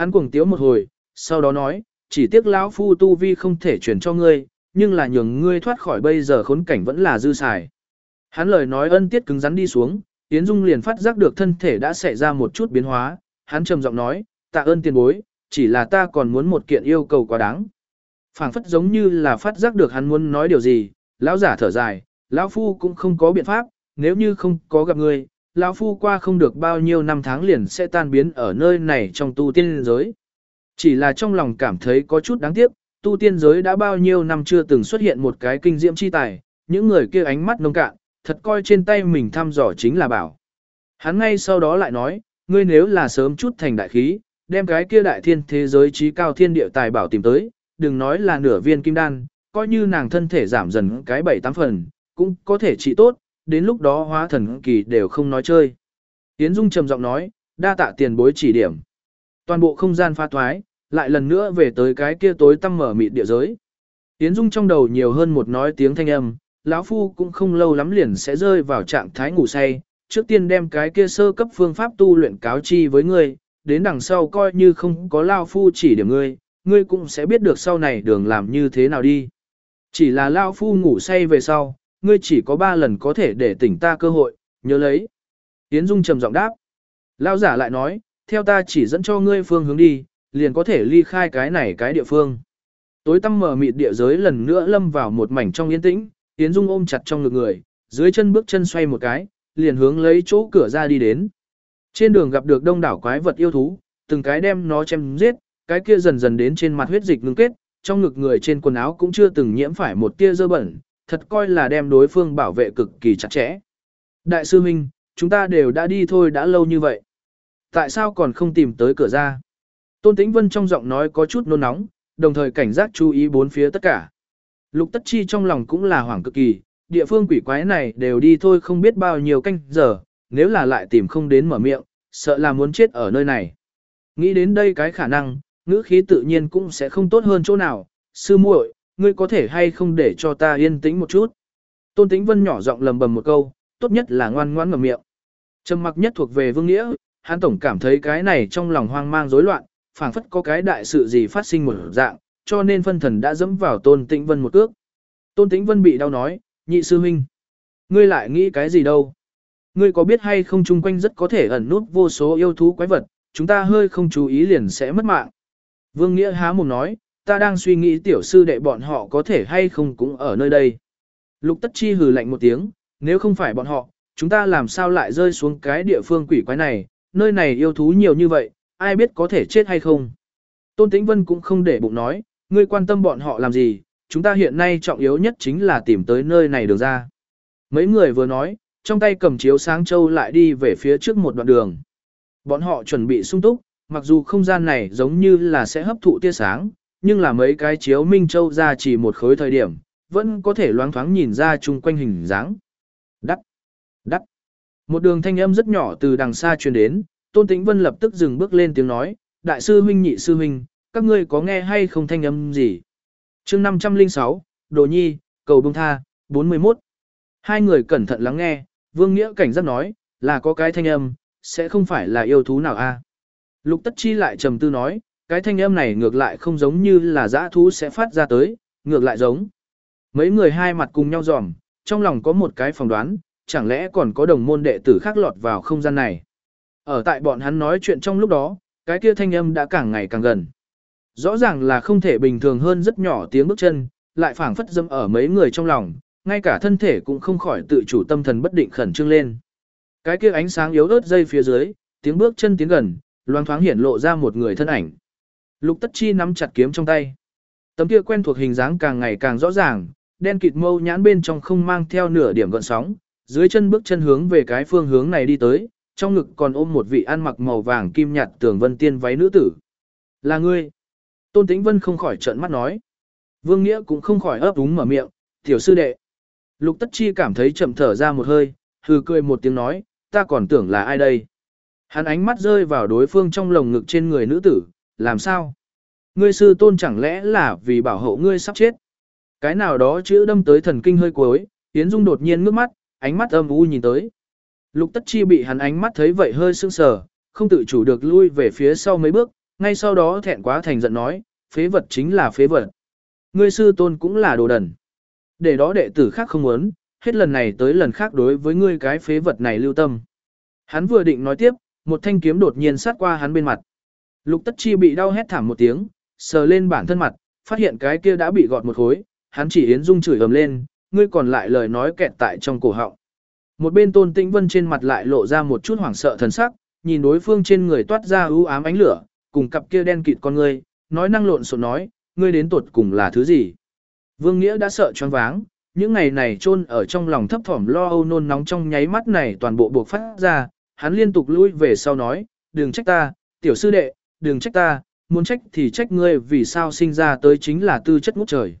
Hắn cuồng tiếu một hồi, sau đó nói, chỉ tiếc lão phu tu vi không thể chuyển cho ngươi, nhưng là nhường ngươi thoát khỏi bây giờ khốn cảnh vẫn là dư xài. Hắn lời nói ân tiết cứng rắn đi xuống, Yến Dung liền phát giác được thân thể đã xảy ra một chút biến hóa, hắn trầm giọng nói, tạ ơn tiền bối, chỉ là ta còn muốn một kiện yêu cầu quá đáng. phảng phất giống như là phát giác được hắn muốn nói điều gì, lão giả thở dài, lão phu cũng không có biện pháp, nếu như không có gặp ngươi, lão phu qua không được bao nhiêu năm tháng liền sẽ tan biến ở nơi này trong tu tiên giới. Chỉ là trong lòng cảm thấy có chút đáng tiếc, tu tiên giới đã bao nhiêu năm chưa từng xuất hiện một cái kinh diễm chi tài, những người kia ánh mắt nông cạn, thật coi trên tay mình thăm dò chính là bảo. Hắn ngay sau đó lại nói, ngươi nếu là sớm chút thành đại khí, đem cái kia đại thiên thế giới trí cao thiên địa tài bảo tìm tới, đừng nói là nửa viên kim đan, coi như nàng thân thể giảm dần cái bảy tám phần, cũng có thể trị tốt, đến lúc đó hóa thần kỳ đều không nói chơi. Yến Dung trầm giọng nói, đa tạ tiền bối chỉ điểm. Toàn bộ không gian pha thoái, lại lần nữa về tới cái kia tối tăm mở mịt địa giới. Yến Dung trong đầu nhiều hơn một nói tiếng thanh âm, lão phu cũng không lâu lắm liền sẽ rơi vào trạng thái ngủ say, trước tiên đem cái kia sơ cấp phương pháp tu luyện cáo chi với ngươi, đến đằng sau coi như không có lão phu chỉ điểm ngươi, ngươi cũng sẽ biết được sau này đường làm như thế nào đi. Chỉ là lão phu ngủ say về sau, ngươi chỉ có ba lần có thể để tỉnh ta cơ hội, nhớ lấy. Yến Dung trầm giọng đáp. Lão giả lại nói, theo ta chỉ dẫn cho ngươi phương hướng đi, liền có thể ly khai cái này cái địa phương. Tối tăm mở mịt địa giới lần nữa lâm vào một mảnh trong yên tĩnh, Yến Dung ôm chặt trong ngực người, dưới chân bước chân xoay một cái, liền hướng lấy chỗ cửa ra đi đến. Trên đường gặp được đông đảo quái vật yêu thú, từng cái đem nó chém giết, cái kia dần dần đến trên mặt huyết dịch ngưng kết, trong ngực người trên quần áo cũng chưa từng nhiễm phải một tia dơ bẩn, thật coi là đem đối phương bảo vệ cực kỳ chặt chẽ. Đại sư Minh, chúng ta đều đã đi thôi đã lâu như vậy. Tại sao còn không tìm tới cửa ra? Tôn Tĩnh Vân trong giọng nói có chút nôn nóng, đồng thời cảnh giác chú ý bốn phía tất cả. Lục Tất Chi trong lòng cũng là hoảng cực kỳ, địa phương quỷ quái này đều đi thôi không biết bao nhiêu canh giờ, nếu là lại tìm không đến mở miệng, sợ là muốn chết ở nơi này. Nghĩ đến đây cái khả năng, ngữ khí tự nhiên cũng sẽ không tốt hơn chỗ nào, sư muội, ngươi có thể hay không để cho ta yên tĩnh một chút. Tôn Tĩnh Vân nhỏ giọng lầm bầm một câu, tốt nhất là ngoan ngoãn ngậm miệng. Trầm mặc nhất thuộc về Vương Nghĩa, hắn tổng cảm thấy cái này trong lòng hoang mang rối loạn, phảng phất có cái đại sự gì phát sinh một dạng, cho nên phân thần đã dẫm vào Tôn Tĩnh Vân một cước. Tôn Tĩnh Vân bị đau nói, nhị sư huynh, ngươi lại nghĩ cái gì đâu? Ngươi có biết hay không chung quanh rất có thể ẩn nút vô số yêu thú quái vật, chúng ta hơi không chú ý liền sẽ mất mạng. Vương Nghĩa há mồm nói, ta đang suy nghĩ tiểu sư đệ bọn họ có thể hay không cũng ở nơi đây. Lục Tất Chi hừ lạnh một tiếng, nếu không phải bọn họ, chúng ta làm sao lại rơi xuống cái địa phương quỷ quái này, nơi này yêu thú nhiều như vậy, ai biết có thể chết hay không. Tôn Tĩnh Vân cũng không để bụng nói, ngươi quan tâm bọn họ làm gì, chúng ta hiện nay trọng yếu nhất chính là tìm tới nơi này được ra. Mấy người vừa nói, trong tay cầm chiếu sáng châu lại đi về phía trước một đoạn đường. Bọn họ chuẩn bị sung túc, mặc dù không gian này giống như là sẽ hấp thụ tia sáng, nhưng là mấy cái chiếu minh châu ra chỉ một khối thời điểm, vẫn có thể loáng thoáng nhìn ra chung quanh hình dáng. Đắc, đắc. Một đường thanh âm rất nhỏ từ đằng xa truyền đến, Tôn Tĩnh Vân lập tức dừng bước lên tiếng nói, đại sư huynh nhị sư huynh, các ngươi có nghe hay không thanh âm gì? chương 506, Đồ Nhi, cầu bông tha, 41. Hai người cẩn thận lắng nghe, Vương Nghĩa cảnh giác nói, là có cái thanh âm, sẽ không phải là yêu thú nào a Lục Tất Chi lại trầm tư nói, cái thanh âm này ngược lại không giống như là dã thú sẽ phát ra tới, ngược lại giống. Mấy người hai mặt cùng nhau dòm, trong lòng có một cái phỏng đoán, chẳng lẽ còn có đồng môn đệ tử khác lọt vào không gian này. Ở tại bọn hắn nói chuyện trong lúc đó, cái kia thanh âm đã càng ngày càng gần. Rõ ràng là không thể bình thường hơn rất nhỏ tiếng bước chân, lại phảng phất dâm ở mấy người trong lòng, ngay cả thân thể cũng không khỏi tự chủ tâm thần bất định khẩn trương lên. Cái kia ánh sáng yếu ớt dây phía dưới, tiếng bước chân tiến gần, loang thoáng hiển lộ ra một người thân ảnh. Lục Tất Chi nắm chặt kiếm trong tay. Tấm kia quen thuộc hình dáng càng ngày càng rõ ràng, đen kịt mâu nhãn bên trong không mang theo nửa điểm gợn sóng, dưới chân bước chân hướng về cái phương hướng này đi tới, trong ngực còn ôm một vị ăn mặc màu vàng kim nhạt tường vân tiên váy nữ tử. Là ngươi. Tôn Tĩnh Vân không khỏi trợn mắt nói. Vương Nghĩa cũng không khỏi ấp úng mở miệng, tiểu sư đệ. Lục Tất Chi cảm thấy chậm thở ra một hơi, hừ cười một tiếng nói, ta còn tưởng là ai đây. Hắn ánh mắt rơi vào đối phương trong lồng ngực trên người nữ tử, làm sao? Ngươi sư tôn chẳng lẽ là vì bảo hộ ngươi sắp chết? Cái nào đó chữ đâm tới thần kinh hơi cuối, Yến Dung đột nhiên ngước mắt, ánh mắt âm u nhìn tới. Lục Tất Chi bị hắn ánh mắt thấy vậy hơi sưng sờ, không tự chủ được lui về phía sau mấy bước, ngay sau đó thẹn quá thành giận nói, phế vật chính là phế vật. Ngươi sư tôn cũng là đồ đần. Để đó đệ tử khác không muốn, hết lần này tới lần khác đối với ngươi cái phế vật này lưu tâm. Hắn vừa định nói tiếp, một thanh kiếm đột nhiên sát qua hắn bên mặt. Lục tất chi bị đau hét thảm một tiếng, sờ lên bản thân mặt, phát hiện cái kia đã bị gọt một khối, hắn chỉ Yến Dung chửi ầm lên, ngươi còn lại lời nói kẹt tại trong cổ họng. Một bên Tôn Tĩnh Vân trên mặt lại lộ ra một chút hoảng sợ thần sắc, nhìn đối phương trên người toát ra ưu ám ánh lửa, cùng cặp kia đen kịt con ngươi, nói năng lộn xộn nói, ngươi đến tuột cùng là thứ gì? Vương Nghĩa đã sợ choáng váng, những ngày này chôn ở trong lòng thấp thỏm lo âu nôn nóng trong nháy mắt này toàn bộ buộc phát ra, hắn liên tục lui về sau nói, đừng trách ta, tiểu sư đệ, đừng trách ta, muốn trách thì trách ngươi vì sao sinh ra tới chính là tư chất ngút trời.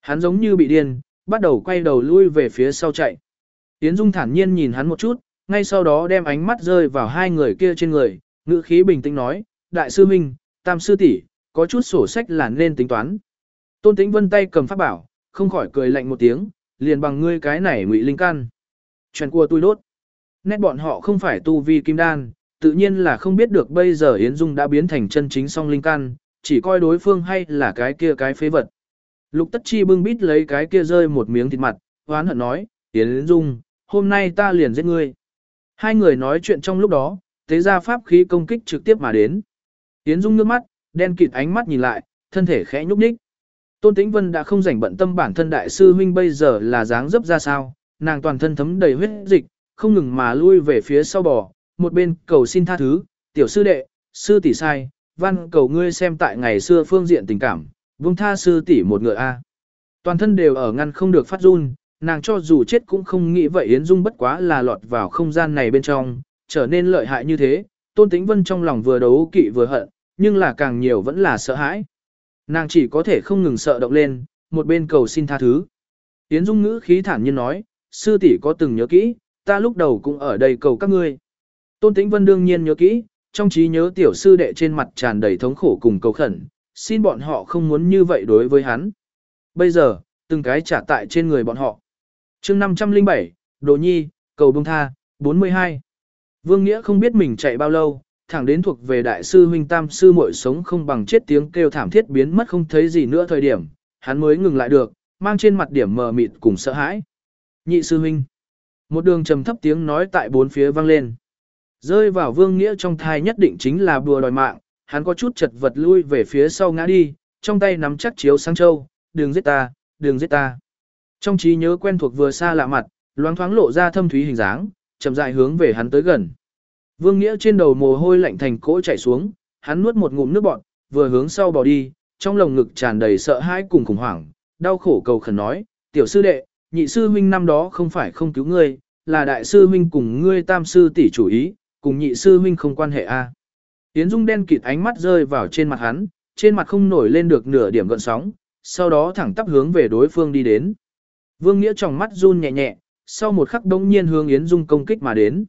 Hắn giống như bị điên, bắt đầu quay đầu lui về phía sau chạy. Yến Dung thản nhiên nhìn hắn một chút, ngay sau đó đem ánh mắt rơi vào hai người kia trên người, ngữ khí bình tĩnh nói, đại sư minh, tam sư tỷ, có chút sổ sách là nên tính toán. Tôn Tĩnh Vân tay cầm pháp bảo, không khỏi cười lạnh một tiếng, liền bằng ngươi cái này ngụy linh căn. Chuyện của tôi đốt. Nét bọn họ không phải tu vi kim đan, tự nhiên là không biết được bây giờ Yến Dung đã biến thành chân chính song linh căn, chỉ coi đối phương hay là cái kia cái phế vật. Lục Tất Chi bưng bít lấy cái kia rơi một miếng thịt mặt, hoán hận nói, Yến Dung, hôm nay ta liền giết ngươi. Hai người nói chuyện trong lúc đó, tế ra pháp khí công kích trực tiếp mà đến. Yến Dung nước mắt, đen kịt ánh mắt nhìn lại, thân thể khẽ nhúc nhích. Tôn Tĩnh Vân đã không rảnh bận tâm bản thân đại sư huynh bây giờ là dáng dấp ra sao, nàng toàn thân thấm đầy huyết dịch, không ngừng mà lui về phía sau bò, một bên cầu xin tha thứ, tiểu sư đệ, sư tỷ sai, văn cầu ngươi xem tại ngày xưa phương diện tình cảm, vung tha sư tỷ một ngựa a. Toàn thân đều ở ngăn không được phát run, nàng cho dù chết cũng không nghĩ vậy Yến Dung bất quá là lọt vào không gian này bên trong, trở nên lợi hại như thế, Tôn Tĩnh Vân trong lòng vừa đấu kỵ vừa hận, nhưng là càng nhiều vẫn là sợ hãi. Nàng chỉ có thể không ngừng sợ động lên, một bên cầu xin tha thứ. Yến Dung ngữ khí thản nhiên nói, sư tỷ có từng nhớ kỹ, ta lúc đầu cũng ở đây cầu các ngươi. Tôn Tĩnh Vân đương nhiên nhớ kỹ, trong trí nhớ tiểu sư đệ trên mặt tràn đầy thống khổ cùng cầu khẩn, xin bọn họ không muốn như vậy đối với hắn. Bây giờ, từng cái trả tại trên người bọn họ. chương 507, Đồ Nhi, cầu bông tha, 42. Vương Nghĩa không biết mình chạy bao lâu, thẳng đến thuộc về đại sư huynh tam sư muội sống không bằng chết tiếng kêu thảm thiết biến mất không thấy gì nữa thời điểm, hắn mới ngừng lại được, mang trên mặt điểm mờ mịt cùng sợ hãi. Nhị sư huynh. Một đường trầm thấp tiếng nói tại bốn phía vang lên. Rơi vào vương nghĩa trong thai nhất định chính là bùa đòi mạng, hắn có chút chật vật lui về phía sau ngã đi, trong tay nắm chắc chiếu sang châu, đừng giết ta, đừng giết ta. Trong trí nhớ quen thuộc vừa xa lạ mặt, loáng thoáng lộ ra thâm thúy hình dáng, chậm rãi hướng về hắn tới gần. Vương Nghĩa trên đầu mồ hôi lạnh thành cỗ chảy xuống, hắn nuốt một ngụm nước bọt, vừa hướng sau bỏ đi, trong lồng ngực tràn đầy sợ hãi cùng khủng hoảng, đau khổ cầu khẩn nói, tiểu sư đệ, nhị sư huynh năm đó không phải không cứu ngươi, là đại sư huynh cùng ngươi tam sư tỷ chủ ý, cùng nhị sư huynh không quan hệ a. À. Yến Dung đen kịt ánh mắt rơi vào trên mặt hắn, trên mặt không nổi lên được nửa điểm gợn sóng, sau đó thẳng tắp hướng về đối phương đi đến. Vương Nghĩa trong mắt run nhẹ nhẹ, sau một khắc đông nhiên hướng Yến Dung công kích mà đến.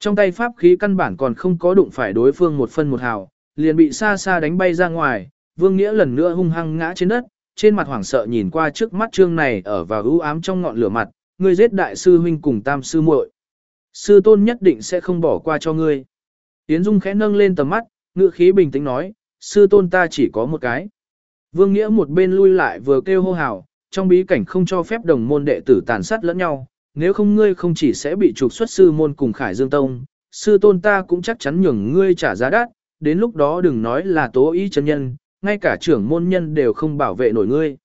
Trong tay pháp khí căn bản còn không có đụng phải đối phương một phân một hào, liền bị xa xa đánh bay ra ngoài, Vương Nghĩa lần nữa hung hăng ngã trên đất, trên mặt hoảng sợ nhìn qua trước mắt trương này ở vào ưu ám trong ngọn lửa mặt, người giết đại sư huynh cùng tam sư muội. Sư tôn nhất định sẽ không bỏ qua cho ngươi. Yến Dung khẽ nâng lên tầm mắt, ngữ khí bình tĩnh nói, sư tôn ta chỉ có một cái. Vương Nghĩa một bên lui lại vừa kêu hô hào, trong bí cảnh không cho phép đồng môn đệ tử tàn sát lẫn nhau, nếu không ngươi không chỉ sẽ bị trục xuất sư môn cùng Khải Dương Tông, sư tôn ta cũng chắc chắn nhường ngươi trả giá đắt, đến lúc đó đừng nói là tố ý chân nhân, ngay cả trưởng môn nhân đều không bảo vệ nổi ngươi.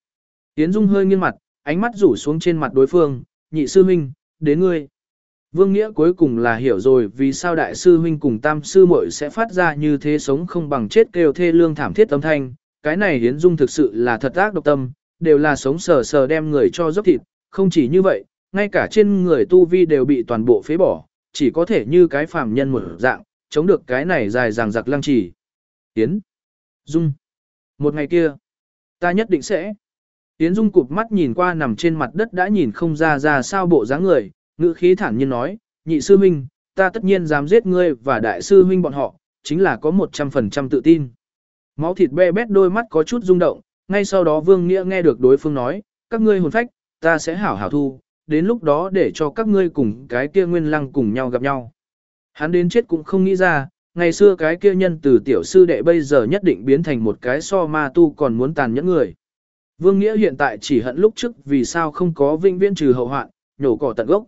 Yến Dung hơi nghiêng mặt, ánh mắt rủ xuống trên mặt đối phương, nhị sư huynh, đến ngươi. Vương Nghĩa cuối cùng là hiểu rồi vì sao đại sư huynh cùng tam sư muội sẽ phát ra như thế sống không bằng chết kêu thê lương thảm thiết âm thanh, cái này Yến Dung thực sự là thật ác độc tâm, đều là sống sờ sờ đem người cho dốc thịt, không chỉ như vậy, ngay cả trên người tu vi đều bị toàn bộ phế bỏ, chỉ có thể như cái phàm nhân một dạng, chống được cái này dài dàng giặc lăng trì. Yến Dung Một ngày kia, ta nhất định sẽ. Yến Dung cụp mắt nhìn qua nằm trên mặt đất đã nhìn không ra ra sao bộ dáng người, ngữ khí thản nhiên nói, nhị sư huynh, ta tất nhiên dám giết ngươi và đại sư huynh bọn họ, chính là có 100% tự tin. Máu thịt be bét đôi mắt có chút rung động, ngay sau đó Vương Nghĩa nghe được đối phương nói, các ngươi hồn phách, ta sẽ hảo hảo thu, đến lúc đó để cho các ngươi cùng cái kia nguyên lăng cùng nhau gặp nhau. Hắn đến chết cũng không nghĩ ra, ngày xưa cái kia nhân từ tiểu sư đệ bây giờ nhất định biến thành một cái so ma tu còn muốn tàn nhẫn người. Vương Nghĩa hiện tại chỉ hận lúc trước vì sao không có vinh viễn trừ hậu hoạn, nhổ cỏ tận gốc.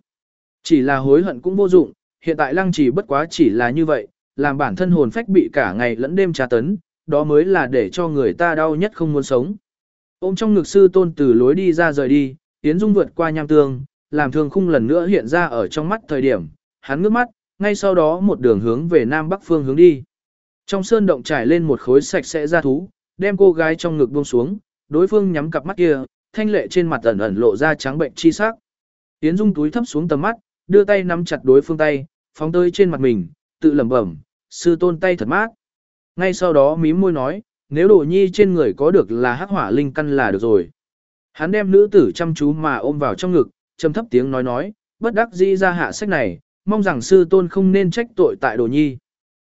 Chỉ là hối hận cũng vô dụng, hiện tại lăng trì bất quá chỉ là như vậy, làm bản thân hồn phách bị cả ngày lẫn đêm tra tấn, đó mới là để cho người ta đau nhất không muốn sống. Ôm trong ngực sư tôn từ lối đi ra rời đi, Yến Dung vượt qua nham tương, làm thương khung lần nữa hiện ra ở trong mắt thời điểm, hắn ngước mắt, ngay sau đó một đường hướng về nam bắc phương hướng đi. Trong sơn động trải lên một khối sạch sẽ ra thú, đem cô gái trong ngực buông xuống, đối phương nhắm cặp mắt kia, thanh lệ trên mặt ẩn ẩn lộ ra trắng bệnh chi sắc. Yến Dung túi thấp xuống tầm mắt, đưa tay nắm chặt đối phương tay, phóng tới trên mặt mình, tự lẩm bẩm, sư tôn tay thật mát. Ngay sau đó mím môi nói, nếu đồ nhi trên người có được là hắc hỏa linh căn là được rồi. Hắn đem nữ tử chăm chú mà ôm vào trong ngực, trầm thấp tiếng nói nói, bất đắc dĩ ra hạ sách này, mong rằng sư tôn không nên trách tội tại đồ nhi.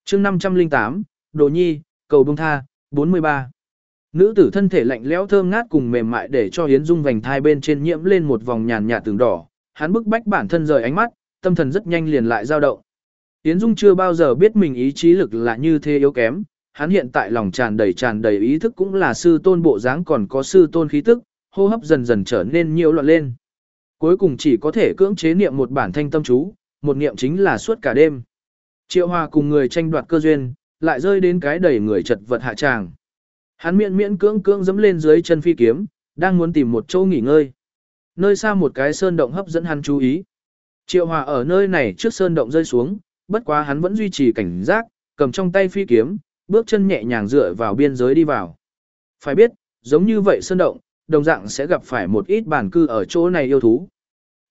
chương 508, đồ nhi, cầu bông tha, 43. Nữ tử thân thể lạnh lẽo thơm ngát cùng mềm mại để cho Hiến Dung vành thai bên trên nhiễm lên một vòng nhàn nhạt tường đỏ, hắn bức bách bản thân rời ánh mắt, tâm thần rất nhanh liền lại dao động. Tiễn Dung chưa bao giờ biết mình ý chí lực là như thế yếu kém, hắn hiện tại lòng tràn đầy tràn đầy ý thức cũng là sư tôn bộ dáng còn có sư tôn khí tức, hô hấp dần dần trở nên nhiều loạn lên. Cuối cùng chỉ có thể cưỡng chế niệm một bản thanh tâm chú, một niệm chính là suốt cả đêm. Triệu Hòa cùng người tranh đoạt cơ duyên, lại rơi đến cái đầy người chật vật hạ tràng. Hắn miễn miễn cưỡng cưỡng dẫm lên dưới chân phi kiếm, đang muốn tìm một chỗ nghỉ ngơi. Nơi xa một cái sơn động hấp dẫn hắn chú ý. Triệu Hòa ở nơi này trước sơn động rơi xuống, bất quá hắn vẫn duy trì cảnh giác, cầm trong tay phi kiếm, bước chân nhẹ nhàng dựa vào biên giới đi vào. Phải biết, giống như vậy sơn động, đồng dạng sẽ gặp phải một ít bản cư ở chỗ này yêu thú.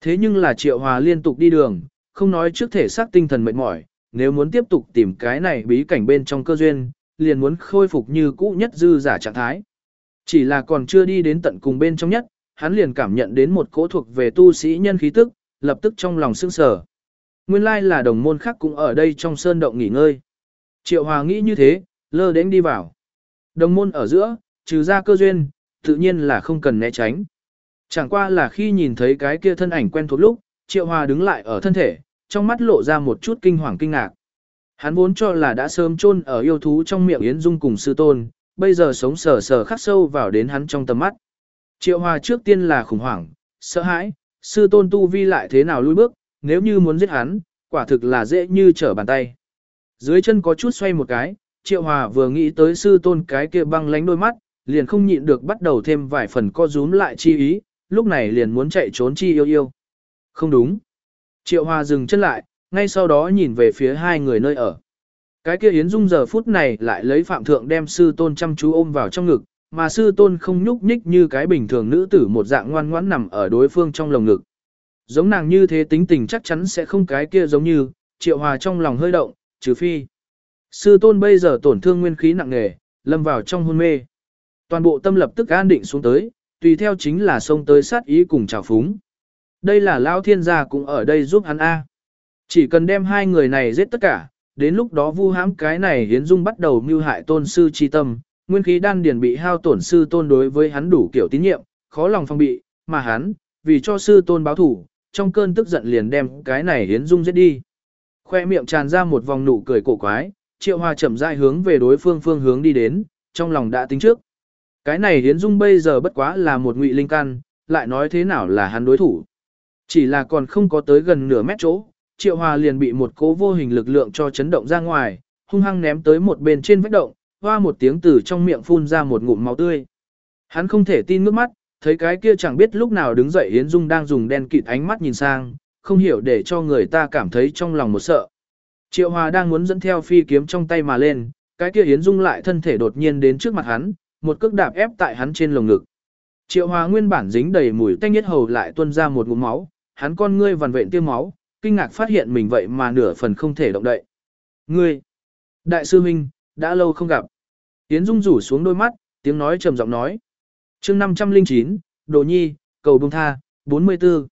Thế nhưng là Triệu Hòa liên tục đi đường, không nói trước thể xác tinh thần mệt mỏi, nếu muốn tiếp tục tìm cái này bí cảnh bên trong cơ duyên, liền muốn khôi phục như cũ nhất dư giả trạng thái. Chỉ là còn chưa đi đến tận cùng bên trong nhất, hắn liền cảm nhận đến một cỗ thuộc về tu sĩ nhân khí tức, lập tức trong lòng sững sờ. Nguyên lai là đồng môn khác cũng ở đây trong sơn động nghỉ ngơi. Triệu Hòa nghĩ như thế, lơ đến đi vào. Đồng môn ở giữa, trừ ra cơ duyên, tự nhiên là không cần né tránh. Chẳng qua là khi nhìn thấy cái kia thân ảnh quen thuộc lúc, Triệu Hòa đứng lại ở thân thể, trong mắt lộ ra một chút kinh hoàng kinh ngạc. Hắn vốn cho là đã sớm chôn ở yêu thú trong miệng Yến Dung cùng sư tôn, bây giờ sống sờ sờ khắc sâu vào đến hắn trong tầm mắt. Triệu Hòa trước tiên là khủng hoảng, sợ hãi, sư tôn tu vi lại thế nào lui bước, nếu như muốn giết hắn, quả thực là dễ như trở bàn tay. Dưới chân có chút xoay một cái, Triệu Hòa vừa nghĩ tới sư tôn cái kia băng lánh đôi mắt, liền không nhịn được bắt đầu thêm vài phần co rúm lại chi ý, lúc này liền muốn chạy trốn chi yêu yêu. Không đúng. Triệu Hòa dừng chân lại, ngay sau đó nhìn về phía hai người nơi ở. Cái kia Yến Dung giờ phút này lại lấy Phạm Thượng đem sư tôn chăm chú ôm vào trong ngực, mà sư tôn không nhúc nhích như cái bình thường nữ tử một dạng ngoan ngoãn nằm ở đối phương trong lồng ngực. Giống nàng như thế tính tình chắc chắn sẽ không cái kia giống như, triệu hòa trong lòng hơi động, trừ phi. Sư tôn bây giờ tổn thương nguyên khí nặng nề, lâm vào trong hôn mê. Toàn bộ tâm lập tức an định xuống tới, tùy theo chính là xông tới sát ý cùng trào phúng. Đây là Lão Thiên gia cũng ở đây giúp hắn A. Chỉ cần đem hai người này giết tất cả, đến lúc đó vu hãm cái này hiến dung bắt đầu mưu hại tôn sư chi tâm, nguyên khí đan điền bị hao tổn sư tôn đối với hắn đủ kiểu tín nhiệm, khó lòng phòng bị, mà hắn, vì cho sư tôn báo thủ, trong cơn tức giận liền đem cái này hiến dung giết đi. Khoe miệng tràn ra một vòng nụ cười cổ quái, triệu hòa chậm rãi hướng về đối phương phương hướng đi đến, trong lòng đã tính trước. Cái này hiến dung bây giờ bất quá là một ngụy linh căn, lại nói thế nào là hắn đối thủ. Chỉ là còn không có tới gần nửa mét chỗ, triệu hòa liền bị một cố vô hình lực lượng cho chấn động ra ngoài, hung hăng ném tới một bên trên vách động, hoa một tiếng từ trong miệng phun ra một ngụm máu tươi. Hắn không thể tin nước mắt, thấy cái kia chẳng biết lúc nào đứng dậy Yến Dung đang dùng đen kịt ánh mắt nhìn sang, không hiểu để cho người ta cảm thấy trong lòng một sợ. Triệu Hòa đang muốn dẫn theo phi kiếm trong tay mà lên, cái kia Yến Dung lại thân thể đột nhiên đến trước mặt hắn, một cước đạp ép tại hắn trên lồng ngực. Triệu Hòa nguyên bản dính đầy mùi tanh nhất hầu lại tuôn ra một ngụm máu, hắn con ngươi vằn vện tiêu máu, kinh ngạc phát hiện mình vậy mà nửa phần không thể động đậy. Ngươi, đại sư huynh, đã lâu không gặp. Yến Dung rủ xuống đôi mắt, tiếng nói trầm giọng nói. chương 509, Đồ Nhi, cầu bông tha, 44.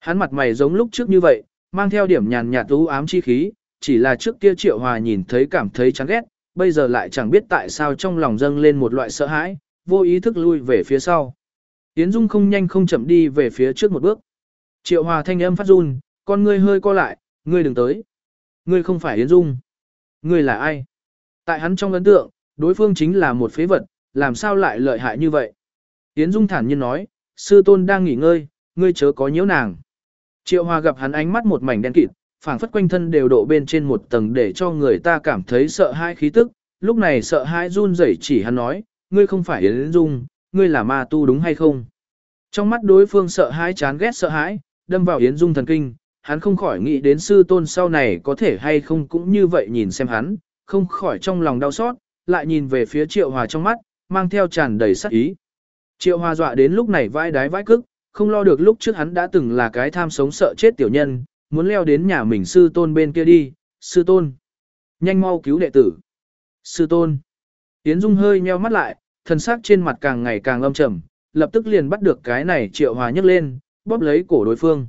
Hắn mặt mày giống lúc trước như vậy, mang theo điểm nhàn nhạt u ám chi khí, chỉ là trước kia Triệu Hòa nhìn thấy cảm thấy chán ghét, bây giờ lại chẳng biết tại sao trong lòng dâng lên một loại sợ hãi, vô ý thức lui về phía sau. Yến Dung không nhanh không chậm đi về phía trước một bước. Triệu Hòa thanh âm phát run, con ngươi hơi co lại, ngươi đừng tới. Ngươi không phải Yến Dung. Ngươi là ai? Tại hắn trong ấn tượng, đối phương chính là một phế vật, làm sao lại lợi hại như vậy? Yến Dung thản nhiên nói, sư tôn đang nghỉ ngơi, ngươi chớ có nhiễu nàng. Triệu Hòa gặp hắn ánh mắt một mảnh đen kịt, phảng phất quanh thân đều độ bên trên một tầng để cho người ta cảm thấy sợ hãi khí tức, lúc này sợ hãi run rẩy chỉ hắn nói, ngươi không phải Yến Dung, ngươi là ma tu đúng hay không? Trong mắt đối phương sợ hãi chán ghét sợ hãi, đâm vào Yến Dung thần kinh, hắn không khỏi nghĩ đến sư tôn sau này có thể hay không cũng như vậy nhìn xem hắn, không khỏi trong lòng đau xót, lại nhìn về phía Triệu Hòa trong mắt, mang theo tràn đầy sát ý. Triệu Hòa dọa đến lúc này vai đái vai cức, không lo được lúc trước hắn đã từng là cái tham sống sợ chết tiểu nhân, muốn leo đến nhà mình sư tôn bên kia đi, sư tôn. Nhanh mau cứu đệ tử. Sư tôn. Yến Dung hơi nheo mắt lại, thần sắc trên mặt càng ngày càng âm trầm, lập tức liền bắt được cái này Triệu Hòa nhấc lên, bóp lấy cổ đối phương.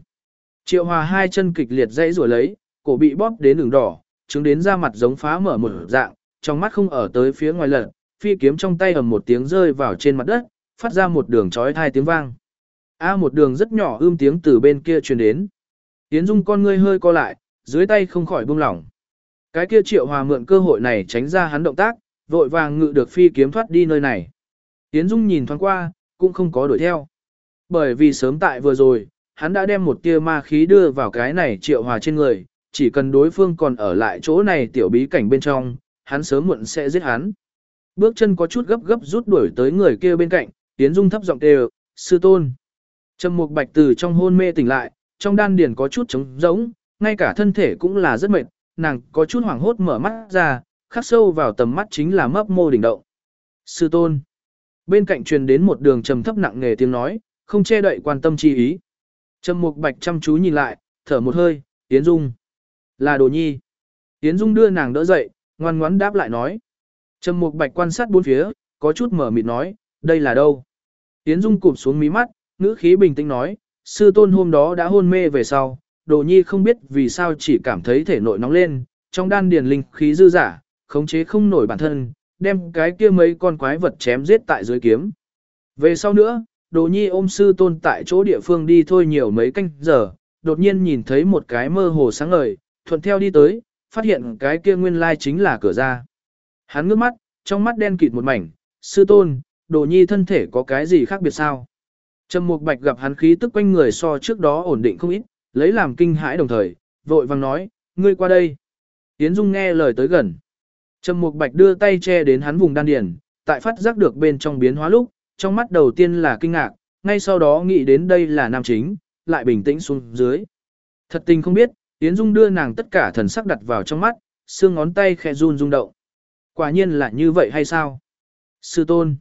Triệu Hòa hai chân kịch liệt dãy rủa lấy, cổ bị bóp đến đường đỏ, chứng đến da mặt giống phá mở một dạng, trong mắt không ở tới phía ngoài lật, phi kiếm trong tay ầm một tiếng rơi vào trên mặt đất, phát ra một đường chói thai tiếng vang. A một đường rất nhỏ ưm tiếng từ bên kia truyền đến. Tiến Dung con ngươi hơi co lại, dưới tay không khỏi buông lỏng. Cái kia Triệu Hòa mượn cơ hội này tránh ra hắn động tác, vội vàng ngự được phi kiếm thoát đi nơi này. Tiến Dung nhìn thoáng qua, cũng không có đuổi theo. Bởi vì sớm tại vừa rồi, hắn đã đem một tia ma khí đưa vào cái này Triệu Hòa trên người, chỉ cần đối phương còn ở lại chỗ này tiểu bí cảnh bên trong, hắn sớm muộn sẽ giết hắn. Bước chân có chút gấp gấp rút đuổi tới người kia bên cạnh, Tiến Dung thấp giọng kêu, "Sư tôn." Trầm Mục Bạch từ trong hôn mê tỉnh lại, trong đan điền có chút trống rỗng, ngay cả thân thể cũng là rất mệt, nàng có chút hoảng hốt mở mắt ra, khắc sâu vào tầm mắt chính là mấp mô đỉnh động. Sư tôn. Bên cạnh truyền đến một đường trầm thấp nặng nề tiếng nói, không che đậy quan tâm chi ý. Trầm Mục Bạch chăm chú nhìn lại, thở một hơi, tiến Dung. Là Đồ Nhi. Yến Dung đưa nàng đỡ dậy, ngoan ngoãn đáp lại nói. Trầm Mục Bạch quan sát bốn phía, có chút mở mịt nói, đây là đâu? Yến Dung cụp xuống mí mắt, ngữ khí bình tĩnh nói, sư tôn hôm đó đã hôn mê về sau, Đồ Nhi không biết vì sao chỉ cảm thấy thể nội nóng lên, trong đan điền linh khí dư giả, khống chế không nổi bản thân, đem cái kia mấy con quái vật chém giết tại dưới kiếm. Về sau nữa, Đồ Nhi ôm sư tôn tại chỗ địa phương đi thôi nhiều mấy canh giờ, đột nhiên nhìn thấy một cái mơ hồ sáng ngời, thuận theo đi tới, phát hiện cái kia nguyên lai chính là cửa ra. Hắn ngước mắt, trong mắt đen kịt một mảnh, sư tôn, Đồ Nhi thân thể có cái gì khác biệt sao? Trầm Mục Bạch gặp hắn khí tức quanh người so trước đó ổn định không ít, lấy làm kinh hãi đồng thời, vội vàng nói, ngươi qua đây. Yến Dung nghe lời tới gần. Trầm Mục Bạch đưa tay che đến hắn vùng đan điền, tại phát giác được bên trong biến hóa lúc, trong mắt đầu tiên là kinh ngạc, ngay sau đó nghĩ đến đây là nam chính, lại bình tĩnh xuống dưới. Thật tình không biết, Yến Dung đưa nàng tất cả thần sắc đặt vào trong mắt, xương ngón tay khẽ run rung động. Quả nhiên là như vậy hay sao? Sư tôn.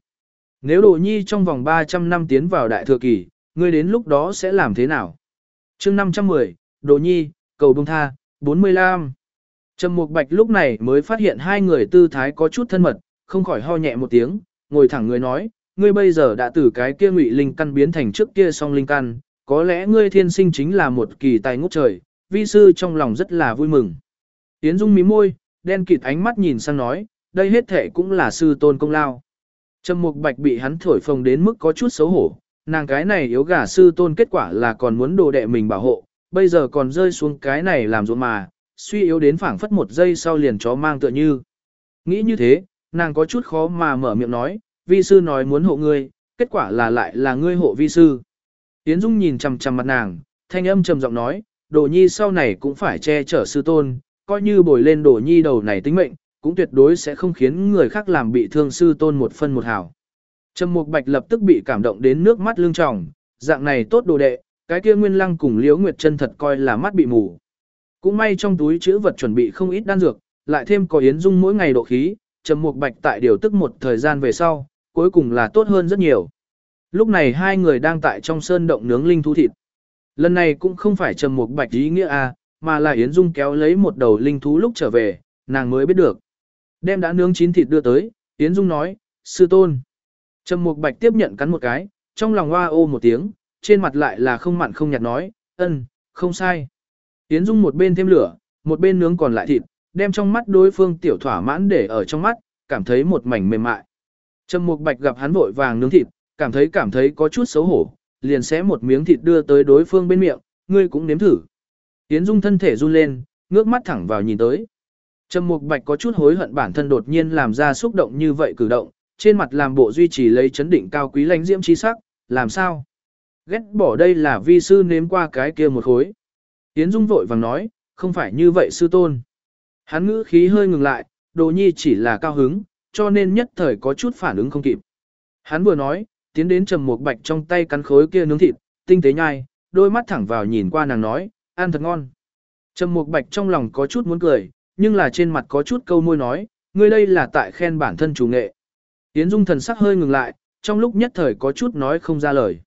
Nếu Đồ Nhi trong vòng 300 năm tiến vào đại thừa kỳ, ngươi đến lúc đó sẽ làm thế nào? chương 510, Đồ Nhi, cầu bông tha, 45. Trầm Mục Bạch lúc này mới phát hiện hai người tư thái có chút thân mật, không khỏi ho nhẹ một tiếng, ngồi thẳng người nói, ngươi bây giờ đã từ cái kia ngụy linh căn biến thành trước kia song linh căn, có lẽ ngươi thiên sinh chính là một kỳ tài ngút trời, vi sư trong lòng rất là vui mừng. Tiến Dung mí môi, đen kịt ánh mắt nhìn sang nói, đây hết thể cũng là sư tôn công lao. Trầm Mục Bạch bị hắn thổi phồng đến mức có chút xấu hổ, nàng cái này yếu gà sư tôn kết quả là còn muốn đồ đệ mình bảo hộ, bây giờ còn rơi xuống cái này làm ruộng mà, suy yếu đến phảng phất một giây sau liền chó mang tựa như. Nghĩ như thế, nàng có chút khó mà mở miệng nói, vi sư nói muốn hộ ngươi, kết quả là lại là ngươi hộ vi sư. Tiến Dung nhìn chằm chằm mặt nàng, thanh âm trầm giọng nói, đồ nhi sau này cũng phải che chở sư tôn, coi như bồi lên đồ nhi đầu này tính mệnh, cũng tuyệt đối sẽ không khiến người khác làm bị thương sư tôn một phân một hào. Trầm Mục Bạch lập tức bị cảm động đến nước mắt lưng tròng, dạng này tốt đồ đệ, cái kia Nguyên Lăng cùng Liễu Nguyệt chân thật coi là mắt bị mù. Cũng may trong túi chữ vật chuẩn bị không ít đan dược, lại thêm có yến dung mỗi ngày độ khí, Trầm Mục Bạch tại điều tức một thời gian về sau, cuối cùng là tốt hơn rất nhiều. Lúc này hai người đang tại trong sơn động nướng linh thú thịt. Lần này cũng không phải Trầm Mục Bạch ý nghĩa a, mà là Yến Dung kéo lấy một đầu linh thú lúc trở về, nàng mới biết được. Đem đã nướng chín thịt đưa tới, Yến Dung nói, sư tôn. Trầm Mục Bạch tiếp nhận cắn một cái, trong lòng hoa ô một tiếng, trên mặt lại là không mặn không nhạt nói, ân, không sai. Yến Dung một bên thêm lửa, một bên nướng còn lại thịt, đem trong mắt đối phương tiểu thỏa mãn để ở trong mắt, cảm thấy một mảnh mềm mại. Trầm Mục Bạch gặp hắn vội vàng nướng thịt, cảm thấy cảm thấy có chút xấu hổ, liền xé một miếng thịt đưa tới đối phương bên miệng, ngươi cũng nếm thử. Yến Dung thân thể run lên, ngước mắt thẳng vào nhìn tới. Trầm Mục Bạch có chút hối hận bản thân đột nhiên làm ra xúc động như vậy cử động, trên mặt làm bộ duy trì lấy chấn định cao quý lãnh diễm chi sắc, làm sao? Ghét bỏ đây là vi sư nếm qua cái kia một khối. Yến Dung vội vàng nói, không phải như vậy sư tôn. Hắn ngữ khí hơi ngừng lại, đồ nhi chỉ là cao hứng, cho nên nhất thời có chút phản ứng không kịp. Hắn vừa nói, tiến đến trầm một bạch trong tay cắn khối kia nướng thịt, tinh tế nhai, đôi mắt thẳng vào nhìn qua nàng nói, ăn thật ngon. Trầm một bạch trong lòng có chút muốn cười, nhưng là trên mặt có chút câu môi nói, ngươi đây là tại khen bản thân chủ nghệ. Yến Dung thần sắc hơi ngừng lại, trong lúc nhất thời có chút nói không ra lời.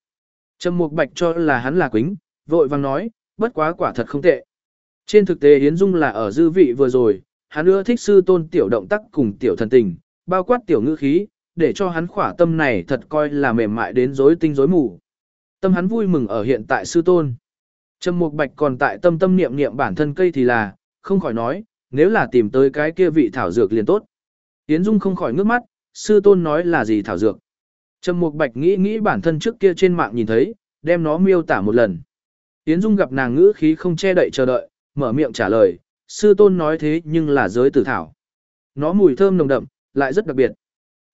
Trầm Mục Bạch cho là hắn là quính, vội vàng nói, bất quá quả thật không tệ. Trên thực tế Yến Dung là ở dư vị vừa rồi, hắn ưa thích sư tôn tiểu động tác cùng tiểu thần tình, bao quát tiểu ngữ khí, để cho hắn khỏa tâm này thật coi là mềm mại đến rối tinh rối mù. Tâm hắn vui mừng ở hiện tại sư tôn. Trầm Mục Bạch còn tại tâm tâm niệm niệm bản thân cây thì là, không khỏi nói, nếu là tìm tới cái kia vị thảo dược liền tốt. Yến Dung không khỏi ngước mắt, sư tôn nói là gì thảo dược. Trầm Mục Bạch nghĩ nghĩ bản thân trước kia trên mạng nhìn thấy, đem nó miêu tả một lần. Yến Dung gặp nàng ngữ khí không che đậy chờ đợi, mở miệng trả lời, sư tôn nói thế nhưng là giới tử thảo. Nó mùi thơm nồng đậm, lại rất đặc biệt.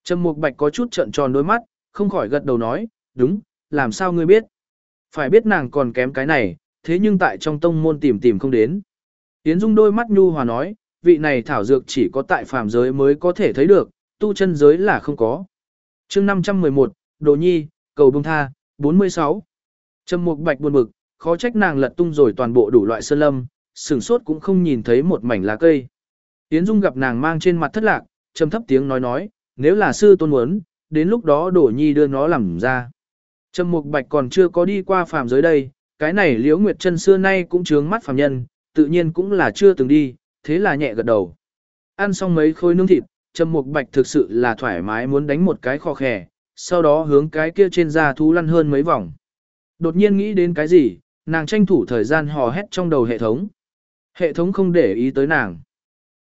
Trầm Mục Bạch có chút trợn tròn đôi mắt, không khỏi gật đầu nói, đúng, làm sao ngươi biết? Phải biết nàng còn kém cái này, thế nhưng tại trong tông môn tìm tìm không đến. Yến Dung đôi mắt nhu hòa nói, vị này thảo dược chỉ có tại phàm giới mới có thể thấy được, tu chân giới là không có. chương 511, Đồ Nhi, cầu bông tha, 46. Trầm Mục Bạch buồn bực, khó trách nàng lật tung rồi toàn bộ đủ loại sơn lâm, sửng sốt cũng không nhìn thấy một mảnh lá cây. Yến Dung gặp nàng mang trên mặt thất lạc, trầm thấp tiếng nói nói, nếu là sư tôn muốn, đến lúc đó đổ Nhi đưa nó làm ra. Trầm Mục Bạch còn chưa có đi qua phàm giới đây, cái này Liễu Nguyệt Trân xưa nay cũng trướng mắt phàm nhân, tự nhiên cũng là chưa từng đi, thế là nhẹ gật đầu. Ăn xong mấy khối nướng thịt, Trầm Mục Bạch thực sự là thoải mái muốn đánh một cái kho khẻ, sau đó hướng cái kia trên da thú lăn hơn mấy vòng. Đột nhiên nghĩ đến cái gì, nàng tranh thủ thời gian hò hét trong đầu hệ thống. Hệ thống không để ý tới nàng.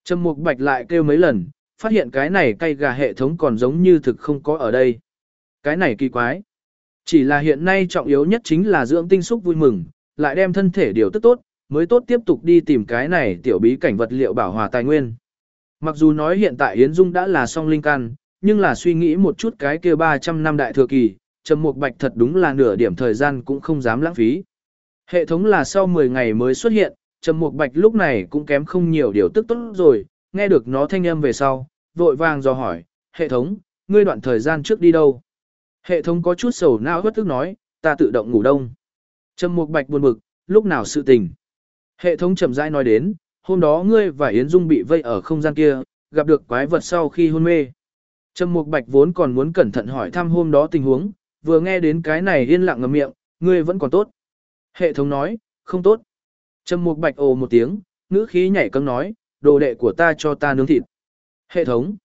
Trầm Mục Bạch lại kêu mấy lần, phát hiện cái này cay gà hệ thống còn giống như thực không có ở đây. Cái này kỳ quái. Chỉ là hiện nay trọng yếu nhất chính là dưỡng tinh xúc vui mừng, lại đem thân thể điều tức tốt, mới tốt tiếp tục đi tìm cái này tiểu bí cảnh vật liệu bảo hòa tài nguyên. Mặc dù nói hiện tại Yến Dung đã là song linh căn, nhưng là suy nghĩ một chút cái kia 300 năm đại thừa kỳ, Trầm Mục Bạch thật đúng là nửa điểm thời gian cũng không dám lãng phí. Hệ thống là sau 10 ngày mới xuất hiện, Trầm Mục Bạch lúc này cũng kém không nhiều điều tức tốt rồi, nghe được nó thanh âm về sau, vội vàng dò hỏi, hệ thống, ngươi đoạn thời gian trước đi đâu? Hệ thống có chút sầu não bất tức nói, ta tự động ngủ đông. Trầm Mục Bạch buồn bực, lúc nào sự tình? Hệ thống chậm rãi nói đến, hôm đó ngươi và Yến Dung bị vây ở không gian kia, gặp được quái vật sau khi hôn mê. Trầm Mục Bạch vốn còn muốn cẩn thận hỏi thăm hôm đó tình huống, vừa nghe đến cái này yên lặng ngậm miệng, ngươi vẫn còn tốt. Hệ thống nói, không tốt. Trầm Mục Bạch ồ một tiếng, ngữ khí nhảy cẫng nói, đồ đệ của ta cho ta nướng thịt. Hệ thống.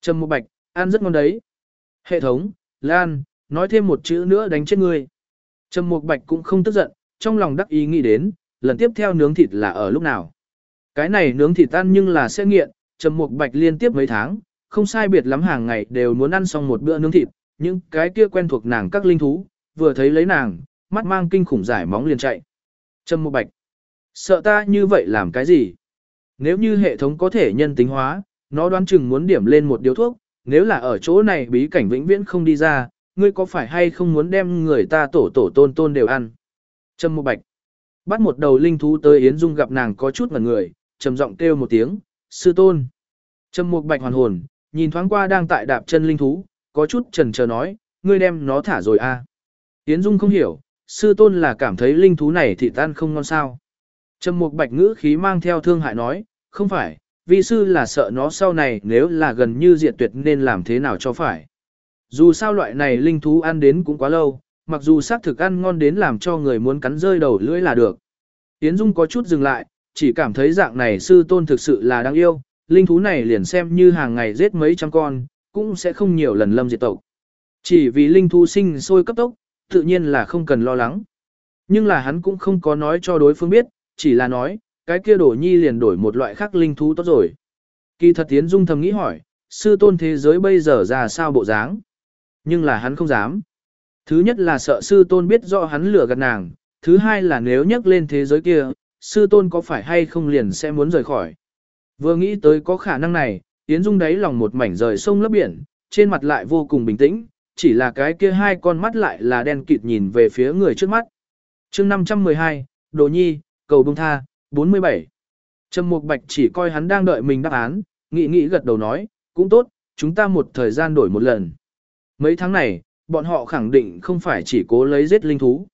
Trầm Mục Bạch, ăn rất ngon đấy. Hệ thống, Lan, nói thêm một chữ nữa đánh chết ngươi. Trầm Mục Bạch cũng không tức giận, trong lòng đắc ý nghĩ đến, lần tiếp theo nướng thịt là ở lúc nào. Cái này nướng thịt ăn nhưng là sẽ nghiện, Trầm Mục Bạch liên tiếp mấy tháng, không sai biệt lắm hàng ngày đều muốn ăn xong một bữa nướng thịt, những cái kia quen thuộc nàng các linh thú, vừa thấy lấy nàng, mắt mang kinh khủng giải móng liền chạy. Trầm Mục Bạch, sợ ta như vậy làm cái gì? Nếu như hệ thống có thể nhân tính hóa, nó đoán chừng muốn điểm lên một điếu thuốc, nếu là ở chỗ này bí cảnh vĩnh viễn không đi ra, ngươi có phải hay không muốn đem người ta tổ tổ tôn tôn đều ăn? Trâm Mục Bạch, bắt một đầu linh thú tới Yến Dung gặp nàng có chút ngẩn người, trầm giọng kêu một tiếng, sư tôn. Trâm Mục Bạch hoàn hồn, nhìn thoáng qua đang tại đạp chân linh thú, có chút chần chờ nói, ngươi đem nó thả rồi à. Yến Dung không hiểu, sư tôn là cảm thấy linh thú này thì tan không ngon sao. Trầm Mục Bạch ngữ khí mang theo thương hại nói, không phải, vi sư là sợ nó sau này nếu là gần như diệt tuyệt nên làm thế nào cho phải. Dù sao loại này linh thú ăn đến cũng quá lâu, mặc dù xác thực ăn ngon đến làm cho người muốn cắn rơi đầu lưỡi là được. Yến Dung có chút dừng lại, chỉ cảm thấy dạng này sư tôn thực sự là đáng yêu, linh thú này liền xem như hàng ngày giết mấy trăm con, cũng sẽ không nhiều lần lâm diệt tộc. Chỉ vì linh thú sinh sôi cấp tốc, tự nhiên là không cần lo lắng. Nhưng là hắn cũng không có nói cho đối phương biết, chỉ là nói, cái kia đổ nhi liền đổi một loại khác linh thú tốt rồi. Kỳ thật Tiến Dung thầm nghĩ hỏi, sư tôn thế giới bây giờ ra sao bộ dáng? Nhưng là hắn không dám. Thứ nhất là sợ sư tôn biết rõ hắn lừa gạt nàng, thứ hai là nếu nhắc lên thế giới kia, sư tôn có phải hay không liền sẽ muốn rời khỏi. Vừa nghĩ tới có khả năng này, Yến Dung đáy lòng một mảnh rời sông lấp biển, trên mặt lại vô cùng bình tĩnh, chỉ là cái kia hai con mắt lại là đen kịt nhìn về phía người trước mắt. chương 512, Đồ Nhi, Cầu Bông Tha, 47. Trầm Mục Bạch chỉ coi hắn đang đợi mình đáp án, nghĩ nghĩ gật đầu nói, cũng tốt, chúng ta một thời gian đổi một lần. Mấy tháng này, bọn họ khẳng định không phải chỉ cố lấy giết linh thú.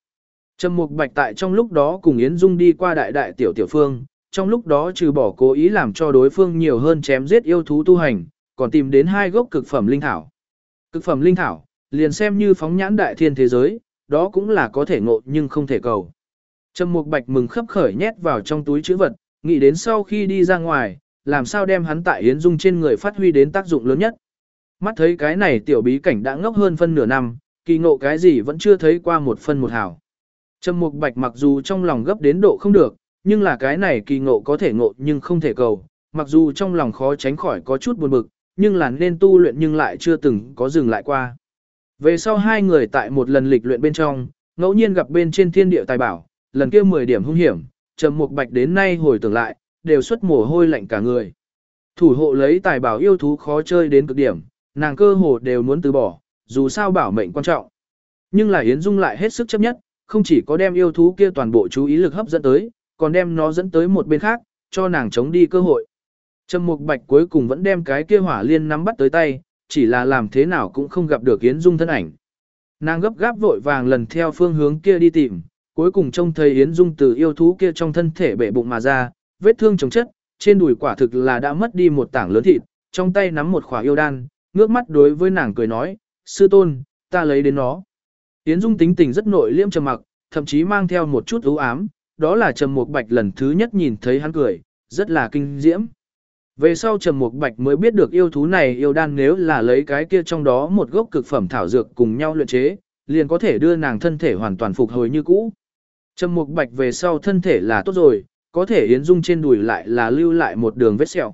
Trầm Mục Bạch tại trong lúc đó cùng Yến Dung đi qua đại đại tiểu tiểu phương, trong lúc đó trừ bỏ cố ý làm cho đối phương nhiều hơn chém giết yêu thú tu hành, còn tìm đến hai gốc cực phẩm linh thảo. Cực phẩm linh thảo, liền xem như phóng nhãn đại thiên thế giới, đó cũng là có thể ngộ nhưng không thể cầu. Trầm Mục Bạch mừng khấp khởi nhét vào trong túi chữ vật, nghĩ đến sau khi đi ra ngoài, làm sao đem hắn tại Yến Dung trên người phát huy đến tác dụng lớn nhất. Mắt thấy cái này tiểu bí cảnh đã ngốc hơn phân nửa năm, kỳ ngộ cái gì vẫn chưa thấy qua một phân một hào. Trầm Mục Bạch mặc dù trong lòng gấp đến độ không được, nhưng là cái này kỳ ngộ có thể ngộ nhưng không thể cầu, mặc dù trong lòng khó tránh khỏi có chút buồn bực, nhưng là nên tu luyện nhưng lại chưa từng có dừng lại qua. Về sau hai người tại một lần lịch luyện bên trong, ngẫu nhiên gặp bên trên thiên địa tài bảo, lần kia 10 điểm hung hiểm, Trầm Mục Bạch đến nay hồi tưởng lại, đều xuất mồ hôi lạnh cả người. Thủ hộ lấy tài bảo yêu thú khó chơi đến cực điểm, nàng cơ hồ đều muốn từ bỏ, dù sao bảo mệnh quan trọng. Nhưng là Yến Dung lại hết sức chấp nhất, không chỉ có đem yêu thú kia toàn bộ chú ý lực hấp dẫn tới, còn đem nó dẫn tới một bên khác, cho nàng chống đi cơ hội. Trầm Mục Bạch cuối cùng vẫn đem cái kia hỏa liên nắm bắt tới tay, chỉ là làm thế nào cũng không gặp được Yến Dung thân ảnh. Nàng gấp gáp vội vàng lần theo phương hướng kia đi tìm, cuối cùng trông thấy Yến Dung từ yêu thú kia trong thân thể bể bụng mà ra, vết thương chống chất, trên đùi quả thực là đã mất đi một tảng lớn thịt, trong tay nắm một khỏa yêu đan, ngước mắt đối với nàng cười nói, sư tôn, ta lấy đến nó. Yến Dung tính tình rất nội liêm trầm mặc, thậm chí mang theo một chút ưu ám, đó là Trầm Mục Bạch lần thứ nhất nhìn thấy hắn cười, rất là kinh diễm. Về sau Trầm Mục Bạch mới biết được yêu thú này yêu đan nếu là lấy cái kia trong đó một gốc cực phẩm thảo dược cùng nhau luyện chế, liền có thể đưa nàng thân thể hoàn toàn phục hồi như cũ. Trầm Mục Bạch về sau thân thể là tốt rồi, có thể Yến Dung trên đùi lại là lưu lại một đường vết sẹo.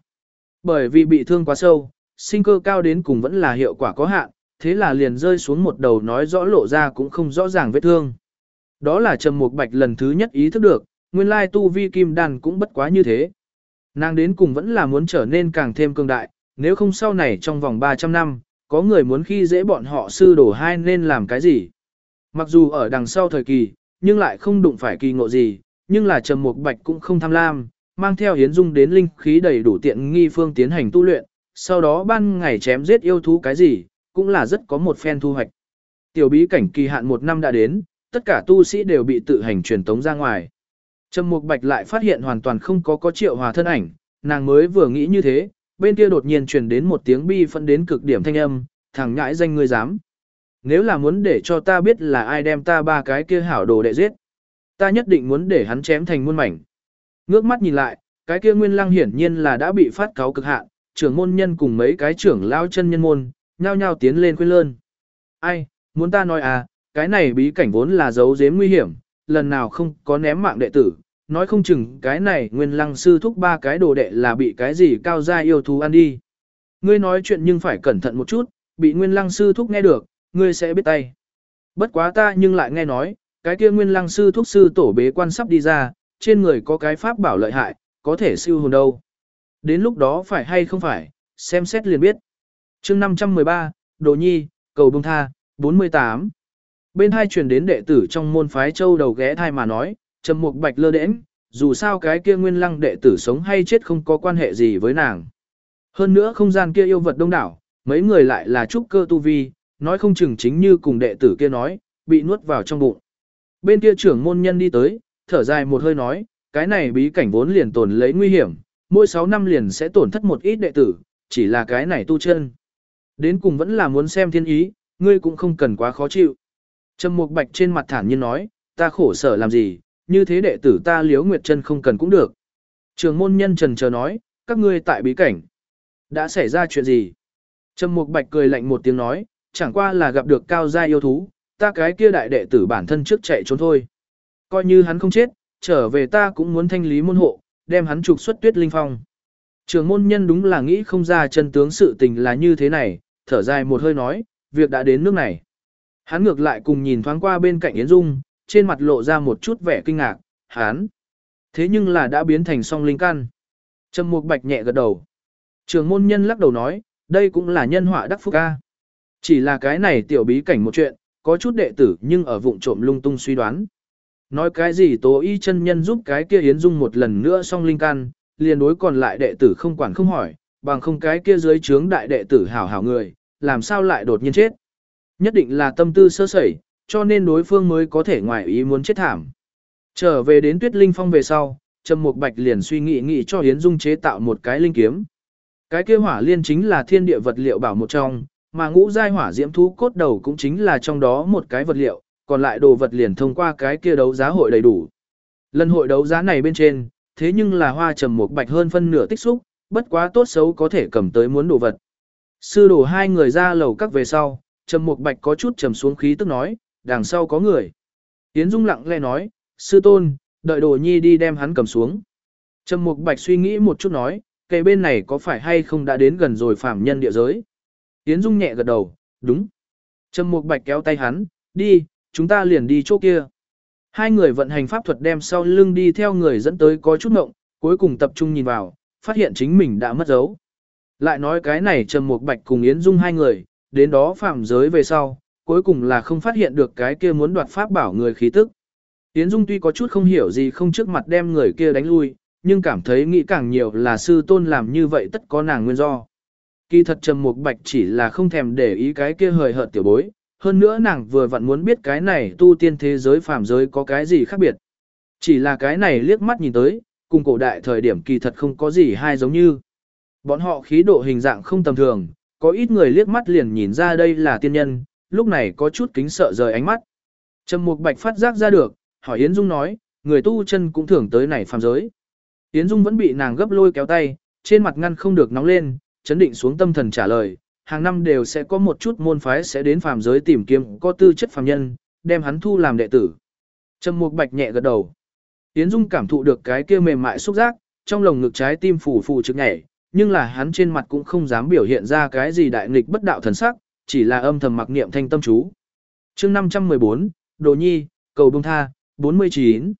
Bởi vì bị thương quá sâu, sinh cơ cao đến cùng vẫn là hiệu quả có hạn, thế là liền rơi xuống một đầu nói rõ lộ ra cũng không rõ ràng vết thương. Đó là Trầm Mục Bạch lần thứ nhất ý thức được, nguyên lai tu vi kim đan cũng bất quá như thế. Nàng đến cùng vẫn là muốn trở nên càng thêm cường đại, nếu không sau này trong vòng 300 năm, có người muốn khi dễ bọn họ sư đổ hai nên làm cái gì. Mặc dù ở đằng sau thời kỳ, nhưng lại không đụng phải kỳ ngộ gì, nhưng là Trầm Mục Bạch cũng không tham lam, mang theo hiến dung đến linh khí đầy đủ tiện nghi phương tiến hành tu luyện, sau đó ban ngày chém giết yêu thú cái gì, cũng là rất có một phen thu hoạch. Tiểu bí cảnh kỳ hạn một năm đã đến, tất cả tu sĩ đều bị tự hành truyền tống ra ngoài. Trầm Mục Bạch lại phát hiện hoàn toàn không có có triệu hòa thân ảnh, nàng mới vừa nghĩ như thế, bên kia đột nhiên truyền đến một tiếng bi phân đến cực điểm thanh âm, thằng nhãi danh ngươi dám. Nếu là muốn để cho ta biết là ai đem ta ba cái kia hảo đồ đệ giết, ta nhất định muốn để hắn chém thành muôn mảnh. Ngước mắt nhìn lại, cái kia nguyên lăng hiển nhiên là đã bị phát cáo cực hạn, trưởng môn nhân cùng mấy cái trưởng lao chân nhân môn, nhao nhao tiến lên khuyên lơn. Ai, muốn ta nói à, cái này bí cảnh vốn là giấu giếm nguy hiểm, lần nào không có ném mạng đệ tử, nói không chừng cái này nguyên lăng sư thúc ba cái đồ đệ là bị cái gì cao gia yêu thú ăn đi. Ngươi nói chuyện nhưng phải cẩn thận một chút, bị nguyên lăng sư thúc nghe được, ngươi sẽ biết tay. Bất quá ta nhưng lại nghe nói, cái kia nguyên lăng sư thuốc sư tổ bế quan sắp đi ra, trên người có cái pháp bảo lợi hại, có thể siêu hồn đâu. Đến lúc đó phải hay không phải, xem xét liền biết. chương 513, Đồ Nhi, Cầu Bông Tha, 48. Bên hai truyền đến đệ tử trong môn phái châu đầu ghé thai mà nói, trầm mục bạch lơ đễnh, dù sao cái kia nguyên lăng đệ tử sống hay chết không có quan hệ gì với nàng. Hơn nữa không gian kia yêu vật đông đảo, mấy người lại là trúc cơ tu vi, nói không chừng chính như cùng đệ tử kia nói, bị nuốt vào trong bụng. Bên kia trưởng môn nhân đi tới, thở dài một hơi nói, cái này bí cảnh vốn liền tồn lấy nguy hiểm, mỗi 6 năm liền sẽ tổn thất một ít đệ tử, chỉ là cái này tu chân. Đến cùng vẫn là muốn xem thiên ý, ngươi cũng không cần quá khó chịu. Trầm Mục Bạch trên mặt thản nhiên nói, ta khổ sở làm gì, như thế đệ tử ta Liễu Nguyệt Chân không cần cũng được. Trường môn nhân trần chờ nói, các ngươi tại bí cảnh. Đã xảy ra chuyện gì? Trầm Mục Bạch cười lạnh một tiếng nói, chẳng qua là gặp được cao gia yêu thú, ta cái kia đại đệ tử bản thân trước chạy trốn thôi. Coi như hắn không chết, trở về ta cũng muốn thanh lý môn hộ, đem hắn trục xuất tuyết linh phong. Trường môn nhân đúng là nghĩ không ra chân tướng sự tình là như thế này, thở dài một hơi nói, việc đã đến nước này. Hắn ngược lại cùng nhìn thoáng qua bên cạnh Yến Dung, trên mặt lộ ra một chút vẻ kinh ngạc, hắn. Thế nhưng là đã biến thành song linh căn. Trầm Mục Bạch nhẹ gật đầu. Trường môn nhân lắc đầu nói, đây cũng là nhân họa đắc phúc ca. Chỉ là cái này tiểu bí cảnh một chuyện, có chút đệ tử nhưng ở vụng trộm lung tung suy đoán. Nói cái gì tố y chân nhân giúp cái kia Yến Dung một lần nữa xong linh can, liền đối còn lại đệ tử không quản không hỏi, bằng không cái kia dưới trướng đại đệ tử hảo hảo người, làm sao lại đột nhiên chết. Nhất định là tâm tư sơ sẩy, cho nên đối phương mới có thể ngoài ý muốn chết thảm. Trở về đến tuyết linh phong về sau, Trầm Mục Bạch liền suy nghĩ nghĩ cho Yến Dung chế tạo một cái linh kiếm. Cái kia hỏa liên chính là thiên địa vật liệu bảo một trong, mà ngũ giai hỏa diễm thú cốt đầu cũng chính là trong đó một cái vật liệu, còn lại đồ vật liền thông qua cái kia đấu giá hội đầy đủ. Lần hội đấu giá này bên trên, thế nhưng là hoa trầm một bạch hơn phân nửa tích xúc, bất quá tốt xấu có thể cầm tới muốn đồ vật. Sư đổ hai người ra lầu các về sau, trầm một bạch có chút trầm xuống khí tức nói, đằng sau có người. Yến Dung lặng lẽ nói, sư tôn, đợi đồ nhi đi đem hắn cầm xuống. Trầm Mục Bạch suy nghĩ một chút nói, cây bên này có phải hay không đã đến gần rồi phạm nhân địa giới. Yến Dung nhẹ gật đầu, đúng. Trầm Mục Bạch kéo tay hắn, đi, chúng ta liền đi chỗ kia. Hai người vận hành pháp thuật đem sau lưng đi theo người dẫn tới có chút ngộng, cuối cùng tập trung nhìn vào, phát hiện chính mình đã mất dấu. Lại nói cái này Trầm Mục Bạch cùng Yến Dung hai người, đến đó phạm giới về sau, cuối cùng là không phát hiện được cái kia muốn đoạt pháp bảo người khí tức. Yến Dung tuy có chút không hiểu gì không trước mặt đem người kia đánh lui, nhưng cảm thấy nghĩ càng nhiều là sư tôn làm như vậy tất có nàng nguyên do. Kỳ thật Trầm Mục Bạch chỉ là không thèm để ý cái kia hời hợt tiểu bối, hơn nữa nàng vừa vặn muốn biết cái này tu tiên thế giới phàm giới có cái gì khác biệt. Chỉ là cái này liếc mắt nhìn tới, cùng cổ đại thời điểm kỳ thật không có gì hai giống như. Bọn họ khí độ hình dạng không tầm thường, có ít người liếc mắt liền nhìn ra đây là tiên nhân, lúc này có chút kính sợ rời ánh mắt. Trầm Mục Bạch phát giác ra được, hỏi Yến Dung nói, người tu chân cũng thường tới này phàm giới. Yến Dung vẫn bị nàng gấp lôi kéo tay, trên mặt ngăn không được nóng lên, chấn định xuống tâm thần trả lời, hàng năm đều sẽ có một chút môn phái sẽ đến phàm giới tìm kiếm có tư chất phàm nhân, đem hắn thu làm đệ tử. Trầm Mục Bạch nhẹ gật đầu. Yến Dung cảm thụ được cái kia mềm mại xúc giác, trong lồng ngực trái tim phủ phủ trực nhảy, nhưng là hắn trên mặt cũng không dám biểu hiện ra cái gì đại nghịch bất đạo thần sắc, chỉ là âm thầm mặc niệm thanh tâm chú. Chương 514, Đồ Nhi, cầu bông tha, 49.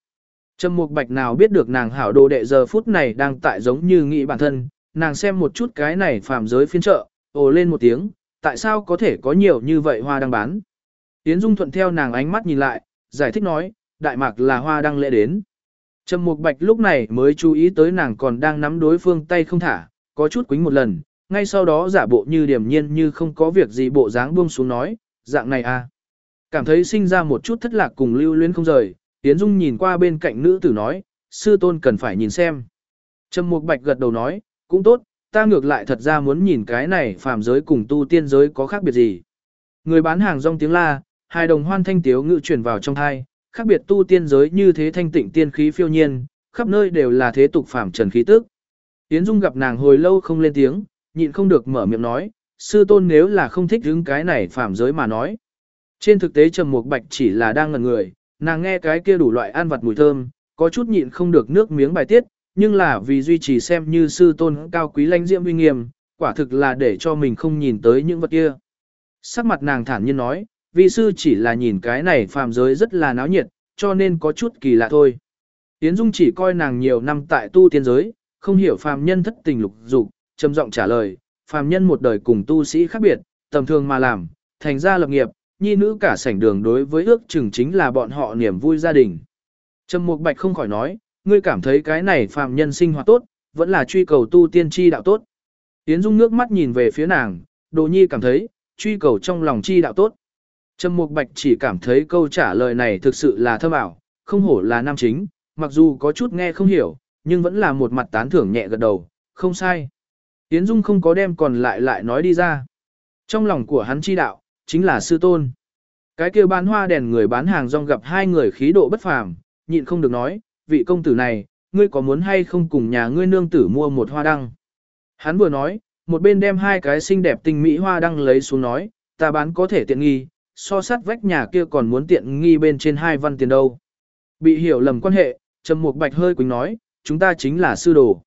Trầm Mục Bạch nào biết được nàng hảo đồ đệ giờ phút này đang tại giống như nghĩ bản thân, nàng xem một chút cái này phàm giới phiên chợ ồ lên một tiếng, tại sao có thể có nhiều như vậy hoa đang bán. Yến Dung thuận theo nàng ánh mắt nhìn lại, giải thích nói, Đại Mạc là hoa đang lễ đến. Trầm Mục Bạch lúc này mới chú ý tới nàng còn đang nắm đối phương tay không thả, có chút quính một lần, ngay sau đó giả bộ như điềm nhiên như không có việc gì bộ dáng buông xuống nói, dạng này à. Cảm thấy sinh ra một chút thất lạc cùng lưu luyến không rời, Yến Dung nhìn qua bên cạnh nữ tử nói, sư tôn cần phải nhìn xem. Trầm Mục Bạch gật đầu nói, cũng tốt, ta ngược lại thật ra muốn nhìn cái này phàm giới cùng tu tiên giới có khác biệt gì. Người bán hàng rong tiếng la, hai đồng hoan thanh tiếu ngự chuyển vào trong thai, khác biệt tu tiên giới như thế thanh tịnh tiên khí phiêu nhiên, khắp nơi đều là thế tục phàm trần khí tức. Yến Dung gặp nàng hồi lâu không lên tiếng, nhịn không được mở miệng nói, sư tôn nếu là không thích hứng cái này phàm giới mà nói. Trên thực tế Trầm Mục Bạch chỉ là đang ngẩn người, nàng nghe cái kia đủ loại ăn vặt mùi thơm, có chút nhịn không được nước miếng bài tiết, nhưng là vì duy trì xem như sư tôn cao quý lãnh diễm uy nghiêm, quả thực là để cho mình không nhìn tới những vật kia. Sắc mặt nàng thản nhiên nói, vị sư chỉ là nhìn cái này phàm giới rất là náo nhiệt, cho nên có chút kỳ lạ thôi. Tiến Dung chỉ coi nàng nhiều năm tại tu tiên giới, không hiểu phàm nhân thất tình lục dục, trầm giọng trả lời, phàm nhân một đời cùng tu sĩ khác biệt, tầm thường mà làm, thành ra lập nghiệp, nhi nữ cả sảnh đường đối với ước chừng chính là bọn họ niềm vui gia đình. Trầm Mục Bạch không khỏi nói, ngươi cảm thấy cái này phàm nhân sinh hoạt tốt, vẫn là truy cầu tu tiên chi đạo tốt. Yến Dung nước mắt nhìn về phía nàng, Đồ Nhi cảm thấy, truy cầu trong lòng chi đạo tốt. Trầm Mục Bạch chỉ cảm thấy câu trả lời này thực sự là thâm ảo, không hổ là nam chính, mặc dù có chút nghe không hiểu, nhưng vẫn là một mặt tán thưởng nhẹ gật đầu, không sai. Yến Dung không có đem còn lại lại nói đi ra. Trong lòng của hắn chi đạo, chính là sư tôn. Cái kia bán hoa đèn người bán hàng rong gặp hai người khí độ bất phàm, nhịn không được nói, vị công tử này, ngươi có muốn hay không cùng nhà ngươi nương tử mua một hoa đăng? Hắn vừa nói, một bên đem hai cái xinh đẹp tinh mỹ hoa đăng lấy xuống nói, ta bán có thể tiện nghi, so sát vách nhà kia còn muốn tiện nghi bên trên hai văn tiền đâu. Bị hiểu lầm quan hệ, Trầm Mục Bạch hơi quỳnh nói, chúng ta chính là sư đồ.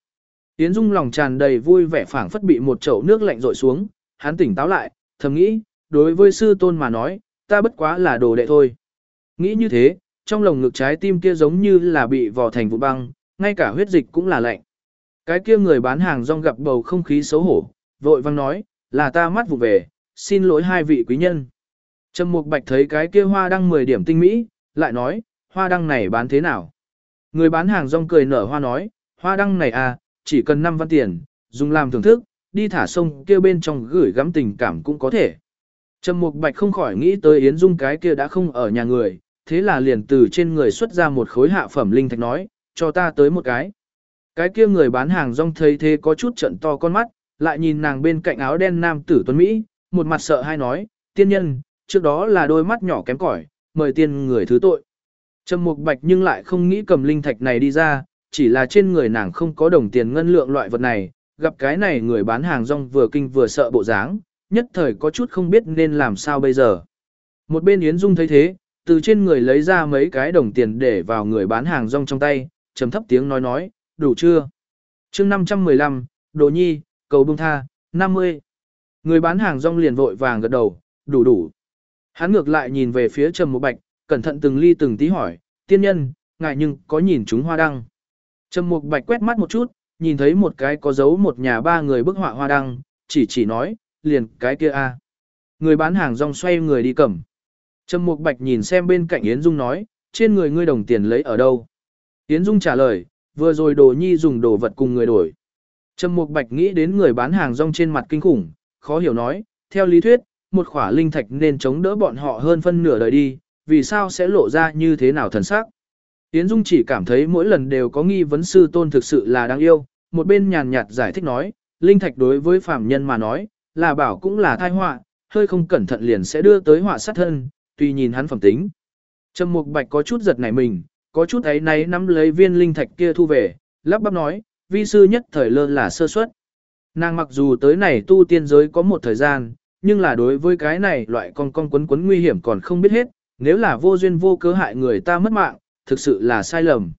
Yến Dung lòng tràn đầy vui vẻ phảng phất bị một chậu nước lạnh rội xuống, hắn tỉnh táo lại, thầm nghĩ, đối với sư tôn mà nói, ta bất quá là đồ đệ thôi. Nghĩ như thế, trong lồng ngực trái tim kia giống như là bị vò thành vụ băng, ngay cả huyết dịch cũng là lạnh. Cái kia người bán hàng rong gặp bầu không khí xấu hổ, vội vang nói, là ta mắt vụ về, xin lỗi hai vị quý nhân. Trầm Mục Bạch thấy cái kia hoa đăng 10 điểm tinh mỹ, lại nói, hoa đăng này bán thế nào? Người bán hàng rong cười nở hoa nói, hoa đăng này à, chỉ cần 5 văn tiền, dùng làm thưởng thức, đi thả sông kia bên trong gửi gắm tình cảm cũng có thể. Trầm Mục Bạch không khỏi nghĩ tới Yến Dung cái kia đã không ở nhà người, thế là liền từ trên người xuất ra một khối hạ phẩm linh thạch nói, cho ta tới một cái. Cái kia người bán hàng rong thấy thế có chút trận to con mắt, lại nhìn nàng bên cạnh áo đen nam tử tuấn Mỹ, một mặt sợ hai nói, tiên nhân, trước đó là đôi mắt nhỏ kém cỏi, mời tiên người thứ tội. Trầm Mục Bạch nhưng lại không nghĩ cầm linh thạch này đi ra, chỉ là trên người nàng không có đồng tiền ngân lượng loại vật này, gặp cái này người bán hàng rong vừa kinh vừa sợ bộ dáng, nhất thời có chút không biết nên làm sao bây giờ. Một bên Yến Dung thấy thế, từ trên người lấy ra mấy cái đồng tiền để vào người bán hàng rong trong tay, trầm thấp tiếng nói nói, đủ chưa? chương 515, Đồ Nhi, cầu bông tha, 50. Người bán hàng rong liền vội vàng gật đầu, đủ đủ. Hắn ngược lại nhìn về phía Trầm Mục Bạch, cẩn thận từng ly từng tí hỏi, tiên nhân, ngại nhưng có nhìn chúng hoa đăng. Trầm Mục Bạch quét mắt một chút, nhìn thấy một cái có dấu một nhà ba người bức họa hoa đăng, chỉ chỉ nói, liền cái kia a. Người bán hàng rong xoay người đi cầm. Trầm Mục Bạch nhìn xem bên cạnh Yến Dung nói, trên người ngươi đồng tiền lấy ở đâu? Yến Dung trả lời, vừa rồi đồ nhi dùng đồ vật cùng người đổi. Trầm Mục Bạch nghĩ đến người bán hàng rong trên mặt kinh khủng, khó hiểu nói, theo lý thuyết, một khỏa linh thạch nên chống đỡ bọn họ hơn phân nửa đời đi, vì sao sẽ lộ ra như thế nào thần sắc. Yến Dung chỉ cảm thấy mỗi lần đều có nghi vấn sư tôn thực sự là đáng yêu, một bên nhàn nhạt giải thích nói, linh thạch đối với phàm nhân mà nói, là bảo cũng là thai họa, hơi không cẩn thận liền sẽ đưa tới họa sát thân, tùy nhìn hắn phẩm tính. Trầm Mục Bạch có chút giật nảy mình, có chút ấy náy nắm lấy viên linh thạch kia thu về, lắp bắp nói, vi sư nhất thời lơ là sơ suất. Nàng mặc dù tới này tu tiên giới có một thời gian, nhưng là đối với cái này loại con con quấn quấn nguy hiểm còn không biết hết, nếu là vô duyên vô cớ hại người ta mất mạng, thực sự là sai lầm.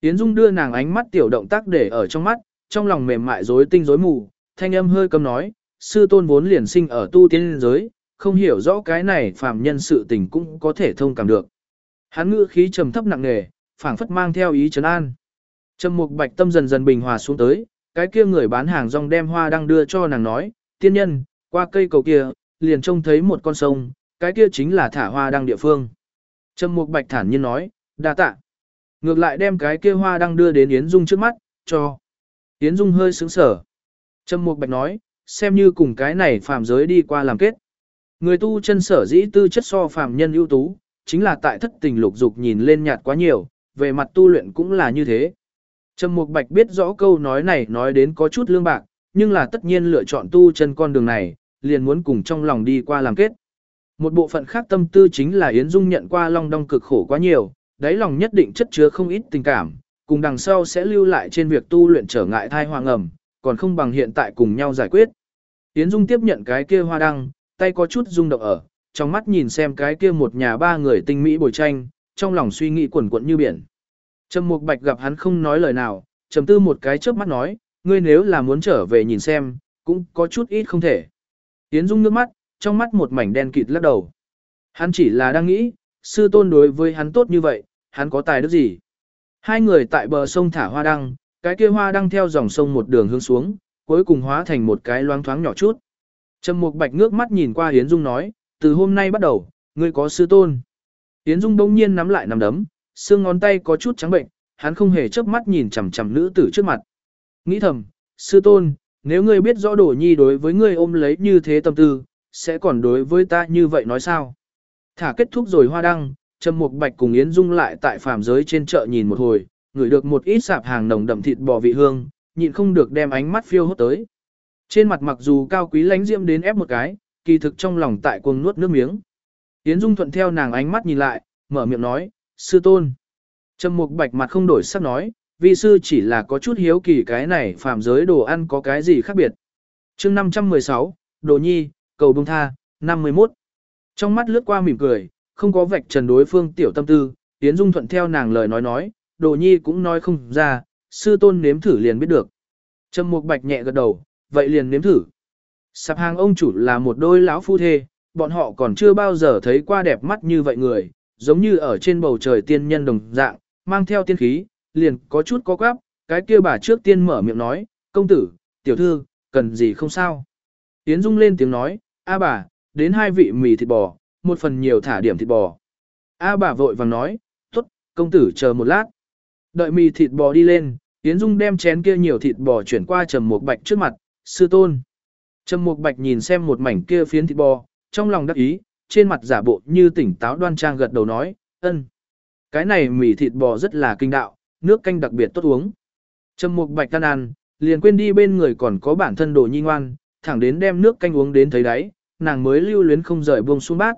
Yến Dung đưa nàng ánh mắt tiểu động tác để ở trong mắt, trong lòng mềm mại rối tinh rối mù, thanh âm hơi cầm nói, sư tôn vốn liền sinh ở tu tiên giới, không hiểu rõ cái này phàm nhân sự tình cũng có thể thông cảm được. Hắn ngữ khí trầm thấp nặng nề, phảng phất mang theo ý trấn an. Trầm Mục Bạch tâm dần dần bình hòa xuống tới, cái kia người bán hàng rong đem hoa đang đưa cho nàng nói, tiên nhân, qua cây cầu kia, liền trông thấy một con sông, cái kia chính là thả hoa đăng địa phương. Trầm Mục Bạch thản nhiên nói, đa tạ. Ngược lại đem cái kia hoa đăng đưa đến Yến Dung trước mắt, cho. Yến Dung hơi sững sở. Trầm Mục Bạch nói, xem như cùng cái này phàm giới đi qua làm kết. Người tu chân sở dĩ tư chất so phàm nhân ưu tú, chính là tại thất tình lục dục nhìn lên nhạt quá nhiều, về mặt tu luyện cũng là như thế. Trầm Mục Bạch biết rõ câu nói này nói đến có chút lương bạc, nhưng là tất nhiên lựa chọn tu chân con đường này, liền muốn cùng trong lòng đi qua làm kết. Một bộ phận khác tâm tư chính là Yến Dung nhận qua long đong cực khổ quá nhiều, đáy lòng nhất định chất chứa không ít tình cảm, cùng đằng sau sẽ lưu lại trên việc tu luyện trở ngại thai hoàng ẩm, còn không bằng hiện tại cùng nhau giải quyết. Yến Dung tiếp nhận cái kia hoa đăng, tay có chút rung động ở, trong mắt nhìn xem cái kia một nhà ba người tinh mỹ bồi tranh, trong lòng suy nghĩ quẩn quẩn như biển. Trầm Mục Bạch gặp hắn không nói lời nào, trầm tư một cái chớp mắt nói, ngươi nếu là muốn trở về nhìn xem, cũng có chút ít không thể. Yến Dung nước mắt, trong mắt một mảnh đen kịt lắc đầu. Hắn chỉ là đang nghĩ, sư tôn đối với hắn tốt như vậy, hắn có tài đức gì? Hai người tại bờ sông thả hoa đăng, cái kia hoa đăng theo dòng sông một đường hướng xuống, cuối cùng hóa thành một cái loáng thoáng nhỏ chút. Trầm Mục Bạch ngước mắt nhìn qua Yến Dung nói, từ hôm nay bắt đầu, ngươi có sư tôn. Yến Dung đông nhiên nắm lại nắm đấm, xương ngón tay có chút trắng bệnh, hắn không hề chớp mắt nhìn chằm chằm nữ tử trước mặt. Nghĩ thầm, sư tôn, nếu ngươi biết rõ đồ nhi đối với ngươi ôm lấy như thế tâm tư, sẽ còn đối với ta như vậy nói sao? Thả kết thúc rồi hoa đăng, Trầm Mục Bạch cùng Yến Dung lại tại phàm giới trên chợ nhìn một hồi, ngửi được một ít sạp hàng nồng đậm thịt bò vị hương, nhịn không được đem ánh mắt phiêu hốt tới. Trên mặt mặc dù cao quý lãnh diễm đến ép một cái, kỳ thực trong lòng tại cuồng nuốt nước miếng. Yến Dung thuận theo nàng ánh mắt nhìn lại, mở miệng nói, sư tôn. Trầm Mục Bạch mặt không đổi sắc nói, vi sư chỉ là có chút hiếu kỳ cái này phàm giới đồ ăn có cái gì khác biệt. chương 516, Đồ Nhi, cầu bông tha, 51. Trong mắt lướt qua mỉm cười, không có vạch trần đối phương tiểu tâm tư, Yến Dung thuận theo nàng lời nói nói, Đồ Nhi cũng nói không ra, sư tôn nếm thử liền biết được. Trầm Mục Bạch nhẹ gật đầu, vậy liền nếm thử. Sạp hàng ông chủ là một đôi lão phu thê, bọn họ còn chưa bao giờ thấy qua đẹp mắt như vậy người, giống như ở trên bầu trời tiên nhân đồng dạng, mang theo tiên khí, liền có chút có quáp, Cái kia bà trước tiên mở miệng nói, công tử, tiểu thư, cần gì không sao. Yến Dung lên tiếng nói, a bà, đến hai vị mì thịt bò, một phần nhiều thả điểm thịt bò. A bà vội vàng nói, tốt, công tử chờ một lát. Đợi mì thịt bò đi lên, Yến Dung đem chén kia nhiều thịt bò chuyển qua Trầm một Bạch trước mặt, sư tôn. Trầm Mục Bạch nhìn xem một mảnh kia phiến thịt bò, trong lòng đắc ý, trên mặt giả bộ như tỉnh táo đoan trang gật đầu nói, ân. Cái này mì thịt bò rất là kinh đạo, nước canh đặc biệt tốt uống. Trầm Mục Bạch tan ăn, liền quên đi bên người còn có bản thân đồ nhi ngoan, thẳng đến đem nước canh uống đến thấy đáy, nàng mới lưu luyến không rời buông xuống bát.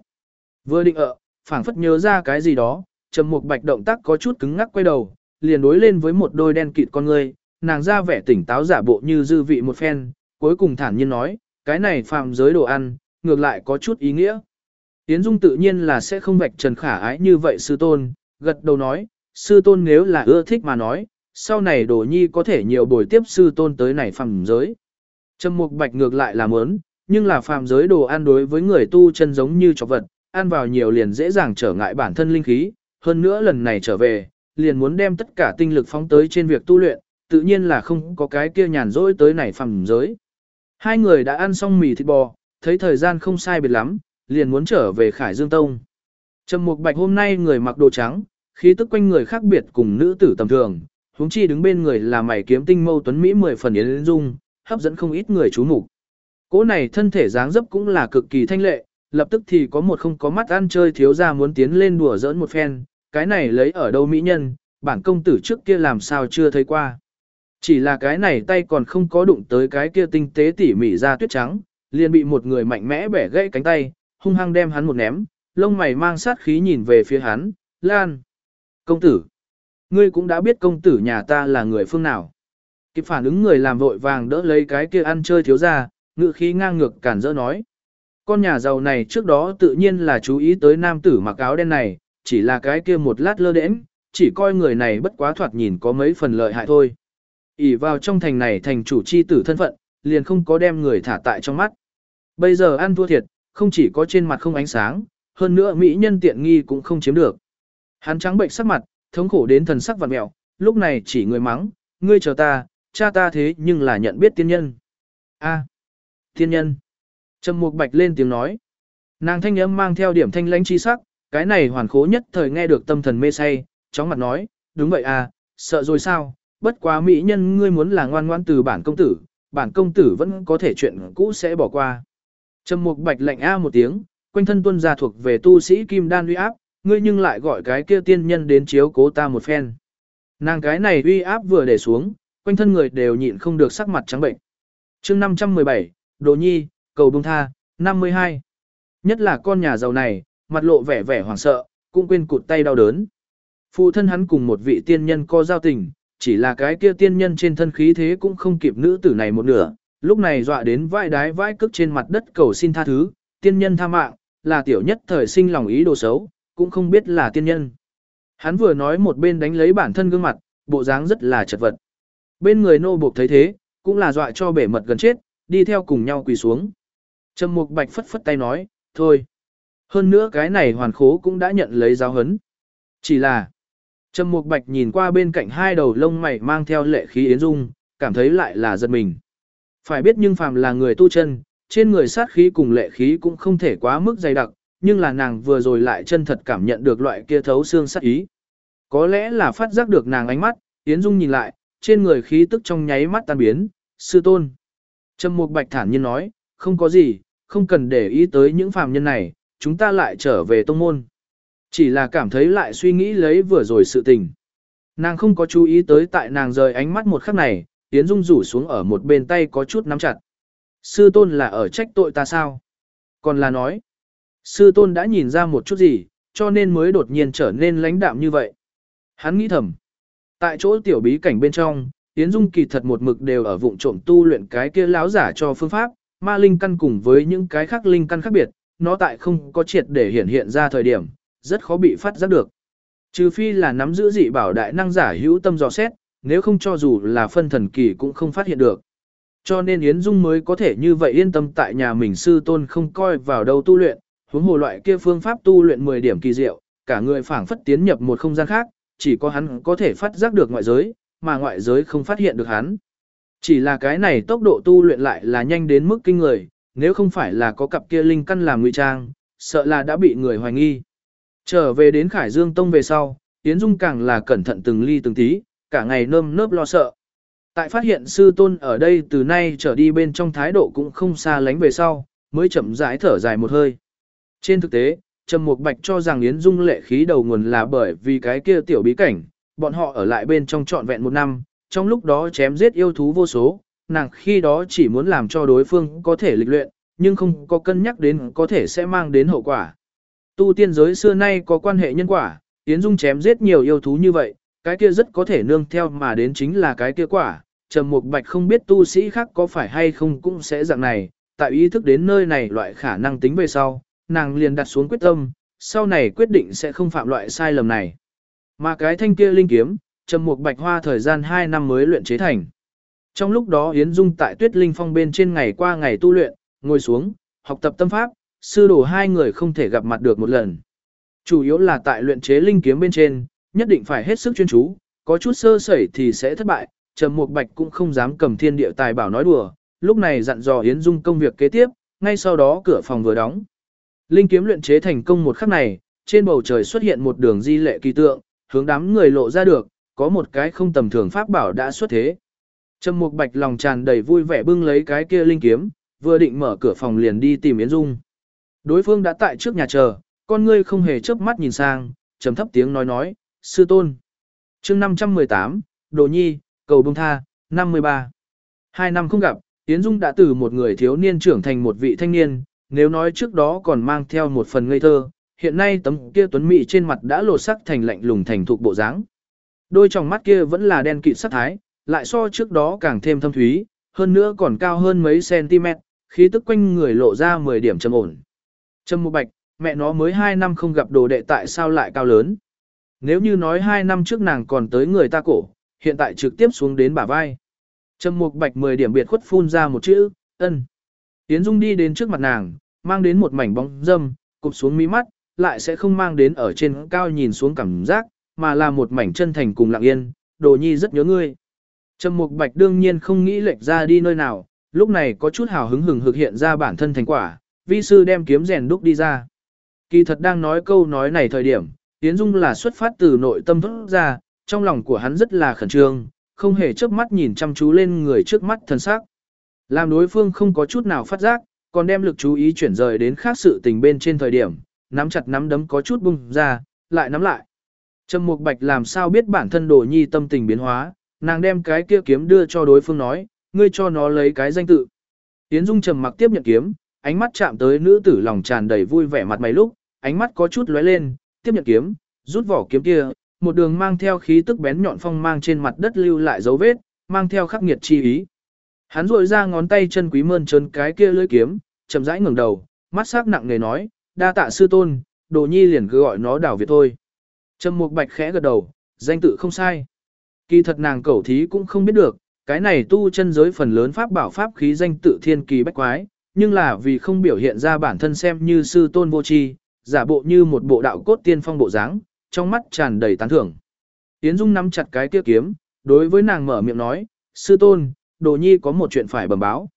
Vừa định ợ, phảng phất nhớ ra cái gì đó, Trầm Mục Bạch động tác có chút cứng ngắc quay đầu, liền đối lên với một đôi đen kịt con người nàng ra vẻ tỉnh táo giả bộ như dư vị một phen, cuối cùng thản nhiên nói, cái này phạm giới đồ ăn, ngược lại có chút ý nghĩa. Yến Dung tự nhiên là sẽ không vạch trần khả ái như vậy sư tôn, gật đầu nói, sư tôn nếu là ưa thích mà nói, sau này đồ nhi có thể nhiều buổi tiếp sư tôn tới này phạm giới. Trầm mục bạch ngược lại là mớn, nhưng là phạm giới đồ ăn đối với người tu chân giống như chọc vật, ăn vào nhiều liền dễ dàng trở ngại bản thân linh khí, hơn nữa lần này trở về, liền muốn đem tất cả tinh lực phóng tới trên việc tu luyện, tự nhiên là không có cái kia nhàn rỗi tới này phẳng giới. Hai người đã ăn xong mì thịt bò, thấy thời gian không sai biệt lắm, liền muốn trở về Khải Dương Tông. Trầm Mục Bạch hôm nay người mặc đồ trắng, khí tức quanh người khác biệt cùng nữ tử tầm thường, huống chi đứng bên người là mày kiếm tinh mâu tuấn mỹ mười phần yến dung, hấp dẫn không ít người chú mục. Cố này thân thể dáng dấp cũng là cực kỳ thanh lệ, lập tức thì có một không có mắt ăn chơi thiếu gia muốn tiến lên đùa giỡn một phen, cái này lấy ở đâu mỹ nhân, bản công tử trước kia làm sao chưa thấy qua. Chỉ là cái này tay còn không có đụng tới cái kia tinh tế tỉ mỉ ra tuyết trắng, liền bị một người mạnh mẽ bẻ gãy cánh tay, hung hăng đem hắn một ném, lông mày mang sát khí nhìn về phía hắn, Lan. Công tử, ngươi cũng đã biết công tử nhà ta là người phương nào. Kịp phản ứng người làm vội vàng đỡ lấy cái kia ăn chơi thiếu ra, ngự khí ngang ngược cản rỡ nói. Con nhà giàu này trước đó tự nhiên là chú ý tới nam tử mặc áo đen này, chỉ là cái kia một lát lơ đễnh, chỉ coi người này bất quá thoạt nhìn có mấy phần lợi hại thôi ỉ vào trong thành này thành chủ chi tử thân phận, liền không có đem người thả tại trong mắt. Bây giờ ăn thua thiệt, không chỉ có trên mặt không ánh sáng, hơn nữa mỹ nhân tiện nghi cũng không chiếm được. Hắn trắng bệnh sắc mặt, thống khổ đến thần sắc vặn mẹo, lúc này chỉ người mắng, ngươi chờ ta, cha ta thế nhưng là nhận biết tiên nhân. A, tiên nhân. Trầm Mục Bạch lên tiếng nói. Nàng thanh âm mang theo điểm thanh lãnh chi sắc, cái này hoàn khố nhất thời nghe được tâm thần mê say, chóng mặt nói, đúng vậy à, sợ rồi sao, bất quá mỹ nhân ngươi muốn là ngoan ngoan từ bản công tử, bản công tử vẫn có thể chuyện cũ sẽ bỏ qua. Trầm mục bạch lạnh a một tiếng, quanh thân tuân gia thuộc về tu sĩ kim đan uy áp, ngươi nhưng lại gọi cái kia tiên nhân đến chiếu cố ta một phen. Nàng cái này uy áp vừa để xuống, quanh thân người đều nhịn không được sắc mặt trắng bệnh. chương 517, Đồ Nhi, cầu bông tha, 52. Nhất là con nhà giàu này, mặt lộ vẻ vẻ hoảng sợ, cũng quên cụt tay đau đớn. Phụ thân hắn cùng một vị tiên nhân có giao tình, chỉ là cái kia tiên nhân trên thân khí thế cũng không kịp nữ tử này một nửa, lúc này dọa đến vai đái vai cước trên mặt đất cầu xin tha thứ, tiên nhân tha mạng, là tiểu nhất thời sinh lòng ý đồ xấu, cũng không biết là tiên nhân. Hắn vừa nói một bên đánh lấy bản thân gương mặt, bộ dáng rất là chật vật. Bên người nô buộc thấy thế, cũng là dọa cho bể mật gần chết, đi theo cùng nhau quỳ xuống. Trầm Mục Bạch phất phất tay nói, thôi. Hơn nữa cái này hoàn khố cũng đã nhận lấy giáo hấn. Chỉ là, Trầm Mục Bạch nhìn qua bên cạnh hai đầu lông mày mang theo lệ khí yến dung, cảm thấy lại là giật mình. Phải biết nhưng phàm là người tu chân, trên người sát khí cùng lệ khí cũng không thể quá mức dày đặc, nhưng là nàng vừa rồi lại chân thật cảm nhận được loại kia thấu xương sát ý. Có lẽ là phát giác được nàng ánh mắt, Yến Dung nhìn lại, trên người khí tức trong nháy mắt tan biến, sư tôn. Trầm Mục Bạch thản nhiên nói, không có gì, không cần để ý tới những phàm nhân này, chúng ta lại trở về tông môn. Chỉ là cảm thấy lại suy nghĩ lấy vừa rồi sự tình. Nàng không có chú ý tới tại nàng rời ánh mắt một khắc này, Yến Dung rủ xuống ở một bên tay có chút nắm chặt. Sư tôn là ở trách tội ta sao? Còn là nói, sư tôn đã nhìn ra một chút gì, cho nên mới đột nhiên trở nên lãnh đạm như vậy. Hắn nghĩ thầm. Tại chỗ tiểu bí cảnh bên trong, Yến Dung kỳ thật một mực đều ở vụng trộm tu luyện cái kia láo giả cho phương pháp, ma linh căn cùng với những cái khác linh căn khác biệt, nó tại không có triệt để hiện hiện ra thời điểm, rất khó bị phát giác được. Trừ phi là nắm giữ dị bảo đại năng giả hữu tâm dò xét, nếu không cho dù là phân thần kỳ cũng không phát hiện được. Cho nên Yến Dung mới có thể như vậy yên tâm tại nhà mình sư tôn không coi vào đâu tu luyện, huống hồ loại kia phương pháp tu luyện 10 điểm kỳ diệu, cả người phảng phất tiến nhập một không gian khác, chỉ có hắn có thể phát giác được ngoại giới, mà ngoại giới không phát hiện được hắn. Chỉ là cái này tốc độ tu luyện lại là nhanh đến mức kinh người, nếu không phải là có cặp kia linh căn làm ngụy trang, sợ là đã bị người hoài nghi. Trở về đến Khải Dương Tông về sau, Yến Dung càng là cẩn thận từng ly từng tí, cả ngày nơm nớp lo sợ. Tại phát hiện sư tôn ở đây từ nay trở đi bên trong thái độ cũng không xa lánh về sau, mới chậm rãi thở dài một hơi. Trên thực tế, Trầm Mục Bạch cho rằng Yến Dung lệ khí đầu nguồn là bởi vì cái kia tiểu bí cảnh, bọn họ ở lại bên trong trọn vẹn một năm, trong lúc đó chém giết yêu thú vô số, nàng khi đó chỉ muốn làm cho đối phương có thể lịch luyện, nhưng không có cân nhắc đến có thể sẽ mang đến hậu quả. Tu tiên giới xưa nay có quan hệ nhân quả, Yến Dung chém giết nhiều yêu thú như vậy, cái kia rất có thể nương theo mà đến chính là cái kia quả. Trầm Mục Bạch không biết tu sĩ khác có phải hay không cũng sẽ dạng này, tại ý thức đến nơi này loại khả năng tính về sau, nàng liền đặt xuống quyết tâm, sau này quyết định sẽ không phạm loại sai lầm này. Mà cái thanh kia linh kiếm, Trầm Mục Bạch hoa thời gian 2 năm mới luyện chế thành. Trong lúc đó Yến Dung tại Tuyết Linh Phong bên trên ngày qua ngày tu luyện, ngồi xuống, học tập tâm pháp, sư đồ hai người không thể gặp mặt được một lần. Chủ yếu là tại luyện chế linh kiếm bên trên, nhất định phải hết sức chuyên chú, có chút sơ sẩy thì sẽ thất bại, Trầm Mục Bạch cũng không dám cầm thiên địa tài bảo nói đùa, lúc này dặn dò Yến Dung công việc kế tiếp, ngay sau đó cửa phòng vừa đóng. Linh kiếm luyện chế thành công một khắc này, trên bầu trời xuất hiện một đường di lệ kỳ tượng, hướng đám người lộ ra được, có một cái không tầm thường pháp bảo đã xuất thế. Trầm Mục Bạch lòng tràn đầy vui vẻ bưng lấy cái kia linh kiếm, vừa định mở cửa phòng liền đi tìm Yến Dung. Đối phương đã tại trước nhà chờ, con ngươi không hề chớp mắt nhìn sang, trầm thấp tiếng nói nói, sư tôn. chương 518, Đồ Nhi, cầu bông tha, 53. Hai năm không gặp, Yến Dung đã từ một người thiếu niên trưởng thành một vị thanh niên, nếu nói trước đó còn mang theo một phần ngây thơ, hiện nay tấm kia tuấn mỹ trên mặt đã lột sắc thành lạnh lùng thành thục bộ dáng. Đôi tròng mắt kia vẫn là đen kịt sắc thái, lại so trước đó càng thêm thâm thúy, hơn nữa còn cao hơn mấy cm, khí tức quanh người lộ ra 10 điểm trầm ổn. Trầm Mục Bạch, mẹ nó mới 2 năm không gặp đồ đệ tại sao lại cao lớn. Nếu như nói 2 năm trước nàng còn tới người ta cổ, hiện tại trực tiếp xuống đến bả vai. Trầm Mục Bạch 10 điểm biệt khuất phun ra một chữ, ân. Yến Dung đi đến trước mặt nàng, mang đến một mảnh bóng dâm, cụp xuống mí mắt, lại sẽ không mang đến ở trên cao nhìn xuống cảm giác, mà là một mảnh chân thành cùng lặng yên, đồ nhi rất nhớ ngươi. Trầm Mục Bạch đương nhiên không nghĩ lệch ra đi nơi nào, lúc này có chút hào hứng hừng hực hiện ra bản thân thành quả, vi sư đem kiếm rèn đúc đi ra. Kỳ thật đang nói câu nói này thời điểm, Yến Dung là xuất phát từ nội tâm thốt ra, trong lòng của hắn rất là khẩn trương, không hề chớp mắt nhìn chăm chú lên người trước mắt thân xác. Làm đối phương không có chút nào phát giác, còn đem lực chú ý chuyển rời đến khác sự tình bên trên thời điểm, nắm chặt nắm đấm có chút bung ra, lại nắm lại. Trầm Mục Bạch làm sao biết bản thân Đồ Nhi tâm tình biến hóa, nàng đem cái kia kiếm đưa cho đối phương nói, ngươi cho nó lấy cái danh tự. Yến Dung trầm mặc tiếp nhận kiếm, ánh mắt chạm tới nữ tử lòng tràn đầy vui vẻ mặt mày lúc, ánh mắt có chút lóe lên, tiếp nhận kiếm, rút vỏ kiếm kia, một đường mang theo khí tức bén nhọn phong mang trên mặt đất lưu lại dấu vết, mang theo khắc nghiệt chi ý. Hắn rội ra ngón tay chân quý mơn trơn cái kia lưỡi kiếm, chậm rãi ngẩng đầu, mắt sắc nặng nề nói, đa tạ sư tôn, đồ nhi liền cứ gọi nó đảo Việt thôi. Trầm Mục Bạch khẽ gật đầu, danh tự không sai. Kỳ thật nàng cẩu thí cũng không biết được, cái này tu chân giới phần lớn pháp bảo pháp khí danh tự thiên kỳ bách quái, nhưng là vì không biểu hiện ra bản thân xem như sư tôn vô tri, giả bộ như một bộ đạo cốt tiên phong bộ dáng, trong mắt tràn đầy tán thưởng. Yến Dung nắm chặt cái kia kiếm, đối với nàng mở miệng nói, sư tôn, đồ nhi có một chuyện phải bẩm báo.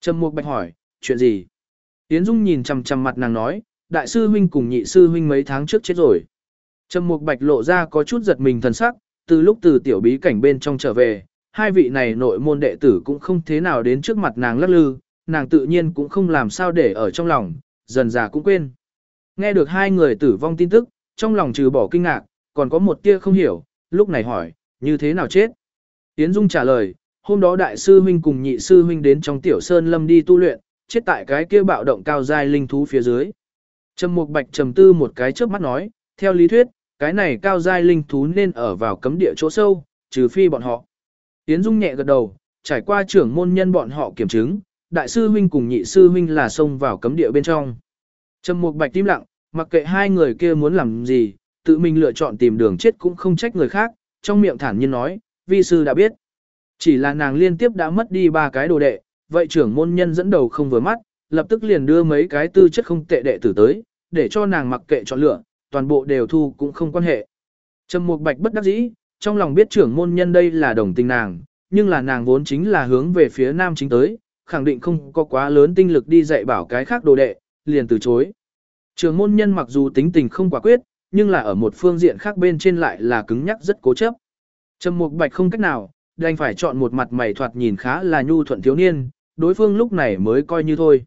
Trầm Mục Bạch hỏi, chuyện gì? Yến Dung nhìn chằm chằm mặt nàng nói, đại sư huynh cùng nhị sư huynh mấy tháng trước chết rồi. Trầm Mục Bạch lộ ra có chút giật mình thần sắc, từ lúc từ tiểu bí cảnh bên trong trở về, hai vị này nội môn đệ tử cũng không thế nào đến trước mặt nàng lắc lư, nàng tự nhiên cũng không làm sao để ở trong lòng, dần già cũng quên. Nghe được hai người tử vong tin tức, trong lòng trừ bỏ kinh ngạc, còn có một tia không hiểu, lúc này hỏi, như thế nào chết? Yến Dung trả lời, hôm đó đại sư huynh cùng nhị sư huynh đến trong tiểu sơn lâm đi tu luyện, chết tại cái kia bạo động cao dài linh thú phía dưới. Trầm Mục Bạch trầm tư một cái trước mắt nói, theo lý thuyết, cái này cao dài linh thú nên ở vào cấm địa chỗ sâu, trừ phi bọn họ. Yến Dung nhẹ gật đầu, trải qua trưởng môn nhân bọn họ kiểm chứng, đại sư huynh cùng nhị sư huynh là xông vào cấm địa bên trong. Trầm Mục Bạch tim lặng, mặc kệ hai người kia muốn làm gì, tự mình lựa chọn tìm đường chết cũng không trách người khác, trong miệng thản nhiên nói, vi sư đã biết. Chỉ là nàng liên tiếp đã mất đi ba cái đồ đệ, vậy trưởng môn nhân dẫn đầu không vừa mắt, lập tức liền đưa mấy cái tư chất không tệ đệ tử tới, để cho nàng mặc kệ chọn lựa, toàn bộ đều thu cũng không quan hệ. Trầm Mục Bạch bất đắc dĩ, trong lòng biết trưởng môn nhân đây là đồng tình nàng, nhưng là nàng vốn chính là hướng về phía nam chính tới, khẳng định không có quá lớn tinh lực đi dạy bảo cái khác đồ đệ, liền từ chối. trường môn nhân mặc dù tính tình không quả quyết, nhưng là ở một phương diện khác bên trên lại là cứng nhắc rất cố chấp. Trầm Mục Bạch không cách nào, đành phải chọn một mặt mày thoạt nhìn khá là nhu thuận thiếu niên, đối phương lúc này mới coi như thôi.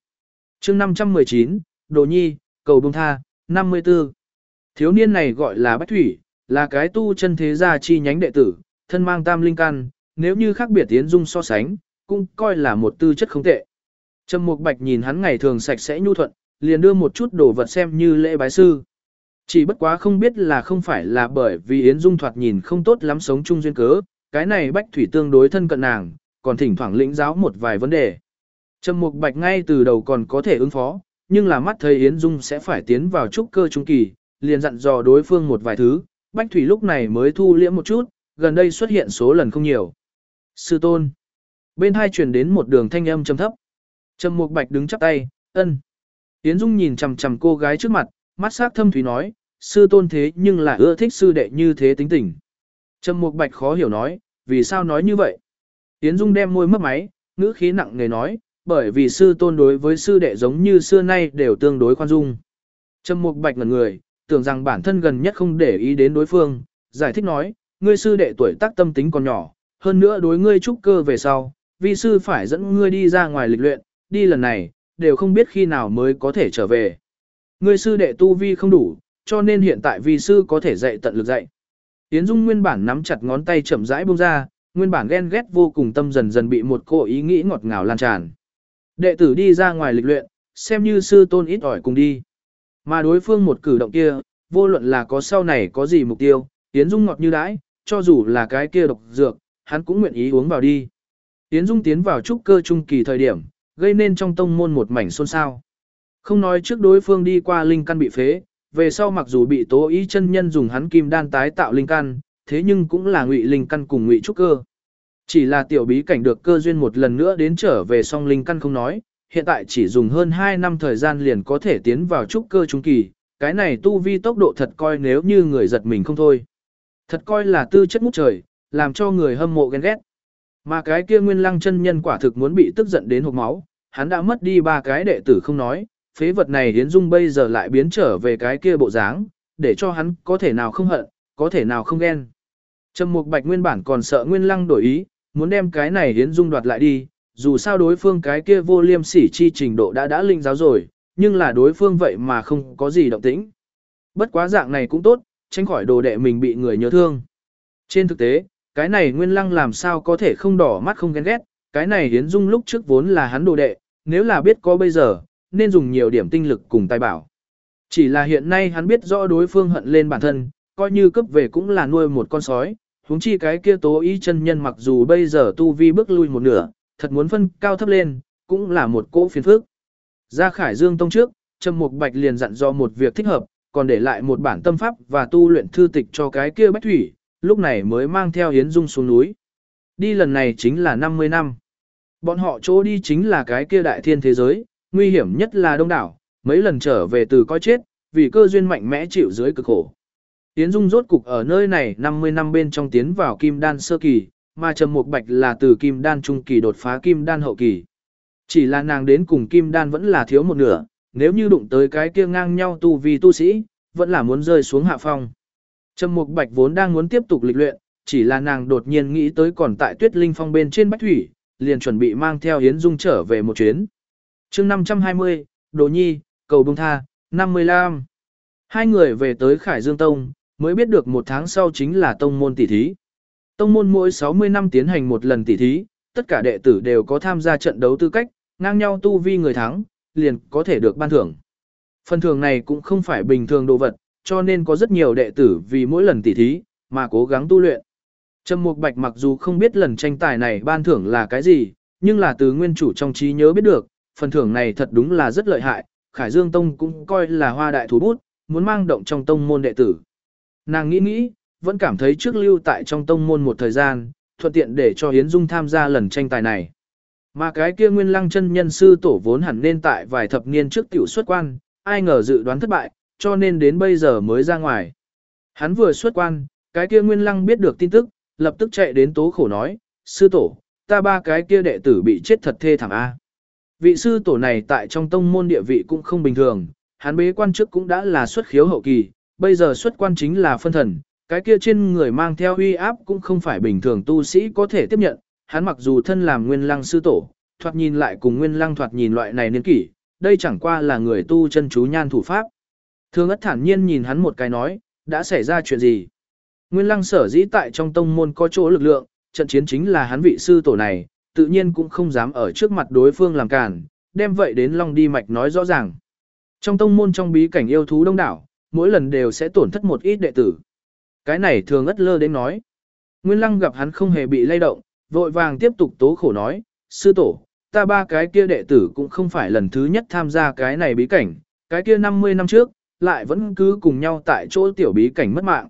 chương 519, Đồ Nhi, Cầu Bông Tha, 54. Thiếu niên này gọi là Bách Thủy, là cái tu chân thế gia chi nhánh đệ tử, thân mang tam linh căn, nếu như khác biệt tiến dung so sánh, cũng coi là một tư chất không tệ. Trầm Mục Bạch nhìn hắn ngày thường sạch sẽ nhu thuận, liền đưa một chút đồ vật xem như lễ bái sư. Chỉ bất quá không biết là không phải là bởi vì Yến Dung thoạt nhìn không tốt lắm sống chung duyên cớ, cái này Bách Thủy tương đối thân cận nàng, còn thỉnh thoảng lĩnh giáo một vài vấn đề. Trầm Mục Bạch ngay từ đầu còn có thể ứng phó, nhưng là mắt thấy Yến Dung sẽ phải tiến vào trúc cơ trung kỳ, liền dặn dò đối phương một vài thứ, Bách Thủy lúc này mới thu liễm một chút, gần đây xuất hiện số lần không nhiều. Sư tôn. Bên hai truyền đến một đường thanh âm trầm thấp. Trầm Mục Bạch đứng chắp tay, ân. Yến Dung nhìn chằm chằm cô gái trước mặt, mắt sắc thâm thúy nói, sư tôn thế nhưng là ưa thích sư đệ như thế tính tình. Trầm Mục Bạch khó hiểu nói, vì sao nói như vậy? Yến Dung đem môi mấp máy, ngữ khí nặng nề nói, bởi vì sư tôn đối với sư đệ giống như xưa nay đều tương đối khoan dung. Trầm Mục Bạch ngẩn người, tưởng rằng bản thân gần nhất không để ý đến đối phương, giải thích nói, ngươi sư đệ tuổi tác tâm tính còn nhỏ, hơn nữa đối ngươi trúc cơ về sau, vi sư phải dẫn ngươi đi ra ngoài lịch luyện, đi lần này, đều không biết khi nào mới có thể trở về. Ngươi sư đệ tu vi không đủ, cho nên hiện tại vi sư có thể dạy tận lực dạy. Tiến Dung nguyên bản nắm chặt ngón tay chậm rãi buông ra, nguyên bản ghen ghét vô cùng tâm dần dần bị một cô ý nghĩ ngọt ngào lan tràn. Đệ tử đi ra ngoài lịch luyện, xem như sư tôn ít ỏi cùng đi. Mà đối phương một cử động kia, vô luận là có sau này có gì mục tiêu, Tiến Dung ngọt như đãi, cho dù là cái kia độc dược, hắn cũng nguyện ý uống vào đi. Tiến Dung tiến vào trúc cơ trung kỳ thời điểm, gây nên trong tông môn một mảnh xôn xao. Không nói trước đối phương đi qua linh căn bị phế, về sau mặc dù bị tố ý chân nhân dùng hắn kim đan tái tạo linh căn, thế nhưng cũng là ngụy linh căn cùng ngụy trúc cơ. Chỉ là tiểu bí cảnh được cơ duyên một lần nữa đến trở về song linh căn không nói, hiện tại chỉ dùng hơn 2 năm thời gian liền có thể tiến vào trúc cơ trung kỳ, cái này tu vi tốc độ thật coi nếu như người giật mình không thôi. Thật coi là tư chất ngút trời, làm cho người hâm mộ ghen ghét. Mà cái kia nguyên lăng chân nhân quả thực muốn bị tức giận đến hộc máu, hắn đã mất đi ba cái đệ tử không nói, phế vật này hiến dung bây giờ lại biến trở về cái kia bộ dáng, để cho hắn có thể nào không hận, có thể nào không ghen. Trầm Mục Bạch nguyên bản còn sợ Nguyên Lăng đổi ý, muốn đem cái này hiến dung đoạt lại đi, dù sao đối phương cái kia vô liêm sỉ chi trình độ đã đã linh giáo rồi, nhưng là đối phương vậy mà không có gì động tĩnh. Bất quá dạng này cũng tốt, tránh khỏi đồ đệ mình bị người nhớ thương. Trên thực tế, cái này Nguyên Lăng làm sao có thể không đỏ mắt không ghen ghét, cái này hiến dung lúc trước vốn là hắn đồ đệ, nếu là biết có bây giờ, nên dùng nhiều điểm tinh lực cùng tài bảo. Chỉ là hiện nay hắn biết rõ đối phương hận lên bản thân, coi như cấp về cũng là nuôi một con sói, huống chi cái kia tố ý chân nhân mặc dù bây giờ tu vi bước lui một nửa, thật muốn phân cao thấp lên, cũng là một cỗ phiền phức. Ra Khải Dương Tông trước, Trầm Mục Bạch liền dặn do một việc thích hợp, còn để lại một bản tâm pháp và tu luyện thư tịch cho cái kia Bách Thủy, lúc này mới mang theo Hiến Dung xuống núi. Đi lần này chính là 50 năm. Bọn họ chỗ đi chính là cái kia đại thiên thế giới, nguy hiểm nhất là đông đảo, mấy lần trở về từ coi chết, vì cơ duyên mạnh mẽ chịu dưới cực khổ. Tiến Dung rốt cục ở nơi này 50 năm bên trong tiến vào kim đan sơ kỳ, mà Trầm Mục Bạch là từ kim đan trung kỳ đột phá kim đan hậu kỳ. Chỉ là nàng đến cùng kim đan vẫn là thiếu một nửa, nếu như đụng tới cái kia ngang nhau tu vi tu sĩ, vẫn là muốn rơi xuống hạ phong. Trầm Mục Bạch vốn đang muốn tiếp tục lịch luyện, chỉ là nàng đột nhiên nghĩ tới còn tại Tuyết Linh Phong bên trên Bách Thủy, liền chuẩn bị mang theo Yến Dung trở về một chuyến. chương 520, Đồ Nhi, Cầu Bông Tha, 55. Hai người về tới Khải Dương Tông, mới biết được một tháng sau chính là tông môn tỷ thí. Tông môn mỗi 60 năm tiến hành một lần tỷ thí, tất cả đệ tử đều có tham gia trận đấu tư cách, ngang nhau tu vi người thắng, liền có thể được ban thưởng. Phần thưởng này cũng không phải bình thường đồ vật, cho nên có rất nhiều đệ tử vì mỗi lần tỷ thí mà cố gắng tu luyện. Trầm Mục Bạch mặc dù không biết lần tranh tài này ban thưởng là cái gì, nhưng là từ nguyên chủ trong trí nhớ biết được, phần thưởng này thật đúng là rất lợi hại, Khải Dương Tông cũng coi là hoa đại thủ bút, muốn mang động trong tông môn đệ tử. Nàng nghĩ nghĩ, vẫn cảm thấy trước lưu tại trong tông môn một thời gian, thuận tiện để cho Hiến Dung tham gia lần tranh tài này. Mà cái kia nguyên lăng chân nhân sư tổ vốn hẳn nên tại vài thập niên trước tiểu xuất quan, ai ngờ dự đoán thất bại, cho nên đến bây giờ mới ra ngoài. Hắn vừa xuất quan, Cái kia Nguyên Lăng biết được tin tức, lập tức chạy đến tố khổ nói, sư tổ, ta ba cái kia đệ tử bị chết thật thê thảm a. Vị sư tổ này tại trong tông môn địa vị cũng không bình thường, hắn bế quan trước cũng đã là xuất khiếu hậu kỳ, bây giờ xuất quan chính là phân thần, cái kia trên người mang theo uy áp cũng không phải bình thường tu sĩ có thể tiếp nhận, hắn mặc dù thân làm nguyên lăng sư tổ, thoạt nhìn lại cùng nguyên lăng thoạt nhìn loại này niên kỷ, đây chẳng qua là người tu chân chú nhan thủ pháp. Thương ất thản nhiên nhìn hắn một cái nói, đã xảy ra chuyện gì? Nguyên lăng sở dĩ tại trong tông môn có chỗ lực lượng, trận chiến chính là hắn vị sư tổ này, tự nhiên cũng không dám ở trước mặt đối phương làm cản, đem vậy đến Long đi mạch nói rõ ràng. Trong tông môn trong bí cảnh yêu thú đông đảo, mỗi lần đều sẽ tổn thất một ít đệ tử. Cái này thường ất lơ đến nói. Nguyên lăng gặp hắn không hề bị lay động, vội vàng tiếp tục tố khổ nói, sư tổ, ta ba cái kia đệ tử cũng không phải lần thứ nhất tham gia cái này bí cảnh, cái kia 50 năm trước, lại vẫn cứ cùng nhau tại chỗ tiểu bí cảnh mất mạng.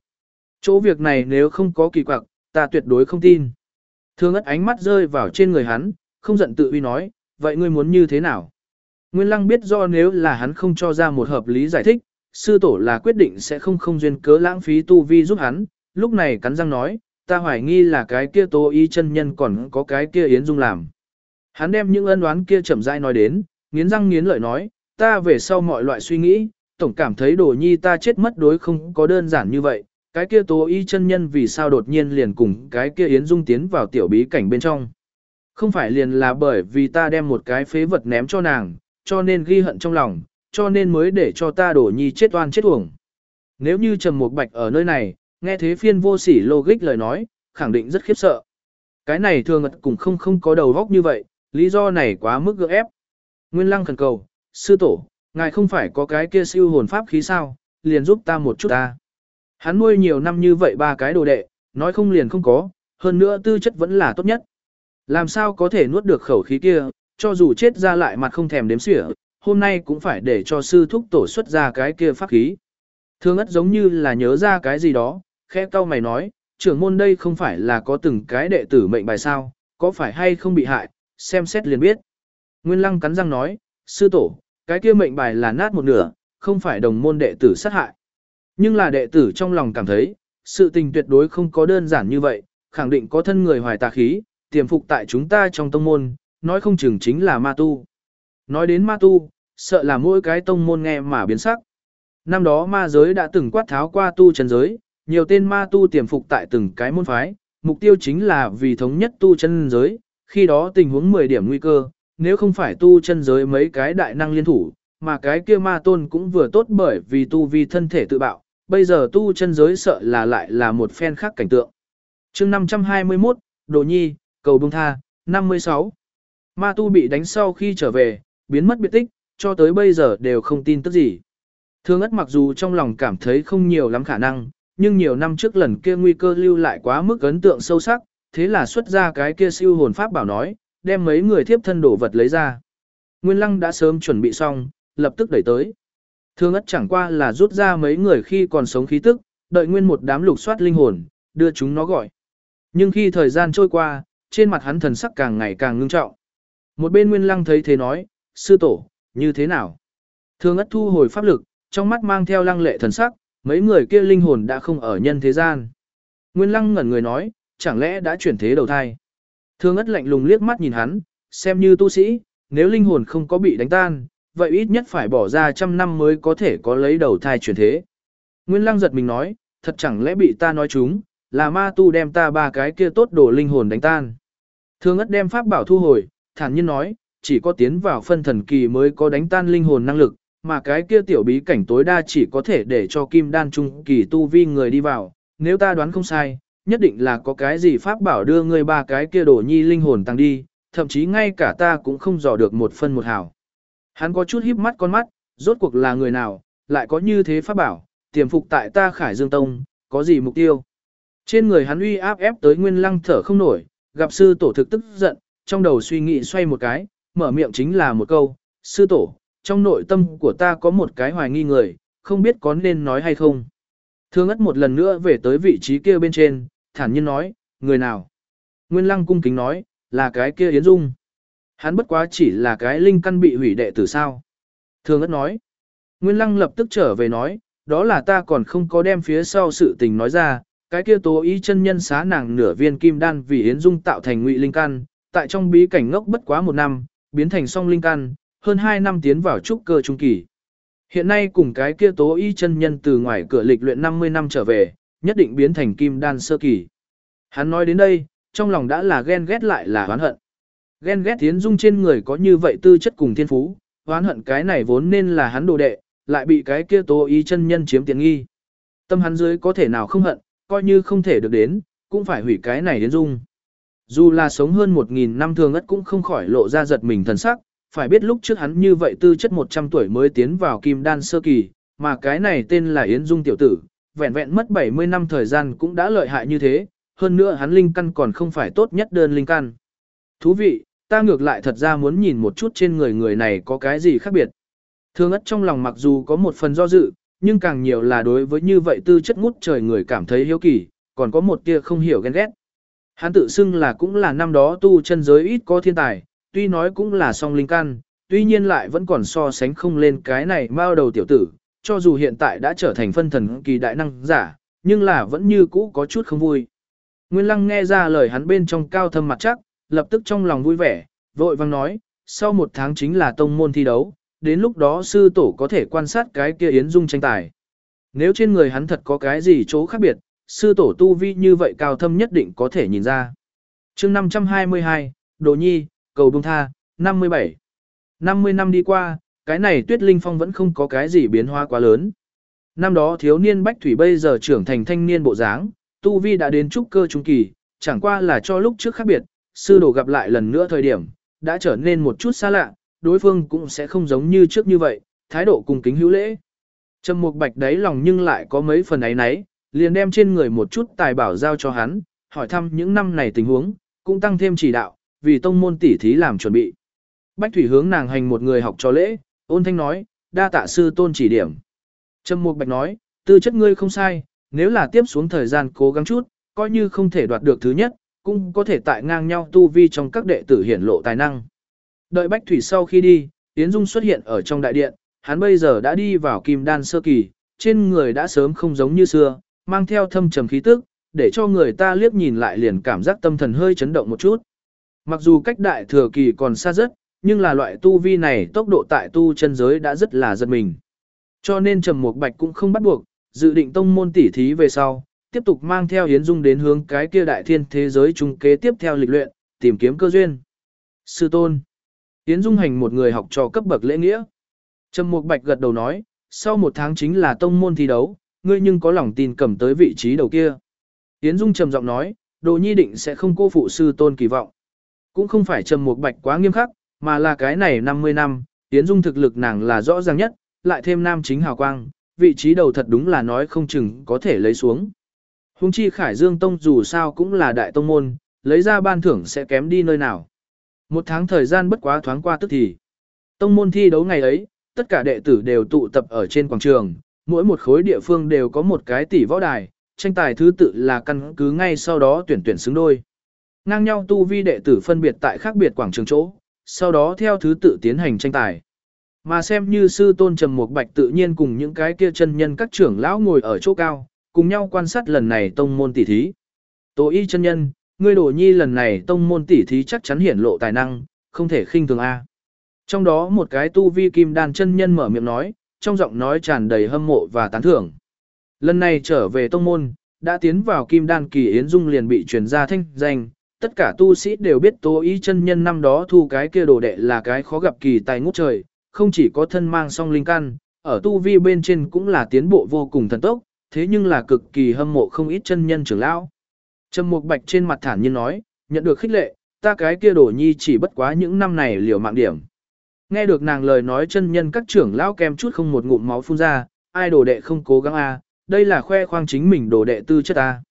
Chỗ việc này nếu không có kỳ quặc, ta tuyệt đối không tin. Thương ất ánh mắt rơi vào trên người hắn, không giận tự uy nói, vậy ngươi muốn như thế nào? Nguyên lăng biết do nếu là hắn không cho ra một hợp lý giải thích, sư tổ là quyết định sẽ không không duyên cớ lãng phí tu vi giúp hắn, lúc này cắn răng nói, ta hoài nghi là cái kia tố y chân nhân còn có cái kia yến dung làm. Hắn đem những ân đoán kia chậm rãi nói đến, nghiến răng nghiến lợi nói, ta về sau mọi loại suy nghĩ, tổng cảm thấy đồ nhi ta chết mất đối không có đơn giản như vậy, cái kia tố y chân nhân vì sao đột nhiên liền cùng cái kia yến dung tiến vào tiểu bí cảnh bên trong. Không phải liền là bởi vì ta đem một cái phế vật ném cho nàng, cho nên ghi hận trong lòng, cho nên mới để cho ta đổ nhi chết oan chết uổng. Nếu như Trầm Mục Bạch ở nơi này, nghe thế phiên vô sỉ logic lời nói, khẳng định rất khiếp sợ. Cái này thường ngật cũng không không có đầu góc như vậy, lý do này quá mức gượng ép. Nguyên Lăng khẩn cầu, sư tổ, ngài không phải có cái kia siêu hồn pháp khí sao, liền giúp ta một chút ta. Hắn nuôi nhiều năm như vậy ba cái đồ đệ, nói không liền không có, hơn nữa tư chất vẫn là tốt nhất. Làm sao có thể nuốt được khẩu khí kia, cho dù chết ra lại mặt không thèm đếm xỉa, hôm nay cũng phải để cho sư thúc tổ xuất ra cái kia pháp khí. Thương ất giống như là nhớ ra cái gì đó, khẽ cau mày nói, trưởng môn đây không phải là có từng cái đệ tử mệnh bài sao, có phải hay không bị hại, xem xét liền biết. Nguyên lăng cắn răng nói, sư tổ, cái kia mệnh bài là nát một nửa, không phải đồng môn đệ tử sát hại. Nhưng là đệ tử trong lòng cảm thấy, sự tình tuyệt đối không có đơn giản như vậy, khẳng định có thân người hoài tà khí, tiềm phục tại chúng ta trong tông môn, nói không chừng chính là ma tu. Nói đến ma tu, sợ là mỗi cái tông môn nghe mà biến sắc. Năm đó ma giới đã từng quát tháo qua tu chân giới, nhiều tên ma tu tiềm phục tại từng cái môn phái, mục tiêu chính là vì thống nhất tu chân giới, khi đó tình huống 10 điểm nguy cơ, nếu không phải tu chân giới mấy cái đại năng liên thủ, mà cái kia ma tôn cũng vừa tốt bởi vì tu vi thân thể tự bạo, bây giờ tu chân giới sợ là lại là một phen khác cảnh tượng. chương 521, Đồ Nhi, Cầu Bông Tha, 56. Ma tu bị đánh sau khi trở về, biến mất biệt tích, cho tới bây giờ đều không tin tức gì. Thương ất mặc dù trong lòng cảm thấy không nhiều lắm khả năng, nhưng nhiều năm trước lần kia nguy cơ lưu lại quá mức ấn tượng sâu sắc, thế là xuất ra cái kia siêu hồn pháp bảo nói, đem mấy người thiếp thân đổ vật lấy ra. Nguyên Lăng đã sớm chuẩn bị xong, lập tức đẩy tới. Thương ất chẳng qua là rút ra mấy người khi còn sống khí tức, đợi nguyên một đám lục soát linh hồn, đưa chúng nó gọi. Nhưng khi thời gian trôi qua, trên mặt hắn thần sắc càng ngày càng ngưng trọng. Một bên Nguyên Lăng thấy thế nói, sư tổ, như thế nào? Thương ất thu hồi pháp lực, trong mắt mang theo lăng lệ thần sắc, mấy người kia linh hồn đã không ở nhân thế gian. Nguyên Lăng ngẩn người nói, chẳng lẽ đã chuyển thế đầu thai? Thương ất lạnh lùng liếc mắt nhìn hắn, xem như tu sĩ, nếu linh hồn không có bị đánh tan, vậy ít nhất phải bỏ ra trăm năm mới có thể có lấy đầu thai chuyển thế. Nguyên Lăng giật mình nói, thật chẳng lẽ bị ta nói chúng, là ma tu đem ta ba cái kia tốt đồ linh hồn đánh tan. Thương ất đem pháp bảo thu hồi, thản nhiên nói, chỉ có tiến vào phân thần kỳ mới có đánh tan linh hồn năng lực, mà cái kia tiểu bí cảnh tối đa chỉ có thể để cho kim đan trung kỳ tu vi người đi vào, nếu ta đoán không sai, nhất định là có cái gì pháp bảo đưa người ba cái kia đổ nhi linh hồn tăng đi, thậm chí ngay cả ta cũng không dò được một phân một hào. Hắn có chút híp mắt con mắt, rốt cuộc là người nào, lại có như thế pháp bảo, tiềm phục tại ta Khải Dương Tông, có gì mục tiêu. Trên người hắn uy áp ép tới nguyên lăng thở không nổi, gặp sư tổ thực tức giận, trong đầu suy nghĩ xoay một cái, mở miệng chính là một câu, sư tổ, trong nội tâm của ta có một cái hoài nghi người, không biết có nên nói hay không. Thương ất một lần nữa về tới vị trí kia bên trên, thản nhiên nói, người nào? Nguyên lăng cung kính nói, là cái kia Yến Dung. Hắn bất quá chỉ là cái linh căn bị hủy đệ tử sao. thường ất nói. Nguyên lăng lập tức trở về nói, đó là ta còn không có đem phía sau sự tình nói ra, cái kia tố ý chân nhân xá nàng nửa viên kim đan vì Yến Dung tạo thành ngụy linh căn, tại trong bí cảnh ngốc bất quá một năm, biến thành song linh căn, hơn hai năm tiến vào trúc cơ trung kỳ. Hiện nay cùng cái kia tố y chân nhân từ ngoài cửa lịch luyện 50 năm trở về, nhất định biến thành kim đan sơ kỳ. Hắn nói đến đây, trong lòng đã là ghen ghét lại là oán hận. Ghen ghét Yến Dung trên người có như vậy tư chất cùng thiên phú, oán hận cái này vốn nên là hắn đồ đệ, lại bị cái kia tố ý chân nhân chiếm tiện nghi. Tâm hắn dưới có thể nào không hận, coi như không thể được đến, cũng phải hủy cái này Yến Dung. Dù là sống hơn 1.000 năm thường ất cũng không khỏi lộ ra giật mình thần sắc, phải biết lúc trước hắn như vậy tư chất 100 tuổi mới tiến vào kim đan sơ kỳ, mà cái này tên là Yến Dung tiểu tử, vẹn vẹn mất 70 năm thời gian cũng đã lợi hại như thế, hơn nữa hắn linh căn còn không phải tốt nhất đơn linh căn. Thú vị, ta ngược lại thật ra muốn nhìn một chút trên người người này có cái gì khác biệt. Thương ất trong lòng mặc dù có một phần do dự, nhưng càng nhiều là đối với như vậy tư chất ngút trời người cảm thấy hiếu kỳ, còn có một tia không hiểu ghen ghét. Hắn tự xưng là cũng là năm đó tu chân giới ít có thiên tài, tuy nói cũng là song linh căn, tuy nhiên lại vẫn còn so sánh không lên cái này mao đầu tiểu tử, cho dù hiện tại đã trở thành phân thần kỳ đại năng giả, nhưng là vẫn như cũ có chút không vui. Nguyên Lăng nghe ra lời hắn bên trong cao thâm mặt chắc, lập tức trong lòng vui vẻ, vội vang nói, sau một tháng chính là tông môn thi đấu, đến lúc đó sư tổ có thể quan sát cái kia Yến Dung tranh tài. Nếu trên người hắn thật có cái gì chỗ khác biệt, sư tổ tu vi như vậy cao thâm nhất định có thể nhìn ra. chương 522, Đồ Nhi, cầu Đông tha, 57. 50 năm đi qua, cái này tuyết linh phong vẫn không có cái gì biến hóa quá lớn. Năm đó thiếu niên Bách Thủy bây giờ trưởng thành thanh niên bộ dáng, tu vi đã đến trúc cơ trung kỳ, chẳng qua là cho lúc trước khác biệt, sư đồ gặp lại lần nữa thời điểm, đã trở nên một chút xa lạ, đối phương cũng sẽ không giống như trước như vậy, thái độ cùng kính hữu lễ. Trầm Mục Bạch đáy lòng nhưng lại có mấy phần ấy nấy, liền đem trên người một chút tài bảo giao cho hắn, hỏi thăm những năm này tình huống, cũng tăng thêm chỉ đạo, vì tông môn tỉ thí làm chuẩn bị. Bách Thủy hướng nàng hành một người học cho lễ, ôn thanh nói, đa tạ sư tôn chỉ điểm. Trầm Mục Bạch nói, tư chất ngươi không sai, nếu là tiếp xuống thời gian cố gắng chút, coi như không thể đoạt được thứ nhất, cũng có thể tại ngang nhau tu vi trong các đệ tử hiển lộ tài năng. Đợi Bách Thủy sau khi đi, Yến Dung xuất hiện ở trong đại điện, hắn bây giờ đã đi vào kim đan sơ kỳ, trên người đã sớm không giống như xưa, mang theo thâm trầm khí tức, để cho người ta liếc nhìn lại liền cảm giác tâm thần hơi chấn động một chút. Mặc dù cách đại thừa kỳ còn xa rất, nhưng là loại tu vi này tốc độ tại tu chân giới đã rất là giật mình. Cho nên Trầm Mục Bạch cũng không bắt buộc, dự định tông môn tỉ thí về sau, tiếp tục mang theo Yến Dung đến hướng cái kia đại thiên thế giới trung kế tiếp theo lịch luyện, tìm kiếm cơ duyên. Sư tôn. Yến Dung hành một người học trò cấp bậc lễ nghĩa. Trầm Mục Bạch gật đầu nói, sau một tháng chính là tông môn thi đấu, ngươi nhưng có lòng tin cầm tới vị trí đầu kia. Yến Dung trầm giọng nói, đồ nhi định sẽ không cô phụ sư tôn kỳ vọng. Cũng không phải Trầm Mục Bạch quá nghiêm khắc, mà là cái này 50 năm, Yến Dung thực lực nàng là rõ ràng nhất, lại thêm nam chính hào quang, vị trí đầu thật đúng là nói không chừng có thể lấy xuống. Hùng chi Khải Dương Tông dù sao cũng là đại tông môn, lấy ra ban thưởng sẽ kém đi nơi nào. Một tháng thời gian bất quá thoáng qua tức thì. Tông môn thi đấu ngày ấy, tất cả đệ tử đều tụ tập ở trên quảng trường, mỗi một khối địa phương đều có một cái tỷ võ đài, tranh tài thứ tự là căn cứ ngay sau đó tuyển tuyển xứng đôi. Ngang nhau tu vi đệ tử phân biệt tại khác biệt quảng trường chỗ, sau đó theo thứ tự tiến hành tranh tài. Mà xem như sư tôn trầm một bạch tự nhiên cùng những cái kia chân nhân các trưởng lão ngồi ở chỗ cao, cùng nhau quan sát lần này tông môn tỷ thí. Tổ y chân nhân, ngươi đổ nhi lần này tông môn tỷ thí chắc chắn hiển lộ tài năng, không thể khinh thường A. Trong đó một cái tu vi kim đan chân nhân mở miệng nói, trong giọng nói tràn đầy hâm mộ và tán thưởng. Lần này trở về tông môn, đã tiến vào kim đan kỳ Yến Dung liền bị truyền ra thanh danh, tất cả tu sĩ đều biết Tô ý chân nhân năm đó thu cái kia đồ đệ là cái khó gặp kỳ tài ngút trời, không chỉ có thân mang song linh căn, ở tu vi bên trên cũng là tiến bộ vô cùng thần tốc, thế nhưng là cực kỳ hâm mộ không ít chân nhân trưởng lão. Trầm Mục Bạch trên mặt thản nhiên nói, nhận được khích lệ, ta cái kia đồ nhi chỉ bất quá những năm này liều mạng điểm. Nghe được nàng lời nói chân nhân các trưởng lão kem chút không một ngụm máu phun ra, ai đồ đệ không cố gắng a, đây là khoe khoang chính mình đồ đệ tư chất a.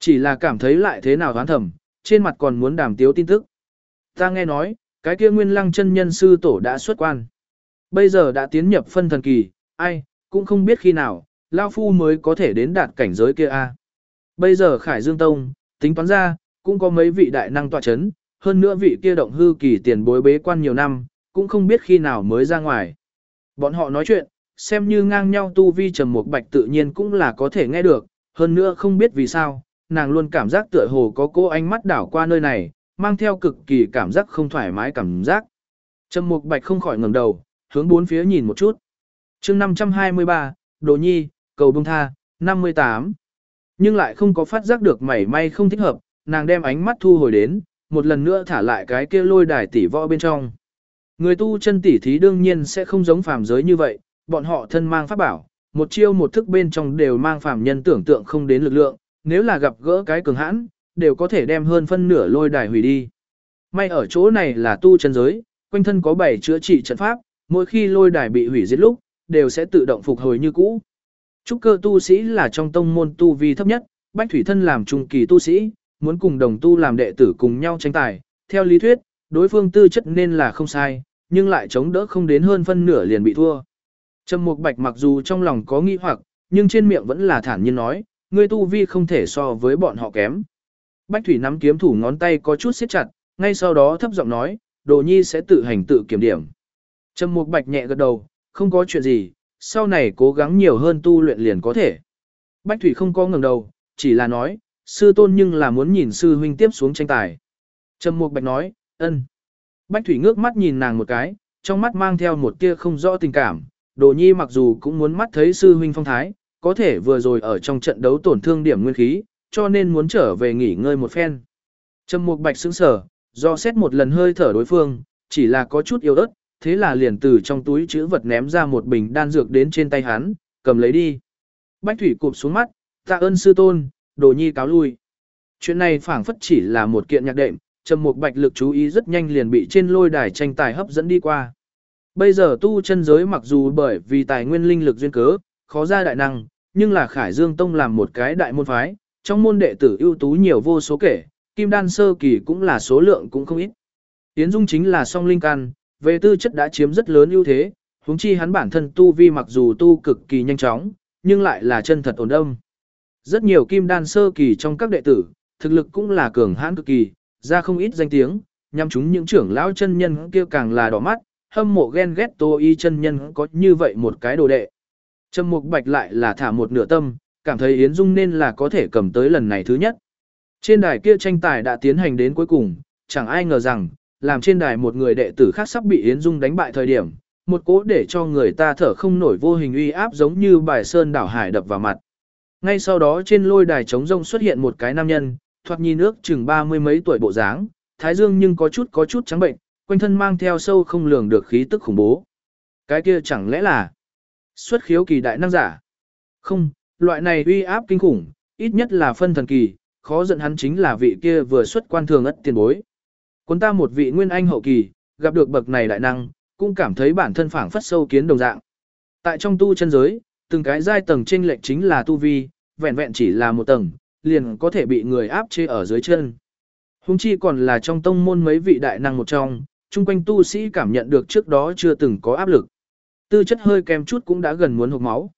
Chỉ là cảm thấy lại thế nào đoán thầm, trên mặt còn muốn đàm tiếu tin tức. Ta nghe nói, cái kia nguyên lăng chân nhân sư tổ đã xuất quan. Bây giờ đã tiến nhập phân thần kỳ, ai, cũng không biết khi nào, Lao Phu mới có thể đến đạt cảnh giới kia a. Bây giờ Khải Dương Tông, tính toán ra, cũng có mấy vị đại năng tọa chấn, hơn nữa vị kia động hư kỳ tiền bối bế quan nhiều năm, cũng không biết khi nào mới ra ngoài. Bọn họ nói chuyện, xem như ngang nhau tu vi trầm một bạch tự nhiên cũng là có thể nghe được, hơn nữa không biết vì sao, nàng luôn cảm giác tựa hồ có cô ánh mắt đảo qua nơi này, mang theo cực kỳ cảm giác không thoải mái cảm giác. Trầm Mục Bạch không khỏi ngẩng đầu, hướng bốn phía nhìn một chút. Chương 523, Đồ Nhi, cầu bông tha, 58. Nhưng lại không có phát giác được mảy may không thích hợp, nàng đem ánh mắt thu hồi đến, một lần nữa thả lại cái kia lôi đài tỷ võ bên trong. Người tu chân tỷ thí đương nhiên sẽ không giống phàm giới như vậy, bọn họ thân mang pháp bảo, một chiêu một thức bên trong đều mang phàm nhân tưởng tượng không đến lực lượng, nếu là gặp gỡ cái cường hãn, đều có thể đem hơn phân nửa lôi đài hủy đi. May ở chỗ này là tu chân giới, quanh thân có bảy chữa trị trận pháp, mỗi khi lôi đài bị hủy diệt lúc, đều sẽ tự động phục hồi như cũ. Trúc cơ tu sĩ là trong tông môn tu vi thấp nhất, bách thủy thân làm trung kỳ tu sĩ, muốn cùng đồng tu làm đệ tử cùng nhau tranh tài. Theo lý thuyết, đối phương tư chất nên là không sai, nhưng lại chống đỡ không đến hơn phân nửa liền bị thua. Trầm Mục Bạch mặc dù trong lòng có nghi hoặc, nhưng trên miệng vẫn là thản nhiên nói, ngươi tu vi không thể so với bọn họ kém. Bách Thủy nắm kiếm thủ ngón tay có chút siết chặt, ngay sau đó thấp giọng nói, Đồ Nhi sẽ tự hành tự kiểm điểm. Trầm Mục Bạch nhẹ gật đầu, không có chuyện gì, sau này cố gắng nhiều hơn tu luyện liền có thể. Bách Thủy không có ngẩng đầu, chỉ là nói, sư tôn nhưng là muốn nhìn sư huynh tiếp xuống tranh tài. Trầm Mục Bạch nói, ân. Bách Thủy ngước mắt nhìn nàng một cái, trong mắt mang theo một tia không rõ tình cảm. Đồ Nhi mặc dù cũng muốn mắt thấy sư huynh phong thái, có thể vừa rồi ở trong trận đấu tổn thương điểm nguyên khí, cho nên muốn trở về nghỉ ngơi một phen. Trầm Mục Bạch sững sờ, do xét một lần hơi thở đối phương, chỉ là có chút yếu ớt, thế là liền từ trong túi chữ vật ném ra một bình đan dược đến trên tay hắn, cầm lấy đi. Bách Thủy cụp xuống mắt, tạ ơn sư tôn, đồ nhi cáo lui. Chuyện này phảng phất chỉ là một kiện nhạc đệm, trầm mục bạch lực chú ý rất nhanh liền bị trên lôi đài tranh tài hấp dẫn đi qua. Bây giờ tu chân giới mặc dù bởi vì tài nguyên linh lực duyên cớ, khó ra đại năng, nhưng là Khải Dương Tông làm một cái đại môn phái, trong môn đệ tử ưu tú nhiều vô số kể, kim đan sơ kỳ cũng là số lượng cũng không ít. Tiến Dung chính là song linh căn, về tư chất đã chiếm rất lớn ưu thế, huống chi hắn bản thân tu vi mặc dù tu cực kỳ nhanh chóng, nhưng lại là chân thật ổn đông. Rất nhiều kim đan sơ kỳ trong các đệ tử, thực lực cũng là cường hãn cực kỳ, ra không ít danh tiếng, nhằm chúng những trưởng lão chân nhân kia càng là đỏ mắt, hâm mộ ghen ghét Tô Y chân nhân có như vậy một cái đồ đệ. Trầm Mục Bạch lại là thả một nửa tâm, cảm thấy Yến Dung nên là có thể cầm tới lần này thứ nhất. Trên đài kia tranh tài đã tiến hành đến cuối cùng, chẳng ai ngờ rằng, làm trên đài một người đệ tử khác sắp bị Yến Dung đánh bại thời điểm, một cố để cho người ta thở không nổi vô hình uy áp giống như bài sơn đảo hải đập vào mặt. Ngay sau đó trên lôi đài trống rông xuất hiện một cái nam nhân, thoạt nhìn nước chừng ba mươi mấy tuổi bộ dáng, thái dương nhưng có chút có chút trắng bệnh, quanh thân mang theo sâu không lường được khí tức khủng bố. Cái kia chẳng lẽ là xuất khiếu kỳ đại năng giả? Không, loại này uy áp kinh khủng, ít nhất là phân thần kỳ, khó giận hắn chính là vị kia vừa xuất quan thường ất tiền bối. Quân ta một vị nguyên anh hậu kỳ, gặp được bậc này đại năng, cũng cảm thấy bản thân phảng phất sâu kiến đồng dạng. Tại trong tu chân giới, từng cái giai tầng trên lệch chính là tu vi, vẹn vẹn chỉ là một tầng, liền có thể bị người áp chế ở dưới chân. Hùng chi còn là trong tông môn mấy vị đại năng một trong, chung quanh tu sĩ cảm nhận được trước đó chưa từng có áp lực. Tư chất hơi kém chút cũng đã gần muốn hộp máu.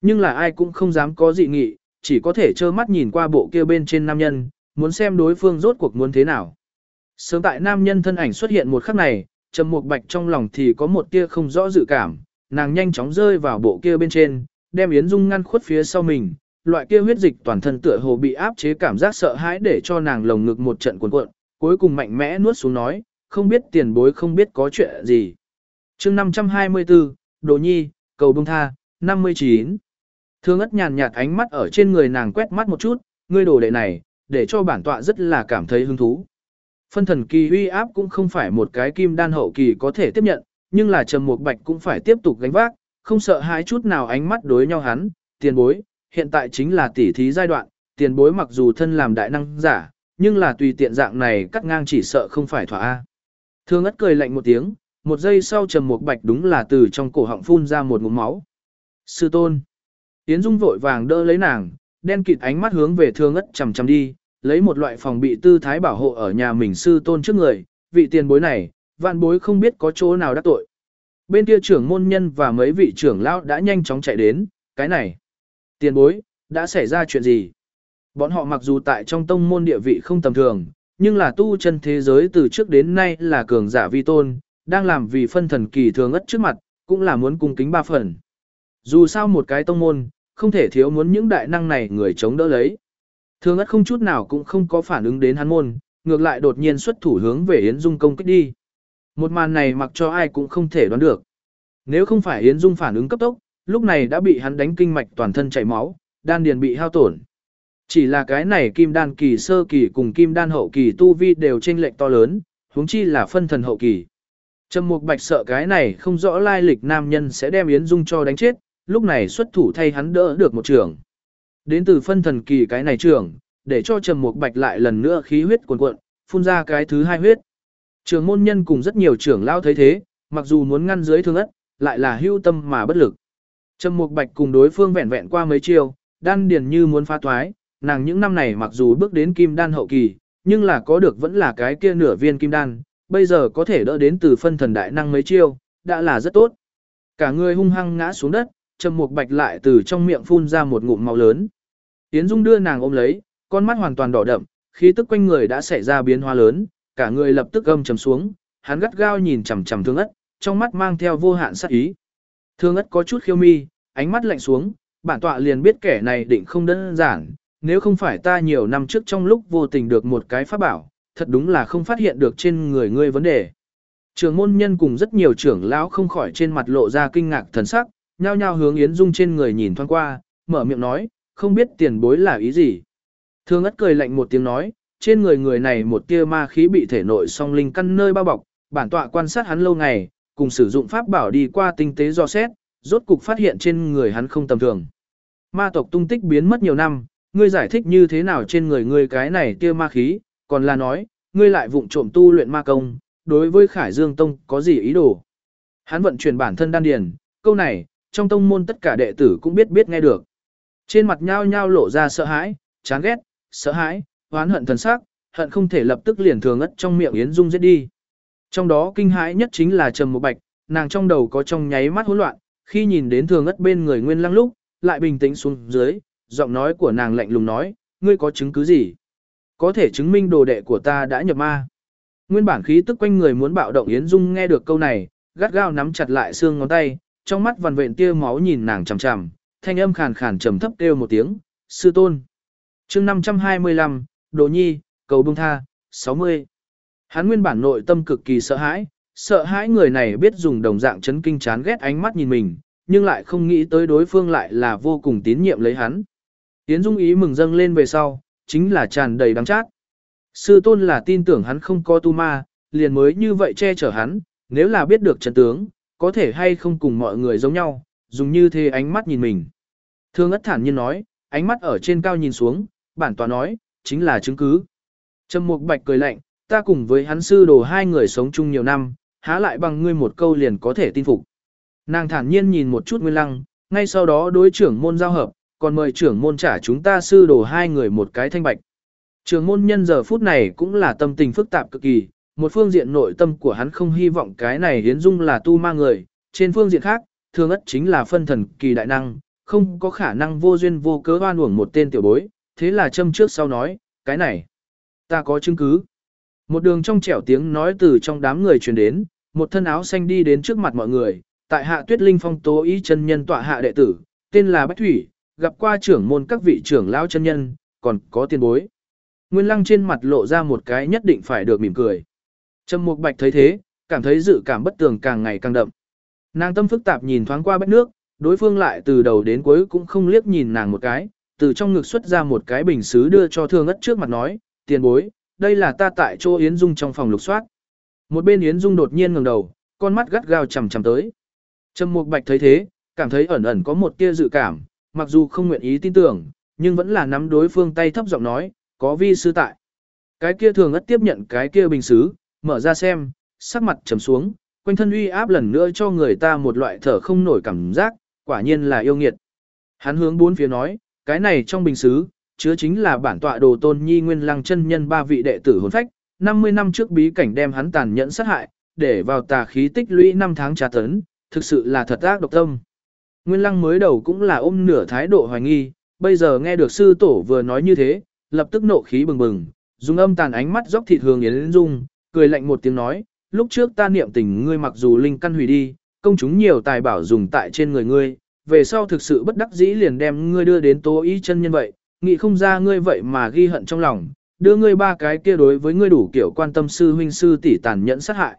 Nhưng là ai cũng không dám có dị nghị, chỉ có thể trơ mắt nhìn qua bộ kia bên trên nam nhân, muốn xem đối phương rốt cuộc muốn thế nào. Sớm tại nam nhân thân ảnh xuất hiện một khắc này, Trầm Mục Bạch trong lòng thì có một tia không rõ dự cảm, nàng nhanh chóng rơi vào bộ kia bên trên, đem Yến Dung ngăn khuất phía sau mình, loại kia huyết dịch toàn thân tựa hồ bị áp chế cảm giác sợ hãi để cho nàng lồng ngực một trận cuộn cuộn, cuối cùng mạnh mẽ nuốt xuống nói, không biết tiền bối không biết có chuyện gì. Chương 524, Đồ Nhi, cầu bông tha, 59. Thương ất nhàn nhạt ánh mắt ở trên người nàng quét mắt một chút, ngươi đồ đệ này, để cho bản tọa rất là cảm thấy hứng thú. Phân thần kỳ uy áp cũng không phải một cái kim đan hậu kỳ có thể tiếp nhận, nhưng là trầm một bạch cũng phải tiếp tục gánh vác, không sợ hãi chút nào ánh mắt đối nhau hắn, tiền bối, hiện tại chính là tỉ thí giai đoạn, tiền bối mặc dù thân làm đại năng giả, nhưng là tùy tiện dạng này cắt ngang chỉ sợ không phải thỏa A. Thương ất cười lạnh một tiếng, một giây sau trầm một bạch đúng là từ trong cổ họng phun ra một ngụm máu. Sư tôn. Yến Dung vội vàng đỡ lấy nàng, đen kịt ánh mắt hướng về thương ất chầm chầm đi, lấy một loại phòng bị tư thái bảo hộ ở nhà mình sư tôn trước người, vị tiền bối này, vạn bối không biết có chỗ nào đắc tội. Bên kia trưởng môn nhân và mấy vị trưởng lão đã nhanh chóng chạy đến, cái này. Tiền bối, đã xảy ra chuyện gì? Bọn họ mặc dù tại trong tông môn địa vị không tầm thường, nhưng là tu chân thế giới từ trước đến nay là cường giả vi tôn, đang làm vì phân thần kỳ thường ất trước mặt, cũng là muốn cung kính ba phần. Dù sao một cái tông môn, không thể thiếu muốn những đại năng này người chống đỡ lấy. thường ất không chút nào cũng không có phản ứng đến hắn môn, ngược lại đột nhiên xuất thủ hướng về Yến Dung công kích đi. Một màn này mặc cho ai cũng không thể đoán được. Nếu không phải Yến Dung phản ứng cấp tốc, lúc này đã bị hắn đánh kinh mạch toàn thân chảy máu, đan điền bị hao tổn. Chỉ là cái này kim đan kỳ sơ kỳ cùng kim đan hậu kỳ tu vi đều chênh lệch to lớn, huống chi là phân thần hậu kỳ. Trầm Mục Bạch sợ cái này không rõ lai lịch nam nhân sẽ đem Yến Dung cho đánh chết, lúc này xuất thủ thay hắn đỡ được một trường. Đến từ phân thần kỳ cái này trường, để cho Trầm Mục Bạch lại lần nữa khí huyết cuồn cuộn, phun ra cái thứ hai huyết. Trường môn nhân cùng rất nhiều trưởng lao thấy thế, mặc dù muốn ngăn dưới thương ất, lại là hưu tâm mà bất lực. Trầm Mục Bạch cùng đối phương vẹn vẹn qua mấy chiêu, đan điền như muốn phá toái, nàng những năm này mặc dù bước đến kim đan hậu kỳ, nhưng là có được vẫn là cái kia nửa viên kim đan, bây giờ có thể đỡ đến từ phân thần đại năng mấy chiêu, đã là rất tốt. Cả người hung hăng ngã xuống đất, Trầm Mục Bạch lại từ trong miệng phun ra một ngụm máu lớn. Tiến Dung đưa nàng ôm lấy, con mắt hoàn toàn đỏ đậm, khí tức quanh người đã xảy ra biến hóa lớn, cả người lập tức gầm trầm xuống, hắn gắt gao nhìn chằm chằm Thương Ất, trong mắt mang theo vô hạn sát ý. Thương Ất có chút khiêu mi, ánh mắt lạnh xuống, bản tọa liền biết kẻ này định không đơn giản, nếu không phải ta nhiều năm trước trong lúc vô tình được một cái pháp bảo, thật đúng là không phát hiện được trên người ngươi vấn đề. Trường môn nhân cùng rất nhiều trưởng lão không khỏi trên mặt lộ ra kinh ngạc thần sắc, nhao nhao hướng Yến Dung trên người nhìn thoáng qua, mở miệng nói, không biết tiền bối là ý gì. Thương ất cười lạnh một tiếng nói, trên người người này một tia ma khí bị thể nội song linh căn nơi bao bọc, bản tọa quan sát hắn lâu ngày, cùng sử dụng pháp bảo đi qua tinh tế do xét, rốt cục phát hiện trên người hắn không tầm thường. Ma tộc tung tích biến mất nhiều năm, ngươi giải thích như thế nào trên người ngươi cái này tia ma khí, còn là nói, ngươi lại vụng trộm tu luyện ma công, đối với Khải Dương Tông có gì ý đồ. Hắn vận chuyển bản thân đan điền, câu này, trong tông môn tất cả đệ tử cũng biết biết nghe được. Trên mặt nhao nhao lộ ra sợ hãi, chán ghét, sợ hãi, oán hận thần sắc, hận không thể lập tức liền thường ất trong miệng Yến Dung giết đi. Trong đó kinh hãi nhất chính là Trầm Mục Bạch, nàng trong đầu có trong nháy mắt hỗn loạn, khi nhìn đến thường ất bên người Nguyên Lăng lúc, lại bình tĩnh xuống dưới, giọng nói của nàng lạnh lùng nói, ngươi có chứng cứ gì? Có thể chứng minh đồ đệ của ta đã nhập ma. Nguyên bản khí tức quanh người muốn bạo động Yến Dung nghe được câu này, gắt gao nắm chặt lại xương ngón tay, trong mắt vằn vện tia máu nhìn nàng chằm chằm, thanh âm khàn khàn trầm thấp kêu một tiếng, sư tôn. chương 525, Đồ Nhi, cầu bông tha, 60. Hắn nguyên bản nội tâm cực kỳ sợ hãi, sợ hãi người này biết dùng đồng dạng chấn kinh chán ghét ánh mắt nhìn mình, nhưng lại không nghĩ tới đối phương lại là vô cùng tín nhiệm lấy hắn. Yến Dung ý mừng dâng lên về sau, chính là tràn đầy đắng chát. Sư tôn là tin tưởng hắn không có tu ma, liền mới như vậy che chở hắn, nếu là biết được trận tướng, có thể hay không cùng mọi người giống nhau, dùng như thế ánh mắt nhìn mình. Thương ất thản nhiên nói, ánh mắt ở trên cao nhìn xuống, bản tòa nói, chính là chứng cứ. Trầm Mục Bạch cười lạnh, ta cùng với hắn sư đồ hai người sống chung nhiều năm, há lại bằng ngươi một câu liền có thể tin phục. Nàng thản nhiên nhìn một chút Nguyên Lăng, ngay sau đó đối trưởng môn giao hợp, còn mời trưởng môn trả chúng ta sư đồ hai người một cái thanh bạch. Trưởng môn nhân giờ phút này cũng là tâm tình phức tạp cực kỳ, một phương diện nội tâm của hắn không hy vọng cái này hiến dung là tu ma người, trên phương diện khác, thường ất chính là phân thần kỳ đại năng, không có khả năng vô duyên vô cớ oan uổng một tên tiểu bối, thế là châm trước sau nói, cái này, ta có chứng cứ. Một đường trong trẻo tiếng nói từ trong đám người truyền đến, một thân áo xanh đi đến trước mặt mọi người, tại hạ tuyết linh phong tố ý chân nhân tọa hạ đệ tử, tên là Bách Thủy, gặp qua trưởng môn các vị trưởng lão chân nhân, còn có tiền bối. Nguyên lăng trên mặt lộ ra một cái nhất định phải được mỉm cười. Trầm Mục Bạch thấy thế, cảm thấy dự cảm bất tường càng ngày càng đậm. Nàng tâm phức tạp nhìn thoáng qua bách nước, đối phương lại từ đầu đến cuối cũng không liếc nhìn nàng một cái, từ trong ngực xuất ra một cái bình sứ đưa cho thương ất trước mặt nói, tiền bối, đây là ta tại chỗ Yến Dung trong phòng lục soát. Một bên Yến Dung đột nhiên ngẩng đầu, con mắt gắt gao chằm chằm tới. Trầm Mục Bạch thấy thế, cảm thấy ẩn ẩn có một tia dự cảm, mặc dù không nguyện ý tin tưởng, nhưng vẫn là nắm đối phương tay thấp giọng nói, có vi sư tại. Cái kia thường ất tiếp nhận cái kia bình xứ, mở ra xem, sắc mặt trầm xuống, quanh thân uy áp lần nữa cho người ta một loại thở không nổi cảm giác, quả nhiên là yêu nghiệt. Hắn hướng bốn phía nói, cái này trong bình xứ, chứa chính là bản tọa đồ tôn nhi nguyên lăng chân nhân ba vị đệ tử hồn phách, 50 năm trước bí cảnh đem hắn tàn nhẫn sát hại, để vào tà khí tích lũy 5 tháng trà tấn, thực sự là thật ác độc tâm. Nguyên lăng mới đầu cũng là ôm nửa thái độ hoài nghi, bây giờ nghe được sư tổ vừa nói như thế, lập tức nộ khí bừng bừng, dùng âm tàn ánh mắt dốc thịt hướng Yến Dung, cười lạnh một tiếng nói, lúc trước ta niệm tình ngươi mặc dù linh căn hủy đi, công chúng nhiều tài bảo dùng tại trên người ngươi, về sau thực sự bất đắc dĩ liền đem ngươi đưa đến tố ý chân nhân vậy, nghĩ không ra ngươi vậy mà ghi hận trong lòng, đưa ngươi ba cái kia đối với ngươi đủ kiểu quan tâm sư huynh sư tỷ tàn nhẫn sát hại.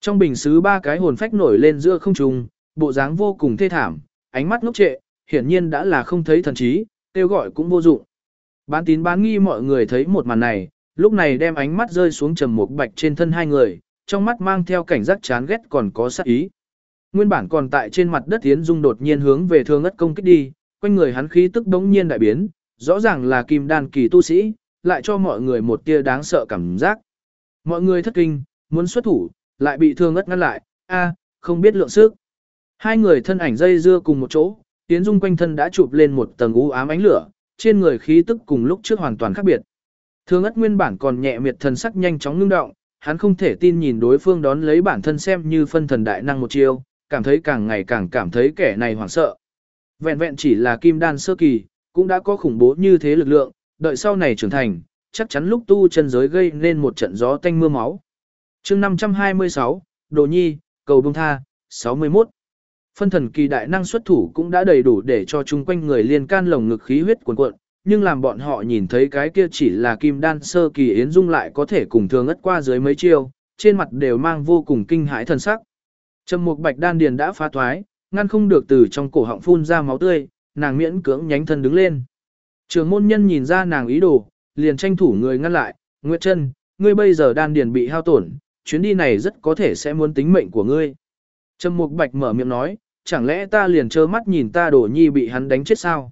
Trong bình xứ ba cái hồn phách nổi lên giữa không trung, bộ dáng vô cùng thê thảm, ánh mắt ngốc trệ, hiển nhiên đã là không thấy thần trí, kêu gọi cũng vô dụng. Bán tín bán nghi mọi người thấy một màn này, lúc này đem ánh mắt rơi xuống trầm một bạch trên thân hai người, trong mắt mang theo cảnh giác chán ghét còn có sát ý. Nguyên bản còn tại trên mặt đất tiến Dung đột nhiên hướng về thương ất công kích đi, quanh người hắn khí tức đống nhiên đại biến, rõ ràng là kim đan kỳ tu sĩ, lại cho mọi người một tia đáng sợ cảm giác. Mọi người thất kinh, muốn xuất thủ, lại bị thương ất ngăn lại, a, không biết lượng sức. Hai người thân ảnh dây dưa cùng một chỗ, Yến Dung quanh thân đã chụp lên một tầng u ám ánh lửa, trên người khí tức cùng lúc trước hoàn toàn khác biệt. Thương ất nguyên bản còn nhẹ miệt thần sắc nhanh chóng ngưng động, hắn không thể tin nhìn đối phương đón lấy bản thân xem như phân thần đại năng một chiêu, cảm thấy càng ngày càng cảm thấy kẻ này hoảng sợ. Vẹn vẹn chỉ là kim đan sơ kỳ, cũng đã có khủng bố như thế lực lượng, đợi sau này trưởng thành, chắc chắn lúc tu chân giới gây nên một trận gió tanh mưa máu. chương 526, Đồ Nhi, Cầu Bông Tha, 61. Phân thần kỳ đại năng xuất thủ cũng đã đầy đủ để cho chung quanh người liên can lồng ngực khí huyết cuồn cuộn, nhưng làm bọn họ nhìn thấy cái kia chỉ là kim đan sơ kỳ yến dung lại có thể cùng thường ất qua dưới mấy chiêu, trên mặt đều mang vô cùng kinh hãi thần sắc. Trầm mục bạch đan điền đã phá thoái, ngăn không được từ trong cổ họng phun ra máu tươi, nàng miễn cưỡng nhánh thân đứng lên. Trường môn nhân nhìn ra nàng ý đồ, liền tranh thủ người ngăn lại, Nguyệt Trân, ngươi bây giờ đan điền bị hao tổn, chuyến đi này rất có thể sẽ muốn tính mệnh của ngươi. Trầm mục bạch mở miệng nói, chẳng lẽ ta liền trơ mắt nhìn ta đổ nhi bị hắn đánh chết sao?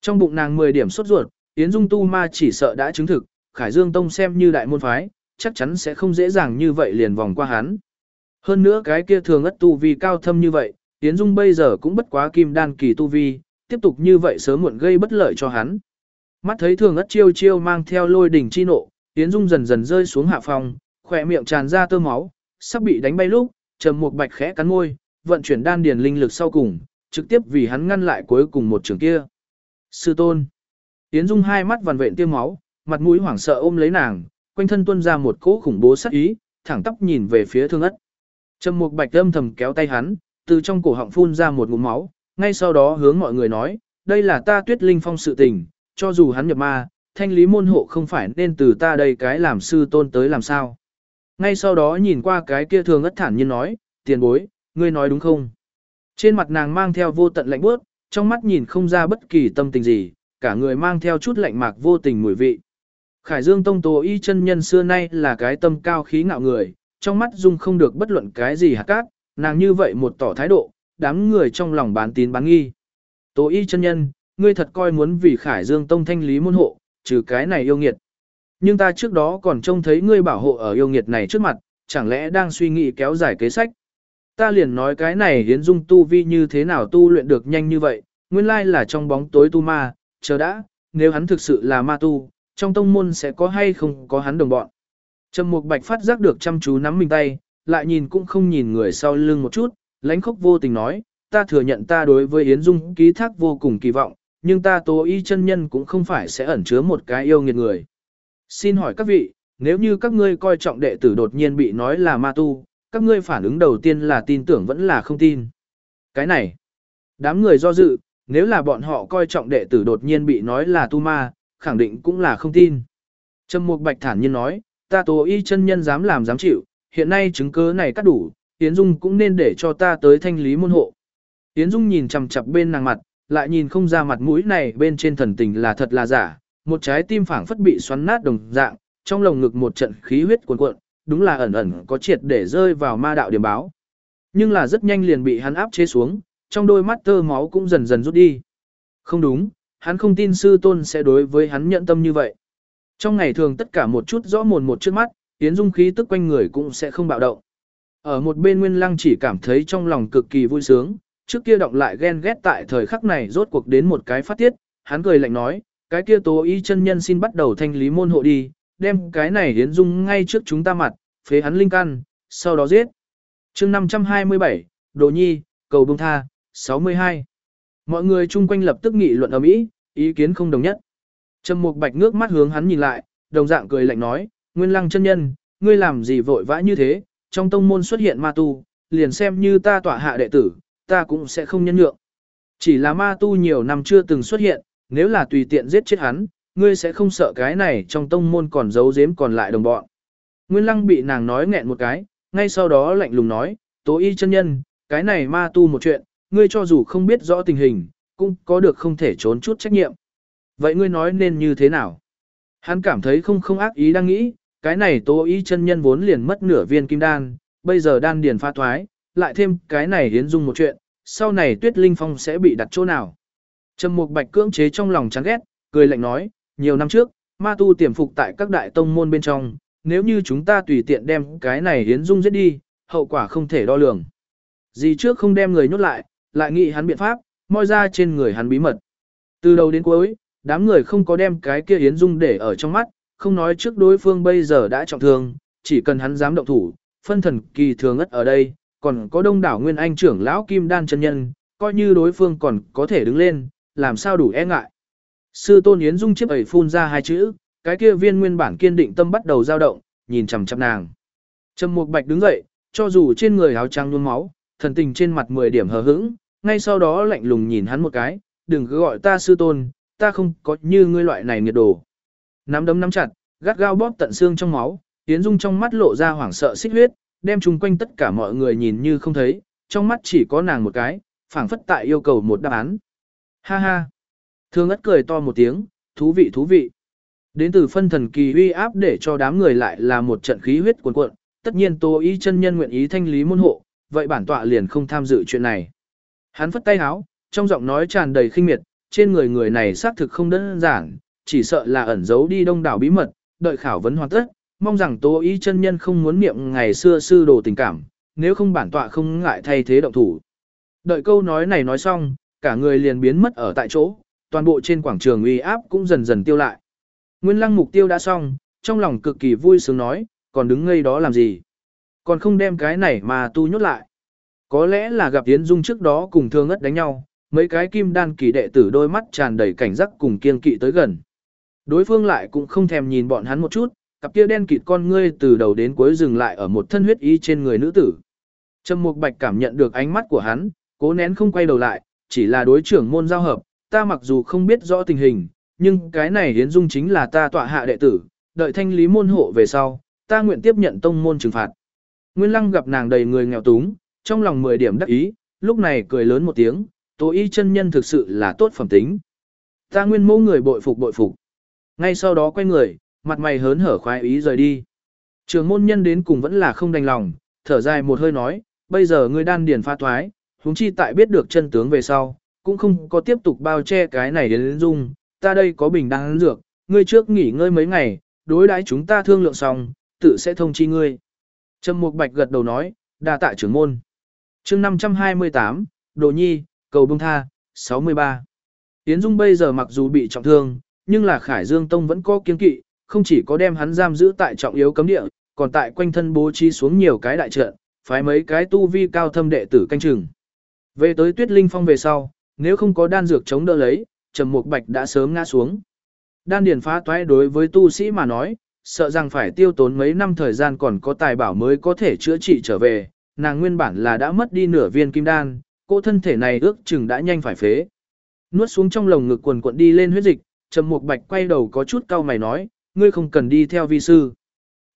Trong bụng nàng 10 điểm sốt ruột, Yến Dung Tu Ma chỉ sợ đã chứng thực, Khải Dương Tông xem như đại môn phái, chắc chắn sẽ không dễ dàng như vậy liền vòng qua hắn. Hơn nữa cái kia thường ất tu vi cao thâm như vậy, Yến Dung bây giờ cũng bất quá kim đan kỳ tu vi, tiếp tục như vậy sớm muộn gây bất lợi cho hắn. Mắt thấy thường ất chiêu chiêu mang theo lôi đỉnh chi nộ, Yến Dung dần dần rơi xuống hạ phòng, khỏe miệng tràn ra tơ máu, sắp bị đánh bay lúc, trầm một bạch khẽ cắn môi, vận chuyển đan điền linh lực sau cùng, trực tiếp vì hắn ngăn lại cuối cùng một trường kia. Sư tôn. Yến Dung hai mắt vằn vện tiêm máu, mặt mũi hoảng sợ ôm lấy nàng, quanh thân tuôn ra một cỗ khủng bố sát ý, thẳng tóc nhìn về phía thương ất. Trầm Mục Bạch âm thầm kéo tay hắn, từ trong cổ họng phun ra một ngụm máu, ngay sau đó hướng mọi người nói, đây là ta Tuyết Linh Phong sự tình, cho dù hắn nhập ma, thanh lý môn hộ không phải nên từ ta đây cái làm sư tôn tới làm sao. Ngay sau đó nhìn qua cái kia thường ất thản nhiên nói, tiền bối, ngươi nói đúng không? Trên mặt nàng mang theo vô tận lạnh bước, trong mắt nhìn không ra bất kỳ tâm tình gì, cả người mang theo chút lạnh mạc vô tình mùi vị. Khải Dương Tông Tố Y chân nhân xưa nay là cái tâm cao khí ngạo người, trong mắt dung không được bất luận cái gì hạt cát, nàng như vậy một tỏ thái độ, đám người trong lòng bán tín bán nghi. Tố Y chân nhân, ngươi thật coi muốn vì Khải Dương Tông thanh lý môn hộ, trừ cái này yêu nghiệt. Nhưng ta trước đó còn trông thấy ngươi bảo hộ ở yêu nghiệt này trước mặt, chẳng lẽ đang suy nghĩ kéo dài kế sách. Ta liền nói cái này hiến dung tu vi như thế nào tu luyện được nhanh như vậy, nguyên lai là trong bóng tối tu ma, chờ đã, nếu hắn thực sự là ma tu, trong tông môn sẽ có hay không có hắn đồng bọn. Trầm Mục Bạch phát giác được chăm chú nắm mình tay, lại nhìn cũng không nhìn người sau lưng một chút, lãnh khốc vô tình nói, ta thừa nhận ta đối với Yến Dung ký thác vô cùng kỳ vọng, nhưng ta tố y chân nhân cũng không phải sẽ ẩn chứa một cái yêu nghiệt người. Xin hỏi các vị, nếu như các ngươi coi trọng đệ tử đột nhiên bị nói là ma tu, các ngươi phản ứng đầu tiên là tin tưởng vẫn là không tin. Cái này, đám người do dự, nếu là bọn họ coi trọng đệ tử đột nhiên bị nói là tu ma, khẳng định cũng là không tin. Trầm Mục Bạch thản nhiên nói, ta tố y chân nhân dám làm dám chịu, hiện nay chứng cứ này cắt đủ, Yến Dung cũng nên để cho ta tới thanh lý môn hộ. Yến Dung nhìn chằm chằm bên nàng mặt, lại nhìn không ra mặt mũi này bên trên thần tình là thật là giả, một trái tim phảng phất bị xoắn nát đồng dạng, trong lồng ngực một trận khí huyết cuồn cuộn, đúng là ẩn ẩn có triệt để rơi vào ma đạo điểm báo. Nhưng là rất nhanh liền bị hắn áp chế xuống, trong đôi mắt tơ máu cũng dần dần rút đi. Không đúng, hắn không tin sư tôn sẽ đối với hắn nhận tâm như vậy. Trong ngày thường tất cả một chút rõ mồn một trước mắt, Yến Dung khí tức quanh người cũng sẽ không bạo động. Ở một bên Nguyên Lăng chỉ cảm thấy trong lòng cực kỳ vui sướng, trước kia động lại ghen ghét tại thời khắc này rốt cuộc đến một cái phát tiết, hắn cười lạnh nói, cái kia tố y chân nhân xin bắt đầu thanh lý môn hộ đi, đem cái này hiến Dung ngay trước chúng ta mặt, phế hắn linh căn, sau đó giết. chương 527, Đồ Nhi, cầu bông tha, 62. Mọi người chung quanh lập tức nghị luận ở mỹ, ý kiến không đồng nhất. Trầm Mục Bạch ngước mắt hướng hắn nhìn lại, đồng dạng cười lạnh nói, Nguyên Lăng chân nhân, ngươi làm gì vội vã như thế, trong tông môn xuất hiện ma tu, liền xem như ta tỏa hạ đệ tử, ta cũng sẽ không nhân nhượng. Chỉ là ma tu nhiều năm chưa từng xuất hiện, nếu là tùy tiện giết chết hắn, ngươi sẽ không sợ cái này trong tông môn còn giấu giếm còn lại đồng bọn. Nguyên lăng bị nàng nói nghẹn một cái, ngay sau đó lạnh lùng nói, tố y chân nhân, cái này ma tu một chuyện, ngươi cho dù không biết rõ tình hình, cũng có được không thể trốn chút trách nhiệm. Vậy ngươi nói nên như thế nào? Hắn cảm thấy không không ác ý đang nghĩ, cái này tố y chân nhân vốn liền mất nửa viên kim đan, bây giờ đan điền pha thoái, lại thêm cái này hiến dung một chuyện, sau này tuyết linh phong sẽ bị đặt chỗ nào. Trầm mục bạch cưỡng chế trong lòng chán ghét, cười lạnh nói, nhiều năm trước, ma tu tiềm phục tại các đại tông môn bên trong, nếu như chúng ta tùy tiện đem cái này hiến dung giết đi, hậu quả không thể đo lường. Gì trước không đem người nhốt lại, lại nghĩ hắn biện pháp, moi ra trên người hắn bí mật. Từ đầu đến cuối, đám người không có đem cái kia hiến dung để ở trong mắt, không nói trước đối phương bây giờ đã trọng thương, chỉ cần hắn dám động thủ, phân thần kỳ thường ất ở đây, còn có đông đảo nguyên anh trưởng lão kim đan chân nhân, coi như đối phương còn có thể đứng lên, làm sao đủ e ngại. Sư tôn Yến Dung chiếc ấy phun ra hai chữ, cái kia viên nguyên bản kiên định tâm bắt đầu dao động, nhìn chằm chằm nàng. Trầm Mục Bạch đứng dậy, cho dù trên người áo trắng nhuốm máu, thần tình trên mặt 10 điểm hờ hững, ngay sau đó lạnh lùng nhìn hắn một cái, đừng cứ gọi ta sư tôn, ta không có như ngươi loại này nghiệt đồ. Nắm đấm nắm chặt, gắt gao bóp tận xương trong máu, Yến Dung trong mắt lộ ra hoảng sợ xích huyết, đem chung quanh tất cả mọi người nhìn như không thấy, trong mắt chỉ có nàng một cái, phảng phất tại yêu cầu một đáp án. Ha ha. Thương ất cười to một tiếng, thú vị thú vị. Đến từ phân thần kỳ uy áp để cho đám người lại là một trận khí huyết cuồn cuộn, tất nhiên Tô ý chân nhân nguyện ý thanh lý môn hộ, vậy bản tọa liền không tham dự chuyện này. Hắn phất tay háo, trong giọng nói tràn đầy khinh miệt, trên người người này xác thực không đơn giản, chỉ sợ là ẩn giấu đi đông đảo bí mật, đợi khảo vấn hoàn tất, mong rằng Tô ý chân nhân không muốn niệm ngày xưa sư đồ tình cảm, nếu không bản tọa không ngại thay thế động thủ. Đợi câu nói này nói xong, cả người liền biến mất ở tại chỗ, toàn bộ trên quảng trường uy áp cũng dần dần tiêu lại. Nguyên lăng mục tiêu đã xong, trong lòng cực kỳ vui sướng nói, còn đứng ngây đó làm gì? Còn không đem cái này mà tu nhốt lại. Có lẽ là gặp Yến Dung trước đó cùng thương ất đánh nhau, mấy cái kim đan kỳ đệ tử đôi mắt tràn đầy cảnh giác cùng kiên kỵ tới gần. Đối phương lại cũng không thèm nhìn bọn hắn một chút, cặp kia đen kịt con ngươi từ đầu đến cuối dừng lại ở một thân huyết y trên người nữ tử. Trầm Mục Bạch cảm nhận được ánh mắt của hắn, cố nén không quay đầu lại, chỉ là đối trưởng môn giao hợp, ta mặc dù không biết rõ tình hình, nhưng cái này hiến dung chính là ta tọa hạ đệ tử, đợi thanh lý môn hộ về sau, ta nguyện tiếp nhận tông môn trừng phạt. Nguyên Lăng gặp nàng đầy người nghèo túng, trong lòng 10 điểm đắc ý, lúc này cười lớn một tiếng, Tố Y chân nhân thực sự là tốt phẩm tính. Ta nguyên mẫu người bội phục bội phục. Ngay sau đó quay người, mặt mày hớn hở khoái ý rời đi. Trường môn nhân đến cùng vẫn là không đành lòng, thở dài một hơi nói, bây giờ ngươi đan điền pha thoái, huống chi tại biết được chân tướng về sau, cũng không có tiếp tục bao che cái này đến dung, ta đây có bình đan dược, ngươi trước nghỉ ngơi mấy ngày, đối đãi chúng ta thương lượng xong, tự sẽ thông chi ngươi. Trầm Mục Bạch gật đầu nói, đa tạ trưởng môn. Chương 528, Đồ Nhi, cầu bông tha, 63. Yến Dung bây giờ mặc dù bị trọng thương, nhưng là Khải Dương Tông vẫn có kiên kỵ, không chỉ có đem hắn giam giữ tại trọng yếu cấm địa, còn tại quanh thân bố trí xuống nhiều cái đại trận, phái mấy cái tu vi cao thâm đệ tử canh chừng. Về tới Tuyết Linh Phong về sau, nếu không có đan dược chống đỡ lấy, Trầm Mục Bạch đã sớm ngã xuống. Đan điền phá toái đối với tu sĩ mà nói, sợ rằng phải tiêu tốn mấy năm thời gian còn có tài bảo mới có thể chữa trị trở về, nàng nguyên bản là đã mất đi nửa viên kim đan, cô thân thể này ước chừng đã nhanh phải phế. Nuốt xuống trong lồng ngực quần cuộn đi lên huyết dịch, Trầm Mục Bạch quay đầu có chút cau mày nói, ngươi không cần đi theo vi sư.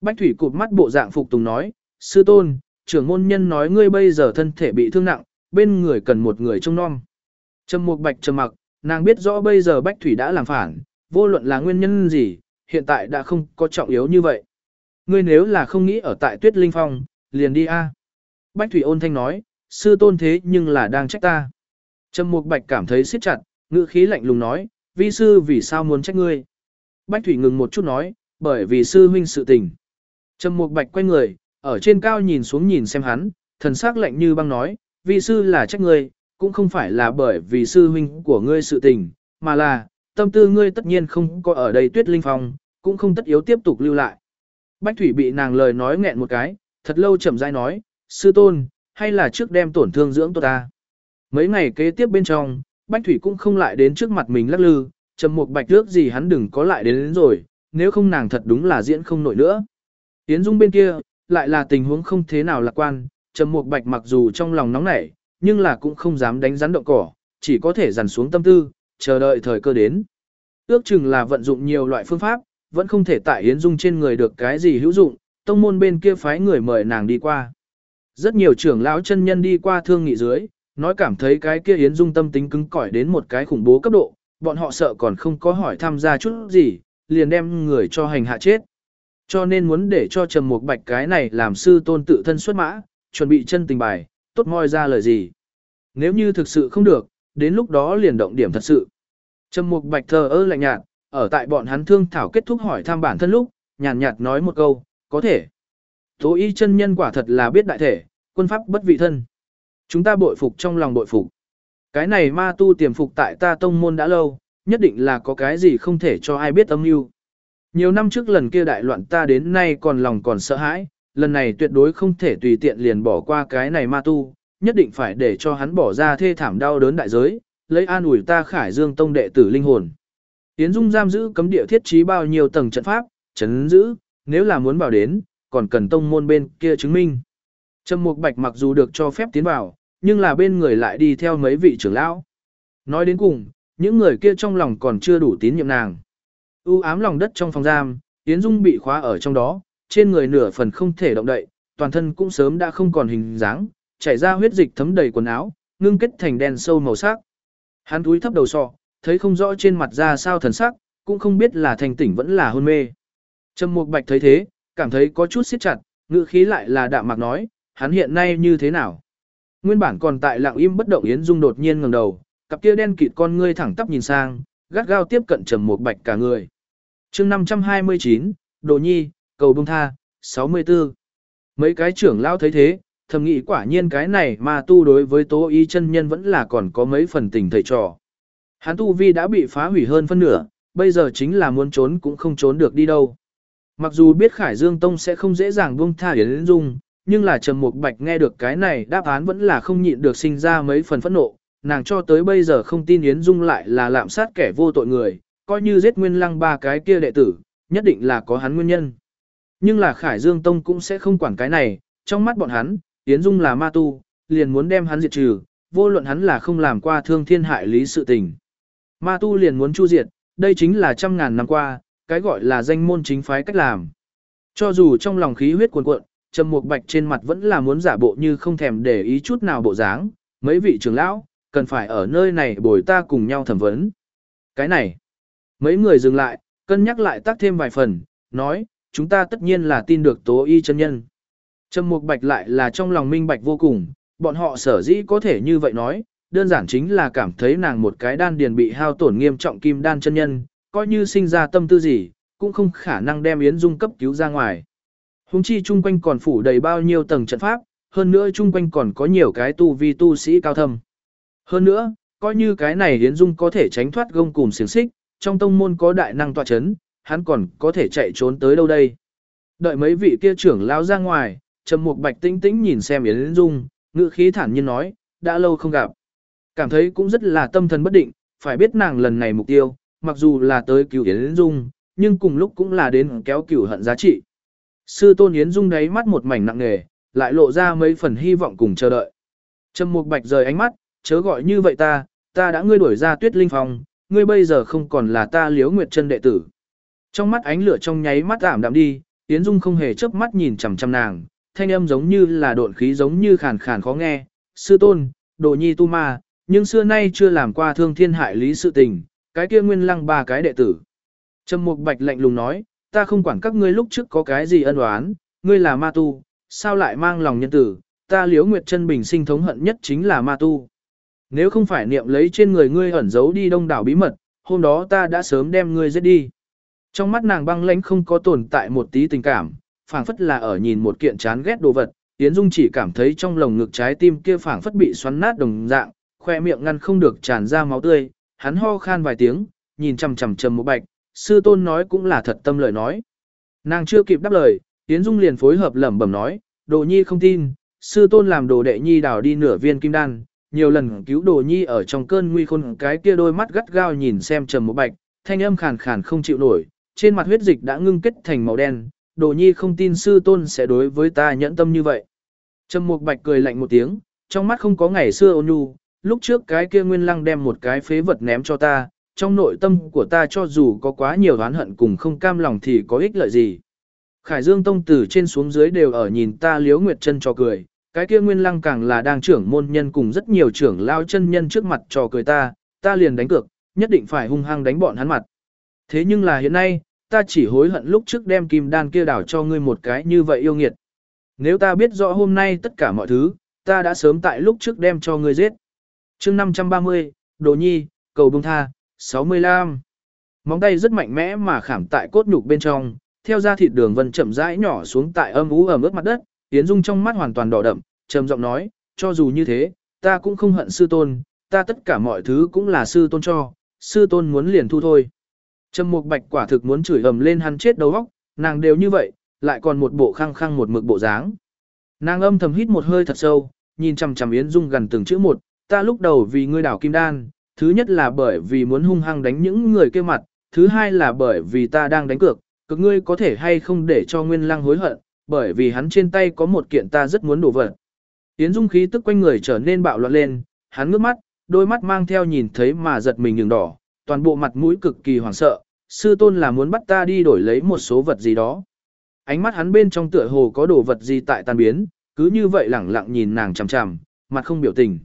Bách Thủy cụp mắt bộ dạng phục tùng nói, sư tôn, trưởng môn nhân nói ngươi bây giờ thân thể bị thương nặng, bên người cần một người trông nom. Trầm Mục Bạch trầm mặc, nàng biết rõ bây giờ Bách Thủy đã làm phản, vô luận là nguyên nhân gì, hiện tại đã không có trọng yếu như vậy. Ngươi nếu là không nghĩ ở tại Tuyết Linh Phong, liền đi a. Bách Thủy ôn thanh nói, sư tôn thế nhưng là đang trách ta. Trầm Mục Bạch cảm thấy siết chặt, ngữ khí lạnh lùng nói, vi sư vì sao muốn trách ngươi. Bách Thủy ngừng một chút nói, bởi vì sư huynh sự tình. Trầm Mục Bạch quay người, ở trên cao nhìn xuống nhìn xem hắn, thần sắc lạnh như băng nói, vi sư là trách ngươi, cũng không phải là bởi vì sư huynh của ngươi sự tình, mà là, tâm tư ngươi tất nhiên không có ở đây tuyết linh phong, cũng không tất yếu tiếp tục lưu lại. Bách Thủy bị nàng lời nói nghẹn một cái, thật lâu chậm rãi nói, sư tôn, hay là trước đem tổn thương dưỡng tốt ta. Mấy ngày kế tiếp bên trong, Bách Thủy cũng không lại đến trước mặt mình lắc lư, trầm một bạch trước gì hắn đừng có lại đến, đến rồi, nếu không nàng thật đúng là diễn không nổi nữa. Yến Dung bên kia, lại là tình huống không thế nào lạc quan, trầm Mục bạch mặc dù trong lòng nóng nảy, nhưng là cũng không dám đánh rắn động cỏ, chỉ có thể dằn xuống tâm tư, chờ đợi thời cơ đến. Ước chừng là vận dụng nhiều loại phương pháp, vẫn không thể tại Yến Dung trên người được cái gì hữu dụng, tông môn bên kia phái người mời nàng đi qua. Rất nhiều trưởng lão chân nhân đi qua thương nghị dưới, nói cảm thấy cái kia Yến Dung tâm tính cứng cỏi đến một cái khủng bố cấp độ, bọn họ sợ còn không có hỏi tham gia chút gì, liền đem người cho hành hạ chết. Cho nên muốn để cho Trầm Mục Bạch cái này làm sư tôn tự thân xuất mã, chuẩn bị chân tình bài, tốt moi ra lời gì. Nếu như thực sự không được, đến lúc đó liền động điểm thật sự. Trầm Mục Bạch thờ ơ lạnh nhạt, ở tại bọn hắn thương thảo kết thúc hỏi thăm bản thân lúc, nhàn nhạt nói một câu, có thể. Tố y chân nhân quả thật là biết đại thể, quân pháp bất vị thân. Chúng ta bội phục trong lòng bội phục. Cái này ma tu tiềm phục tại ta tông môn đã lâu, nhất định là có cái gì không thể cho ai biết âm mưu. Nhiều năm trước lần kia đại loạn ta đến nay còn lòng còn sợ hãi, lần này tuyệt đối không thể tùy tiện liền bỏ qua cái này ma tu, nhất định phải để cho hắn bỏ ra thê thảm đau đớn đại giới, lấy an ủi ta khải dương tông đệ tử linh hồn. Tiến Dung giam giữ cấm địa thiết trí bao nhiêu tầng trận pháp, chấn giữ, nếu là muốn vào đến, còn cần tông môn bên kia chứng minh. Trầm Mục Bạch mặc dù được cho phép tiến vào, nhưng là bên người lại đi theo mấy vị trưởng lão. Nói đến cùng, những người kia trong lòng còn chưa đủ tín nhiệm nàng. U ám lòng đất trong phòng giam, Yến Dung bị khóa ở trong đó, trên người nửa phần không thể động đậy, toàn thân cũng sớm đã không còn hình dáng, chảy ra huyết dịch thấm đầy quần áo, ngưng kết thành đen sâu màu sắc. Hắn túi thấp đầu sọ, thấy không rõ trên mặt ra sao thần sắc, cũng không biết là thành tỉnh vẫn là hôn mê. Trầm Mục Bạch thấy thế, cảm thấy có chút siết chặt, ngữ khí lại là đạm mạc nói, hắn hiện nay như thế nào? Nguyên bản còn tại lặng im bất động Yến Dung đột nhiên ngẩng đầu, cặp kia đen kịt con ngươi thẳng tắp nhìn sang, gắt gao tiếp cận Trầm Mục Bạch cả người. Chương 529, Đồ Nhi, cầu bông tha, 64. Mấy cái trưởng lao thấy thế, thầm nghĩ quả nhiên cái này mà tu đối với Tố Y chân nhân vẫn là còn có mấy phần tình thầy trò. Hắn tu vi đã bị phá hủy hơn phân nửa, bây giờ chính là muốn trốn cũng không trốn được đi đâu. Mặc dù biết Khải Dương Tông sẽ không dễ dàng buông tha Yến Dung, nhưng là Trầm Mục Bạch nghe được cái này đáp án vẫn là không nhịn được sinh ra mấy phần phẫn nộ, nàng cho tới bây giờ không tin Yến Dung lại là lạm sát kẻ vô tội người, coi như giết Nguyên Lăng ba cái kia đệ tử, nhất định là có hắn nguyên nhân. Nhưng là Khải Dương Tông cũng sẽ không quản cái này, trong mắt bọn hắn, Yến Dung là ma tu, liền muốn đem hắn diệt trừ, vô luận hắn là không làm qua thương thiên hại lý sự tình. Ma tu liền muốn chu diệt, đây chính là trăm ngàn năm qua, cái gọi là danh môn chính phái cách làm. Cho dù trong lòng khí huyết cuồn cuộn, Trầm Mục Bạch trên mặt vẫn là muốn giả bộ như không thèm để ý chút nào bộ dáng, mấy vị trưởng lão, cần phải ở nơi này bồi ta cùng nhau thẩm vấn. Cái này, mấy người dừng lại, cân nhắc lại tác thêm vài phần, nói, chúng ta tất nhiên là tin được tố y chân nhân. Trầm Mục Bạch lại là trong lòng minh bạch vô cùng, bọn họ sở dĩ có thể như vậy nói, đơn giản chính là cảm thấy nàng một cái đan điền bị hao tổn nghiêm trọng kim đan chân nhân, coi như sinh ra tâm tư gì, cũng không khả năng đem Yến Dung cấp cứu ra ngoài. Hùng chi chung quanh còn phủ đầy bao nhiêu tầng trận pháp, hơn nữa chung quanh còn có nhiều cái tu vi tu sĩ cao thâm. Hơn nữa, coi như cái này Yến Dung có thể tránh thoát gông cùm xiềng xích, trong tông môn có đại năng tọa chấn, hắn còn có thể chạy trốn tới đâu đây. Đợi mấy vị kia trưởng lao ra ngoài, Trầm Mục Bạch tĩnh tĩnh nhìn xem Yến Dung, ngữ khí thản nhiên nói, đã lâu không gặp. Cảm thấy cũng rất là tâm thần bất định, phải biết nàng lần này mục tiêu, mặc dù là tới cứu Yến Dung, nhưng cùng lúc cũng là đến kéo cửu hận giá trị. Sư Tôn Yến Dung đáy mắt một mảnh nặng nề, lại lộ ra mấy phần hy vọng cùng chờ đợi. Trầm Mục Bạch rời ánh mắt, chớ gọi như vậy ta, ta đã ngươi đuổi ra Tuyết Linh Phong, ngươi bây giờ không còn là ta liếu Nguyệt Chân đệ tử. Trong mắt ánh lửa trong nháy mắt ảm đạm đi, Yến Dung không hề chớp mắt nhìn chằm chằm nàng, thanh âm giống như là độn khí giống như khàn khàn khó nghe, "Sư tôn, Đồ Nhi tu ma, nhưng xưa nay chưa làm qua thương thiên hại lý sự tình, cái kia Nguyên Lăng ba cái đệ tử." Trầm Mục Bạch lạnh lùng nói, "Ta không quản các ngươi lúc trước có cái gì ân oán, ngươi là ma tu, sao lại mang lòng nhân tử, ta Liễu Nguyệt Chân bình sinh thống hận nhất chính là ma tu." Nếu không phải niệm lấy trên người ngươi ẩn giấu đi đông đảo bí mật, hôm đó ta đã sớm đem ngươi giết đi. Trong mắt nàng băng lãnh không có tồn tại một tí tình cảm, phảng phất là ở nhìn một kiện chán ghét đồ vật, Yến Dung chỉ cảm thấy trong lồng ngực trái tim kia phảng phất bị xoắn nát đồng dạng, khoe miệng ngăn không được tràn ra máu tươi, hắn ho khan vài tiếng, nhìn chằm chằm trầm một bạch, sư tôn nói cũng là thật tâm lời nói. Nàng chưa kịp đáp lời, Yến Dung liền phối hợp lẩm bẩm nói, đồ nhi không tin, sư tôn làm đồ đệ nhi đào đi nửa viên kim đan, nhiều lần cứu đồ nhi ở trong cơn nguy khôn. Cái kia đôi mắt gắt gao nhìn xem trầm một bạch, thanh âm khàn khàn không chịu nổi, trên mặt huyết dịch đã ngưng kết thành màu đen, đồ nhi không tin sư tôn sẽ đối với ta nhẫn tâm như vậy. Trầm Mục Bạch cười lạnh một tiếng, trong mắt không có ngày xưa ôn nhu, lúc trước cái kia nguyên lăng đem một cái phế vật ném cho ta, trong nội tâm của ta cho dù có quá nhiều oán hận cùng không cam lòng thì có ích lợi gì. Khải Dương Tông từ trên xuống dưới đều ở nhìn ta liếu nguyệt chân cho cười, cái kia nguyên lăng càng là đang trưởng môn nhân cùng rất nhiều trưởng lao chân nhân trước mặt cho cười ta, ta liền đánh cược, nhất định phải hung hăng đánh bọn hắn mặt. Thế nhưng là hiện nay, ta chỉ hối hận lúc trước đem kim đan kia đảo cho ngươi một cái như vậy yêu nghiệt. Nếu ta biết rõ hôm nay tất cả mọi thứ, ta đã sớm tại lúc trước đem cho ngươi giết. chương 530, Đồ Nhi, cầu bông tha, 65. Móng tay rất mạnh mẽ mà khảm tại cốt nhục bên trong, theo ra thịt đường vân chậm rãi nhỏ xuống tại âm ú ẩm ướt mặt đất, Yến Dung trong mắt hoàn toàn đỏ đậm, trầm giọng nói, cho dù như thế, ta cũng không hận sư tôn, ta tất cả mọi thứ cũng là sư tôn cho, sư tôn muốn liền thu thôi. Trầm Mục Bạch quả thực muốn chửi ầm lên hắn chết đầu óc, nàng đều như vậy, lại còn một bộ khăng khăng một mực bộ dáng. Nàng âm thầm hít một hơi thật sâu, nhìn chằm chằm Yến Dung gần từng chữ một, ta lúc đầu vì ngươi đảo kim đan, thứ nhất là bởi vì muốn hung hăng đánh những người kia mặt, thứ hai là bởi vì ta đang đánh cược, cực ngươi có thể hay không để cho Nguyên Lăng hối hận, bởi vì hắn trên tay có một kiện ta rất muốn đổ vật. Yến Dung khí tức quanh người trở nên bạo loạn lên, hắn ngước mắt, đôi mắt mang theo nhìn thấy mà giật mình nhường đỏ, toàn bộ mặt mũi cực kỳ hoảng sợ, sư tôn là muốn bắt ta đi đổi lấy một số vật gì đó. Ánh mắt hắn bên trong tựa hồ có đồ vật gì tại tan biến, cứ như vậy lẳng lặng nhìn nàng chằm chằm, mặt không biểu tình.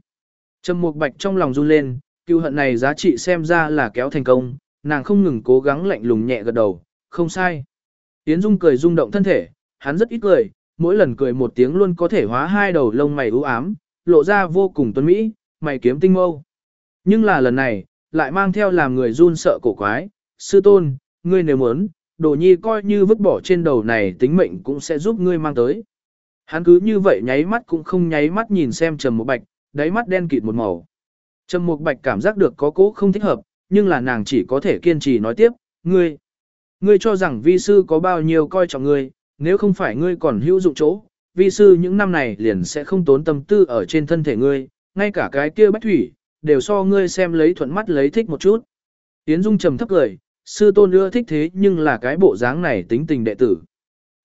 Trầm Mục Bạch trong lòng run lên, cưu hận này giá trị xem ra là kéo thành công, nàng không ngừng cố gắng lạnh lùng nhẹ gật đầu, không sai. Yến Dung cười rung động thân thể, hắn rất ít cười, mỗi lần cười một tiếng luôn có thể hóa hai đầu lông mày u ám, lộ ra vô cùng tuấn mỹ, mày kiếm tinh mâu. Nhưng là lần này, lại mang theo làm người run sợ cổ quái, sư tôn, ngươi nếu muốn, đồ nhi coi như vứt bỏ trên đầu này tính mệnh cũng sẽ giúp ngươi mang tới. Hắn cứ như vậy nháy mắt cũng không nháy mắt nhìn xem Trầm Mục Bạch, đáy mắt đen kịt một màu. Trầm Mục Bạch cảm giác được có cố không thích hợp, nhưng là nàng chỉ có thể kiên trì nói tiếp, ngươi, ngươi cho rằng vi sư có bao nhiêu coi trọng ngươi, nếu không phải ngươi còn hữu dụng chỗ, vi sư những năm này liền sẽ không tốn tâm tư ở trên thân thể ngươi, ngay cả cái kia bách thủy, đều so ngươi xem lấy thuận mắt lấy thích một chút. Yến Dung trầm thấp cười, sư tôn ưa thích thế nhưng là cái bộ dáng này tính tình đệ tử.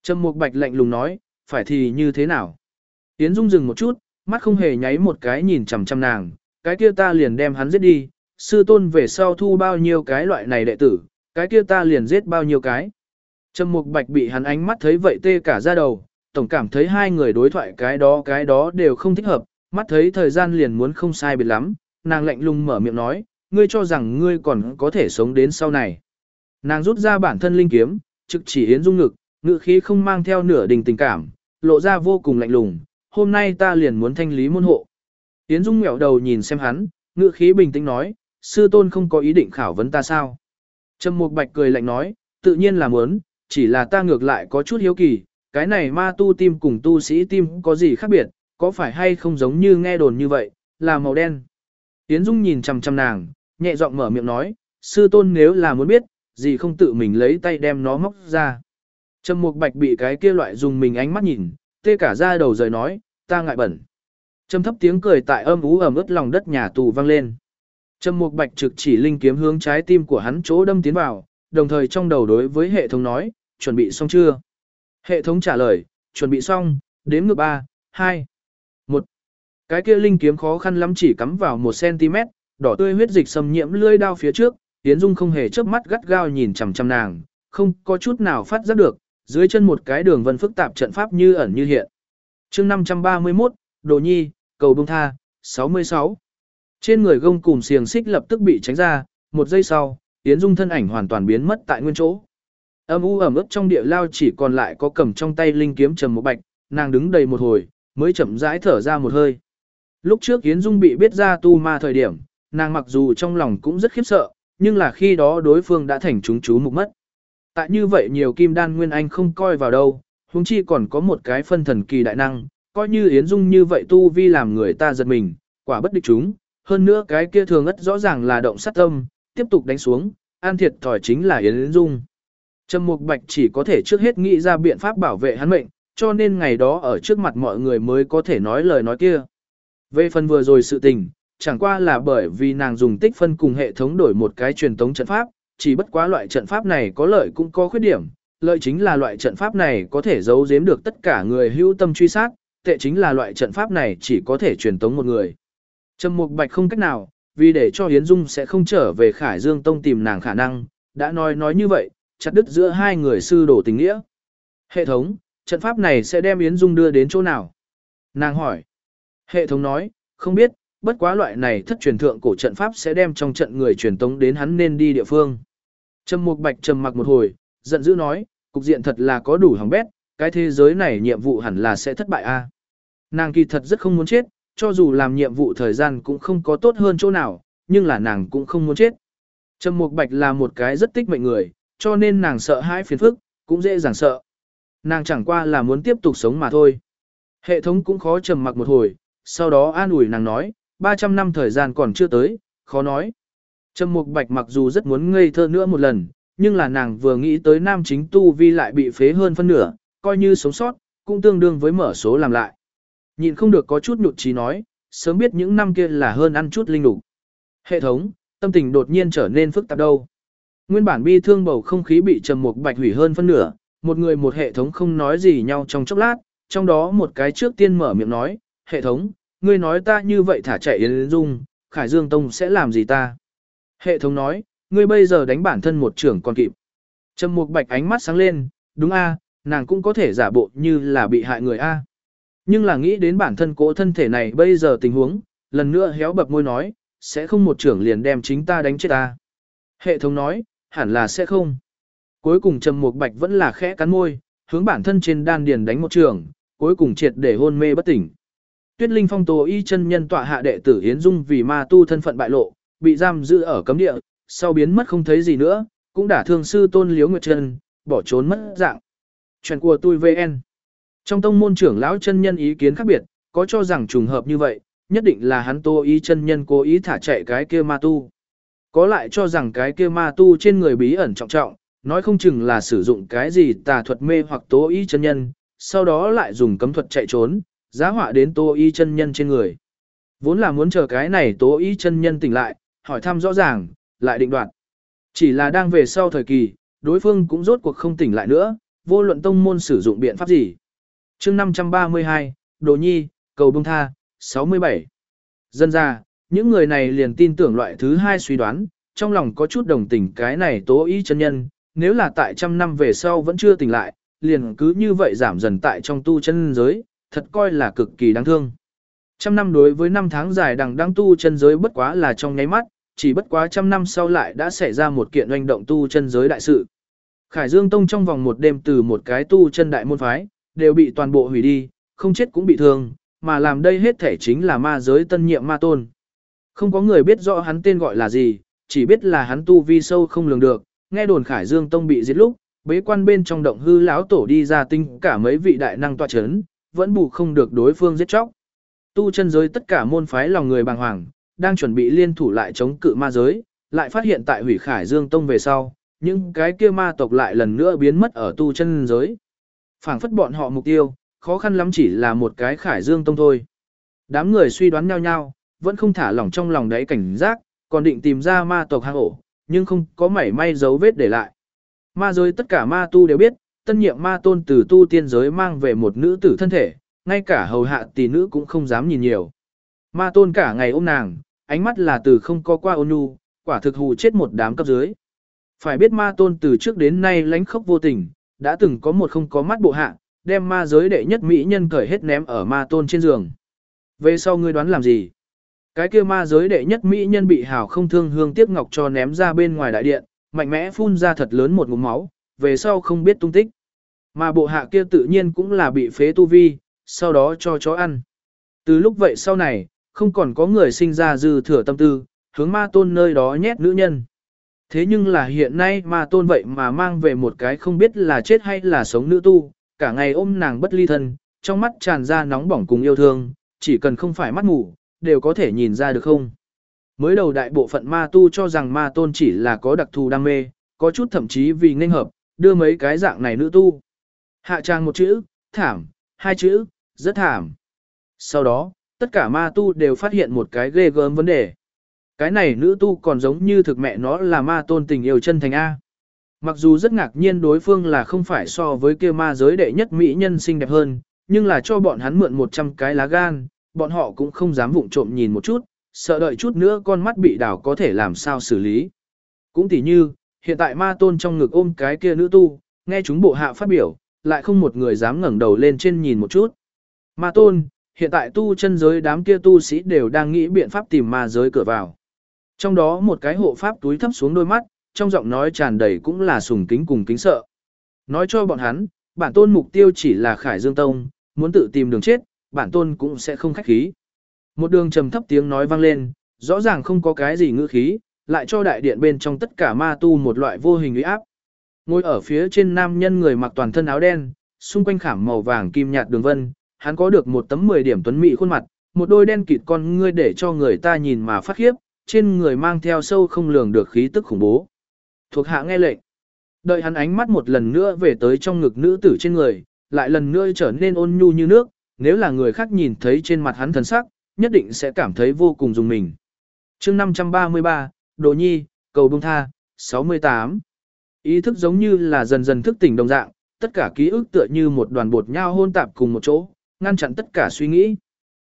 Trầm Mục Bạch lạnh lùng nói, phải thì như thế nào? Yến Dung dừng một chút, mắt không hề nháy một cái nhìn chằm chằm nàng, cái kia ta liền đem hắn giết đi, sư tôn về sau thu bao nhiêu cái loại này đệ tử, cái kia ta liền giết bao nhiêu cái. Trầm Mục Bạch bị hắn ánh mắt thấy vậy tê cả da đầu, tổng cảm thấy hai người đối thoại cái đó cái đó đều không thích hợp, mắt thấy thời gian liền muốn không sai biệt lắm, nàng lạnh lùng mở miệng nói, ngươi cho rằng ngươi còn có thể sống đến sau này. Nàng rút ra bản thân linh kiếm, trực chỉ Yến Dung ngực, ngự khí không mang theo nửa đình tình cảm, lộ ra vô cùng lạnh lùng, hôm nay ta liền muốn thanh lý môn hộ. Yến Dung ngẹo đầu nhìn xem hắn, ngự khí bình tĩnh nói, sư tôn không có ý định khảo vấn ta sao. Trầm Mục Bạch cười lạnh nói, tự nhiên là muốn, chỉ là ta ngược lại có chút hiếu kỳ, cái này ma tu tim cùng tu sĩ tim có gì khác biệt, có phải hay không giống như nghe đồn như vậy, là màu đen. Yến Dung nhìn chằm chằm nàng, nhẹ giọng mở miệng nói, sư tôn nếu là muốn biết, gì không tự mình lấy tay đem nó móc ra. Trầm Mục Bạch bị cái kia loại dùng mình ánh mắt nhìn, tê cả da đầu rời nói, ta ngại bẩn. Trầm thấp tiếng cười tại âm ú ẩm ướt lòng đất nhà tù vang lên. Trầm Mục Bạch trực chỉ linh kiếm hướng trái tim của hắn chỗ đâm tiến vào, đồng thời trong đầu đối với hệ thống nói, chuẩn bị xong chưa? Hệ thống trả lời, chuẩn bị xong, đếm ngược 3, 2, cái kia linh kiếm khó khăn lắm chỉ cắm vào 1cm, đỏ tươi huyết dịch xâm nhiễm lưỡi đao phía trước, tiến Dung không hề chớp mắt gắt gao nhìn chằm chằm nàng, không có chút nào phát giác được, dưới chân một cái đường vân phức tạp trận pháp như ẩn như hiện. chương 531, Đồ Nhi, cầu bông tha, 66. Trên người gông cùng xiềng xích lập tức bị tránh ra, một giây sau, tiến Dung thân ảnh hoàn toàn biến mất tại nguyên chỗ. Âm u ẩm ướt trong địa lao chỉ còn lại có cầm trong tay linh kiếm trầm một bạch, nàng đứng đầy một hồi, mới chậm rãi thở ra một hơi. Lúc trước Yến Dung bị biết ra tu ma thời điểm, nàng mặc dù trong lòng cũng rất khiếp sợ, nhưng là khi đó đối phương đã thành chúng chú mục mất. Tại như vậy nhiều kim đan nguyên anh không coi vào đâu, huống chi còn có một cái phân thần kỳ đại năng, coi như Yến Dung như vậy tu vi làm người ta giật mình, quả bất địch chúng, hơn nữa cái kia thường ất rõ ràng là động sát tâm, tiếp tục đánh xuống, an thiệt thòi chính là Yến Dung. Trầm Mục Bạch chỉ có thể trước hết nghĩ ra biện pháp bảo vệ hắn mệnh, cho nên ngày đó ở trước mặt mọi người mới có thể nói lời nói kia. Về phần vừa rồi sự tình, chẳng qua là bởi vì nàng dùng tích phân cùng hệ thống đổi một cái truyền tống trận pháp, chỉ bất quá loại trận pháp này có lợi cũng có khuyết điểm, lợi chính là loại trận pháp này có thể giấu giếm được tất cả người hữu tâm truy sát, tệ chính là loại trận pháp này chỉ có thể truyền tống một người. Trầm Mục Bạch không cách nào, vì để cho Yến Dung sẽ không trở về Khải Dương Tông tìm nàng khả năng, đã nói nói như vậy, chặt đứt giữa hai người sư đổ tình nghĩa. Hệ thống, trận pháp này sẽ đem Yến Dung đưa đến chỗ nào? Nàng hỏi. Hệ thống nói, không biết, bất quá loại này thất truyền thượng cổ trận pháp sẽ đem trong trận người truyền tống đến hắn nên đi địa phương. Trầm Mục Bạch trầm mặc một hồi, giận dữ nói, cục diện thật là có đủ hỏng bét, cái thế giới này nhiệm vụ hẳn là sẽ thất bại a. Nàng kỳ thật rất không muốn chết, cho dù làm nhiệm vụ thời gian cũng không có tốt hơn chỗ nào, nhưng là nàng cũng không muốn chết. Trầm Mục Bạch là một cái rất tích mệnh người, cho nên nàng sợ hãi phiền phức, cũng dễ dàng sợ. Nàng chẳng qua là muốn tiếp tục sống mà thôi. Hệ thống cũng khó trầm mặc một hồi, sau đó an ủi nàng nói, 300 năm thời gian còn chưa tới, khó nói. Trầm Mục Bạch mặc dù rất muốn ngây thơ nữa một lần, nhưng là nàng vừa nghĩ tới nam chính tu vi lại bị phế hơn phân nửa, coi như sống sót, cũng tương đương với mở số làm lại. Nhìn không được có chút nhụt chí nói, sớm biết những năm kia là hơn ăn chút linh lục. Hệ thống, tâm tình đột nhiên trở nên phức tạp đâu. Nguyên bản bi thương bầu không khí bị trầm mục bạch hủy hơn phân nửa, một người một hệ thống không nói gì nhau trong chốc lát, trong đó một cái trước tiên mở miệng nói, hệ thống, ngươi nói ta như vậy thả chạy Yến Dung, Khải Dương Tông sẽ làm gì ta? Hệ thống nói, ngươi bây giờ đánh bản thân một trưởng còn kịp. Trầm mục bạch ánh mắt sáng lên, đúng a, nàng cũng có thể giả bộ như là bị hại người a. Nhưng là nghĩ đến bản thân cỗ thân thể này bây giờ tình huống, lần nữa héo bập môi nói, sẽ không một trưởng liền đem chính ta đánh chết ta. Hệ thống nói, hẳn là sẽ không. Cuối cùng Trầm Mục Bạch vẫn là khẽ cắn môi, hướng bản thân trên đan điền đánh một trưởng, cuối cùng triệt để hôn mê bất tỉnh. Tuyết Linh Phong Tố Y chân nhân tọa hạ đệ tử Yến Dung vì ma tu thân phận bại lộ, bị giam giữ ở cấm địa, sau biến mất không thấy gì nữa, cũng đã thương sư Tôn liễu Nguyệt Trần, bỏ trốn mất dạng. Chuyện của tôi VN. Trong tông môn trưởng lão chân nhân ý kiến khác biệt, có cho rằng trùng hợp như vậy, nhất định là hắn Tô ý chân nhân cố ý thả chạy cái kia ma tu. Có lại cho rằng cái kia ma tu trên người bí ẩn trọng trọng, nói không chừng là sử dụng cái gì tà thuật mê hoặc tố ý chân nhân, sau đó lại dùng cấm thuật chạy trốn, giá họa đến tố ý chân nhân trên người. Vốn là muốn chờ cái này tố ý chân nhân tỉnh lại, hỏi thăm rõ ràng, lại định đoạt. Chỉ là đang về sau thời kỳ, đối phương cũng rốt cuộc không tỉnh lại nữa, vô luận tông môn sử dụng biện pháp gì. chương 532, Đồ Nhi, Cầu Bông Tha, 67. Dân ra, những người này liền tin tưởng loại thứ hai suy đoán, trong lòng có chút đồng tình cái này tố ý chân nhân, nếu là tại trăm năm về sau vẫn chưa tỉnh lại, liền cứ như vậy giảm dần tại trong tu chân giới, thật coi là cực kỳ đáng thương. Trăm năm đối với năm tháng dài đằng đang tu chân giới bất quá là trong nháy mắt, chỉ bất quá trăm năm sau lại đã xảy ra một kiện oanh động tu chân giới đại sự. Khải Dương Tông trong vòng một đêm từ một cái tu chân đại môn phái, đều bị toàn bộ hủy đi, không chết cũng bị thương, mà làm đây hết thể chính là ma giới tân nhiệm ma tôn. Không có người biết rõ hắn tên gọi là gì, chỉ biết là hắn tu vi sâu không lường được, nghe đồn Khải Dương Tông bị giết lúc, bế quan bên trong động hư lão tổ đi ra tinh cả mấy vị đại năng tọa chấn, vẫn bù không được đối phương giết chóc. Tu chân giới tất cả môn phái lòng người bàng hoàng, đang chuẩn bị liên thủ lại chống cự ma giới, lại phát hiện tại hủy Khải Dương Tông về sau, những cái kia ma tộc lại lần nữa biến mất ở tu chân giới. Phảng phất bọn họ mục tiêu, khó khăn lắm chỉ là một cái Khải Dương Tông thôi. Đám người suy đoán nhau nhau, vẫn không thả lỏng trong lòng đấy cảnh giác, còn định tìm ra ma tộc hang ổ, nhưng không có mảy may dấu vết để lại. Ma giới tất cả ma tu đều biết, tân nhiệm ma tôn từ tu tiên giới mang về một nữ tử thân thể, ngay cả hầu hạ tỷ nữ cũng không dám nhìn nhiều. Ma tôn cả ngày ôm nàng, ánh mắt là từ không có qua ôn nhu, quả thực hù chết một đám cấp dưới. Phải biết ma tôn từ trước đến nay lánh khốc vô tình, đã từng có một không có mắt bộ hạ, đem ma giới đệ nhất mỹ nhân cởi hết ném ở ma tôn trên giường. Về sau ngươi đoán làm gì? Cái kia ma giới đệ nhất mỹ nhân bị hào không thương hương tiếc ngọc cho ném ra bên ngoài đại điện, mạnh mẽ phun ra thật lớn một ngụm máu, về sau không biết tung tích. Mà bộ hạ kia tự nhiên cũng là bị phế tu vi, sau đó cho chó ăn. Từ lúc vậy sau này, không còn có người sinh ra dư thừa tâm tư, hướng ma tôn nơi đó nhét nữ nhân. Thế nhưng là hiện nay ma tôn vậy mà mang về một cái không biết là chết hay là sống nữ tu, cả ngày ôm nàng bất ly thân, trong mắt tràn ra nóng bỏng cùng yêu thương, chỉ cần không phải mắt ngủ, đều có thể nhìn ra được không. Mới đầu đại bộ phận ma tu cho rằng ma tôn chỉ là có đặc thù đam mê, có chút thậm chí vì nghênh hợp, đưa mấy cái dạng này nữ tu. Hạ trang một chữ, thảm, hai chữ, rất thảm. Sau đó, tất cả ma tu đều phát hiện một cái ghê gớm vấn đề. Cái này nữ tu còn giống như thực mẹ nó là ma tôn tình yêu chân thành A. Mặc dù rất ngạc nhiên đối phương là không phải so với kia ma giới đệ nhất mỹ nhân xinh đẹp hơn, nhưng là cho bọn hắn mượn 100 cái lá gan, bọn họ cũng không dám vụng trộm nhìn một chút, sợ đợi chút nữa con mắt bị đảo có thể làm sao xử lý. Cũng tỉ như, hiện tại ma tôn trong ngực ôm cái kia nữ tu, nghe chúng bộ hạ phát biểu, lại không một người dám ngẩng đầu lên trên nhìn một chút. Ma tôn, hiện tại tu chân giới đám kia tu sĩ đều đang nghĩ biện pháp tìm ma giới cửa vào. Trong đó một cái hộ pháp túi thấp xuống đôi mắt, trong giọng nói tràn đầy cũng là sùng kính cùng kính sợ. Nói cho bọn hắn, bản tôn mục tiêu chỉ là Khải Dương Tông, muốn tự tìm đường chết, bản tôn cũng sẽ không khách khí. Một đường trầm thấp tiếng nói vang lên, rõ ràng không có cái gì ngữ khí, lại cho đại điện bên trong tất cả ma tu một loại vô hình uy áp. Ngồi ở phía trên nam nhân người mặc toàn thân áo đen, xung quanh khảm màu vàng kim nhạt đường vân, hắn có được một tấm 10 điểm tuấn mỹ khuôn mặt, một đôi đen kịt con ngươi để cho người ta nhìn mà phát khiếp, trên người mang theo sâu không lường được khí tức khủng bố. Thuộc hạ nghe lệnh. Đợi hắn ánh mắt một lần nữa về tới trong ngực nữ tử trên người, lại lần nữa trở nên ôn nhu như nước, nếu là người khác nhìn thấy trên mặt hắn thần sắc, nhất định sẽ cảm thấy vô cùng dùng mình. chương 533, Đồ Nhi, Cầu Bông Tha, 68. Ý thức giống như là dần dần thức tỉnh đồng dạng, tất cả ký ức tựa như một đoàn bột nhau hôn tạp cùng một chỗ, ngăn chặn tất cả suy nghĩ.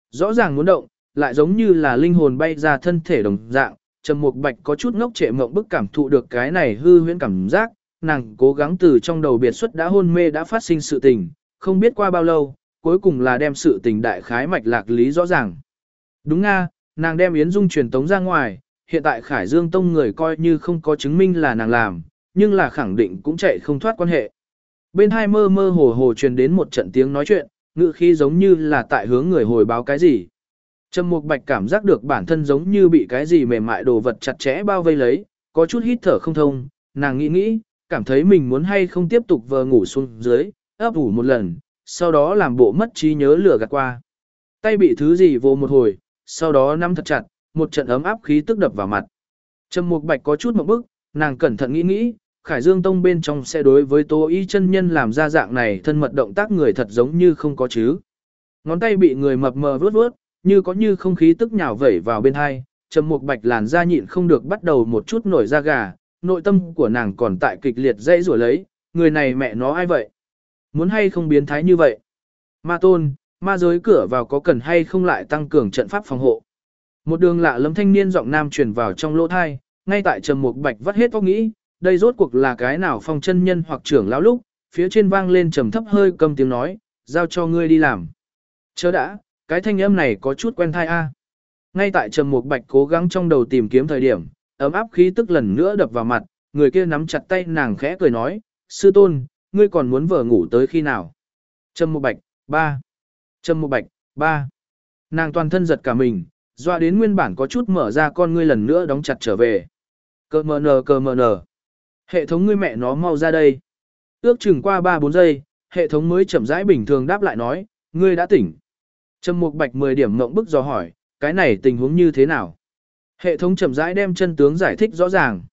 Rõ ràng muốn động, lại giống như là linh hồn bay ra thân thể đồng dạng, Trầm Mục Bạch có chút ngốc trệ mộng bức cảm thụ được cái này hư huyễn cảm giác, nàng cố gắng từ trong đầu biệt xuất đã hôn mê đã phát sinh sự tình, không biết qua bao lâu, cuối cùng là đem sự tình đại khái mạch lạc lý rõ ràng. Đúng nga, nàng đem Yến Dung truyền tống ra ngoài, hiện tại Khải Dương Tông người coi như không có chứng minh là nàng làm, nhưng là khẳng định cũng chạy không thoát quan hệ. Bên hai mơ mơ hồ hồ truyền đến một trận tiếng nói chuyện, ngữ khí giống như là tại hướng người hồi báo cái gì. Trầm Mục Bạch cảm giác được bản thân giống như bị cái gì mềm mại đồ vật chặt chẽ bao vây lấy, có chút hít thở không thông, nàng nghĩ nghĩ, cảm thấy mình muốn hay không tiếp tục vờ ngủ xuống dưới, ấp ủ một lần, sau đó làm bộ mất trí nhớ lửa gạt qua. Tay bị thứ gì vô một hồi, sau đó nắm thật chặt, một trận ấm áp khí tức đập vào mặt. Trầm Mục Bạch có chút một bức, nàng cẩn thận nghĩ nghĩ, Khải Dương Tông bên trong sẽ đối với Tô Y chân nhân làm ra dạng này thân mật động tác người thật giống như không có chứ. Ngón tay bị người mập mờ vướt vướt, như có như không khí tức nhào vẩy vào bên hai, Trầm Mục Bạch làn da nhịn không được bắt đầu một chút nổi da gà, nội tâm của nàng còn tại kịch liệt dây rủa lấy, người này mẹ nó ai vậy? Muốn hay không biến thái như vậy? Ma tôn, ma giới cửa vào có cần hay không lại tăng cường trận pháp phòng hộ? Một đường lạ lẫm thanh niên giọng nam truyền vào trong lỗ thai, ngay tại Trầm Mục Bạch vắt hết óc nghĩ, đây rốt cuộc là cái nào phong chân nhân hoặc trưởng lão lúc, phía trên vang lên trầm thấp hơi cầm tiếng nói, giao cho ngươi đi làm. Chớ đã, cái thanh âm này có chút quen thai a. Ngay tại Trầm Mục Bạch cố gắng trong đầu tìm kiếm thời điểm, ấm áp khí tức lần nữa đập vào mặt, người kia nắm chặt tay nàng khẽ cười nói, sư tôn, ngươi còn muốn vợ ngủ tới khi nào? Trầm Mục Bạch, ba. Trầm Mục Bạch, ba. Nàng toàn thân giật cả mình, doa đến nguyên bản có chút mở ra con ngươi lần nữa đóng chặt trở về. Cơ mờ nờ cơ mờ nờ. Hệ thống ngươi mẹ nó mau ra đây. Ước chừng qua 3-4 giây, hệ thống mới chậm rãi bình thường đáp lại nói, ngươi đã tỉnh. Trầm Mục Bạch 10 điểm ngộng bức dò hỏi, cái này tình huống như thế nào? Hệ thống chậm rãi đem chân tướng giải thích rõ ràng.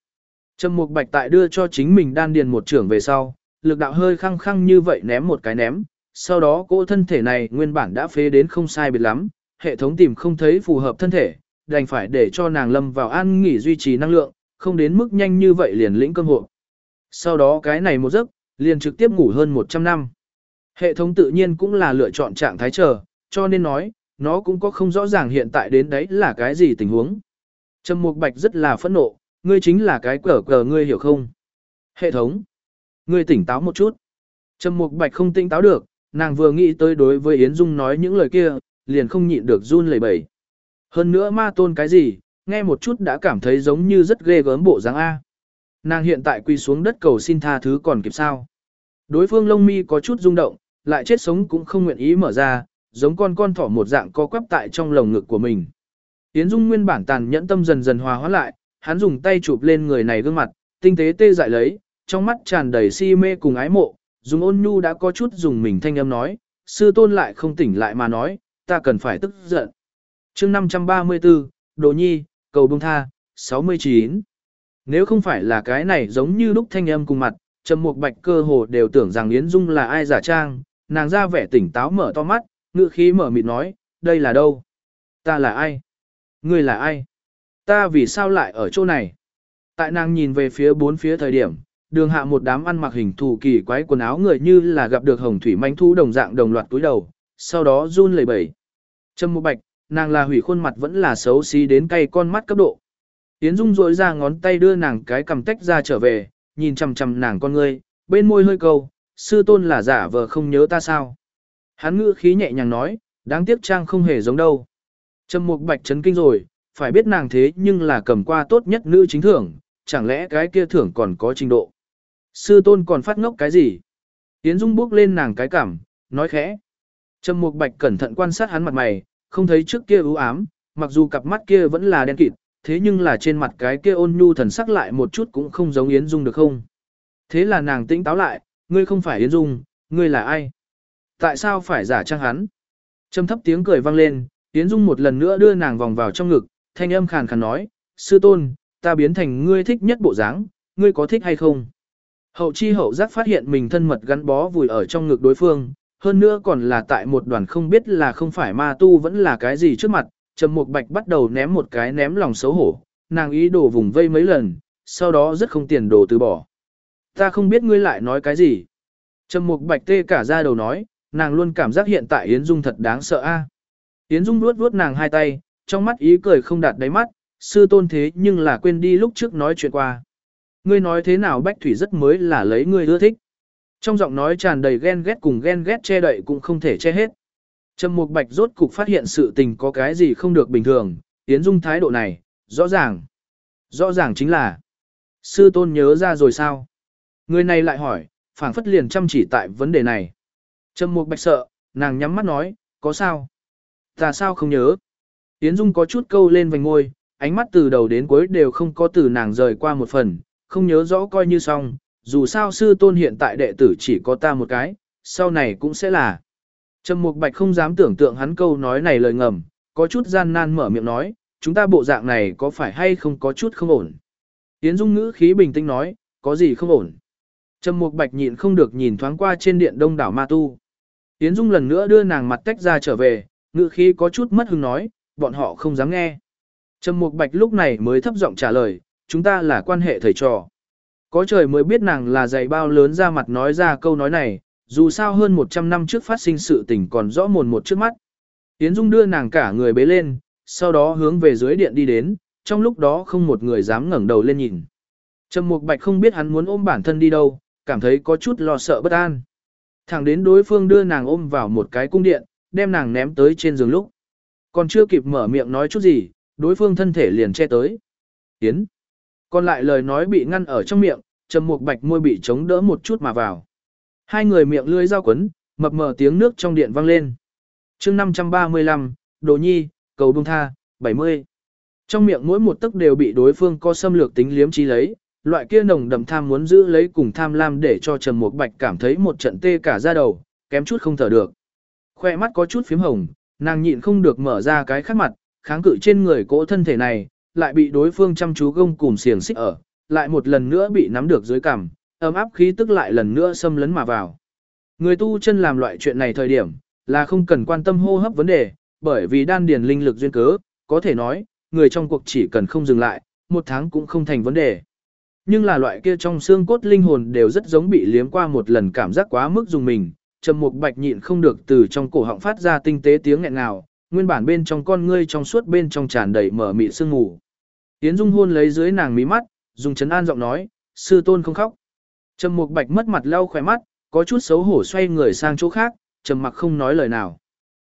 Trầm Mục Bạch tại đưa cho chính mình đan điền một trưởng về sau, lực đạo hơi khăng khăng như vậy ném một cái ném, sau đó cô thân thể này nguyên bản đã phế đến không sai biệt lắm, hệ thống tìm không thấy phù hợp thân thể, đành phải để cho nàng lâm vào an nghỉ duy trì năng lượng, không đến mức nhanh như vậy liền lĩnh cơm hộ. Sau đó cái này một giấc, liền trực tiếp ngủ hơn 100 năm. Hệ thống tự nhiên cũng là lựa chọn trạng thái chờ, cho nên nói, nó cũng có không rõ ràng hiện tại đến đấy là cái gì tình huống. Trầm Mục Bạch rất là phẫn nộ, ngươi chính là cái cờ cờ ngươi hiểu không? Hệ thống, ngươi tỉnh táo một chút. Trầm Mục Bạch không tỉnh táo được, nàng vừa nghĩ tới đối với Yến Dung nói những lời kia, liền không nhịn được run lẩy bẩy. Hơn nữa ma tôn cái gì, nghe một chút đã cảm thấy giống như rất ghê gớm bộ dáng A. Nàng hiện tại quỳ xuống đất cầu xin tha thứ còn kịp sao. Đối phương lông mi có chút rung động, lại chết sống cũng không nguyện ý mở ra, giống con con thỏ một dạng co quắp tại trong lồng ngực của mình. Tiến Dung nguyên bản tàn nhẫn tâm dần dần hòa hóa lại, hắn dùng tay chụp lên người này gương mặt, tinh tế tê dại lấy, trong mắt tràn đầy si mê cùng ái mộ, dùng ôn nhu đã có chút dùng mình thanh âm nói, sư tôn lại không tỉnh lại mà nói, ta cần phải tức giận. chương 534, Đồ Nhi, cầu bông tha, 69. Nếu không phải là cái này giống như lúc thanh âm cùng mặt, Trầm Mục Bạch cơ hồ đều tưởng rằng Yến Dung là ai giả trang, nàng ra vẻ tỉnh táo mở to mắt, ngữ khí mở mịt nói, đây là đâu? Ta là ai? Ngươi là ai? Ta vì sao lại ở chỗ này? Tại nàng nhìn về phía bốn phía thời điểm, đường hạ một đám ăn mặc hình thù kỳ quái quần áo người như là gặp được hồng thủy manh thu đồng dạng đồng loạt túi đầu, sau đó run lẩy bẩy. Trầm Mục Bạch, nàng là hủy khuôn mặt vẫn là xấu xí đến cay con mắt cấp độ. Yến Dung rỗi ra ngón tay đưa nàng cái cầm tách ra trở về, nhìn chằm chằm nàng con ngươi, bên môi hơi câu, sư tôn là giả vờ không nhớ ta sao. Hắn ngữ khí nhẹ nhàng nói, đáng tiếc trang không hề giống đâu. Trầm mục bạch chấn kinh rồi, phải biết nàng thế nhưng là cầm qua tốt nhất nữ chính thưởng, chẳng lẽ cái kia thưởng còn có trình độ. Sư tôn còn phát ngốc cái gì? Yến Dung bước lên nàng cái cảm, nói khẽ. Trầm mục bạch cẩn thận quan sát hắn mặt mày, không thấy trước kia ưu ám, mặc dù cặp mắt kia vẫn là đen kịt, thế nhưng là trên mặt cái kia ôn nhu thần sắc lại một chút cũng không giống Yến Dung được không? Thế là nàng tĩnh táo lại, ngươi không phải Yến Dung, ngươi là ai? Tại sao phải giả trang hắn? Trầm thấp tiếng cười vang lên, Yến Dung một lần nữa đưa nàng vòng vào trong ngực, thanh âm khàn khàn nói, sư tôn, ta biến thành ngươi thích nhất bộ dáng, ngươi có thích hay không? Hậu chi hậu giác phát hiện mình thân mật gắn bó vùi ở trong ngực đối phương, hơn nữa còn là tại một đoàn không biết là không phải ma tu vẫn là cái gì trước mặt, Trầm Mục Bạch bắt đầu ném một cái ném lòng xấu hổ, nàng ý đồ vùng vây mấy lần, sau đó rất không tiền đồ từ bỏ. Ta không biết ngươi lại nói cái gì. Trầm Mục Bạch tê cả ra đầu nói, nàng luôn cảm giác hiện tại Yến Dung thật đáng sợ a. Yến Dung vuốt vuốt nàng hai tay, trong mắt ý cười không đạt đáy mắt, sư tôn thế nhưng là quên đi lúc trước nói chuyện qua. Ngươi nói thế nào Bách Thủy rất mới là lấy ngươi ưa thích. Trong giọng nói tràn đầy ghen ghét cùng ghen ghét che đậy cũng không thể che hết. Trầm Mục Bạch rốt cục phát hiện sự tình có cái gì không được bình thường, Yến Dung thái độ này, rõ ràng. Rõ ràng chính là, sư tôn nhớ ra rồi sao? Người này lại hỏi, phảng phất liền chăm chỉ tại vấn đề này. Trầm Mục Bạch sợ, nàng nhắm mắt nói, có sao? Ta sao không nhớ? Yến Dung có chút câu lên vành ngôi, ánh mắt từ đầu đến cuối đều không có từ nàng rời qua một phần, không nhớ rõ coi như xong, dù sao sư tôn hiện tại đệ tử chỉ có ta một cái, sau này cũng sẽ là. Trầm Mục Bạch không dám tưởng tượng hắn câu nói này lời ngầm, có chút gian nan mở miệng nói, chúng ta bộ dạng này có phải hay không có chút không ổn. Yến Dung ngữ khí bình tĩnh nói, có gì không ổn. Trầm Mục Bạch nhịn không được nhìn thoáng qua trên điện đông đảo ma tu. Yến Dung lần nữa đưa nàng mặt tách ra trở về, ngữ khí có chút mất hứng nói, bọn họ không dám nghe. Trầm Mục Bạch lúc này mới thấp giọng trả lời, chúng ta là quan hệ thầy trò. Có trời mới biết nàng là dạy bao lớn ra mặt nói ra câu nói này, dù sao hơn 100 năm trước phát sinh sự tình còn rõ mồn một trước mắt. Yến Dung đưa nàng cả người bế lên, sau đó hướng về dưới điện đi đến, trong lúc đó không một người dám ngẩng đầu lên nhìn. Trầm Mục Bạch không biết hắn muốn ôm bản thân đi đâu, cảm thấy có chút lo sợ bất an. Thẳng đến đối phương đưa nàng ôm vào một cái cung điện, đem nàng ném tới trên giường lúc. Còn chưa kịp mở miệng nói chút gì, đối phương thân thể liền che tới. Yến. Còn lại lời nói bị ngăn ở trong miệng, Trầm Mục Bạch môi bị chống đỡ một chút mà vào. Hai người miệng lưỡi giao quấn, mập mờ tiếng nước trong điện vang lên. chương 535, Đồ Nhi, cầu bông tha, 70. Trong miệng mỗi một tấc đều bị đối phương co xâm lược tính liếm trí lấy, loại kia nồng đậm tham muốn giữ lấy cùng tham lam để cho Trầm Mục Bạch cảm thấy một trận tê cả da đầu, kém chút không thở được. Khoe mắt có chút phím hồng, nàng nhịn không được mở ra cái khắc mặt, kháng cự trên người cỗ thân thể này, lại bị đối phương chăm chú gông cùng xiềng xích ở, lại một lần nữa bị nắm được dưới cằm, ấm áp khí tức lại lần nữa xâm lấn mà vào. Người tu chân làm loại chuyện này thời điểm, là không cần quan tâm hô hấp vấn đề, bởi vì đan điền linh lực duyên cớ, có thể nói, người trong cuộc chỉ cần không dừng lại, một tháng cũng không thành vấn đề. Nhưng là loại kia trong xương cốt linh hồn đều rất giống bị liếm qua một lần cảm giác quá mức dùng mình, trầm mục bạch nhịn không được từ trong cổ họng phát ra tinh tế tiếng nghẹn nào, nguyên bản bên trong con ngươi trong suốt bên trong tràn đầy mở mị sương mù. Yến Dung hôn lấy dưới nàng mí mắt, dùng chấn an giọng nói, sư tôn không khóc. Trầm Mục Bạch mất mặt lau khỏe mắt, có chút xấu hổ xoay người sang chỗ khác, trầm mặc không nói lời nào.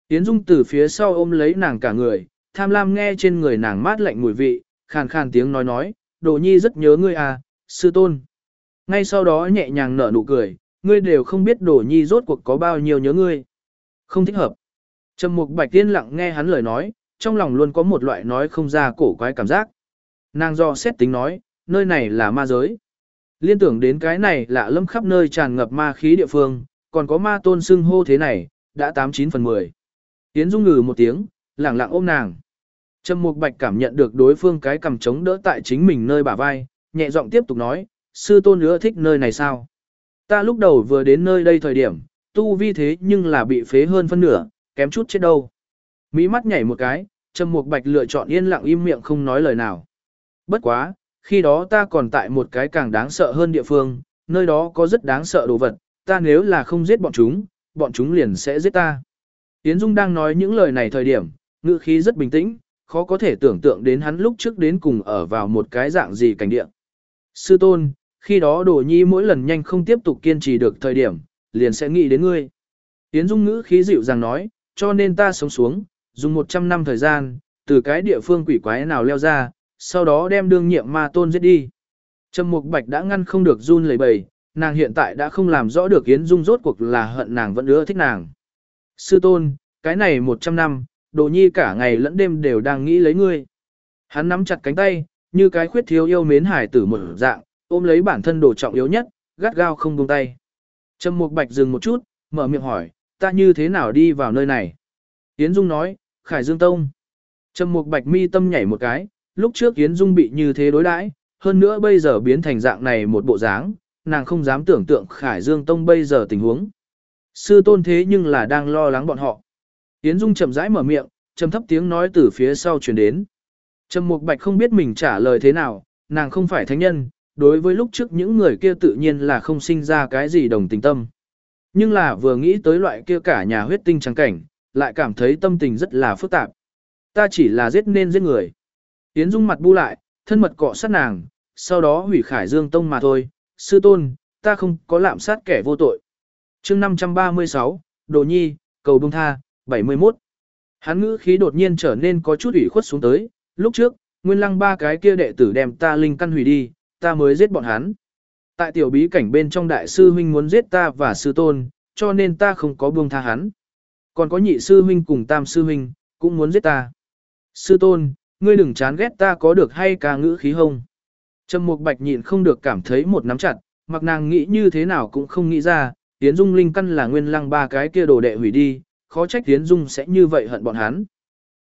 Yến Dung từ phía sau ôm lấy nàng cả người, tham lam nghe trên người nàng mát lạnh mùi vị, khàn khàn tiếng nói nói, Đồ Nhi rất nhớ ngươi à, sư tôn. Ngay sau đó nhẹ nhàng nở nụ cười, ngươi đều không biết Đồ Nhi rốt cuộc có bao nhiêu nhớ ngươi. Không thích hợp. Trầm Mục Bạch tiên lặng nghe hắn lời nói, trong lòng luôn có một loại nói không ra cổ quái cảm giác. Nàng do xét tính nói, nơi này là ma giới. Liên tưởng đến cái này lạ lâm khắp nơi tràn ngập ma khí địa phương, còn có ma tôn xưng hô thế này, đã 89 phần 10. Tiến Dung ngừ một tiếng, lẳng lặng ôm nàng. Trầm Mục Bạch cảm nhận được đối phương cái cầm chống đỡ tại chính mình nơi bả vai, nhẹ giọng tiếp tục nói, sư tôn nữa thích nơi này sao? Ta lúc đầu vừa đến nơi đây thời điểm, tu vi thế nhưng là bị phế hơn phân nửa, kém chút chết đâu. Mỹ mắt nhảy một cái, Trầm Mục Bạch lựa chọn yên lặng im miệng không nói lời nào. Bất quá, khi đó ta còn tại một cái càng đáng sợ hơn địa phương, nơi đó có rất đáng sợ đồ vật, ta nếu là không giết bọn chúng, bọn chúng liền sẽ giết ta. Yến Dung đang nói những lời này thời điểm, ngữ khí rất bình tĩnh, khó có thể tưởng tượng đến hắn lúc trước đến cùng ở vào một cái dạng gì cảnh địa. Sư tôn, khi đó đồ nhi mỗi lần nhanh không tiếp tục kiên trì được thời điểm, liền sẽ nghĩ đến ngươi. Yến Dung ngữ khí dịu dàng nói, cho nên ta sống xuống, dùng 100 năm thời gian, từ cái địa phương quỷ quái nào leo ra, sau đó đem đương nhiệm ma tôn giết đi. Trầm Mục Bạch đã ngăn không được run lẩy bẩy, nàng hiện tại đã không làm rõ được Yến Dung rốt cuộc là hận nàng vẫn ưa thích nàng. Sư tôn, cái này 100 năm, đồ nhi cả ngày lẫn đêm đều đang nghĩ lấy ngươi. Hắn nắm chặt cánh tay, như cái khuyết thiếu yêu mến hải tử một dạng, ôm lấy bản thân đồ trọng yếu nhất, gắt gao không buông tay. Trầm Mục Bạch dừng một chút, mở miệng hỏi, ta như thế nào đi vào nơi này? Yến Dung nói, Khải Dương Tông. Trầm Mục Bạch mi tâm nhảy một cái, lúc trước Yến Dung bị như thế đối đãi, hơn nữa bây giờ biến thành dạng này một bộ dáng, nàng không dám tưởng tượng Khải Dương Tông bây giờ tình huống. Sư tôn thế nhưng là đang lo lắng bọn họ. Yến Dung chậm rãi mở miệng, trầm thấp tiếng nói từ phía sau truyền đến. Trầm Mục Bạch không biết mình trả lời thế nào, nàng không phải thánh nhân, đối với lúc trước những người kia tự nhiên là không sinh ra cái gì đồng tình tâm. Nhưng là vừa nghĩ tới loại kia cả nhà huyết tinh trắng cảnh, lại cảm thấy tâm tình rất là phức tạp. Ta chỉ là giết nên giết người. Yến Dung mặt bu lại, thân mật cọ sát nàng, sau đó hủy khải dương tông mà thôi. Sư tôn, ta không có lạm sát kẻ vô tội. chương 536, Đồ Nhi, cầu bông tha, 71. Hắn ngữ khí đột nhiên trở nên có chút ủy khuất xuống tới, lúc trước, nguyên lăng ba cái kia đệ tử đem ta linh căn hủy đi, ta mới giết bọn hắn. Tại tiểu bí cảnh bên trong đại sư huynh muốn giết ta và sư tôn, cho nên ta không có buông tha hắn. Còn có nhị sư huynh cùng tam sư huynh, cũng muốn giết ta. Sư tôn, ngươi đừng chán ghét ta có được hay ca ngữ khí hông. Trầm mục bạch nhịn không được cảm thấy một nắm chặt, mặc nàng nghĩ như thế nào cũng không nghĩ ra, Tiến Dung linh căn là nguyên lăng ba cái kia đồ đệ hủy đi, khó trách Tiến Dung sẽ như vậy hận bọn hắn.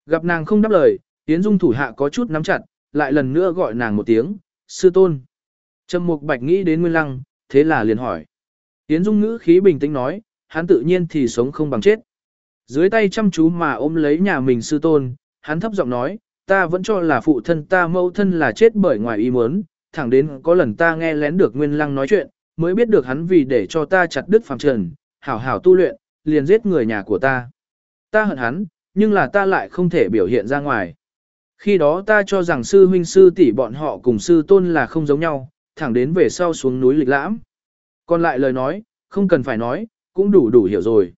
Gặp nàng không đáp lời, Tiến Dung thủ hạ có chút nắm chặt, lại lần nữa gọi nàng một tiếng, sư tôn. Trầm Mục Bạch nghĩ đến Nguyên Lăng, thế là liền hỏi. Tiến Dung ngữ khí bình tĩnh nói, hắn tự nhiên thì sống không bằng chết. Dưới tay chăm chú mà ôm lấy nhà mình sư tôn, hắn thấp giọng nói, ta vẫn cho là phụ thân ta mẫu thân là chết bởi ngoài ý muốn, thẳng đến có lần ta nghe lén được Nguyên Lăng nói chuyện, mới biết được hắn vì để cho ta chặt đứt phàm trần, hảo hảo tu luyện, liền giết người nhà của ta. Ta hận hắn, nhưng là ta lại không thể biểu hiện ra ngoài. Khi đó ta cho rằng sư huynh sư tỷ bọn họ cùng sư tôn là không giống nhau, thẳng đến về sau xuống núi lịch lãm. Còn lại lời nói, không cần phải nói, cũng đủ đủ hiểu rồi.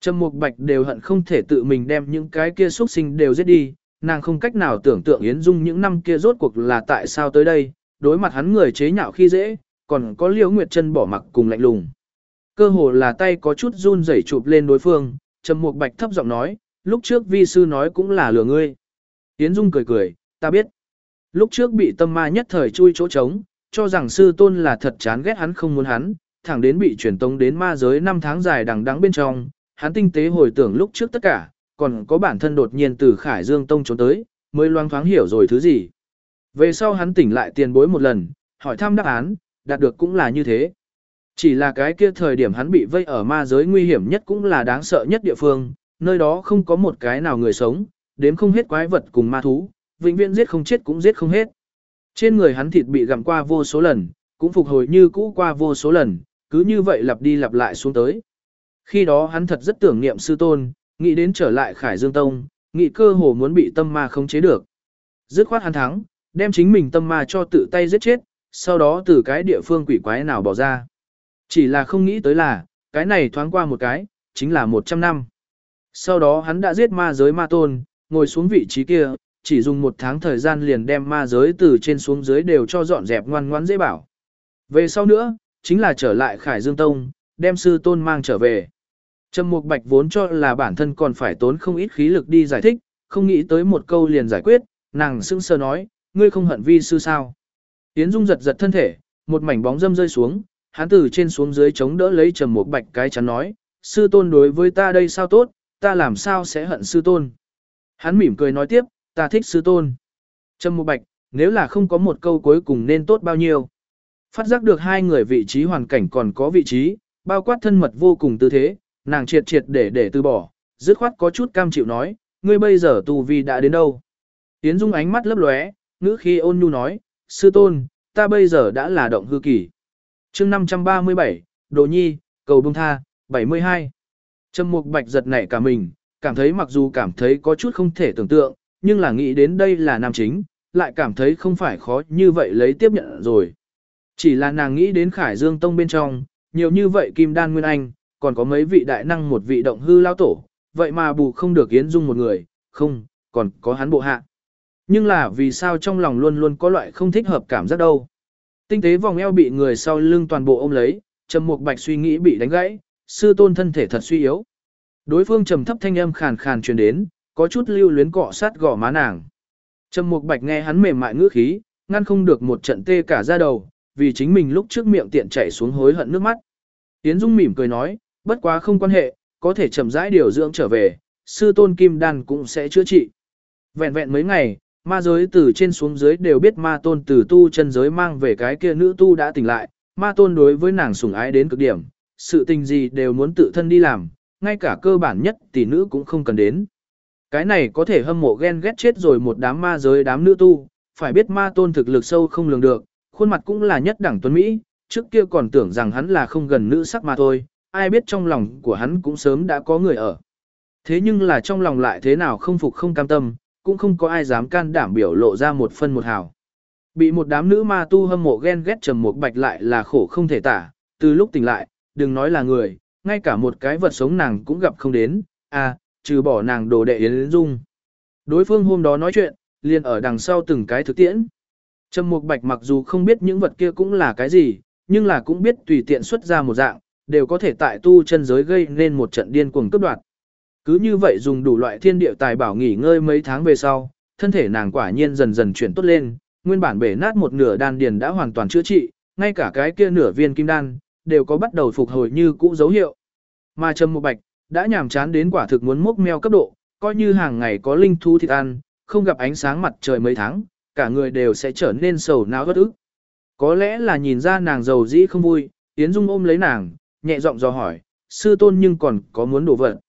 Trầm Mục Bạch đều hận không thể tự mình đem những cái kia xuất sinh đều giết đi, nàng không cách nào tưởng tượng Yến Dung những năm kia rốt cuộc là tại sao tới đây, đối mặt hắn người chế nhạo khi dễ, còn có Liễu Nguyệt Chân bỏ mặc cùng lạnh lùng. Cơ hồ là tay có chút run rẩy chụp lên đối phương, Trầm Mục Bạch thấp giọng nói, lúc trước vi sư nói cũng là lừa ngươi. Yến Dung cười cười, ta biết. Lúc trước bị tâm ma nhất thời chui chỗ trống, cho rằng sư tôn là thật chán ghét hắn không muốn hắn, thẳng đến bị truyền tống đến ma giới năm tháng dài đằng đẵng bên trong, hắn tinh tế hồi tưởng lúc trước tất cả, còn có bản thân đột nhiên từ Khải Dương Tông trốn tới, mới loang thoáng hiểu rồi thứ gì. Về sau hắn tỉnh lại tiền bối một lần, hỏi thăm đáp án, đạt được cũng là như thế. Chỉ là cái kia thời điểm hắn bị vây ở ma giới nguy hiểm nhất cũng là đáng sợ nhất địa phương, nơi đó không có một cái nào người sống, đếm không hết quái vật cùng ma thú, vĩnh viễn giết không chết cũng giết không hết. Trên người hắn thịt bị gặm qua vô số lần, cũng phục hồi như cũ qua vô số lần, cứ như vậy lặp đi lặp lại xuống tới. Khi đó hắn thật rất tưởng niệm sư tôn, nghĩ đến trở lại Khải Dương Tông, nghĩ cơ hồ muốn bị tâm ma khống chế được. Dứt khoát hắn thắng, đem chính mình tâm ma cho tự tay giết chết, sau đó từ cái địa phương quỷ quái nào bỏ ra. Chỉ là không nghĩ tới là, cái này thoáng qua một cái, chính là 100 năm. Sau đó hắn đã giết ma giới ma tôn, ngồi xuống vị trí kia, chỉ dùng một tháng thời gian liền đem ma giới từ trên xuống dưới đều cho dọn dẹp ngoan ngoãn dễ bảo. Về sau nữa, chính là trở lại Khải Dương Tông, đem sư tôn mang trở về. Trầm Mục Bạch vốn cho là bản thân còn phải tốn không ít khí lực đi giải thích, không nghĩ tới một câu liền giải quyết, nàng sững sờ nói, ngươi không hận vi sư sao. Yến Dung giật giật thân thể, một mảnh bóng dâm rơi xuống, hắn từ trên xuống dưới chống đỡ lấy Trầm Mục Bạch cái chắn nói, sư tôn đối với ta đây sao tốt, ta làm sao sẽ hận sư tôn. Hắn mỉm cười nói tiếp, ta thích sư tôn. Trầm Mục Bạch, nếu là không có một câu cuối cùng nên tốt bao nhiêu. Phát giác được hai người vị trí hoàn cảnh còn có vị trí, bao quát thân mật vô cùng tư thế, nàng triệt triệt để để từ bỏ, dứt khoát có chút cam chịu nói, ngươi bây giờ tu vi đã đến đâu. Yến Dung ánh mắt lấp lóe, ngữ khi ôn nhu nói, sư tôn, ta bây giờ đã là động hư kỳ. chương 537, Đồ Nhi, cầu bông tha, 72. Trầm Mục Bạch giật nảy cả mình, cảm thấy mặc dù cảm thấy có chút không thể tưởng tượng, nhưng là nghĩ đến đây là nam chính, lại cảm thấy không phải khó như vậy lấy tiếp nhận rồi. Chỉ là nàng nghĩ đến Khải Dương Tông bên trong, nhiều như vậy Kim Đan Nguyên Anh, còn có mấy vị đại năng một vị động hư lao tổ, vậy mà bù không được Yến Dung một người, không, còn có hắn bộ hạ. Nhưng là vì sao trong lòng luôn luôn có loại không thích hợp cảm giác đâu. Tinh tế vòng eo bị người sau lưng toàn bộ ôm lấy, Trầm Mục Bạch suy nghĩ bị đánh gãy, sư tôn thân thể thật suy yếu. Đối phương trầm thấp thanh âm khàn khàn truyền đến, có chút lưu luyến cọ sát gò má nàng. Trầm Mục Bạch nghe hắn mềm mại ngữ khí, ngăn không được một trận tê cả da đầu, vì chính mình lúc trước miệng tiện chảy xuống hối hận nước mắt. Yến Dung mỉm cười nói, bất quá không quan hệ, có thể chậm rãi điều dưỡng trở về, sư tôn kim đan cũng sẽ chữa trị. Vẹn vẹn mấy ngày, ma giới từ trên xuống dưới đều biết ma tôn từ tu chân giới mang về cái kia nữ tu đã tỉnh lại, ma tôn đối với nàng sủng ái đến cực điểm, sự tình gì đều muốn tự thân đi làm, ngay cả cơ bản nhất tỷ nữ cũng không cần đến. Cái này có thể hâm mộ ghen ghét chết rồi một đám ma giới đám nữ tu, phải biết ma tôn thực lực sâu không lường được, khuôn mặt cũng là nhất đẳng tuấn Mỹ, trước kia còn tưởng rằng hắn là không gần nữ sắc mà thôi, ai biết trong lòng của hắn cũng sớm đã có người ở. Thế nhưng là trong lòng lại thế nào không phục không cam tâm, cũng không có ai dám can đảm biểu lộ ra một phân một hào. Bị một đám nữ ma tu hâm mộ ghen ghét trầm một bạch lại là khổ không thể tả, từ lúc tỉnh lại, đừng nói là người, ngay cả một cái vật sống nàng cũng gặp không đến, à, trừ bỏ nàng đồ đệ Yến Dung. Đối phương hôm đó nói chuyện, liền ở đằng sau từng cái thực tiễn. Trầm Mục Bạch mặc dù không biết những vật kia cũng là cái gì, nhưng là cũng biết tùy tiện xuất ra một dạng, đều có thể tại tu chân giới gây nên một trận điên cuồng cướp đoạt. Cứ như vậy dùng đủ loại thiên địa tài bảo nghỉ ngơi mấy tháng về sau, thân thể nàng quả nhiên dần dần chuyển tốt lên, nguyên bản bể nát một nửa đan điền đã hoàn toàn chữa trị, ngay cả cái kia nửa viên kim đan đều có bắt đầu phục hồi như cũ dấu hiệu. Mà Trầm Mục Bạch đã nhàm chán đến quả thực muốn mốc meo cấp độ, coi như hàng ngày có linh thú thịt ăn, không gặp ánh sáng mặt trời mấy tháng, cả người đều sẽ trở nên sầu não bất ức. Có lẽ là nhìn ra nàng giàu dĩ không vui, Yến Dung ôm lấy nàng, nhẹ giọng dò hỏi, sư tôn nhưng còn có muốn đổ vật.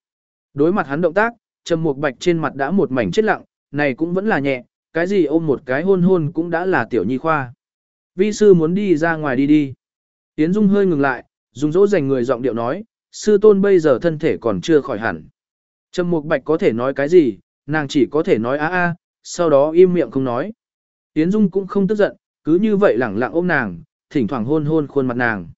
Đối mặt hắn động tác, Trầm Mục Bạch trên mặt đã một mảnh chết lặng, này cũng vẫn là nhẹ, cái gì ôm một cái hôn hôn cũng đã là tiểu nhi khoa. Vi sư muốn đi ra ngoài đi đi. Yến Dung hơi ngừng lại, dùng dỗ dành người giọng điệu nói, sư tôn bây giờ thân thể còn chưa khỏi hẳn. Trầm Mục Bạch có thể nói cái gì, nàng chỉ có thể nói a a, sau đó im miệng không nói. Yến Dung cũng không tức giận, cứ như vậy lẳng lặng ôm nàng, thỉnh thoảng hôn hôn khuôn mặt nàng.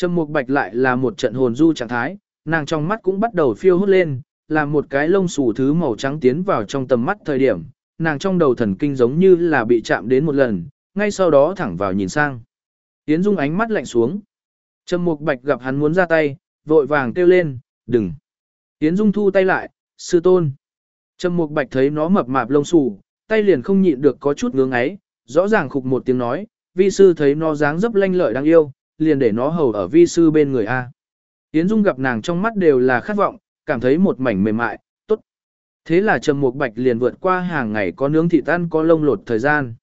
Trầm Mục Bạch lại là một trận hồn du trạng thái, nàng trong mắt cũng bắt đầu phiêu hút lên, làm một cái lông xù thứ màu trắng tiến vào trong tầm mắt thời điểm, nàng trong đầu thần kinh giống như là bị chạm đến một lần, ngay sau đó thẳng vào nhìn sang. Yến Dung ánh mắt lạnh xuống. Trầm Mục Bạch gặp hắn muốn ra tay, vội vàng kêu lên, đừng. Yến Dung thu tay lại, sư tôn. Trầm Mục Bạch thấy nó mập mạp lông xù, tay liền không nhịn được có chút ngưỡng ấy, rõ ràng khục một tiếng nói, vi sư thấy nó dáng dấp lanh lợi đáng yêu, liền để nó hầu ở vi sư bên người A. Yến Dung gặp nàng trong mắt đều là khát vọng, cảm thấy một mảnh mềm mại, tốt. Thế là Trầm Mục Bạch liền vượt qua hàng ngày có nướng thịt ăn có lông lột thời gian.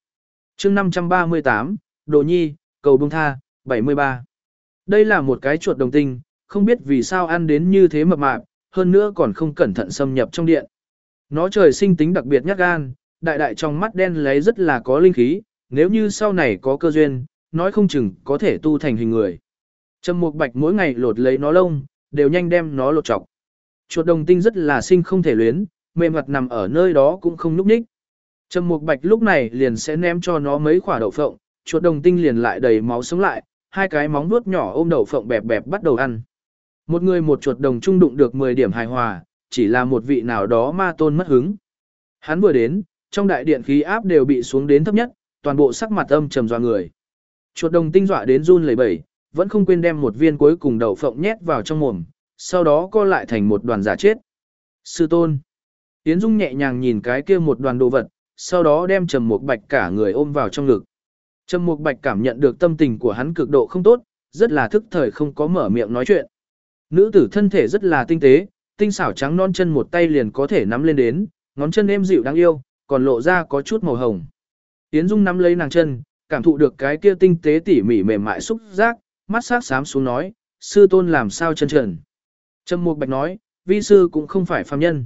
chương 538, Đồ Nhi, Cầu Bông Tha, 73. Đây là một cái chuột đồng tinh, không biết vì sao ăn đến như thế mập mạp, hơn nữa còn không cẩn thận xâm nhập trong điện. Nó trời sinh tính đặc biệt nhát gan, đại đại trong mắt đen lấy rất là có linh khí, nếu như sau này có cơ duyên, nói không chừng có thể tu thành hình người. Trầm Mục Bạch mỗi ngày lột lấy nó lông, đều nhanh đem nó lột trọc. Chuột đồng tinh rất là sinh không thể luyến, mềm mặt nằm ở nơi đó cũng không núp ních. Trầm Mục Bạch lúc này liền sẽ ném cho nó mấy quả đậu phộng, chuột đồng tinh liền lại đầy máu sống lại, hai cái móng vuốt nhỏ ôm đậu phộng bẹp bẹp bắt đầu ăn. Một người một chuột đồng trung đụng được 10 điểm hài hòa, chỉ là một vị nào đó ma tôn mất hứng. Hắn vừa đến, trong đại điện khí áp đều bị xuống đến thấp nhất, toàn bộ sắc mặt âm trầm dọa người. Chuột đồng tinh dọa đến run lẩy bẩy, vẫn không quên đem một viên cuối cùng đậu phộng nhét vào trong mồm, sau đó co lại thành một đoàn giả chết. Sư tôn. Yến Dung nhẹ nhàng nhìn cái kia một đoàn đồ vật, sau đó đem Trầm Mục Bạch cả người ôm vào trong ngực. Trầm Mục Bạch cảm nhận được tâm tình của hắn cực độ không tốt, rất là thức thời không có mở miệng nói chuyện. Nữ tử thân thể rất là tinh tế, tinh xảo trắng non chân một tay liền có thể nắm lên đến, ngón chân êm dịu đáng yêu, còn lộ ra có chút màu hồng. Yến Dung nắm lấy nàng chân, cảm thụ được cái kia tinh tế tỉ mỉ mềm mại xúc giác, mắt sắc xám xuống nói, sư tôn làm sao chân trần. Trầm Mục Bạch nói, vi sư cũng không phải phàm nhân.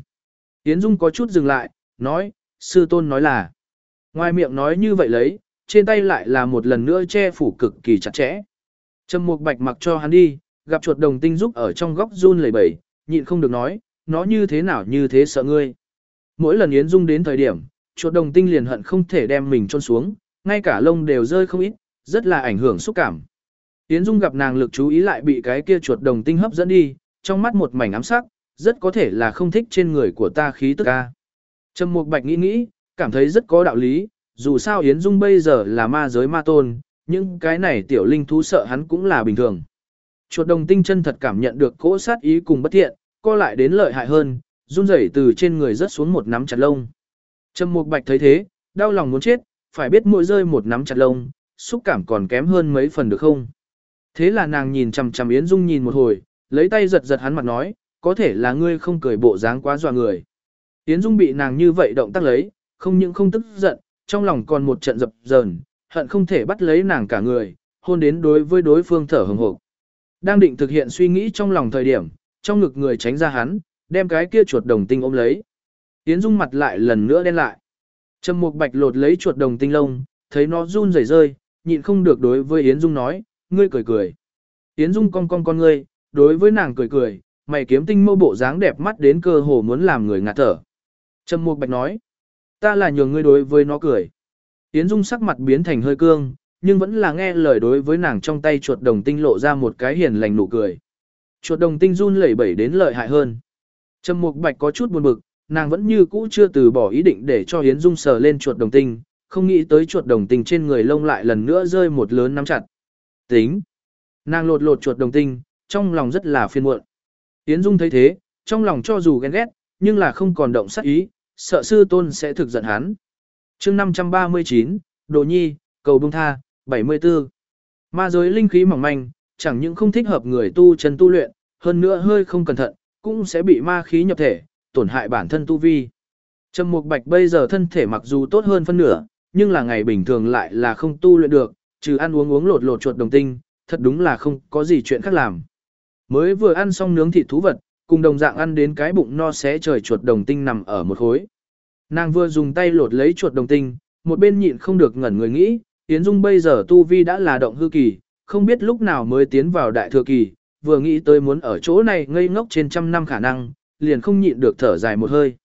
Yến Dung có chút dừng lại, nói, sư tôn nói là. Ngoài miệng nói như vậy lấy, trên tay lại là một lần nữa che phủ cực kỳ chặt chẽ. Trầm Mục Bạch mặc cho hắn đi, gặp chuột đồng tinh giúp ở trong góc run lẩy bẩy, nhịn không được nói, nó như thế nào như thế sợ ngươi. Mỗi lần Yến Dung đến thời điểm, chuột đồng tinh liền hận không thể đem mình trôn xuống, ngay cả lông đều rơi không ít, rất là ảnh hưởng xúc cảm. Yến Dung gặp nàng lực chú ý lại bị cái kia chuột đồng tinh hấp dẫn đi, trong mắt một mảnh ám sắc, rất có thể là không thích trên người của ta khí tức ca. Trầm Mục Bạch nghĩ nghĩ, cảm thấy rất có đạo lý, dù sao Yến Dung bây giờ là ma giới ma tôn, nhưng cái này tiểu linh thú sợ hắn cũng là bình thường. Chuột đồng tinh chân thật cảm nhận được cỗ sát ý cùng bất thiện, co lại đến lợi hại hơn, run rẩy từ trên người rớt xuống một nắm chặt lông. Trầm Mục Bạch thấy thế, đau lòng muốn chết, phải biết mỗi rơi một nắm chặt lông, xúc cảm còn kém hơn mấy phần được không? Thế là nàng nhìn chằm chằm Yến Dung nhìn một hồi, lấy tay giật giật hắn mặt nói, có thể là ngươi không cười bộ dáng quá dọa người. Yến Dung bị nàng như vậy động tác lấy, không những không tức giận, trong lòng còn một trận dập dờn, hận không thể bắt lấy nàng cả người, hôn đến đối với đối phương thở hồng hộc. Đang định thực hiện suy nghĩ trong lòng thời điểm, trong ngực người tránh ra hắn, đem cái kia chuột đồng tinh ôm lấy. Yến Dung mặt lại lần nữa đen lại. Trầm Mục Bạch lột lấy chuột đồng tinh lông, thấy nó run rẩy rơi, nhịn không được đối với Yến Dung nói, ngươi cười cười. Yến Dung cong cong con ngươi, đối với nàng cười cười, mày kiếm tinh mâu bộ dáng đẹp mắt đến cơ hồ muốn làm người ngạt thở. Trầm Mục Bạch nói, ta là nhường ngươi đối với nó cười. Yến Dung sắc mặt biến thành hơi cương, nhưng vẫn là nghe lời đối với nàng trong tay chuột đồng tinh lộ ra một cái hiền lành nụ cười. Chuột đồng tinh run lẩy bẩy đến lợi hại hơn. Trầm Mục Bạch có chút buồn bực, nàng vẫn như cũ chưa từ bỏ ý định để cho Yến Dung sờ lên chuột đồng tinh, không nghĩ tới chuột đồng tinh trên người lông lại lần nữa rơi một lớn nắm chặt. Tính. Nàng lột lột chuột đồng tinh, trong lòng rất là phiền muộn. Yến Dung thấy thế, trong lòng cho dù ghen ghét, nhưng là không còn động sát ý, sợ sư tôn sẽ thực giận hắn. chương 539, Đồ Nhi, Cầu Bông Tha, 74. Ma giới linh khí mỏng manh, chẳng những không thích hợp người tu chân tu luyện, hơn nữa hơi không cẩn thận, cũng sẽ bị ma khí nhập thể, tổn hại bản thân tu vi. Trầm Mục Bạch bây giờ thân thể mặc dù tốt hơn phân nửa, nhưng là ngày bình thường lại là không tu luyện được, trừ ăn uống uống lột lột chuột đồng tinh, thật đúng là không có gì chuyện khác làm. Mới vừa ăn xong nướng thịt thú vật, cùng đồng dạng ăn đến cái bụng no xé trời chuột đồng tinh nằm ở một khối. Nàng vừa dùng tay lột lấy chuột đồng tinh, một bên nhịn không được ngẩn người nghĩ, Yến Dung bây giờ tu vi đã là động hư kỳ, không biết lúc nào mới tiến vào đại thừa kỳ, vừa nghĩ tới muốn ở chỗ này ngây ngốc trên trăm năm khả năng, liền không nhịn được thở dài một hơi.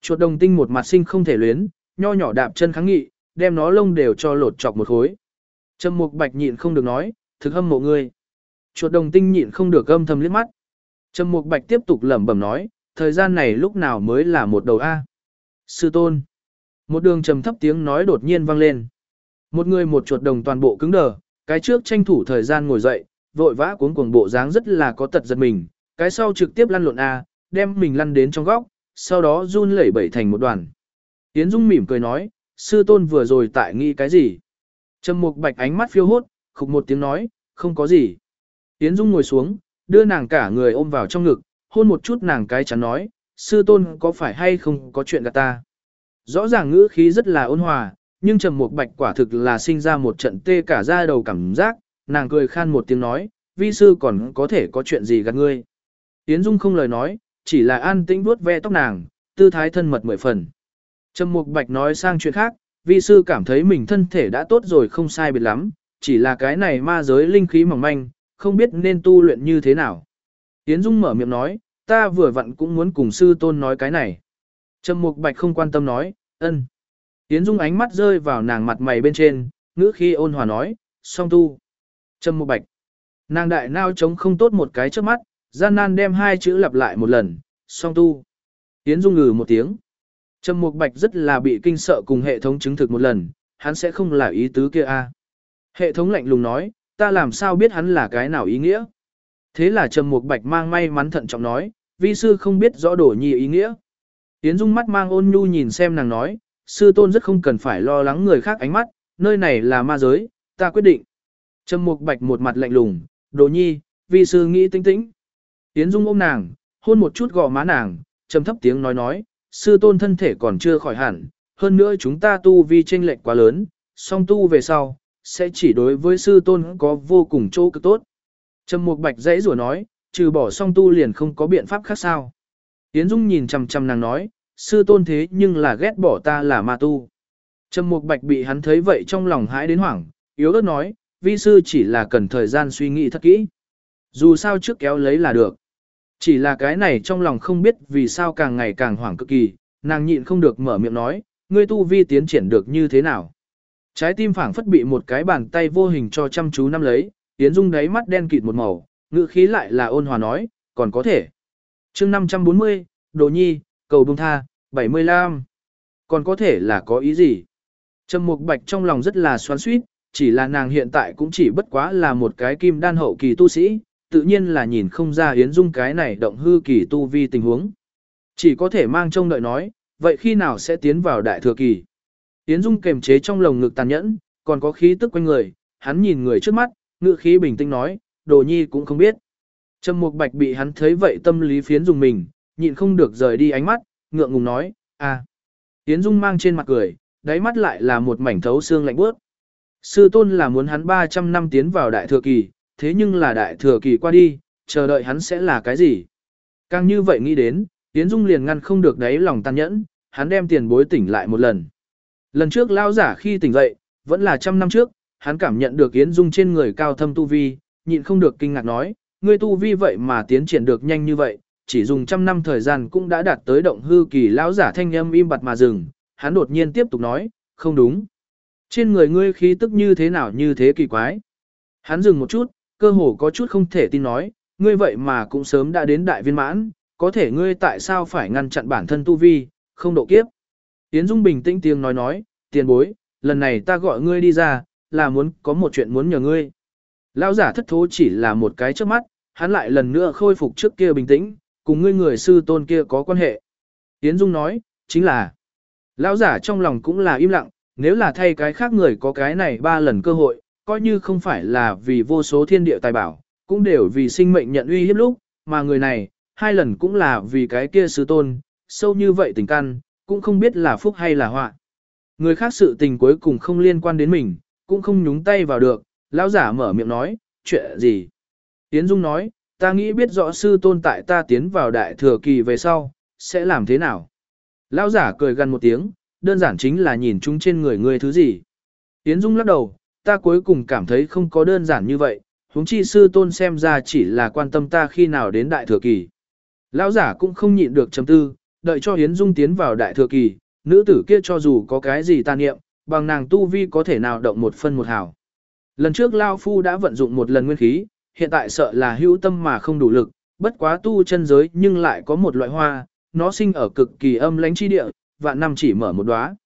Chuột đồng tinh một mặt sinh không thể luyến, nho nhỏ đạp chân kháng nghị, đem nó lông đều cho lột chọc một khối. Trầm Mục Bạch nhịn không được nói, thực hâm mộ ngươi. Chuột đồng tinh nhịn không được âm thầm liếc mắt. Trầm Mục Bạch tiếp tục lẩm bẩm nói, thời gian này lúc nào mới là một đầu A. Sư tôn. Một đường trầm thấp tiếng nói đột nhiên vang lên. Một người một chuột đồng toàn bộ cứng đờ, cái trước tranh thủ thời gian ngồi dậy, vội vã cuống cuồng bộ dáng rất là có tật giật mình, cái sau trực tiếp lăn lộn A, đem mình lăn đến trong góc, sau đó run lẩy bẩy thành một đoàn. Yến Dung mỉm cười nói, sư tôn vừa rồi tại nghĩ cái gì? Trầm Mục Bạch ánh mắt phiêu hốt, khục một tiếng nói, không có gì. Yến Dung ngồi xuống, đưa nàng cả người ôm vào trong ngực, hôn một chút nàng cái chắn nói, sư tôn có phải hay không có chuyện gạt ta. Rõ ràng ngữ khí rất là ôn hòa, nhưng Trầm Mục Bạch quả thực là sinh ra một trận tê cả da đầu cảm giác, nàng cười khan một tiếng nói, vi sư còn có thể có chuyện gì gạt ngươi. Yến Dung không lời nói, chỉ là an tĩnh vuốt ve tóc nàng, tư thái thân mật mười phần. Trầm Mục Bạch nói sang chuyện khác, vi sư cảm thấy mình thân thể đã tốt rồi không sai biệt lắm, chỉ là cái này ma giới linh khí mỏng manh, không biết nên tu luyện như thế nào. Tiễn Dung mở miệng nói, ta vừa vặn cũng muốn cùng sư tôn nói cái này. Trầm Mục Bạch không quan tâm nói, ân. Tiễn Dung ánh mắt rơi vào nàng mặt mày bên trên, ngữ khi ôn hòa nói, song tu. Trầm Mục Bạch. Nàng đại nao chống không tốt một cái trước mắt, gian nan đem hai chữ lặp lại một lần, song tu. Yến Dung ngừ một tiếng. Trầm Mục Bạch rất là bị kinh sợ cùng hệ thống chứng thực một lần, hắn sẽ không là ý tứ kia a. Hệ thống lạnh lùng nói, ta làm sao biết hắn là cái nào ý nghĩa. Thế là Trầm Mục Bạch mang may mắn thận trọng nói, vi sư không biết rõ đổ nhi ý nghĩa. Yến Dung mắt mang ôn nhu nhìn xem nàng nói, sư tôn rất không cần phải lo lắng người khác ánh mắt, nơi này là ma giới, ta quyết định. Trầm Mục Bạch một mặt lạnh lùng, đồ nhi, vi sư nghĩ tinh tĩnh. Yến Dung ôm nàng, hôn một chút gò má nàng, trầm thấp tiếng nói nói, sư tôn thân thể còn chưa khỏi hẳn, hơn nữa chúng ta tu vi chênh lệch quá lớn, song tu về sau, sẽ chỉ đối với sư tôn có vô cùng chỗ cực tốt. Trầm Mục Bạch dãy rủa nói, trừ bỏ song tu liền không có biện pháp khác sao. Yến Dung nhìn chằm chằm nàng nói, sư tôn thế nhưng là ghét bỏ ta là ma tu. Trầm Mục Bạch bị hắn thấy vậy trong lòng hãi đến hoảng, yếu ớt nói, vi sư chỉ là cần thời gian suy nghĩ thật kỹ. Dù sao trước kéo lấy là được. Chỉ là cái này trong lòng không biết vì sao càng ngày càng hoảng cực kỳ, nàng nhịn không được mở miệng nói, ngươi tu vi tiến triển được như thế nào. Trái tim phảng phất bị một cái bàn tay vô hình cho chăm chú nắm lấy, Yến Dung đáy mắt đen kịt một màu, ngữ khí lại là ôn hòa nói, còn có thể. chương 540, Đồ Nhi, cầu bông tha, 75. Còn có thể là có ý gì? Trầm Mục Bạch trong lòng rất là xoắn xuýt, chỉ là nàng hiện tại cũng chỉ bất quá là một cái kim đan hậu kỳ tu sĩ, tự nhiên là nhìn không ra Yến Dung cái này động hư kỳ tu vi tình huống. Chỉ có thể mang trông đợi nói, vậy khi nào sẽ tiến vào đại thừa kỳ? Yến Dung kềm chế trong lồng ngực tàn nhẫn, còn có khí tức quanh người, hắn nhìn người trước mắt, ngựa khí bình tĩnh nói, đồ nhi cũng không biết. Trầm Mục Bạch bị hắn thấy vậy tâm lý phiến dùng mình, nhịn không được rời đi ánh mắt, ngượng ngùng nói, à. Yến Dung mang trên mặt cười, đáy mắt lại là một mảnh thấu xương lạnh bước. Sư tôn là muốn hắn 300 năm tiến vào đại thừa kỳ, thế nhưng là đại thừa kỳ qua đi, chờ đợi hắn sẽ là cái gì? Càng như vậy nghĩ đến, Yến Dung liền ngăn không được đáy lòng tàn nhẫn, hắn đem tiền bối tỉnh lại một lần. Lần trước lao giả khi tỉnh dậy, vẫn là trăm năm trước, hắn cảm nhận được Yến Dung trên người cao thâm tu vi, nhịn không được kinh ngạc nói, ngươi tu vi vậy mà tiến triển được nhanh như vậy, chỉ dùng trăm năm thời gian cũng đã đạt tới động hư kỳ lão giả thanh âm im bặt mà dừng, hắn đột nhiên tiếp tục nói, không đúng. Trên người ngươi khí tức như thế nào như thế kỳ quái. Hắn dừng một chút, cơ hồ có chút không thể tin nói, ngươi vậy mà cũng sớm đã đến đại viên mãn, có thể ngươi tại sao phải ngăn chặn bản thân tu vi, không độ kiếp. Yến Dung bình tĩnh tiếng nói nói, tiền bối, lần này ta gọi ngươi đi ra, là muốn có một chuyện muốn nhờ ngươi. Lão giả thất thố chỉ là một cái trước mắt, hắn lại lần nữa khôi phục trước kia bình tĩnh, cùng ngươi người sư tôn kia có quan hệ. Yến Dung nói, chính là, lão giả trong lòng cũng là im lặng, nếu là thay cái khác người có cái này ba lần cơ hội, coi như không phải là vì vô số thiên địa tài bảo, cũng đều vì sinh mệnh nhận uy hiếp lúc, mà người này, hai lần cũng là vì cái kia sư tôn, sâu như vậy tình căn, cũng không biết là phúc hay là họa. Người khác sự tình cuối cùng không liên quan đến mình, cũng không nhúng tay vào được, lão giả mở miệng nói, chuyện gì? tiến Dung nói, ta nghĩ biết rõ sư tôn tại ta tiến vào đại thừa kỳ về sau, sẽ làm thế nào? Lão giả cười gần một tiếng, đơn giản chính là nhìn chúng trên người ngươi thứ gì. tiến Dung lắc đầu, ta cuối cùng cảm thấy không có đơn giản như vậy, huống chi sư tôn xem ra chỉ là quan tâm ta khi nào đến đại thừa kỳ. Lão giả cũng không nhịn được chấm tư, đợi cho Yến Dung tiến vào đại thừa kỳ, nữ tử kia cho dù có cái gì tàn niệm, bằng nàng tu vi có thể nào động một phân một hào. Lần trước Lao Phu đã vận dụng một lần nguyên khí, hiện tại sợ là hữu tâm mà không đủ lực, bất quá tu chân giới nhưng lại có một loại hoa, nó sinh ở cực kỳ âm lãnh chi địa, vạn năm chỉ mở một đóa.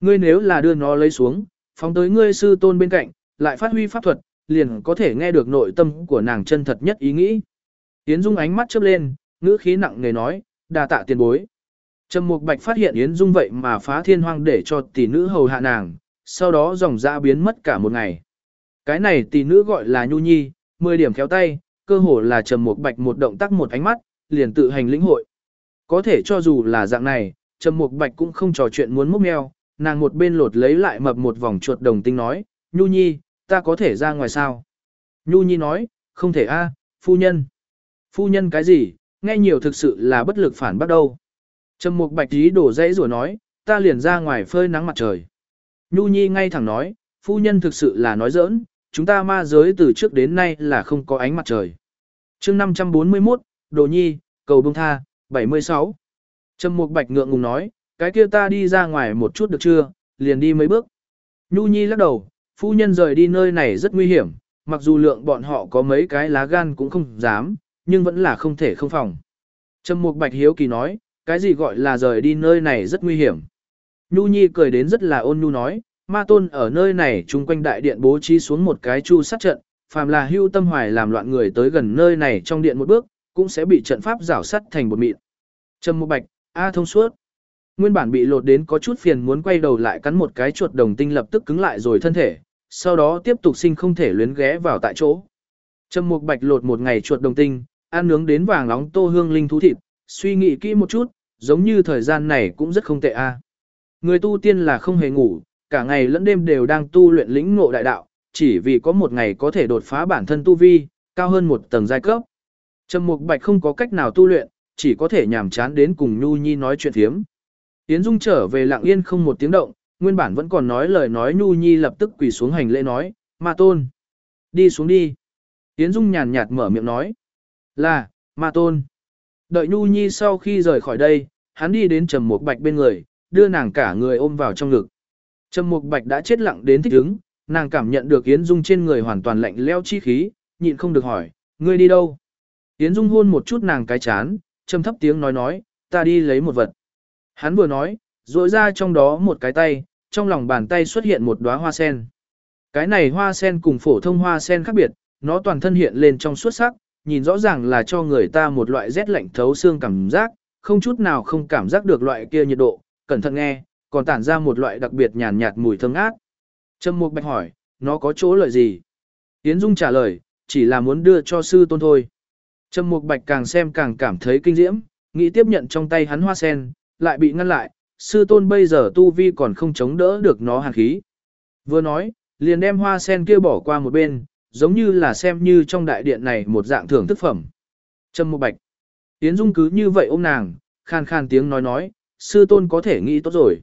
Ngươi nếu là đưa nó lấy xuống, phóng tới ngươi sư tôn bên cạnh, lại phát huy pháp thuật, liền có thể nghe được nội tâm của nàng chân thật nhất ý nghĩ. Yến Dung ánh mắt chớp lên, ngữ khí nặng nề nói, đà tạ tiền bối. Trầm Mục Bạch phát hiện Yến Dung vậy mà phá thiên hoang để cho tỷ nữ hầu hạ nàng, sau đó dòng dã biến mất cả một ngày. Cái này tỷ nữ gọi là Nhu Nhi, 10 điểm khéo tay, cơ hồ là Trầm Mục Bạch một động tác một ánh mắt, liền tự hành lĩnh hội. Có thể cho dù là dạng này, Trầm Mục Bạch cũng không trò chuyện muốn múc mèo, nàng một bên lột lấy lại mập một vòng chuột đồng tinh nói, Nhu Nhi, ta có thể ra ngoài sao? Nhu Nhi nói, không thể a, phu nhân. Phu nhân cái gì, nghe nhiều thực sự là bất lực phản bắt đâu. Trầm Mục Bạch ý đổ dãy rủa nói, ta liền ra ngoài phơi nắng mặt trời. Nhu Nhi ngay thẳng nói, phu nhân thực sự là nói giỡn, chúng ta ma giới từ trước đến nay là không có ánh mặt trời. chương 541, Đồ Nhi, cầu bông tha, 76. Trầm Mục Bạch ngượng ngùng nói, cái kia ta đi ra ngoài một chút được chưa, liền đi mấy bước. Nhu Nhi lắc đầu, phu nhân rời đi nơi này rất nguy hiểm, mặc dù lượng bọn họ có mấy cái lá gan cũng không dám, nhưng vẫn là không thể không phòng. Trầm Mục Bạch hiếu kỳ nói, cái gì gọi là rời đi nơi này rất nguy hiểm. Nhu Nhi cười đến rất là ôn nhu nói, ma tôn ở nơi này chung quanh đại điện bố trí xuống một cái chu sát trận, phàm là hưu tâm hoài làm loạn người tới gần nơi này trong điện một bước, cũng sẽ bị trận pháp rảo sắt thành một mịn. Trầm Mục Bạch, a thông suốt. Nguyên bản bị lột đến có chút phiền muốn quay đầu lại cắn một cái chuột đồng tinh lập tức cứng lại rồi thân thể, sau đó tiếp tục sinh không thể luyến ghé vào tại chỗ. Trầm Mục Bạch lột một ngày chuột đồng tinh, ăn nướng đến vàng nóng tô hương linh thú thịt, suy nghĩ kỹ một chút, giống như thời gian này cũng rất không tệ a. Người tu tiên là không hề ngủ, cả ngày lẫn đêm đều đang tu luyện lĩnh ngộ đại đạo, chỉ vì có một ngày có thể đột phá bản thân tu vi, cao hơn một tầng giai cấp. Trầm Mục Bạch không có cách nào tu luyện, chỉ có thể nhàm chán đến cùng Nhu Nhi nói chuyện thiếm. Yến Dung trở về lặng yên không một tiếng động, nguyên bản vẫn còn nói lời nói Nhu Nhi lập tức quỳ xuống hành lễ nói, Ma Tôn. Đi xuống đi. Yến Dung nhàn nhạt mở miệng nói. Là, Ma Tôn. Đợi Nhu Nhi sau khi rời khỏi đây, hắn đi đến Trầm Mục Bạch bên người, đưa nàng cả người ôm vào trong ngực. Trầm Mục Bạch đã chết lặng đến thích ứng, nàng cảm nhận được Yến Dung trên người hoàn toàn lạnh lẽo chi khí, nhịn không được hỏi, ngươi đi đâu? Yến Dung hôn một chút nàng cái chán, trầm thấp tiếng nói nói, ta đi lấy một vật. Hắn vừa nói, rỗi ra trong đó một cái tay, trong lòng bàn tay xuất hiện một đóa hoa sen. Cái này hoa sen cùng phổ thông hoa sen khác biệt, nó toàn thân hiện lên trong suốt sắc, nhìn rõ ràng là cho người ta một loại rét lạnh thấu xương cảm giác, không chút nào không cảm giác được loại kia nhiệt độ, cẩn thận nghe, còn tản ra một loại đặc biệt nhàn nhạt mùi thơm ngát. Trâm Mục Bạch hỏi, nó có chỗ lợi gì? Yến Dung trả lời, chỉ là muốn đưa cho sư tôn thôi. Trâm Mục Bạch càng xem càng cảm thấy kinh diễm, nghĩ tiếp nhận trong tay hắn hoa sen, lại bị ngăn lại, sư tôn bây giờ tu vi còn không chống đỡ được nó hàn khí. Vừa nói, liền đem hoa sen kia bỏ qua một bên, giống như là xem như trong đại điện này một dạng thưởng thức phẩm. Trâm Mục Bạch. Yến Dung cứ như vậy ôm nàng, khan khan tiếng nói nói, sư tôn có thể nghĩ tốt rồi.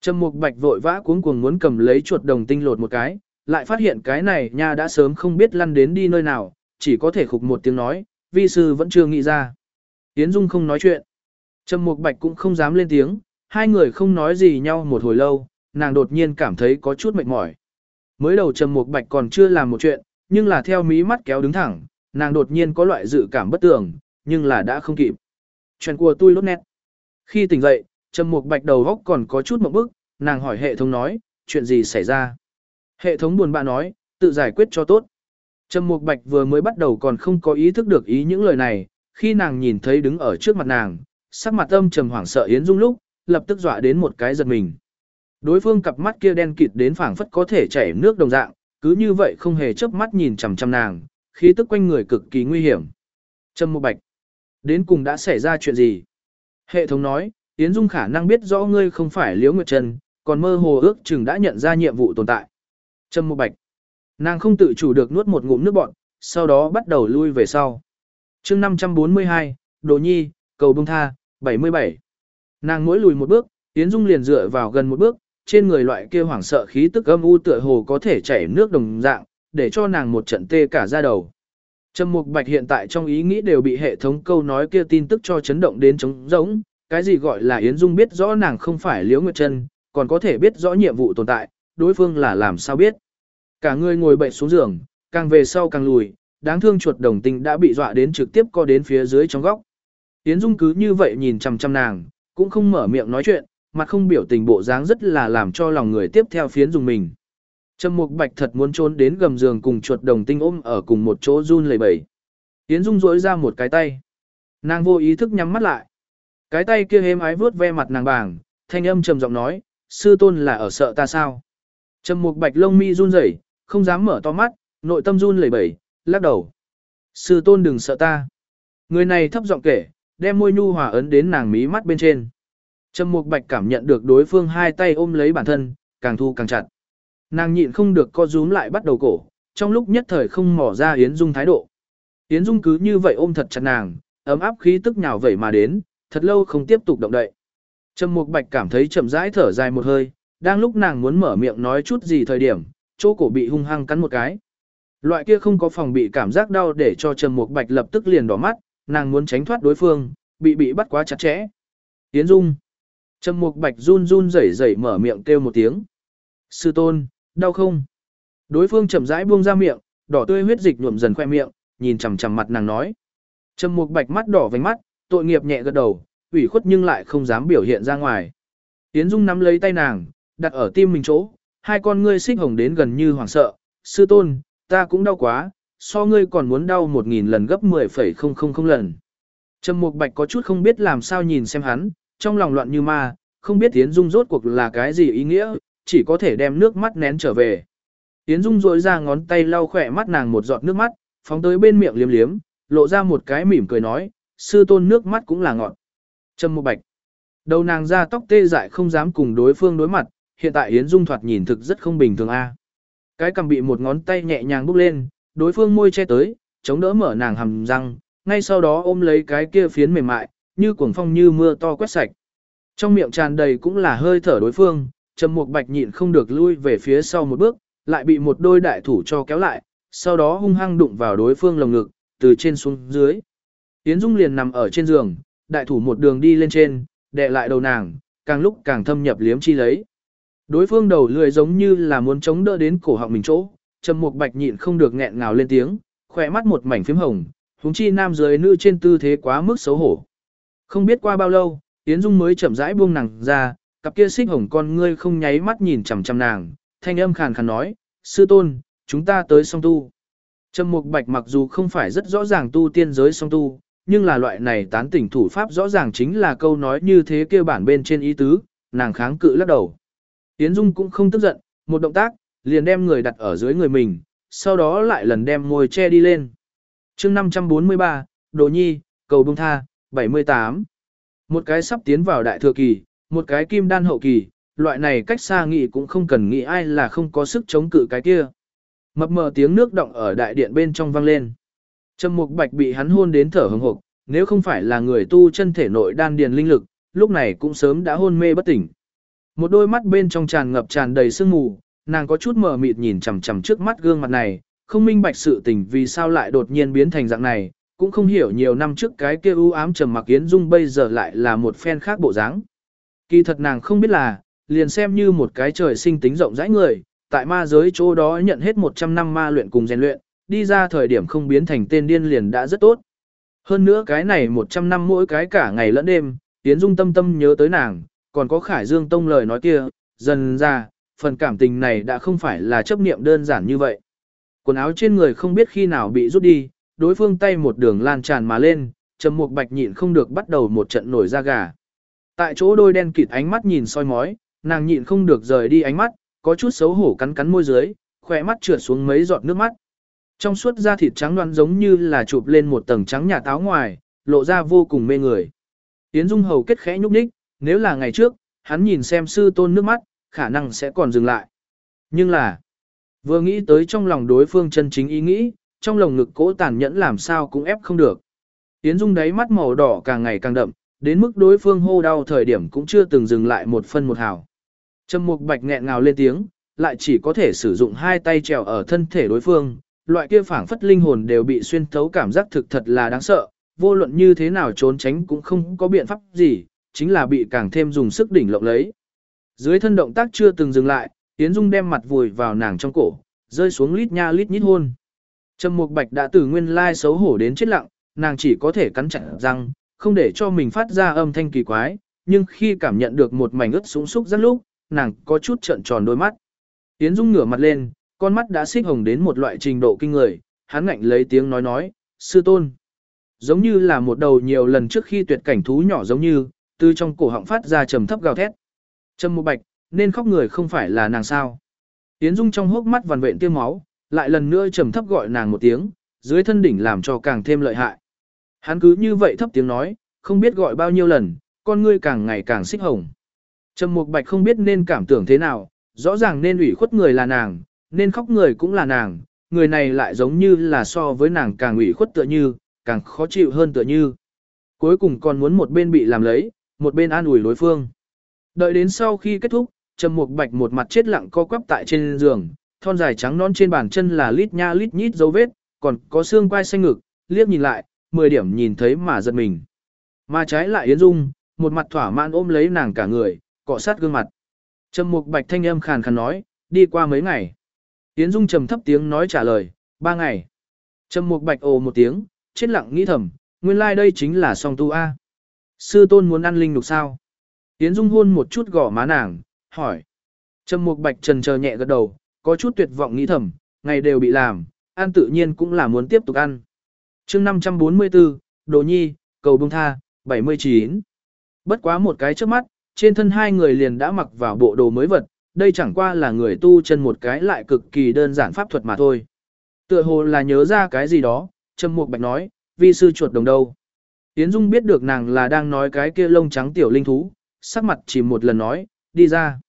Trâm Mục Bạch vội vã cuống cuồng muốn cầm lấy chuột đồng tinh lột một cái, lại phát hiện cái này nha đã sớm không biết lăn đến đi nơi nào, chỉ có thể khục một tiếng nói, vi sư vẫn chưa nghĩ ra. Yến Dung không nói chuyện. Trâm Mục Bạch cũng không dám lên tiếng, hai người không nói gì nhau một hồi lâu, nàng đột nhiên cảm thấy có chút mệt mỏi. Mới đầu Trầm Mục Bạch còn chưa làm một chuyện, nhưng là theo mí mắt kéo đứng thẳng, nàng đột nhiên có loại dự cảm bất tường, nhưng là đã không kịp. Chuyện của tôi lốt nét. Khi tỉnh dậy, Trầm Mục Bạch đầu góc còn có chút mộng bức, nàng hỏi hệ thống nói, chuyện gì xảy ra? Hệ thống buồn bã nói, tự giải quyết cho tốt. Trầm Mục Bạch vừa mới bắt đầu còn không có ý thức được ý những lời này, khi nàng nhìn thấy đứng ở trước mặt nàng, sắc mặt âm trầm hoảng sợ Yến Dung lúc, lập tức dọa đến một cái giật mình. Đối phương cặp mắt kia đen kịt đến phảng phất có thể chảy nước đồng dạng, cứ như vậy không hề chớp mắt nhìn chằm chằm nàng, khí tức quanh người cực kỳ nguy hiểm. Trầm Mộ Bạch, đến cùng đã xảy ra chuyện gì? Hệ thống nói, Yến Dung khả năng biết rõ ngươi không phải Liễu Nguyệt Trần, còn mơ hồ ước chừng đã nhận ra nhiệm vụ tồn tại. Trầm Mộ Bạch, nàng không tự chủ được nuốt một ngụm nước bọt, sau đó bắt đầu lui về sau. Chương 542, Đồ Nhi, cầu bông tha, 77. Nàng mỗi lùi một bước, Yến Dung liền dựa vào gần một bước, trên người loại kia hoảng sợ khí tức âm u tựa hồ có thể chảy nước đồng dạng, để cho nàng một trận tê cả da đầu. Trầm Mục Bạch hiện tại trong ý nghĩ đều bị hệ thống câu nói kia tin tức cho chấn động đến trống rỗng, cái gì gọi là Yến Dung biết rõ nàng không phải Liễu Nguyệt Chân, còn có thể biết rõ nhiệm vụ tồn tại, đối phương là làm sao biết. Cả người ngồi bậy xuống giường, càng về sau càng lùi, đáng thương chuột đồng tinh đã bị dọa đến trực tiếp co đến phía dưới trong góc. Yến Dung cứ như vậy nhìn chằm chằm nàng, cũng không mở miệng nói chuyện, mặt không biểu tình bộ dáng rất là làm cho lòng người tiếp theo phiến dùng mình. Trầm Mục Bạch thật muốn trốn đến gầm giường cùng chuột đồng tinh ôm ở cùng một chỗ run lẩy bẩy. Yến Dung rỗi ra một cái tay. Nàng vô ý thức nhắm mắt lại. Cái tay kia hếm ái vuốt ve mặt nàng bàng, thanh âm trầm giọng nói, sư tôn là ở sợ ta sao? Trầm Mục Bạch lông mi run rẩy, không dám mở to mắt, nội tâm run lẩy bẩy, lắc đầu. Sư tôn đừng sợ ta. Người này thấp giọng kể, đem môi nhu hòa ấn đến nàng mí mắt bên trên. Trầm Mục Bạch cảm nhận được đối phương hai tay ôm lấy bản thân, càng thu càng chặt. Nàng nhịn không được co rúm lại bắt đầu cổ, trong lúc nhất thời không mỏ ra Yến Dung thái độ. Yến Dung cứ như vậy ôm thật chặt nàng, ấm áp khí tức nhào vậy mà đến, thật lâu không tiếp tục động đậy. Trầm Mục Bạch cảm thấy chậm rãi thở dài một hơi, đang lúc nàng muốn mở miệng nói chút gì thời điểm, chỗ cổ bị hung hăng cắn một cái. Loại kia không có phòng bị cảm giác đau để cho Trầm Mục Bạch lập tức liền đỏ mắt, nàng muốn tránh thoát đối phương, bị bị bắt quá chặt chẽ. Yến Dung. Trầm Mục Bạch run run rẩy rẩy mở miệng kêu một tiếng. Sư tôn, đau không? Đối phương chậm rãi buông ra miệng, đỏ tươi huyết dịch nhuộm dần khoe miệng, nhìn chằm chằm mặt nàng nói. Trầm Mục Bạch mắt đỏ vành mắt, tội nghiệp nhẹ gật đầu, ủy khuất nhưng lại không dám biểu hiện ra ngoài. Yến Dung nắm lấy tay nàng, đặt ở tim mình chỗ, hai con ngươi xích hồng đến gần như hoảng sợ. Sư tôn, ta cũng đau quá, so ngươi còn muốn đau một nghìn lần gấp 10,000 lần. Trầm Mục Bạch có chút không biết làm sao nhìn xem hắn, trong lòng loạn như ma, không biết Yến Dung rốt cuộc là cái gì ý nghĩa, chỉ có thể đem nước mắt nén trở về. Yến Dung rỗi ra ngón tay lau khỏe mắt nàng một giọt nước mắt, phóng tới bên miệng liếm liếm, lộ ra một cái mỉm cười nói, sư tôn nước mắt cũng là ngọt. Trầm Mục Bạch. Đầu nàng ra tóc tê dại không dám cùng đối phương đối mặt, hiện tại Yến Dung thoạt nhìn thực rất không bình thường a. Cái cầm bị một ngón tay nhẹ nhàng bốc lên, đối phương môi che tới, chống đỡ mở nàng hầm răng, ngay sau đó ôm lấy cái kia phiến mềm mại, như cuồng phong như mưa to quét sạch. Trong miệng tràn đầy cũng là hơi thở đối phương, Trầm Mục Bạch nhịn không được lui về phía sau một bước, lại bị một đôi đại thủ cho kéo lại, sau đó hung hăng đụng vào đối phương lồng ngực, từ trên xuống dưới. Yến Dung liền nằm ở trên giường, đại thủ một đường đi lên trên, đè lại đầu nàng, càng lúc càng thâm nhập liếm chi lấy. Đối phương đầu lười giống như là muốn chống đỡ đến cổ họng mình chỗ, Trầm Mục Bạch nhịn không được nghẹn ngào lên tiếng, khỏe mắt một mảnh phím hồng, huống chi nam dưới nữ trên tư thế quá mức xấu hổ. Không biết qua bao lâu, Yến Dung mới chậm rãi buông nàng ra, cặp kia xích hồng con ngươi không nháy mắt nhìn chằm chằm nàng, thanh âm khàn khàn nói, sư tôn, chúng ta tới song tu. Trầm Mục Bạch mặc dù không phải rất rõ ràng tu tiên giới song tu, nhưng là loại này tán tỉnh thủ pháp rõ ràng chính là câu nói như thế kia bản bên trên ý tứ, nàng kháng cự lắc đầu. Yến Dung cũng không tức giận, một động tác, liền đem người đặt ở dưới người mình, sau đó lại lần đem môi che đi lên. chương 543, Đồ Nhi, cầu bông tha, 78. Một cái sắp tiến vào đại thừa kỳ, một cái kim đan hậu kỳ, loại này cách xa nghĩ cũng không cần nghĩ ai là không có sức chống cự cái kia. Mập mờ tiếng nước động ở đại điện bên trong vang lên. Trầm Mục Bạch bị hắn hôn đến thở hừng hực, nếu không phải là người tu chân thể nội đan điền linh lực, lúc này cũng sớm đã hôn mê bất tỉnh. Một đôi mắt bên trong tràn ngập tràn đầy sương mù, nàng có chút mờ mịt nhìn chằm chằm trước mắt gương mặt này, không minh bạch sự tình vì sao lại đột nhiên biến thành dạng này, cũng không hiểu nhiều năm trước cái kia u ám trầm mặc yến dung bây giờ lại là một phen khác bộ dáng. Kỳ thật nàng không biết là, liền xem như một cái trời sinh tính rộng rãi người, tại ma giới chỗ đó nhận hết 100 năm ma luyện cùng rèn luyện, đi ra thời điểm không biến thành tên điên liền đã rất tốt. Hơn nữa cái này 100 năm mỗi cái cả ngày lẫn đêm, Yến Dung tâm tâm nhớ tới nàng, còn có Khải Dương Tông lời nói kia, dần ra, phần cảm tình này đã không phải là chấp niệm đơn giản như vậy. Quần áo trên người không biết khi nào bị rút đi, đối phương tay một đường lan tràn mà lên, trầm mục bạch nhịn không được bắt đầu một trận nổi da gà. Tại chỗ đôi đen kịt ánh mắt nhìn soi mói, nàng nhịn không được rời đi ánh mắt, có chút xấu hổ cắn cắn môi dưới, khỏe mắt trượt xuống mấy giọt nước mắt. Trong suốt da thịt trắng đoán giống như là chụp lên một tầng trắng nhà táo ngoài, lộ ra vô cùng mê người. Tiến Dung hầu kết khẽ nhúc nhích, nếu là ngày trước, hắn nhìn xem sư tôn nước mắt, khả năng sẽ còn dừng lại. Nhưng là, vừa nghĩ tới trong lòng đối phương chân chính ý nghĩ, trong lồng ngực cố tàn nhẫn làm sao cũng ép không được. Tiến Dung đáy mắt màu đỏ càng ngày càng đậm, đến mức đối phương hô đau thời điểm cũng chưa từng dừng lại một phân một hào. Trầm Mục Bạch nghẹn ngào lên tiếng, lại chỉ có thể sử dụng hai tay trèo ở thân thể đối phương, loại kia phảng phất linh hồn đều bị xuyên thấu cảm giác thực thật là đáng sợ, vô luận như thế nào trốn tránh cũng không có biện pháp gì, chính là bị càng thêm dùng sức đỉnh lộng lấy. Dưới thân động tác chưa từng dừng lại, Yến Dung đem mặt vùi vào nàng trong cổ, rơi xuống lít nha lít nhít hôn. Trầm Mục Bạch đã từ nguyên lai xấu hổ đến chết lặng, nàng chỉ có thể cắn chặt răng, không để cho mình phát ra âm thanh kỳ quái, nhưng khi cảm nhận được một mảnh ướt súng xúc rất lúc, nàng có chút trợn tròn đôi mắt. Yến Dung ngửa mặt lên, con mắt đã xích hồng đến một loại trình độ kinh người, hắn ngạnh lấy tiếng nói nói, sư tôn. Giống như là một đầu nhiều lần trước khi tuyệt cảnh thú nhỏ giống như, từ trong cổ họng phát ra trầm thấp gào thét. Trầm Mục bạch, nên khóc người không phải là nàng sao. Yến Dung trong hốc mắt vằn vện tiêu máu, lại lần nữa trầm thấp gọi nàng một tiếng, dưới thân đỉnh làm cho càng thêm lợi hại. Hắn cứ như vậy thấp tiếng nói, không biết gọi bao nhiêu lần, con ngươi càng ngày càng xích hồng. Trầm Mục Bạch không biết nên cảm tưởng thế nào, rõ ràng nên ủy khuất người là nàng, nên khóc người cũng là nàng, người này lại giống như là so với nàng càng ủy khuất tựa như, càng khó chịu hơn tựa như. Cuối cùng còn muốn một bên bị làm lấy, một bên an ủi đối phương. Đợi đến sau khi kết thúc, Trầm Mục Bạch một mặt chết lặng co quắp tại trên giường, thon dài trắng non trên bàn chân là lít nha lít nhít dấu vết, còn có xương quai xanh ngực, liếc nhìn lại, 10 điểm nhìn thấy mà giật mình. Mà trái lại Yến Dung, một mặt thỏa mãn ôm lấy nàng cả người, cọ sát gương mặt. Trầm Mục Bạch thanh âm khàn khàn nói, đi qua mấy ngày. Yến Dung trầm thấp tiếng nói trả lời, ba ngày. Trầm Mục Bạch ồ một tiếng, chết lặng nghĩ thầm, nguyên lai like đây chính là song tu A. Sư tôn muốn ăn linh lục sao? Yến Dung hôn một chút gò má nàng, hỏi. Trầm Mục Bạch trần chờ nhẹ gật đầu, có chút tuyệt vọng nghĩ thầm, ngày đều bị làm, ăn tự nhiên cũng là muốn tiếp tục ăn. chương 544, Đồ Nhi, cầu bông tha, 79. Bất quá một cái trước mắt, trên thân hai người liền đã mặc vào bộ đồ mới vật, đây chẳng qua là người tu chân một cái lại cực kỳ đơn giản pháp thuật mà thôi. Tựa hồ là nhớ ra cái gì đó, Trầm Mục Bạch nói, vi sư chuột đồng đâu. Yến Dung biết được nàng là đang nói cái kia lông trắng tiểu linh thú, sắc mặt chỉ một lần nói, đi ra.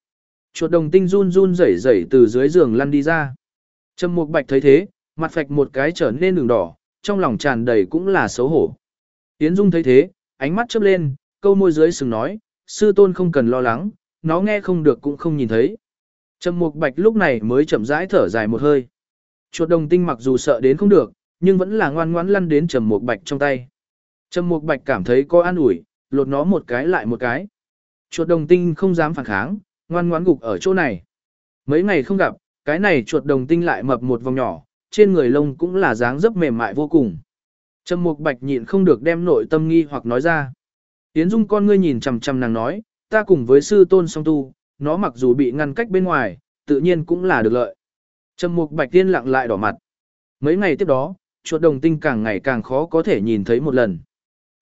Chuột đồng tinh run run rẩy rẩy từ dưới giường lăn đi ra. Trầm Mục Bạch thấy thế, mặt phạch một cái trở nên đường đỏ, trong lòng tràn đầy cũng là xấu hổ. Yến Dung thấy thế, ánh mắt chớp lên, câu môi dưới sừng nói, sư tôn không cần lo lắng, nó nghe không được cũng không nhìn thấy. Trầm Mục Bạch lúc này mới chậm rãi thở dài một hơi. Chuột đồng tinh mặc dù sợ đến không được, nhưng vẫn là ngoan ngoãn lăn đến Trầm Mục Bạch trong tay. Trầm Mục Bạch cảm thấy có an ủi, lột nó một cái lại một cái. Chuột đồng tinh không dám phản kháng, ngoan ngoãn gục ở chỗ này. Mấy ngày không gặp, cái này chuột đồng tinh lại mập một vòng nhỏ, trên người lông cũng là dáng dấp mềm mại vô cùng. Trầm Mục Bạch nhịn không được đem nội tâm nghi hoặc nói ra. Yến Dung con ngươi nhìn chằm chằm nàng nói, ta cùng với sư tôn song tu, nó mặc dù bị ngăn cách bên ngoài, tự nhiên cũng là được lợi. Trầm Mục Bạch tiên lặng lại đỏ mặt. Mấy ngày tiếp đó, chuột đồng tinh càng ngày càng khó có thể nhìn thấy một lần.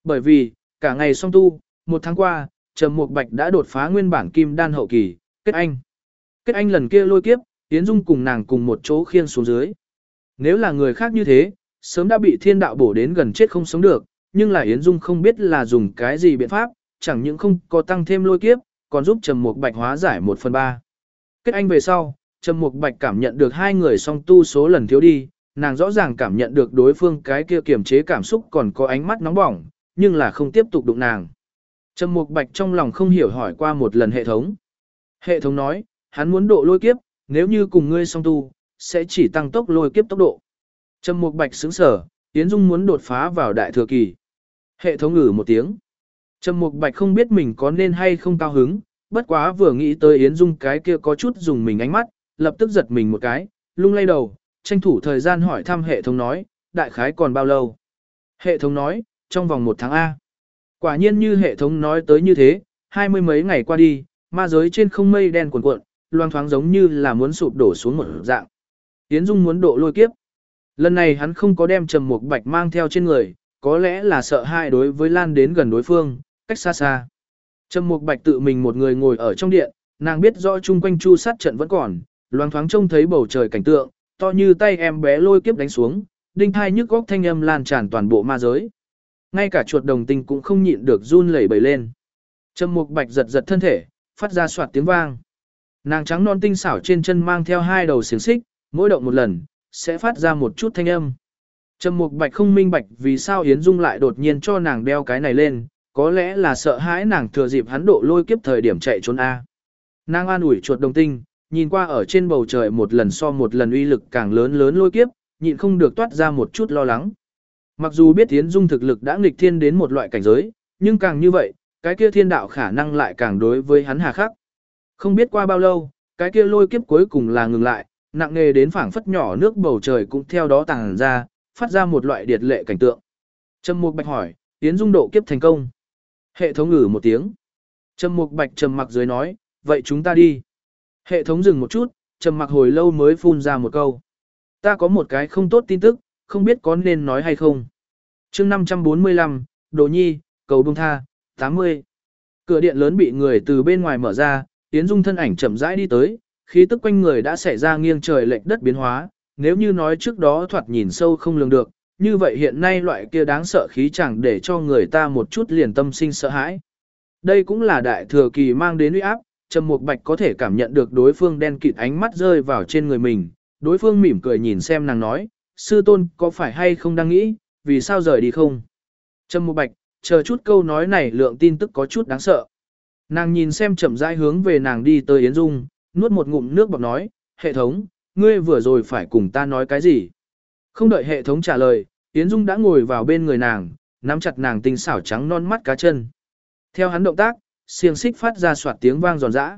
Bởi vì, cả ngày song tu, một tháng qua, Trầm Mục Bạch đã đột phá nguyên bản kim đan hậu kỳ, kết anh. Kết anh lần kia lôi kiếp, Yến Dung cùng nàng cùng một chỗ khiên xuống dưới. Nếu là người khác như thế, sớm đã bị thiên đạo bổ đến gần chết không sống được, nhưng là Yến Dung không biết là dùng cái gì biện pháp, chẳng những không có tăng thêm lôi kiếp, còn giúp Trầm Mục Bạch hóa giải 1 phần 3. Kết anh về sau, Trầm Mục Bạch cảm nhận được hai người song tu số lần thiếu đi, nàng rõ ràng cảm nhận được đối phương cái kia kiềm chế cảm xúc còn có ánh mắt nóng bỏng, nhưng là không tiếp tục đụng nàng. Trầm Mục Bạch trong lòng không hiểu hỏi qua một lần hệ thống. Hệ thống nói, hắn muốn độ lôi kiếp, nếu như cùng ngươi song tu, sẽ chỉ tăng tốc lôi kiếp tốc độ. Trầm Mục Bạch sững sờ, Yến Dung muốn đột phá vào đại thừa kỳ. Hệ thống ngử một tiếng. Trầm Mục Bạch không biết mình có nên hay không cao hứng, bất quá vừa nghĩ tới Yến Dung cái kia có chút dùng mình ánh mắt, lập tức giật mình một cái, lung lay đầu, tranh thủ thời gian hỏi thăm hệ thống nói, đại khái còn bao lâu. Hệ thống nói, trong vòng một tháng A. Quả nhiên như hệ thống nói tới như thế, hai mươi mấy ngày qua đi, ma giới trên không mây đen cuồn cuộn, loang thoáng giống như là muốn sụp đổ xuống một dạng. Yến Dung muốn độ lôi kiếp. Lần này hắn không có đem trầm mục bạch mang theo trên người, có lẽ là sợ hai đối với Lan đến gần đối phương, cách xa xa. Trầm mục bạch tự mình một người ngồi ở trong điện, nàng biết rõ chung quanh chu sát trận vẫn còn, loang thoáng trông thấy bầu trời cảnh tượng, to như tay em bé lôi kiếp đánh xuống, đinh thai nhức góc thanh âm lan tràn toàn bộ ma giới. Ngay cả chuột đồng tinh cũng không nhịn được run lẩy bẩy lên. Trầm Mục Bạch giật giật thân thể, phát ra soạt tiếng vang. Nàng trắng non tinh xảo trên chân mang theo hai đầu xiềng xích, mỗi động một lần sẽ phát ra một chút thanh âm. Trầm Mục Bạch không minh bạch vì sao Yến Dung lại đột nhiên cho nàng đeo cái này lên, có lẽ là sợ hãi nàng thừa dịp hắn độ lôi kiếp thời điểm chạy trốn a. Nàng an ủi chuột đồng tinh, nhìn qua ở trên bầu trời một lần so một lần uy lực càng lớn lớn lôi kiếp, nhịn không được toát ra một chút lo lắng. Mặc dù biết tiến Dung thực lực đã nghịch thiên đến một loại cảnh giới, nhưng càng như vậy, cái kia thiên đạo khả năng lại càng đối với hắn hà khắc. Không biết qua bao lâu, cái kia lôi kiếp cuối cùng là ngừng lại, nặng nề đến phảng phất nhỏ nước bầu trời cũng theo đó tàng ra, phát ra một loại điệt lệ cảnh tượng. Trầm Mục Bạch hỏi, tiến Dung độ kiếp thành công. Hệ thống ngử một tiếng. Trầm Mục Bạch trầm mặc dưới nói, vậy chúng ta đi. Hệ thống dừng một chút, trầm mặc hồi lâu mới phun ra một câu. Ta có một cái không tốt tin tức, không biết có nên nói hay không. chương 545, Đồ Nhi, cầu bông tha, 80. Cửa điện lớn bị người từ bên ngoài mở ra, Yến Dung thân ảnh chậm rãi đi tới, khí tức quanh người đã xảy ra nghiêng trời lệch đất biến hóa, nếu như nói trước đó thoạt nhìn sâu không lường được, như vậy hiện nay loại kia đáng sợ khí chẳng để cho người ta một chút liền tâm sinh sợ hãi. Đây cũng là đại thừa kỳ mang đến uy áp, Trầm Mục Bạch có thể cảm nhận được đối phương đen kịt ánh mắt rơi vào trên người mình, đối phương mỉm cười nhìn xem nàng nói, sư tôn có phải hay không đang nghĩ, vì sao rời đi không? Trầm Mục Bạch, chờ chút câu nói này lượng tin tức có chút đáng sợ. Nàng nhìn xem chậm rãi hướng về nàng đi tới Yến Dung, nuốt một ngụm nước bọt nói, hệ thống, ngươi vừa rồi phải cùng ta nói cái gì? Không đợi hệ thống trả lời, Yến Dung đã ngồi vào bên người nàng, nắm chặt nàng tinh xảo trắng non mắt cá chân. Theo hắn động tác, xiềng xích phát ra soạt tiếng vang giòn giã.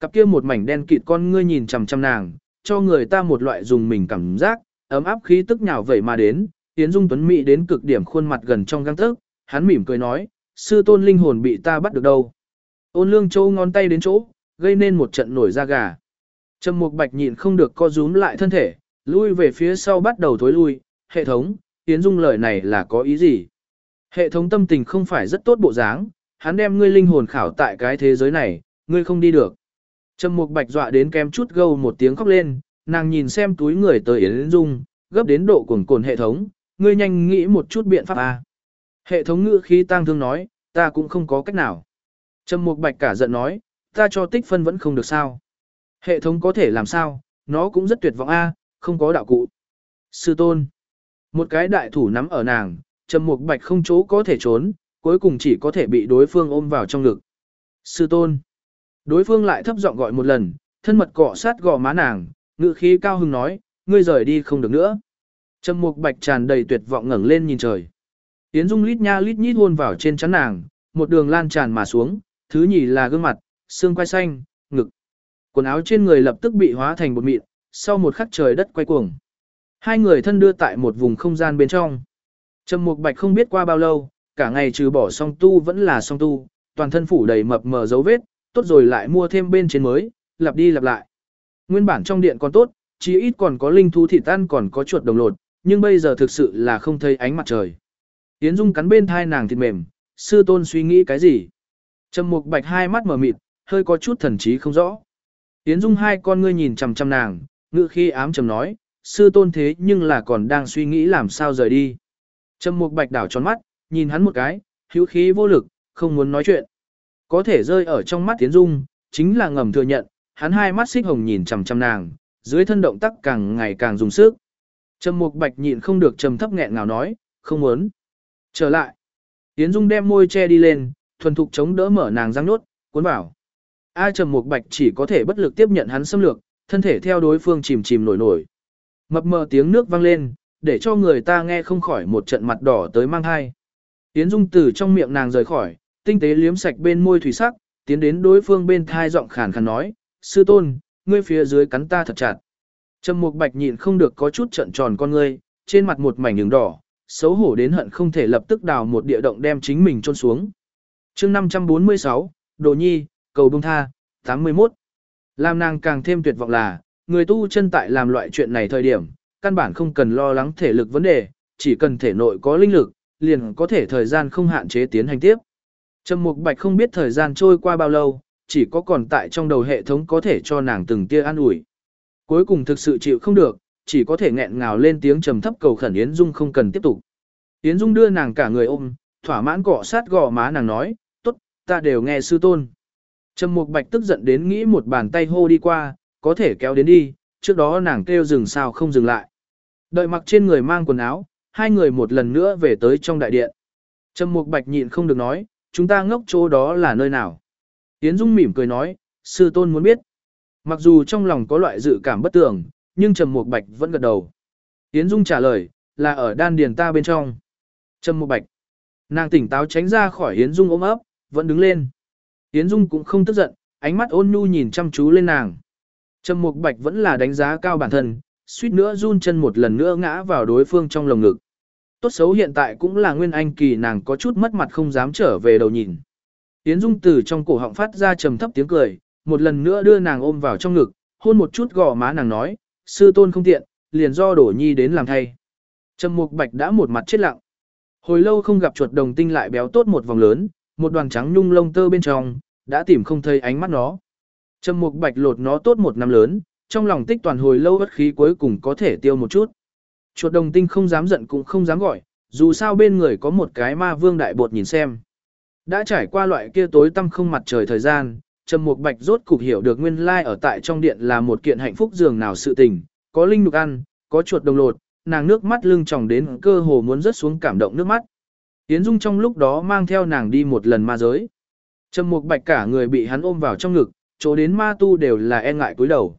Cặp kia một mảnh đen kịt con ngươi nhìn chằm chằm nàng, cho người ta một loại dùng mình cảm giác, ấm áp khí tức nhào vậy mà đến, Yến Dung Tuấn Mỹ đến cực điểm khuôn mặt gần trong găng tức, hắn mỉm cười nói, sư tôn linh hồn bị ta bắt được đâu. Ôn lương châu ngón tay đến chỗ, gây nên một trận nổi da gà. Trầm mục bạch nhịn không được co rúm lại thân thể, lui về phía sau bắt đầu thối lui, hệ thống, Yến Dung lời này là có ý gì? Hệ thống tâm tình không phải rất tốt bộ dáng, hắn đem ngươi linh hồn khảo tại cái thế giới này, ngươi không đi được. Trầm mục bạch dọa đến kem chút gâu một tiếng khóc lên, nàng nhìn xem túi người tới Yến Dung, gấp đến độ cuồng cồn hệ thống, ngươi nhanh nghĩ một chút biện pháp à. Hệ thống ngữ khí tang thương nói, ta cũng không có cách nào. Trầm mục bạch cả giận nói, ta cho tích phân vẫn không được sao. Hệ thống có thể làm sao, nó cũng rất tuyệt vọng a, không có đạo cụ. Sư tôn. Một cái đại thủ nắm ở nàng, trầm mục bạch không chỗ có thể trốn, cuối cùng chỉ có thể bị đối phương ôm vào trong ngực. Sư tôn. Đối phương lại thấp giọng gọi một lần, thân mật cọ sát gò má nàng, ngự khí cao hưng nói, ngươi rời đi không được nữa. Trầm mục bạch tràn đầy tuyệt vọng ngẩng lên nhìn trời. Yến Dung lít nha lít nhít hôn vào trên chắn nàng, một đường lan tràn mà xuống, thứ nhì là gương mặt, xương quai xanh, ngực. Quần áo trên người lập tức bị hóa thành bột mịn, sau một khắc trời đất quay cuồng. Hai người thân đưa tại một vùng không gian bên trong. Trầm Mục Bạch không biết qua bao lâu, cả ngày trừ bỏ song tu vẫn là song tu, toàn thân phủ đầy mập mờ dấu vết, tốt rồi lại mua thêm bên trên mới, lặp đi lặp lại. Nguyên bản trong điện còn tốt, chỉ ít còn có linh thú thịt tan còn có chuột đồng lột, nhưng bây giờ thực sự là không thấy ánh mặt trời. Yến Dung cắn bên thai nàng thịt mềm, sư tôn suy nghĩ cái gì? Trầm Mục Bạch hai mắt mở mịt, hơi có chút thần trí không rõ. Yến Dung hai con ngươi nhìn chằm chằm nàng, ngự khi ám trầm nói, sư tôn thế nhưng là còn đang suy nghĩ làm sao rời đi. Trầm Mục Bạch đảo tròn mắt, nhìn hắn một cái, hữu khí vô lực, không muốn nói chuyện. Có thể rơi ở trong mắt Yến Dung, chính là ngầm thừa nhận, hắn hai mắt xích hồng nhìn chằm chằm nàng, dưới thân động tác càng ngày càng dùng sức. Trầm Mục Bạch nhịn không được trầm thấp nghẹn ngào nói, không muốn. Trở lại. Yến Dung đem môi che đi lên, thuần thục chống đỡ mở nàng răng nốt, cuốn vào. A Trầm Mục Bạch chỉ có thể bất lực tiếp nhận hắn xâm lược, thân thể theo đối phương chìm chìm nổi nổi. Mập mờ tiếng nước vang lên, để cho người ta nghe không khỏi một trận mặt đỏ tới mang hai. Yến Dung từ trong miệng nàng rời khỏi, tinh tế liếm sạch bên môi thủy sắc, tiến đến đối phương bên thai giọng khàn khàn nói, sư tôn, ngươi phía dưới cắn ta thật chặt. Trầm Mục Bạch nhịn không được có chút trận tròn con ngươi, trên mặt một mảnh đường đỏ, xấu hổ đến hận không thể lập tức đào một địa động đem chính mình chôn xuống. Chương 546, Đồ Nhi, cầu bông tha, 81. Làm nàng càng thêm tuyệt vọng là, người tu chân tại làm loại chuyện này thời điểm, căn bản không cần lo lắng thể lực vấn đề, chỉ cần thể nội có linh lực, liền có thể thời gian không hạn chế tiến hành tiếp. Trầm Mục Bạch không biết thời gian trôi qua bao lâu, chỉ có còn tại trong đầu hệ thống có thể cho nàng từng tia an ủi. Cuối cùng thực sự chịu không được, chỉ có thể nghẹn ngào lên tiếng trầm thấp cầu khẩn Yến Dung không cần tiếp tục. Yến Dung đưa nàng cả người ôm, thỏa mãn cọ sát gò má nàng nói, tốt, ta đều nghe sư tôn. Trầm Mục Bạch tức giận đến nghĩ một bàn tay hô đi qua, có thể kéo đến đi, trước đó nàng kêu dừng sao không dừng lại. Đợi mặc trên người mang quần áo, hai người một lần nữa về tới trong đại điện. Trầm Mục Bạch nhịn không được nói, chúng ta ngốc chỗ đó là nơi nào. Yến Dung mỉm cười nói, sư tôn muốn biết. Mặc dù trong lòng có loại dự cảm bất tường, nhưng Trầm Mục Bạch vẫn gật đầu. Yến Dung trả lời, là ở đan điền ta bên trong. Trầm Mục Bạch. Nàng tỉnh táo tránh ra khỏi Yến Dung ôm ấp, vẫn đứng lên. Yến Dung cũng không tức giận, ánh mắt ôn nhu nhìn chăm chú lên nàng. Trầm Mục Bạch vẫn là đánh giá cao bản thân, suýt nữa run chân một lần nữa ngã vào đối phương trong lồng ngực. Tốt xấu hiện tại cũng là nguyên anh kỳ nàng có chút mất mặt không dám trở về đầu nhìn. Yến Dung từ trong cổ họng phát ra trầm thấp tiếng cười, một lần nữa đưa nàng ôm vào trong ngực, hôn một chút gò má nàng nói, sư tôn không tiện, liền do đổ nhi đến làm thay. Trầm Mục Bạch đã một mặt chết lặng. Hồi lâu không gặp chuột đồng tinh lại béo tốt một vòng lớn, một đoàn trắng nhung lông tơ bên trong, đã tìm không thấy ánh mắt nó. Trầm Mục Bạch lột nó tốt một năm lớn, trong lòng tích toàn hồi lâu bất khí cuối cùng có thể tiêu một chút. Chuột đồng tinh không dám giận cũng không dám gọi, dù sao bên người có một cái ma vương đại bột nhìn xem. Đã trải qua loại kia tối tăm không mặt trời thời gian, Trầm Mục Bạch rốt cục hiểu được nguyên lai ở tại trong điện là một kiện hạnh phúc dường nào sự tình, có linh nục ăn, có chuột đồng lột, nàng nước mắt lưng tròng đến cơ hồ muốn rớt xuống cảm động nước mắt. Yến Dung trong lúc đó mang theo nàng đi một lần ma giới. Trầm Mục Bạch cả người bị hắn ôm vào trong ngực, chỗ đến ma tu đều là e ngại cúi đầu.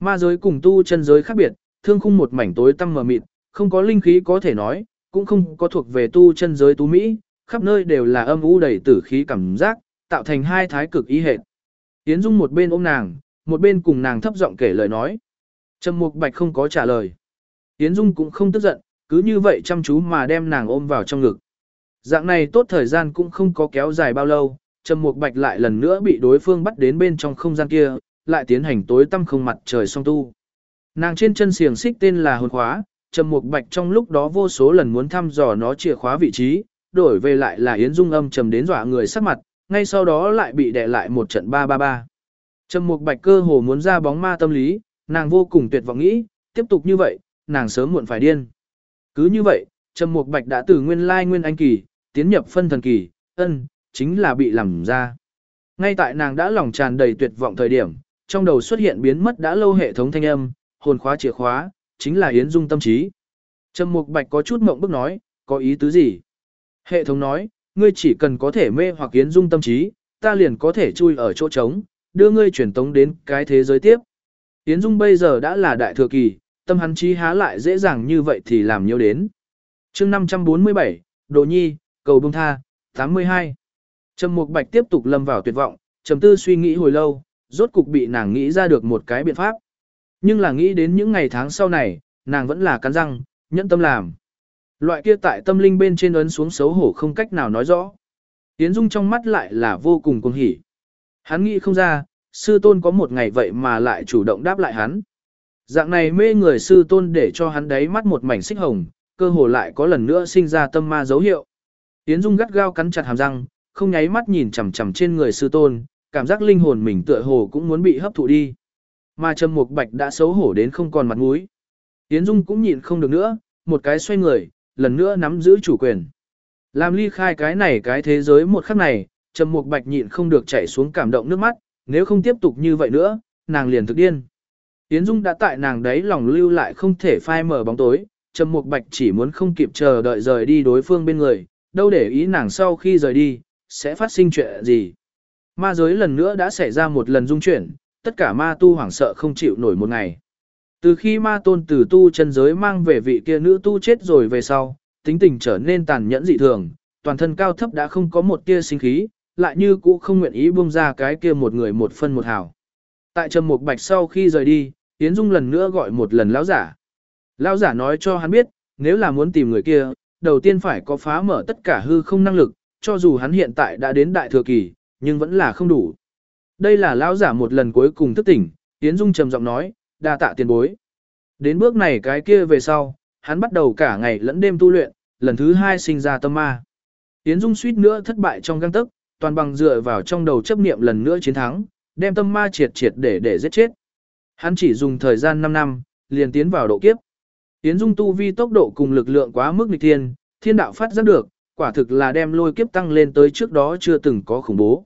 Ma giới cùng tu chân giới khác biệt, thương khung một mảnh tối tăm mờ mịt, không có linh khí có thể nói, cũng không có thuộc về tu chân giới tú Mỹ, khắp nơi đều là âm u đầy tử khí cảm giác, tạo thành hai thái cực ý hệt. Yến Dung một bên ôm nàng, một bên cùng nàng thấp giọng kể lời nói. Trầm Mục Bạch không có trả lời. Yến Dung cũng không tức giận, cứ như vậy chăm chú mà đem nàng ôm vào trong ngực. Dạng này tốt thời gian cũng không có kéo dài bao lâu, Trầm Mục Bạch lại lần nữa bị đối phương bắt đến bên trong không gian kia, lại tiến hành tối tăm không mặt trời song tu. Nàng trên chân xiềng xích tên là hồn khóa, Trầm Mục Bạch trong lúc đó vô số lần muốn thăm dò nó chìa khóa vị trí, đổi về lại là Yến Dung âm trầm đến dọa người sắc mặt, ngay sau đó lại bị đè lại một trận ba ba ba. Trầm Mục Bạch cơ hồ muốn ra bóng ma tâm lý, nàng vô cùng tuyệt vọng nghĩ, tiếp tục như vậy, nàng sớm muộn phải điên. Cứ như vậy, Trầm Mục Bạch đã từ nguyên lai nguyên anh kỳ, tiến nhập phân thần kỳ, ân, chính là bị làm ra. Ngay tại nàng đã lòng tràn đầy tuyệt vọng thời điểm, trong đầu xuất hiện biến mất đã lâu hệ thống thanh âm, hồn khóa chìa khóa, chính là Yến Dung tâm trí. Trầm Mục Bạch có chút mộng bức nói, có ý tứ gì? Hệ thống nói, ngươi chỉ cần có thể mê hoặc Yến Dung tâm trí, ta liền có thể chui ở chỗ trống, đưa ngươi truyền tống đến cái thế giới tiếp. Yến Dung bây giờ đã là đại thừa kỳ, tâm hắn trí há lại dễ dàng như vậy thì làm nhiều đến. chương 547, đồ nhi, cầu bông tha, 82. Trầm Mục Bạch tiếp tục lâm vào tuyệt vọng, trầm tư suy nghĩ hồi lâu, rốt cục bị nàng nghĩ ra được một cái biện pháp. Nhưng là nghĩ đến những ngày tháng sau này, nàng vẫn là cắn răng, nhẫn tâm làm. Loại kia tại tâm linh bên trên ấn xuống xấu hổ không cách nào nói rõ. Tiến Dung trong mắt lại là vô cùng cuồng hỉ. Hắn nghĩ không ra, sư tôn có một ngày vậy mà lại chủ động đáp lại hắn. Dạng này mê người sư tôn để cho hắn đáy mắt một mảnh xích hồng, cơ hồ lại có lần nữa sinh ra tâm ma dấu hiệu. Tiến Dung gắt gao cắn chặt hàm răng, không nháy mắt nhìn chằm chằm trên người sư tôn, cảm giác linh hồn mình tựa hồ cũng muốn bị hấp thụ đi. Mà Trầm Mục Bạch đã xấu hổ đến không còn mặt mũi. Tiến Dung cũng nhịn không được nữa, một cái xoay người, lần nữa nắm giữ chủ quyền. Làm ly khai cái này cái thế giới một khắc này, Trầm Mục Bạch nhịn không được chảy xuống cảm động nước mắt, nếu không tiếp tục như vậy nữa, nàng liền thực điên. Yến Dung đã tại nàng đấy lòng lưu lại không thể phai mở bóng tối, Trầm Mục Bạch chỉ muốn không kịp chờ đợi rời đi đối phương bên người, đâu để ý nàng sau khi rời đi, sẽ phát sinh chuyện gì. Ma giới lần nữa đã xảy ra một lần dung chuyển, tất cả ma tu hoảng sợ không chịu nổi một ngày. Từ khi ma tôn từ tu chân giới mang về vị kia nữ tu chết rồi về sau, tính tình trở nên tàn nhẫn dị thường, toàn thân cao thấp đã không có một tia sinh khí, lại như cũ không nguyện ý buông ra cái kia một người một phân một hào. Tại Trầm Mục Bạch sau khi rời đi, Yến Dung lần nữa gọi một lần lão giả. Lão giả nói cho hắn biết, nếu là muốn tìm người kia, đầu tiên phải có phá mở tất cả hư không năng lực, cho dù hắn hiện tại đã đến đại thừa kỳ, nhưng vẫn là không đủ. Đây là lão giả một lần cuối cùng thức tỉnh, Yến Dung trầm giọng nói, đa tạ tiền bối. Đến bước này cái kia về sau, hắn bắt đầu cả ngày lẫn đêm tu luyện, lần thứ hai sinh ra tâm ma. Yến Dung suýt nữa thất bại trong găng tức, toàn bằng dựa vào trong đầu chấp niệm lần nữa chiến thắng, đem tâm ma triệt triệt để để giết chết. Hắn chỉ dùng thời gian 5 năm, liền tiến vào độ kiếp. Yến Dung tu vi tốc độ cùng lực lượng quá mức nghịch thiên, thiên đạo phát giác được, quả thực là đem lôi kiếp tăng lên tới trước đó chưa từng có khủng bố.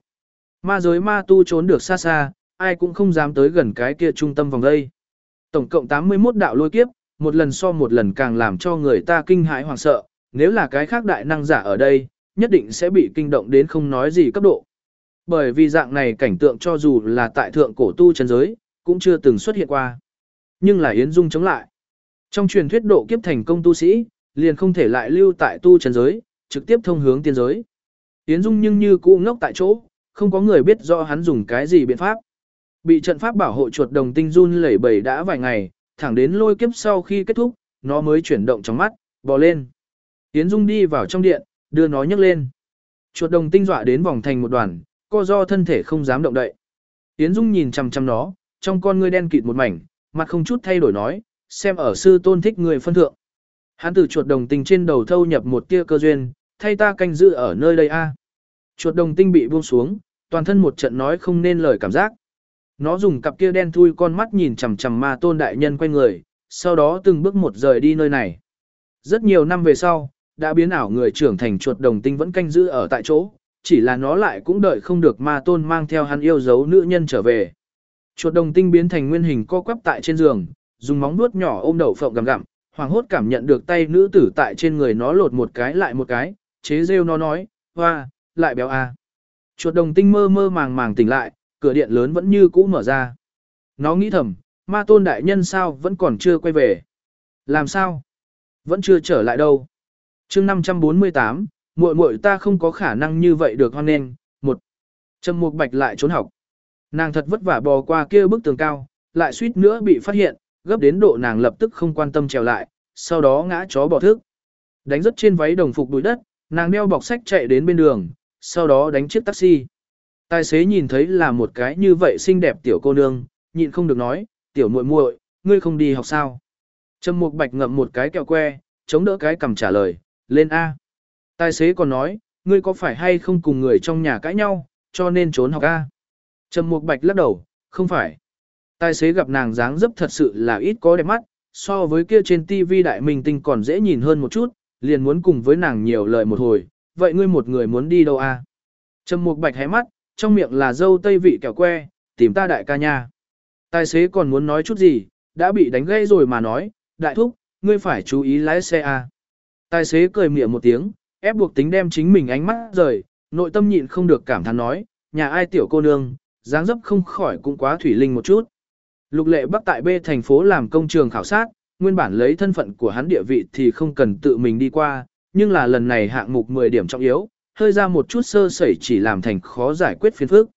Ma giới ma tu trốn được xa xa, ai cũng không dám tới gần cái kia trung tâm vòng đây. Tổng cộng 81 đạo lôi kiếp, một lần so một lần càng làm cho người ta kinh hãi hoảng sợ, nếu là cái khác đại năng giả ở đây, nhất định sẽ bị kinh động đến không nói gì cấp độ. Bởi vì dạng này cảnh tượng cho dù là tại thượng cổ tu chân giới, cũng chưa từng xuất hiện qua. Nhưng là Yến Dung chống lại. Trong truyền thuyết độ kiếp thành công tu sĩ, liền không thể lại lưu tại tu chân giới, trực tiếp thông hướng tiên giới. Yến Dung nhưng như cũ ngốc tại chỗ, không có người biết rõ hắn dùng cái gì biện pháp. Bị trận pháp bảo hộ chuột đồng tinh run lẩy bẩy đã vài ngày, thẳng đến lôi kiếp sau khi kết thúc, nó mới chuyển động trong mắt, bò lên. tiến Dung đi vào trong điện, đưa nó nhấc lên. Chuột đồng tinh dọa đến vòng thành một đoàn, co do thân thể không dám động đậy. tiến Dung nhìn chằm chằm nó, trong con ngươi đen kịt một mảnh, mặt không chút thay đổi nói, xem ở sư tôn thích người phân thượng. Hắn từ chuột đồng tinh trên đầu thâu nhập một tia cơ duyên, thay ta canh giữ ở nơi đây a. Chuột đồng tinh bị buông xuống, toàn thân một trận nói không nên lời cảm giác. Nó dùng cặp kia đen thui con mắt nhìn chằm chằm ma tôn đại nhân quay người, sau đó từng bước một rời đi nơi này. Rất nhiều năm về sau, đã biến ảo người trưởng thành chuột đồng tinh vẫn canh giữ ở tại chỗ, chỉ là nó lại cũng đợi không được ma tôn mang theo hắn yêu dấu nữ nhân trở về. Chuột đồng tinh biến thành nguyên hình co quắp tại trên giường, dùng móng vuốt nhỏ ôm đầu phộng gặm gặm, hoàng hốt cảm nhận được tay nữ tử tại trên người nó lột một cái lại một cái, chế rêu nó nói, hoa, lại béo à. Chuột đồng tinh mơ mơ màng màng tỉnh lại, cửa điện lớn vẫn như cũ mở ra. Nó nghĩ thầm, ma tôn đại nhân sao vẫn còn chưa quay về. Làm sao? Vẫn chưa trở lại đâu. chương 548, muội muội ta không có khả năng như vậy được hoan nên. Một, Trầm Mục Bạch lại trốn học. Nàng thật vất vả bò qua kia bức tường cao, lại suýt nữa bị phát hiện, gấp đến độ nàng lập tức không quan tâm trèo lại, sau đó ngã chó bỏ thức. Đánh rất trên váy đồng phục bụi đất, nàng đeo bọc sách chạy đến bên đường, sau đó đánh chiếc taxi. Tài xế nhìn thấy là một cái như vậy xinh đẹp tiểu cô nương, nhịn không được nói, tiểu muội muội, ngươi không đi học sao? Trầm Mục Bạch ngậm một cái kẹo que, chống đỡ cái cầm trả lời, lên A. Tài xế còn nói, ngươi có phải hay không cùng người trong nhà cãi nhau, cho nên trốn học A. Trầm Mục Bạch lắc đầu, không phải. Tài xế gặp nàng dáng dấp thật sự là ít có đẹp mắt, so với kia trên TV đại minh tinh còn dễ nhìn hơn một chút, liền muốn cùng với nàng nhiều lời một hồi, vậy ngươi một người muốn đi đâu a? Trầm Mục Bạch hé mắt, trong miệng là dâu tây vị kẹo que, tìm ta đại ca nha. Tài xế còn muốn nói chút gì, đã bị đánh gãy rồi mà nói, đại thúc, ngươi phải chú ý lái xe à Tài xế cười miệng một tiếng, ép buộc tính đem chính mình ánh mắt rời, nội tâm nhịn không được cảm thán nói, nhà ai tiểu cô nương, dáng dấp không khỏi cũng quá thủy linh một chút. Lục lệ bắc tại B thành phố làm công trường khảo sát, nguyên bản lấy thân phận của hắn địa vị thì không cần tự mình đi qua, nhưng là lần này hạng mục 10 điểm trọng yếu, hơi ra một chút sơ sẩy chỉ làm thành khó giải quyết phiền phức.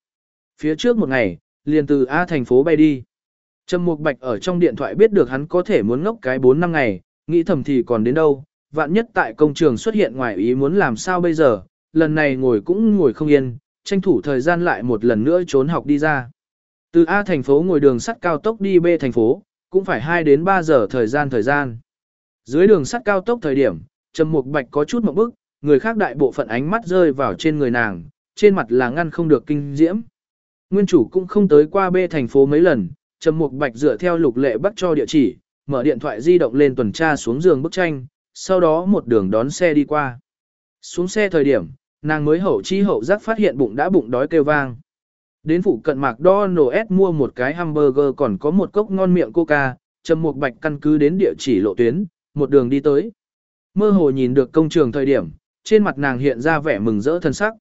Phía trước một ngày, liền từ A thành phố bay đi. Trầm Mục Bạch ở trong điện thoại biết được hắn có thể muốn ngốc cái 4 năm ngày, nghĩ thầm thì còn đến đâu, vạn nhất tại công trường xuất hiện ngoài ý muốn làm sao bây giờ, lần này ngồi cũng ngồi không yên, tranh thủ thời gian lại một lần nữa trốn học đi ra. Từ A thành phố ngồi đường sắt cao tốc đi B thành phố, cũng phải 2 đến 3 giờ thời gian thời gian. Dưới đường sắt cao tốc thời điểm, Trầm Mục Bạch có chút mộng bức, người khác đại bộ phận ánh mắt rơi vào trên người nàng, trên mặt là ngăn không được kinh diễm. Nguyên chủ cũng không tới qua B thành phố mấy lần, Trầm Mục Bạch dựa theo lục lệ bắt cho địa chỉ, mở điện thoại di động lên tuần tra xuống giường bức tranh, sau đó một đường đón xe đi qua. Xuống xe thời điểm, nàng mới hậu chi hậu giác phát hiện bụng đã bụng đói kêu vang. Đến phụ cận mạc McDonald's mua một cái hamburger còn có một cốc ngon miệng coca, Trầm Mục Bạch căn cứ đến địa chỉ lộ tuyến, một đường đi tới. Mơ hồ nhìn được công trường thời điểm, trên mặt nàng hiện ra vẻ mừng rỡ thân sắc.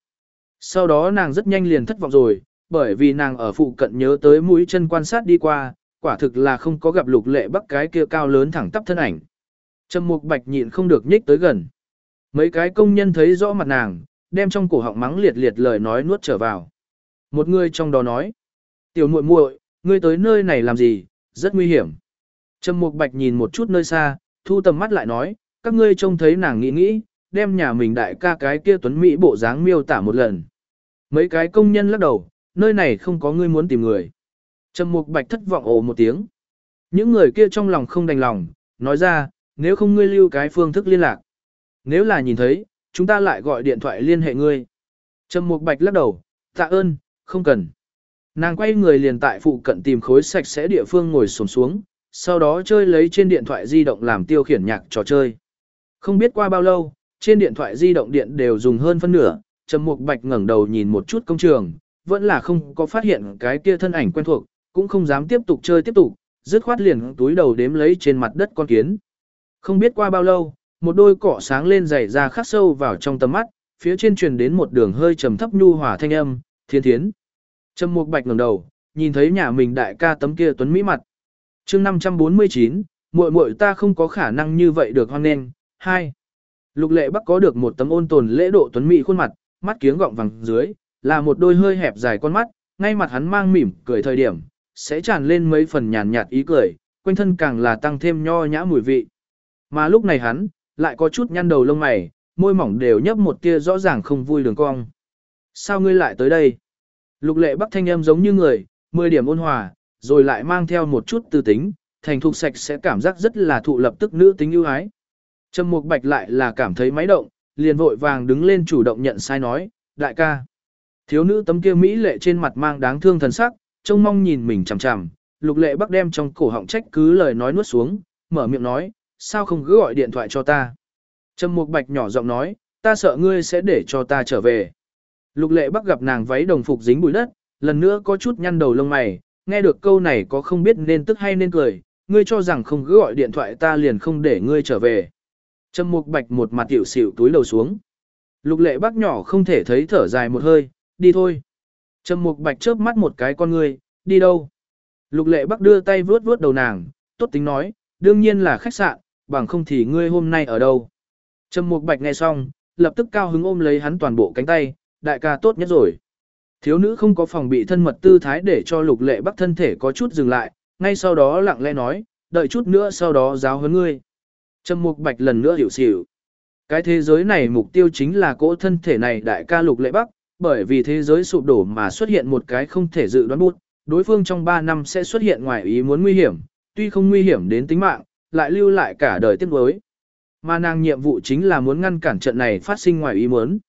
Sau đó nàng rất nhanh liền thất vọng rồi, bởi vì nàng ở phụ cận nhớ tới mũi chân quan sát đi qua, quả thực là không có gặp lục lệ bắc cái kia cao lớn thẳng tắp thân ảnh. Trầm mục bạch nhịn không được nhích tới gần. Mấy cái công nhân thấy rõ mặt nàng, đem trong cổ họng mắng liệt liệt lời nói nuốt trở vào. Một người trong đó nói, tiểu muội muội, ngươi tới nơi này làm gì, rất nguy hiểm. Trầm mục bạch nhìn một chút nơi xa, thu tầm mắt lại nói, các ngươi trông thấy nàng nghĩ nghĩ, đem nhà mình đại ca cái kia tuấn Mỹ bộ dáng miêu tả một lần. Mấy cái công nhân lắc đầu, nơi này không có ngươi muốn tìm người. Trầm Mục Bạch thất vọng ồ một tiếng. Những người kia trong lòng không đành lòng, nói ra, nếu không ngươi lưu cái phương thức liên lạc. Nếu là nhìn thấy, chúng ta lại gọi điện thoại liên hệ ngươi. Trầm Mục Bạch lắc đầu, tạ ơn, không cần. Nàng quay người liền tại phụ cận tìm khối sạch sẽ địa phương ngồi xổm xuống, sau đó chơi lấy trên điện thoại di động làm tiêu khiển nhạc trò chơi. Không biết qua bao lâu, trên điện thoại di động điện đều dùng hơn phân nửa, Trầm Mục Bạch ngẩng đầu nhìn một chút công trường, vẫn là không có phát hiện cái kia thân ảnh quen thuộc, cũng không dám tiếp tục chơi tiếp tục, dứt khoát liền túi đầu đếm lấy trên mặt đất con kiến. Không biết qua bao lâu, một đôi cỏ sáng lên dày ra khắc sâu vào trong tầm mắt, phía trên truyền đến một đường hơi trầm thấp nhu hòa thanh âm, thiên thiến. Trầm Mục Bạch ngẩng đầu, nhìn thấy nhà mình đại ca tấm kia tuấn mỹ mặt. Chương 549, muội muội ta không có khả năng như vậy được hoan nên. Hai. Lục Lệ Bắc có được một tấm ôn tồn lễ độ tuấn mỹ khuôn mặt, mắt kiếng gọng vàng dưới, là một đôi hơi hẹp dài con mắt, ngay mặt hắn mang mỉm cười thời điểm, sẽ tràn lên mấy phần nhàn nhạt ý cười, quanh thân càng là tăng thêm nho nhã mùi vị. Mà lúc này hắn, lại có chút nhăn đầu lông mày, môi mỏng đều nhấp một tia rõ ràng không vui đường cong. Sao ngươi lại tới đây? Lục lệ bắc thanh âm giống như người, mười điểm ôn hòa, rồi lại mang theo một chút tư tính, thành thục sạch sẽ cảm giác rất là thụ lập tức nữ tính ưu ái. Trầm Mục Bạch lại là cảm thấy máy động, liền vội vàng đứng lên chủ động nhận sai nói, đại ca. Thiếu nữ tấm kia mỹ lệ trên mặt mang đáng thương thần sắc, trông mong nhìn mình chằm chằm, lục lệ bắc đem trong cổ họng trách cứ lời nói nuốt xuống, mở miệng nói, sao không cứ gọi điện thoại cho ta. Trầm Mục Bạch nhỏ giọng nói, ta sợ ngươi sẽ để cho ta trở về. Lục lệ bắc gặp nàng váy đồng phục dính bụi đất, lần nữa có chút nhăn đầu lông mày, nghe được câu này có không biết nên tức hay nên cười, ngươi cho rằng không cứ gọi điện thoại ta liền không để ngươi trở về. Trầm Mục Bạch một mặt tiểu xỉu túi đầu xuống. Lục lệ bác nhỏ không thể thấy thở dài một hơi, đi thôi. Trầm Mục Bạch chớp mắt một cái con người, đi đâu? Lục lệ bác đưa tay vuốt vuốt đầu nàng, tốt tính nói, đương nhiên là khách sạn, bằng không thì ngươi hôm nay ở đâu? Trầm Mục Bạch nghe xong, lập tức cao hứng ôm lấy hắn toàn bộ cánh tay, đại ca tốt nhất rồi. Thiếu nữ không có phòng bị thân mật tư thái để cho lục lệ bắc thân thể có chút dừng lại, ngay sau đó lặng lẽ nói, đợi chút nữa sau đó giáo huấn ngươi. Trầm Mục Bạch lần nữa hiểu xỉu. Cái thế giới này mục tiêu chính là cỗ thân thể này đại ca lục lệ bắc, bởi vì thế giới sụp đổ mà xuất hiện một cái không thể dự đoán bút, đối phương trong 3 năm sẽ xuất hiện ngoài ý muốn nguy hiểm, tuy không nguy hiểm đến tính mạng, lại lưu lại cả đời tiếc nuối. Mà nàng nhiệm vụ chính là muốn ngăn cản trận này phát sinh ngoài ý muốn.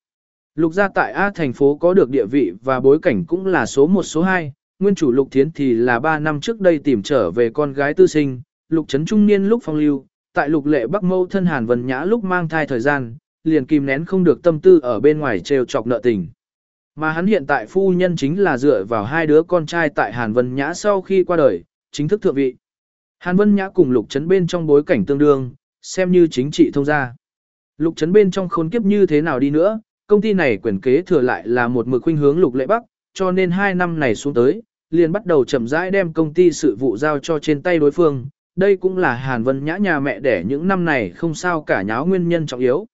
Lục gia tại A thành phố có được địa vị và bối cảnh cũng là số 1 số 2, nguyên chủ Lục Thiến thì là 3 năm trước đây tìm trở về con gái tư sinh, Lục Trấn Trung Niên lúc phong lưu, tại lục lệ bắc mâu thân hàn vân nhã lúc mang thai thời gian, liền kìm nén không được tâm tư ở bên ngoài trêu chọc nợ tình. Mà hắn hiện tại phu nhân chính là dựa vào hai đứa con trai tại Hàn Vân Nhã sau khi qua đời, chính thức thượng vị. Hàn Vân Nhã cùng Lục Trấn bên trong bối cảnh tương đương, xem như chính trị thông gia. Lục Trấn bên trong khốn kiếp như thế nào đi nữa, công ty này quyền kế thừa lại là một mực khuynh hướng Lục Lệ Bắc, cho nên hai năm này xuống tới, liền bắt đầu chậm rãi đem công ty sự vụ giao cho trên tay đối phương, đây cũng là Hàn Vân Nhã nhà mẹ đẻ những năm này không sao cả nháo nguyên nhân trọng yếu.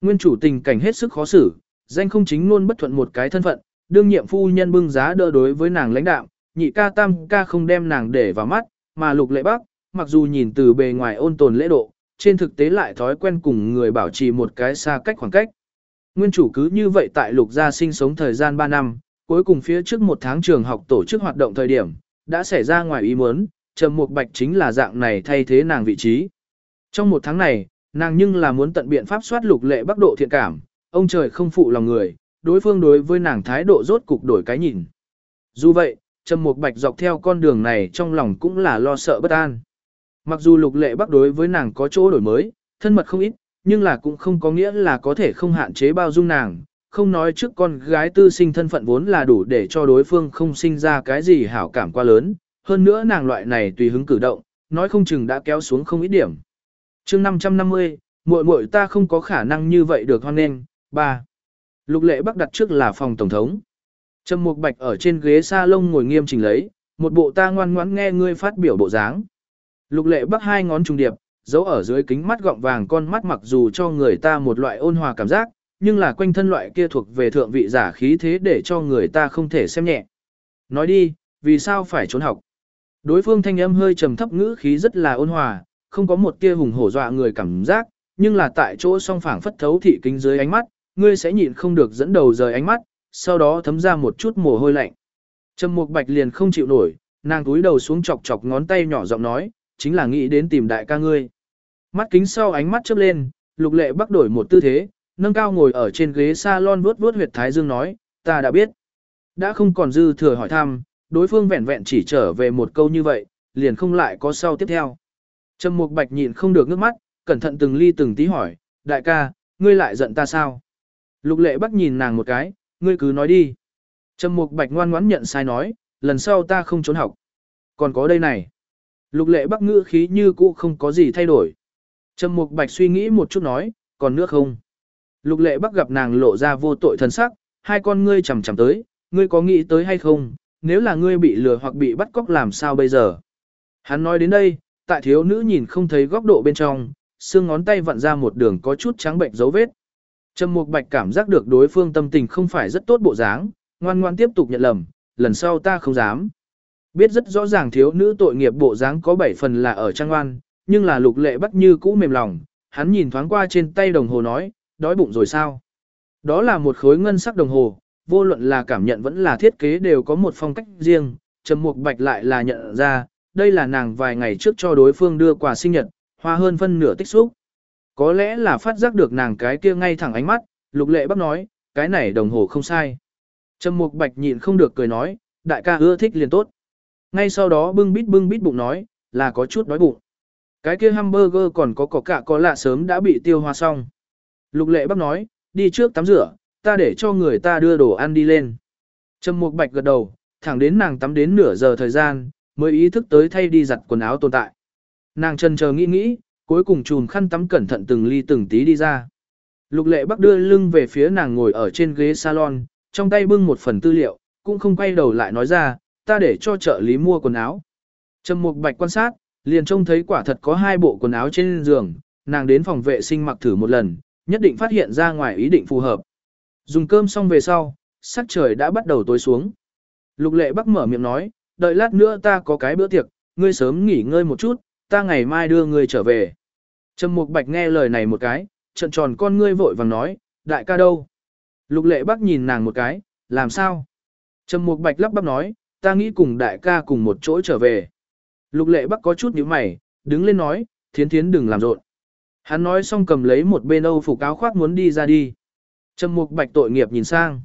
Nguyên chủ tình cảnh hết sức khó xử, danh không chính luôn bất thuận một cái thân phận, đương nhiệm phu nhân bưng giá đỡ đối với nàng lãnh đạo, nhị ca tam ca không đem nàng để vào mắt, mà lục lệ bác, mặc dù nhìn từ bề ngoài ôn tồn lễ độ, trên thực tế lại thói quen cùng người bảo trì một cái xa cách khoảng cách. Nguyên chủ cứ như vậy tại lục gia sinh sống thời gian 3 năm, cuối cùng phía trước một tháng trường học tổ chức hoạt động thời điểm, đã xảy ra ngoài ý muốn, Trầm Mục Bạch chính là dạng này thay thế nàng vị trí. Trong một tháng này, nàng nhưng là muốn tận biện pháp soát lục lệ bắc độ thiện cảm, ông trời không phụ lòng người, đối phương đối với nàng thái độ rốt cục đổi cái nhìn. Dù vậy, Trầm Mục Bạch dọc theo con đường này trong lòng cũng là lo sợ bất an. Mặc dù lục lệ bắc đối với nàng có chỗ đổi mới, thân mật không ít, nhưng là cũng không có nghĩa là có thể không hạn chế bao dung nàng, không nói trước con gái tư sinh thân phận vốn là đủ để cho đối phương không sinh ra cái gì hảo cảm quá lớn, hơn nữa nàng loại này tùy hứng cử động, nói không chừng đã kéo xuống không ít điểm. chương 550, muội muội ta không có khả năng như vậy được hoan nên, 3. Lục lệ bắc đặt trước là phòng tổng thống. Trầm Mục Bạch ở trên ghế salon ngồi nghiêm chỉnh lấy, một bộ ta ngoan ngoãn nghe ngươi phát biểu bộ dáng. Lục lệ bắc hai ngón trùng điệp, giấu ở dưới kính mắt gọng vàng con mắt mặc dù cho người ta một loại ôn hòa cảm giác, nhưng là quanh thân loại kia thuộc về thượng vị giả khí thế để cho người ta không thể xem nhẹ. Nói đi, vì sao phải trốn học? Đối phương thanh âm hơi trầm thấp ngữ khí rất là ôn hòa, không có một tia hùng hổ dọa người cảm giác, nhưng là tại chỗ song phảng phất thấu thị kính dưới ánh mắt, ngươi sẽ nhịn không được dẫn đầu rời ánh mắt, sau đó thấm ra một chút mồ hôi lạnh. Trầm Mục Bạch liền không chịu nổi, nàng cúi đầu xuống chọc chọc ngón tay nhỏ giọng nói, chính là nghĩ đến tìm đại ca ngươi. Mắt kính sau ánh mắt chớp lên, Lục Lệ Bắc đổi một tư thế, nâng cao ngồi ở trên ghế salon vuốt vuốt huyệt thái dương nói, ta đã biết. Đã không còn dư thừa hỏi thăm, đối phương vẹn vẹn chỉ trở về một câu như vậy, liền không lại có sau tiếp theo. Trầm Mục Bạch nhịn không được nước mắt, cẩn thận từng ly từng tí hỏi, đại ca, ngươi lại giận ta sao? Lục lệ bắc nhìn nàng một cái, ngươi cứ nói đi. Trầm Mục Bạch ngoan ngoãn nhận sai nói, lần sau ta không trốn học. Còn có đây này. Lục lệ bắc ngữ khí như cũ không có gì thay đổi. Trầm Mục Bạch suy nghĩ một chút nói, còn nước không? Lục lệ bắc gặp nàng lộ ra vô tội thân sắc, hai con ngươi chằm chằm tới, ngươi có nghĩ tới hay không, nếu là ngươi bị lừa hoặc bị bắt cóc làm sao bây giờ? Hắn nói đến đây, tại thiếu nữ nhìn không thấy góc độ bên trong, xương ngón tay vặn ra một đường có chút trắng bệnh dấu vết. Trầm Mục Bạch cảm giác được đối phương tâm tình không phải rất tốt bộ dáng, ngoan ngoan tiếp tục nhận lầm, lần sau ta không dám. Biết rất rõ ràng thiếu nữ tội nghiệp bộ dáng có bảy phần là ở trang ngoan, nhưng là lục lệ bắt như cũ mềm lòng, hắn nhìn thoáng qua trên tay đồng hồ nói, đói bụng rồi sao? Đó là một khối ngân sắc đồng hồ, vô luận là cảm nhận vẫn là thiết kế đều có một phong cách riêng, Trầm Mục Bạch lại là nhận ra, đây là nàng vài ngày trước cho đối phương đưa quà sinh nhật, hoa hơn phân nửa tích xúc. Có lẽ là phát giác được nàng cái kia ngay thẳng ánh mắt, Lục Lệ Bắc nói, cái này đồng hồ không sai. Trầm Mục Bạch nhịn không được cười nói, đại ca ưa thích liền tốt. Ngay sau đó bưng bít bưng bít bụng nói, là có chút đói bụng. Cái kia hamburger còn có cỏ cả có lạ sớm đã bị tiêu hóa xong. Lục Lệ Bắc nói, đi trước tắm rửa, ta để cho người ta đưa đồ ăn đi lên. Trầm Mục Bạch gật đầu, thẳng đến nàng tắm đến nửa giờ thời gian, mới ý thức tới thay đi giặt quần áo tồn tại. Nàng chân chờ nghĩ nghĩ, cuối cùng chùm khăn tắm cẩn thận từng ly từng tí đi ra. Lục lệ bắc đưa lưng về phía nàng ngồi ở trên ghế salon, trong tay bưng một phần tư liệu, cũng không quay đầu lại nói ra, ta để cho trợ lý mua quần áo. Trầm Mục Bạch quan sát, liền trông thấy quả thật có hai bộ quần áo trên giường, nàng đến phòng vệ sinh mặc thử một lần, nhất định phát hiện ra ngoài ý định phù hợp. Dùng cơm xong về sau, sắc trời đã bắt đầu tối xuống. Lục lệ bắc mở miệng nói, đợi lát nữa ta có cái bữa tiệc, ngươi sớm nghỉ ngơi một chút, ta ngày mai đưa ngươi trở về. Trầm Mục Bạch nghe lời này một cái, trận tròn con ngươi vội vàng nói, đại ca đâu? Lục lệ bắc nhìn nàng một cái, làm sao? Trầm Mục Bạch lắp bắp nói, ta nghĩ cùng đại ca cùng một chỗ trở về. Lục lệ bắc có chút nhíu mày, đứng lên nói, thiến thiến đừng làm rộn. Hắn nói xong cầm lấy một bên âu phục áo khoác muốn đi ra đi. Trầm Mục Bạch tội nghiệp nhìn sang.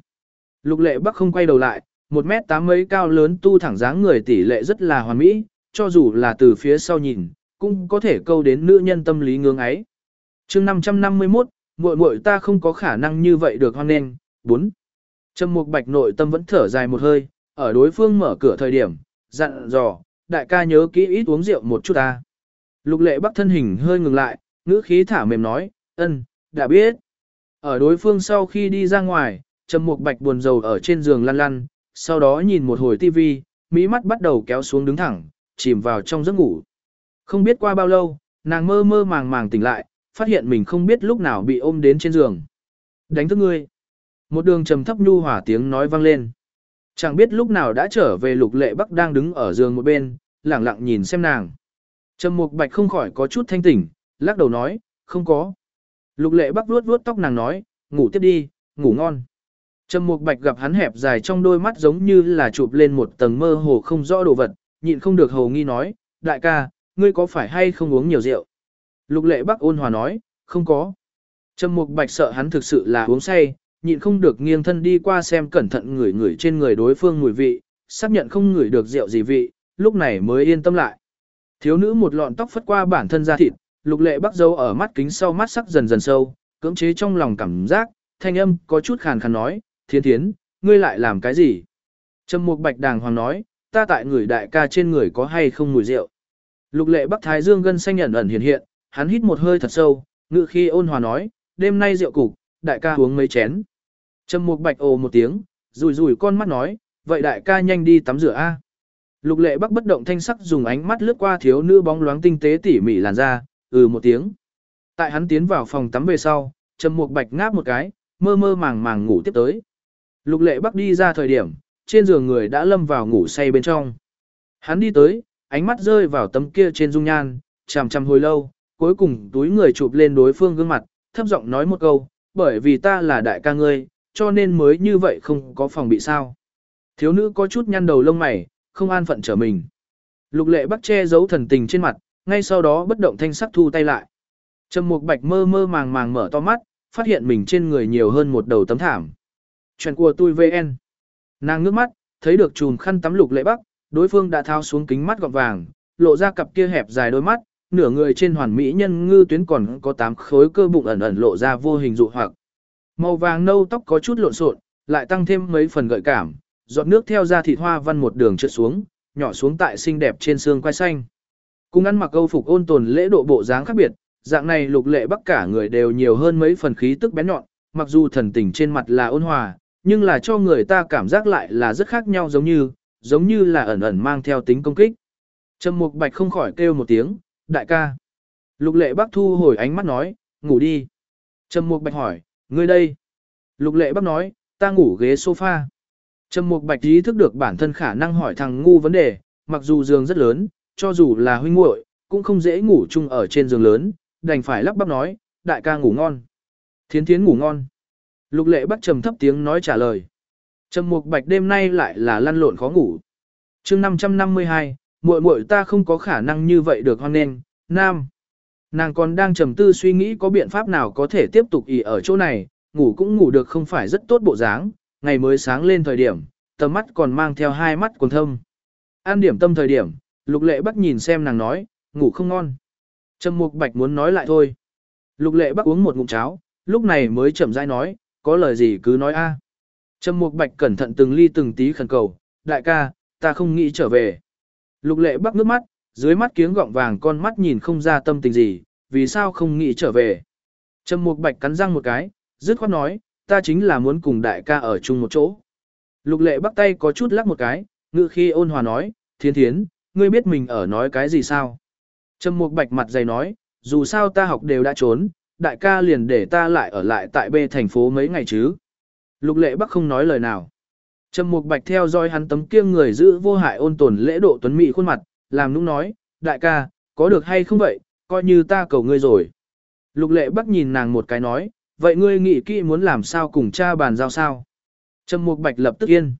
Lục lệ bắc không quay đầu lại, một mét tám mấy cao lớn tu thẳng dáng người tỷ lệ rất là hoàn mỹ, cho dù là từ phía sau nhìn, cũng có thể câu đến nữ nhân tâm lý ngưỡng ấy. chương 551, muội muội ta không có khả năng như vậy được hoan nên. 4. Trầm mục bạch nội tâm vẫn thở dài một hơi, ở đối phương mở cửa thời điểm, dặn dò, đại ca nhớ kỹ ít uống rượu một chút ta. Lục lệ bắc thân hình hơi ngừng lại, ngữ khí thả mềm nói, ân, đã biết. Ở đối phương sau khi đi ra ngoài, Trầm mục bạch buồn rầu ở trên giường lăn lăn, sau đó nhìn một hồi tivi, mỹ mắt bắt đầu kéo xuống đứng thẳng, chìm vào trong giấc ngủ. Không biết qua bao lâu, nàng mơ mơ màng màng tỉnh lại, phát hiện mình không biết lúc nào bị ôm đến trên giường. Đánh thức ngươi. Một đường trầm thấp nhu hòa tiếng nói vang lên. Chẳng biết lúc nào đã trở về lục lệ bắc đang đứng ở giường một bên, lẳng lặng nhìn xem nàng. Trầm mục bạch không khỏi có chút thanh tỉnh, lắc đầu nói, không có. Lục lệ bắc vuốt vuốt tóc nàng nói, ngủ tiếp đi, ngủ ngon. Trầm mục bạch gặp hắn hẹp dài trong đôi mắt giống như là chụp lên một tầng mơ hồ không rõ đồ vật, nhịn không được hầu nghi nói, đại ca, ngươi có phải hay không uống nhiều rượu? Lục lệ bắc ôn hòa nói, không có. Trầm mục bạch sợ hắn thực sự là uống say, nhịn không được nghiêng thân đi qua xem cẩn thận ngửi ngửi trên người đối phương mùi vị, xác nhận không ngửi được rượu gì vị, lúc này mới yên tâm lại. Thiếu nữ một lọn tóc phất qua bản thân da thịt, lục lệ bắc dấu ở mắt kính sau mắt sắc dần dần sâu, cưỡng chế trong lòng cảm giác, thanh âm có chút khàn khàn nói, thiên thiến, ngươi lại làm cái gì? Trầm mục bạch đàng hoàng nói, ta tại người đại ca trên người có hay không mùi rượu? Lục lệ bắc thái dương gân xanh ẩn ẩn hiện hiện, hắn hít một hơi thật sâu, ngự khi ôn hòa nói, đêm nay rượu cục, đại ca uống mấy chén. Trầm mục bạch ồ một tiếng, rùi rùi con mắt nói, vậy đại ca nhanh đi tắm rửa a. Lục lệ bắc bất động thanh sắc dùng ánh mắt lướt qua thiếu nữ bóng loáng tinh tế tỉ mỉ làn da, ừ một tiếng. Tại hắn tiến vào phòng tắm về sau, trầm mục bạch ngáp một cái, mơ mơ màng màng ngủ tiếp tới. Lục lệ bắc đi ra thời điểm, trên giường người đã lâm vào ngủ say bên trong. Hắn đi tới, ánh mắt rơi vào tấm kia trên dung nhan, chằm chằm hồi lâu, cuối cùng túi người chụp lên đối phương gương mặt, thấp giọng nói một câu, bởi vì ta là đại ca ngươi, cho nên mới như vậy không có phòng bị sao. Thiếu nữ có chút nhăn đầu lông mày, không an phận trở mình. Lục lệ bắt che giấu thần tình trên mặt, ngay sau đó bất động thanh sắc thu tay lại. Trầm mục bạch mơ mơ màng màng mở to mắt, phát hiện mình trên người nhiều hơn một đầu tấm thảm. Chuyện của tôi VN. Nàng ngước mắt, thấy được chùm khăn tắm lục lệ bắc, đối phương đã thao xuống kính mắt gọt vàng, lộ ra cặp kia hẹp dài đôi mắt, nửa người trên hoàn mỹ nhân ngư tuyến còn có tám khối cơ bụng ẩn ẩn lộ ra vô hình dụ hoặc. Màu vàng nâu tóc có chút lộn xộn, lại tăng thêm mấy phần gợi cảm, giọt nước theo da thịt hoa văn một đường trượt xuống, nhỏ xuống tại xinh đẹp trên xương quai xanh. Cùng ăn mặc câu phục ôn tồn lễ độ bộ dáng khác biệt, dạng này lục lệ bắc cả người đều nhiều hơn mấy phần khí tức bén nhọn, mặc dù thần tình trên mặt là ôn hòa, nhưng là cho người ta cảm giác lại là rất khác nhau giống như, giống như là ẩn ẩn mang theo tính công kích. Trầm Mục Bạch không khỏi kêu một tiếng, đại ca. Lục lệ bắc thu hồi ánh mắt nói, ngủ đi. Trầm Mục Bạch hỏi, ngươi đây. Lục lệ bắc nói, ta ngủ ghế sofa. Trầm Mục Bạch ý thức được bản thân khả năng hỏi thằng ngu vấn đề, mặc dù giường rất lớn, cho dù là huynh muội cũng không dễ ngủ chung ở trên giường lớn, đành phải lắp bắp nói, đại ca ngủ ngon. Thiến thiến ngủ ngon. Lục lệ bắt trầm thấp tiếng nói trả lời. Trầm Mục Bạch đêm nay lại là lăn lộn khó ngủ. Chương 552, muội muội ta không có khả năng như vậy được hoan nên, nam. Nàng còn đang trầm tư suy nghĩ có biện pháp nào có thể tiếp tục ỉ ở chỗ này, ngủ cũng ngủ được không phải rất tốt bộ dáng, ngày mới sáng lên thời điểm, tầm mắt còn mang theo hai mắt còn thâm. An điểm tâm thời điểm, lục lệ bắc nhìn xem nàng nói, ngủ không ngon. Trầm mục bạch muốn nói lại thôi. Lục lệ bắc uống một ngụm cháo, lúc này mới chậm rãi nói, có lời gì cứ nói a. Trầm mục bạch cẩn thận từng ly từng tí khẩn cầu, đại ca, ta không nghĩ trở về. Lục lệ bắc nước mắt, dưới mắt kiếng gọng vàng con mắt nhìn không ra tâm tình gì, vì sao không nghĩ trở về. Trầm mục bạch cắn răng một cái, dứt khoát nói, ta chính là muốn cùng đại ca ở chung một chỗ. Lục lệ bắt tay có chút lắc một cái, ngự khi ôn hòa nói, thiên thiến, ngươi biết mình ở nói cái gì sao? Trầm mục bạch mặt dày nói, dù sao ta học đều đã trốn, đại ca liền để ta lại ở lại tại B thành phố mấy ngày chứ. Lục lệ bắc không nói lời nào. Trầm mục bạch theo dõi hắn tấm kia người giữ vô hại ôn tồn lễ độ tuấn mỹ khuôn mặt, làm nũng nói, đại ca, có được hay không vậy, coi như ta cầu ngươi rồi. Lục lệ bắc nhìn nàng một cái nói, vậy ngươi nghĩ kỹ muốn làm sao cùng cha bàn giao sao? Trầm mục bạch lập tức yên.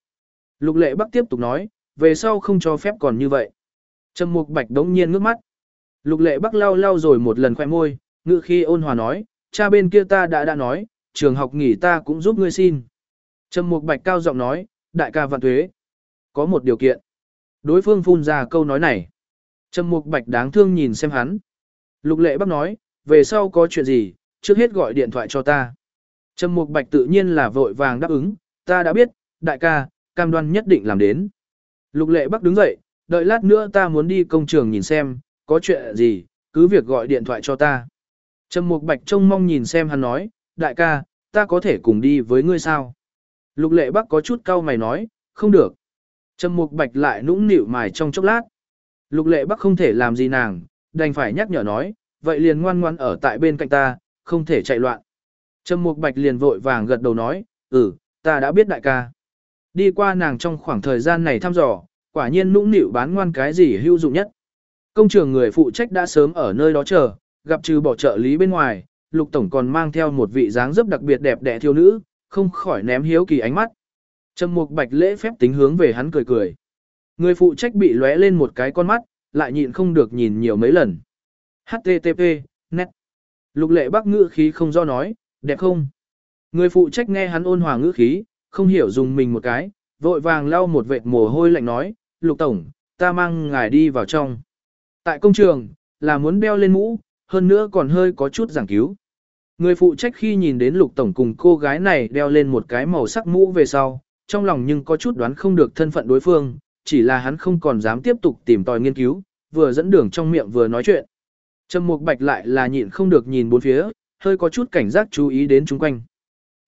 Lục lệ bắc tiếp tục nói, về sau không cho phép còn như vậy. Trầm mục bạch đống nhiên ngước mắt. Lục lệ bắc lau lau rồi một lần khoe môi, ngự khi ôn hòa nói, cha bên kia ta đã đã nói, trường học nghỉ ta cũng giúp ngươi xin. Trầm mục bạch cao giọng nói, đại ca vạn thuế. Có một điều kiện. Đối phương phun ra câu nói này. Trầm mục bạch đáng thương nhìn xem hắn. Lục lệ bắc nói, về sau có chuyện gì, trước hết gọi điện thoại cho ta. Trầm mục bạch tự nhiên là vội vàng đáp ứng, ta đã biết, đại ca, cam đoan nhất định làm đến. Lục lệ bắc đứng dậy, đợi lát nữa ta muốn đi công trường nhìn xem, có chuyện gì, cứ việc gọi điện thoại cho ta. Trầm mục bạch trông mong nhìn xem hắn nói, đại ca, ta có thể cùng đi với ngươi sao? Lục lệ bắc có chút cau mày nói, không được. Trầm mục bạch lại nũng nịu mài trong chốc lát. Lục lệ bắc không thể làm gì nàng, đành phải nhắc nhở nói, vậy liền ngoan ngoan ở tại bên cạnh ta, không thể chạy loạn. Trầm Mục Bạch liền vội vàng gật đầu nói, ừ, ta đã biết đại ca. Đi qua nàng trong khoảng thời gian này thăm dò, quả nhiên nũng nịu bán ngoan cái gì hữu dụng nhất. Công trường người phụ trách đã sớm ở nơi đó chờ, gặp trừ bỏ trợ lý bên ngoài, Lục Tổng còn mang theo một vị dáng dấp đặc biệt đẹp đẽ thiếu nữ, không khỏi ném hiếu kỳ ánh mắt. Trầm Mục Bạch lễ phép tính hướng về hắn cười cười. Người phụ trách bị lóe lên một cái con mắt, lại nhịn không được nhìn nhiều mấy lần. HTTP, net. Lục lệ bắc ngữ khí không do nói, đẹp không? Người phụ trách nghe hắn ôn hòa ngữ khí, không hiểu dùng mình một cái, vội vàng lau một vệt mồ hôi lạnh nói, lục tổng, ta mang ngài đi vào trong. Tại công trường, là muốn đeo lên mũ, hơn nữa còn hơi có chút giảng cứu. Người phụ trách khi nhìn đến lục tổng cùng cô gái này đeo lên một cái màu sắc mũ về sau, trong lòng nhưng có chút đoán không được thân phận đối phương, chỉ là hắn không còn dám tiếp tục tìm tòi nghiên cứu, vừa dẫn đường trong miệng vừa nói chuyện. Trầm Mục Bạch lại là nhịn không được nhìn bốn phía, hơi có chút cảnh giác chú ý đến chúng quanh.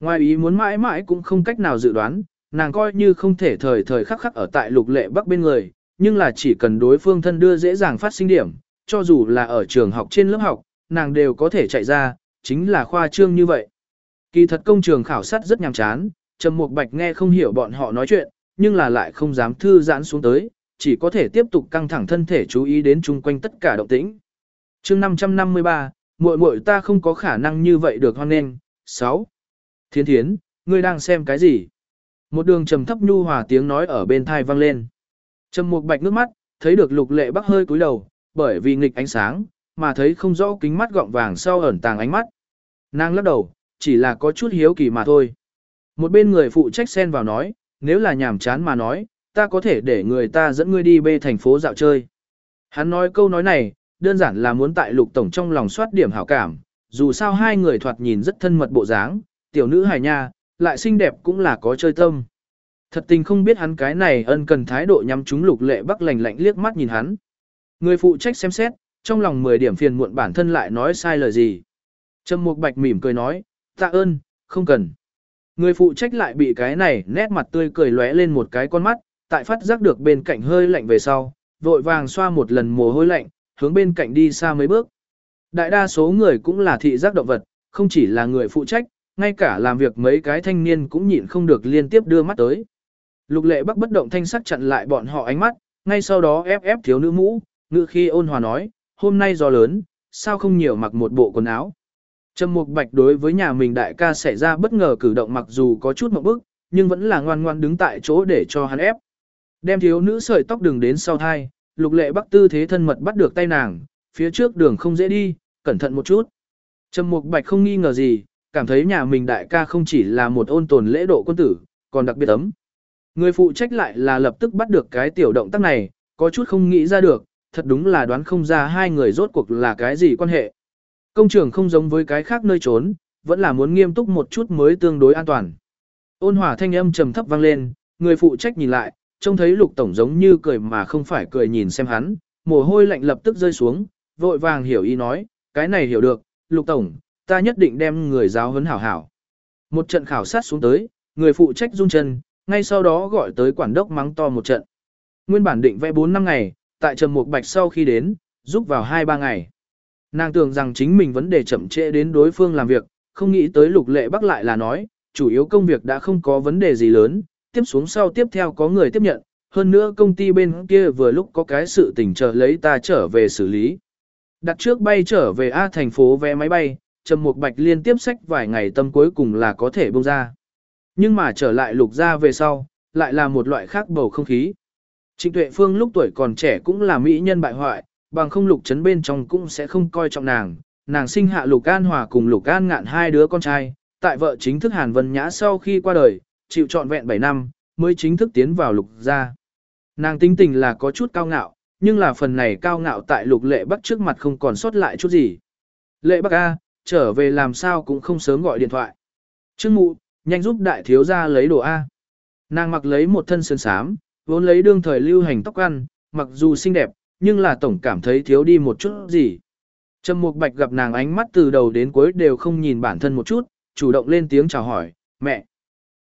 Ngoài ý muốn mãi mãi cũng không cách nào dự đoán, nàng coi như không thể thời thời khắc khắc ở tại lục lệ bắc bên người, nhưng là chỉ cần đối phương thân đưa dễ dàng phát sinh điểm, cho dù là ở trường học trên lớp học, nàng đều có thể chạy ra, chính là khoa trương như vậy. Kỳ thật công trường khảo sát rất nhàm chán, Trầm Mục Bạch nghe không hiểu bọn họ nói chuyện, nhưng là lại không dám thư giãn xuống tới, chỉ có thể tiếp tục căng thẳng thân thể chú ý đến chung quanh tất cả động tĩnh. Chương 553, muội muội ta không có khả năng như vậy được hoan nghênh. 6. Thiên Thiến, ngươi đang xem cái gì? Một đường trầm thấp nhu hòa tiếng nói ở bên thai vang lên. Trầm Mục Bạch nước mắt, thấy được Lục Lệ Bắc hơi cúi đầu, bởi vì nghịch ánh sáng, mà thấy không rõ kính mắt gọng vàng sau ẩn tàng ánh mắt. Nàng lắc đầu, chỉ là có chút hiếu kỳ mà thôi. Một bên người phụ trách xen vào nói, nếu là nhàm chán mà nói, ta có thể để người ta dẫn ngươi đi bê thành phố dạo chơi. Hắn nói câu nói này, đơn giản là muốn tại lục tổng trong lòng soát điểm hảo cảm, dù sao hai người thoạt nhìn rất thân mật bộ dáng, tiểu nữ hài nha, lại xinh đẹp cũng là có chơi tâm. Thật tình không biết hắn cái này ân cần thái độ nhắm chúng lục lệ bắc lành lạnh liếc mắt nhìn hắn. Người phụ trách xem xét, trong lòng 10 điểm phiền muộn bản thân lại nói sai lời gì. Trầm Mục Bạch mỉm cười nói, tạ ơn, không cần. Người phụ trách lại bị cái này nét mặt tươi cười lóe lên một cái con mắt, tại phát giác được bên cạnh hơi lạnh về sau, vội vàng xoa một lần mồ hôi lạnh, hướng bên cạnh đi xa mấy bước. Đại đa số người cũng là thị giác động vật, không chỉ là người phụ trách, ngay cả làm việc mấy cái thanh niên cũng nhịn không được liên tiếp đưa mắt tới. Lục lệ bắc bất động thanh sắc chặn lại bọn họ ánh mắt, ngay sau đó ép ép thiếu nữ mũ, ngự khi ôn hòa nói, hôm nay gió lớn, sao không nhiều mặc một bộ quần áo. Trầm Mục Bạch đối với nhà mình đại ca xảy ra bất ngờ cử động mặc dù có chút mộng bức, nhưng vẫn là ngoan ngoan đứng tại chỗ để cho hắn ép. Đem thiếu nữ sợi tóc đường đến sau thai, lục lệ bắc tư thế thân mật bắt được tay nàng, phía trước đường không dễ đi, cẩn thận một chút. Trầm Mục Bạch không nghi ngờ gì, cảm thấy nhà mình đại ca không chỉ là một ôn tồn lễ độ quân tử, còn đặc biệt ấm. Người phụ trách lại là lập tức bắt được cái tiểu động tác này, có chút không nghĩ ra được, thật đúng là đoán không ra hai người rốt cuộc là cái gì quan hệ. Công trường không giống với cái khác nơi trốn, vẫn là muốn nghiêm túc một chút mới tương đối an toàn. Ôn hòa thanh âm trầm thấp vang lên, người phụ trách nhìn lại, trông thấy lục tổng giống như cười mà không phải cười nhìn xem hắn, mồ hôi lạnh lập tức rơi xuống, vội vàng hiểu ý nói, cái này hiểu được, lục tổng, ta nhất định đem người giáo huấn hảo hảo. Một trận khảo sát xuống tới, người phụ trách rung chân, ngay sau đó gọi tới quản đốc mắng to một trận. Nguyên bản định vẽ 4 năm ngày, tại Trầm Mục Bạch sau khi đến, giúp vào 2-3 ngày. Nàng tưởng rằng chính mình vấn đề chậm trễ đến đối phương làm việc, không nghĩ tới lục lệ bắc lại là nói, chủ yếu công việc đã không có vấn đề gì lớn, tiếp xuống sau tiếp theo có người tiếp nhận, hơn nữa công ty bên kia vừa lúc có cái sự tình chờ lấy ta trở về xử lý. Đặt trước bay trở về A thành phố vé máy bay, Trầm Mục Bạch liên tiếp sách vài ngày tâm cuối cùng là có thể bông ra. Nhưng mà trở lại lục gia về sau, lại là một loại khác bầu không khí. Trịnh Tuệ Phương lúc tuổi còn trẻ cũng là mỹ nhân bại hoại, bằng không lục chấn bên trong cũng sẽ không coi trọng nàng. Nàng sinh hạ lục an hòa cùng lục an ngạn hai đứa con trai, tại vợ chính thức Hàn Vân Nhã sau khi qua đời, chịu trọn vẹn 7 năm, mới chính thức tiến vào lục gia. Nàng tính tình là có chút cao ngạo, nhưng là phần này cao ngạo tại lục lệ bắc trước mặt không còn sót lại chút gì. Lệ bắc A, trở về làm sao cũng không sớm gọi điện thoại. Trương mụ, nhanh giúp đại thiếu gia lấy đồ A. Nàng mặc lấy một thân sơn sám, vốn lấy đương thời lưu hành tóc ăn, mặc dù xinh đẹp, nhưng là tổng cảm thấy thiếu đi một chút gì. Trầm Mục Bạch gặp nàng ánh mắt từ đầu đến cuối đều không nhìn bản thân một chút, chủ động lên tiếng chào hỏi, mẹ.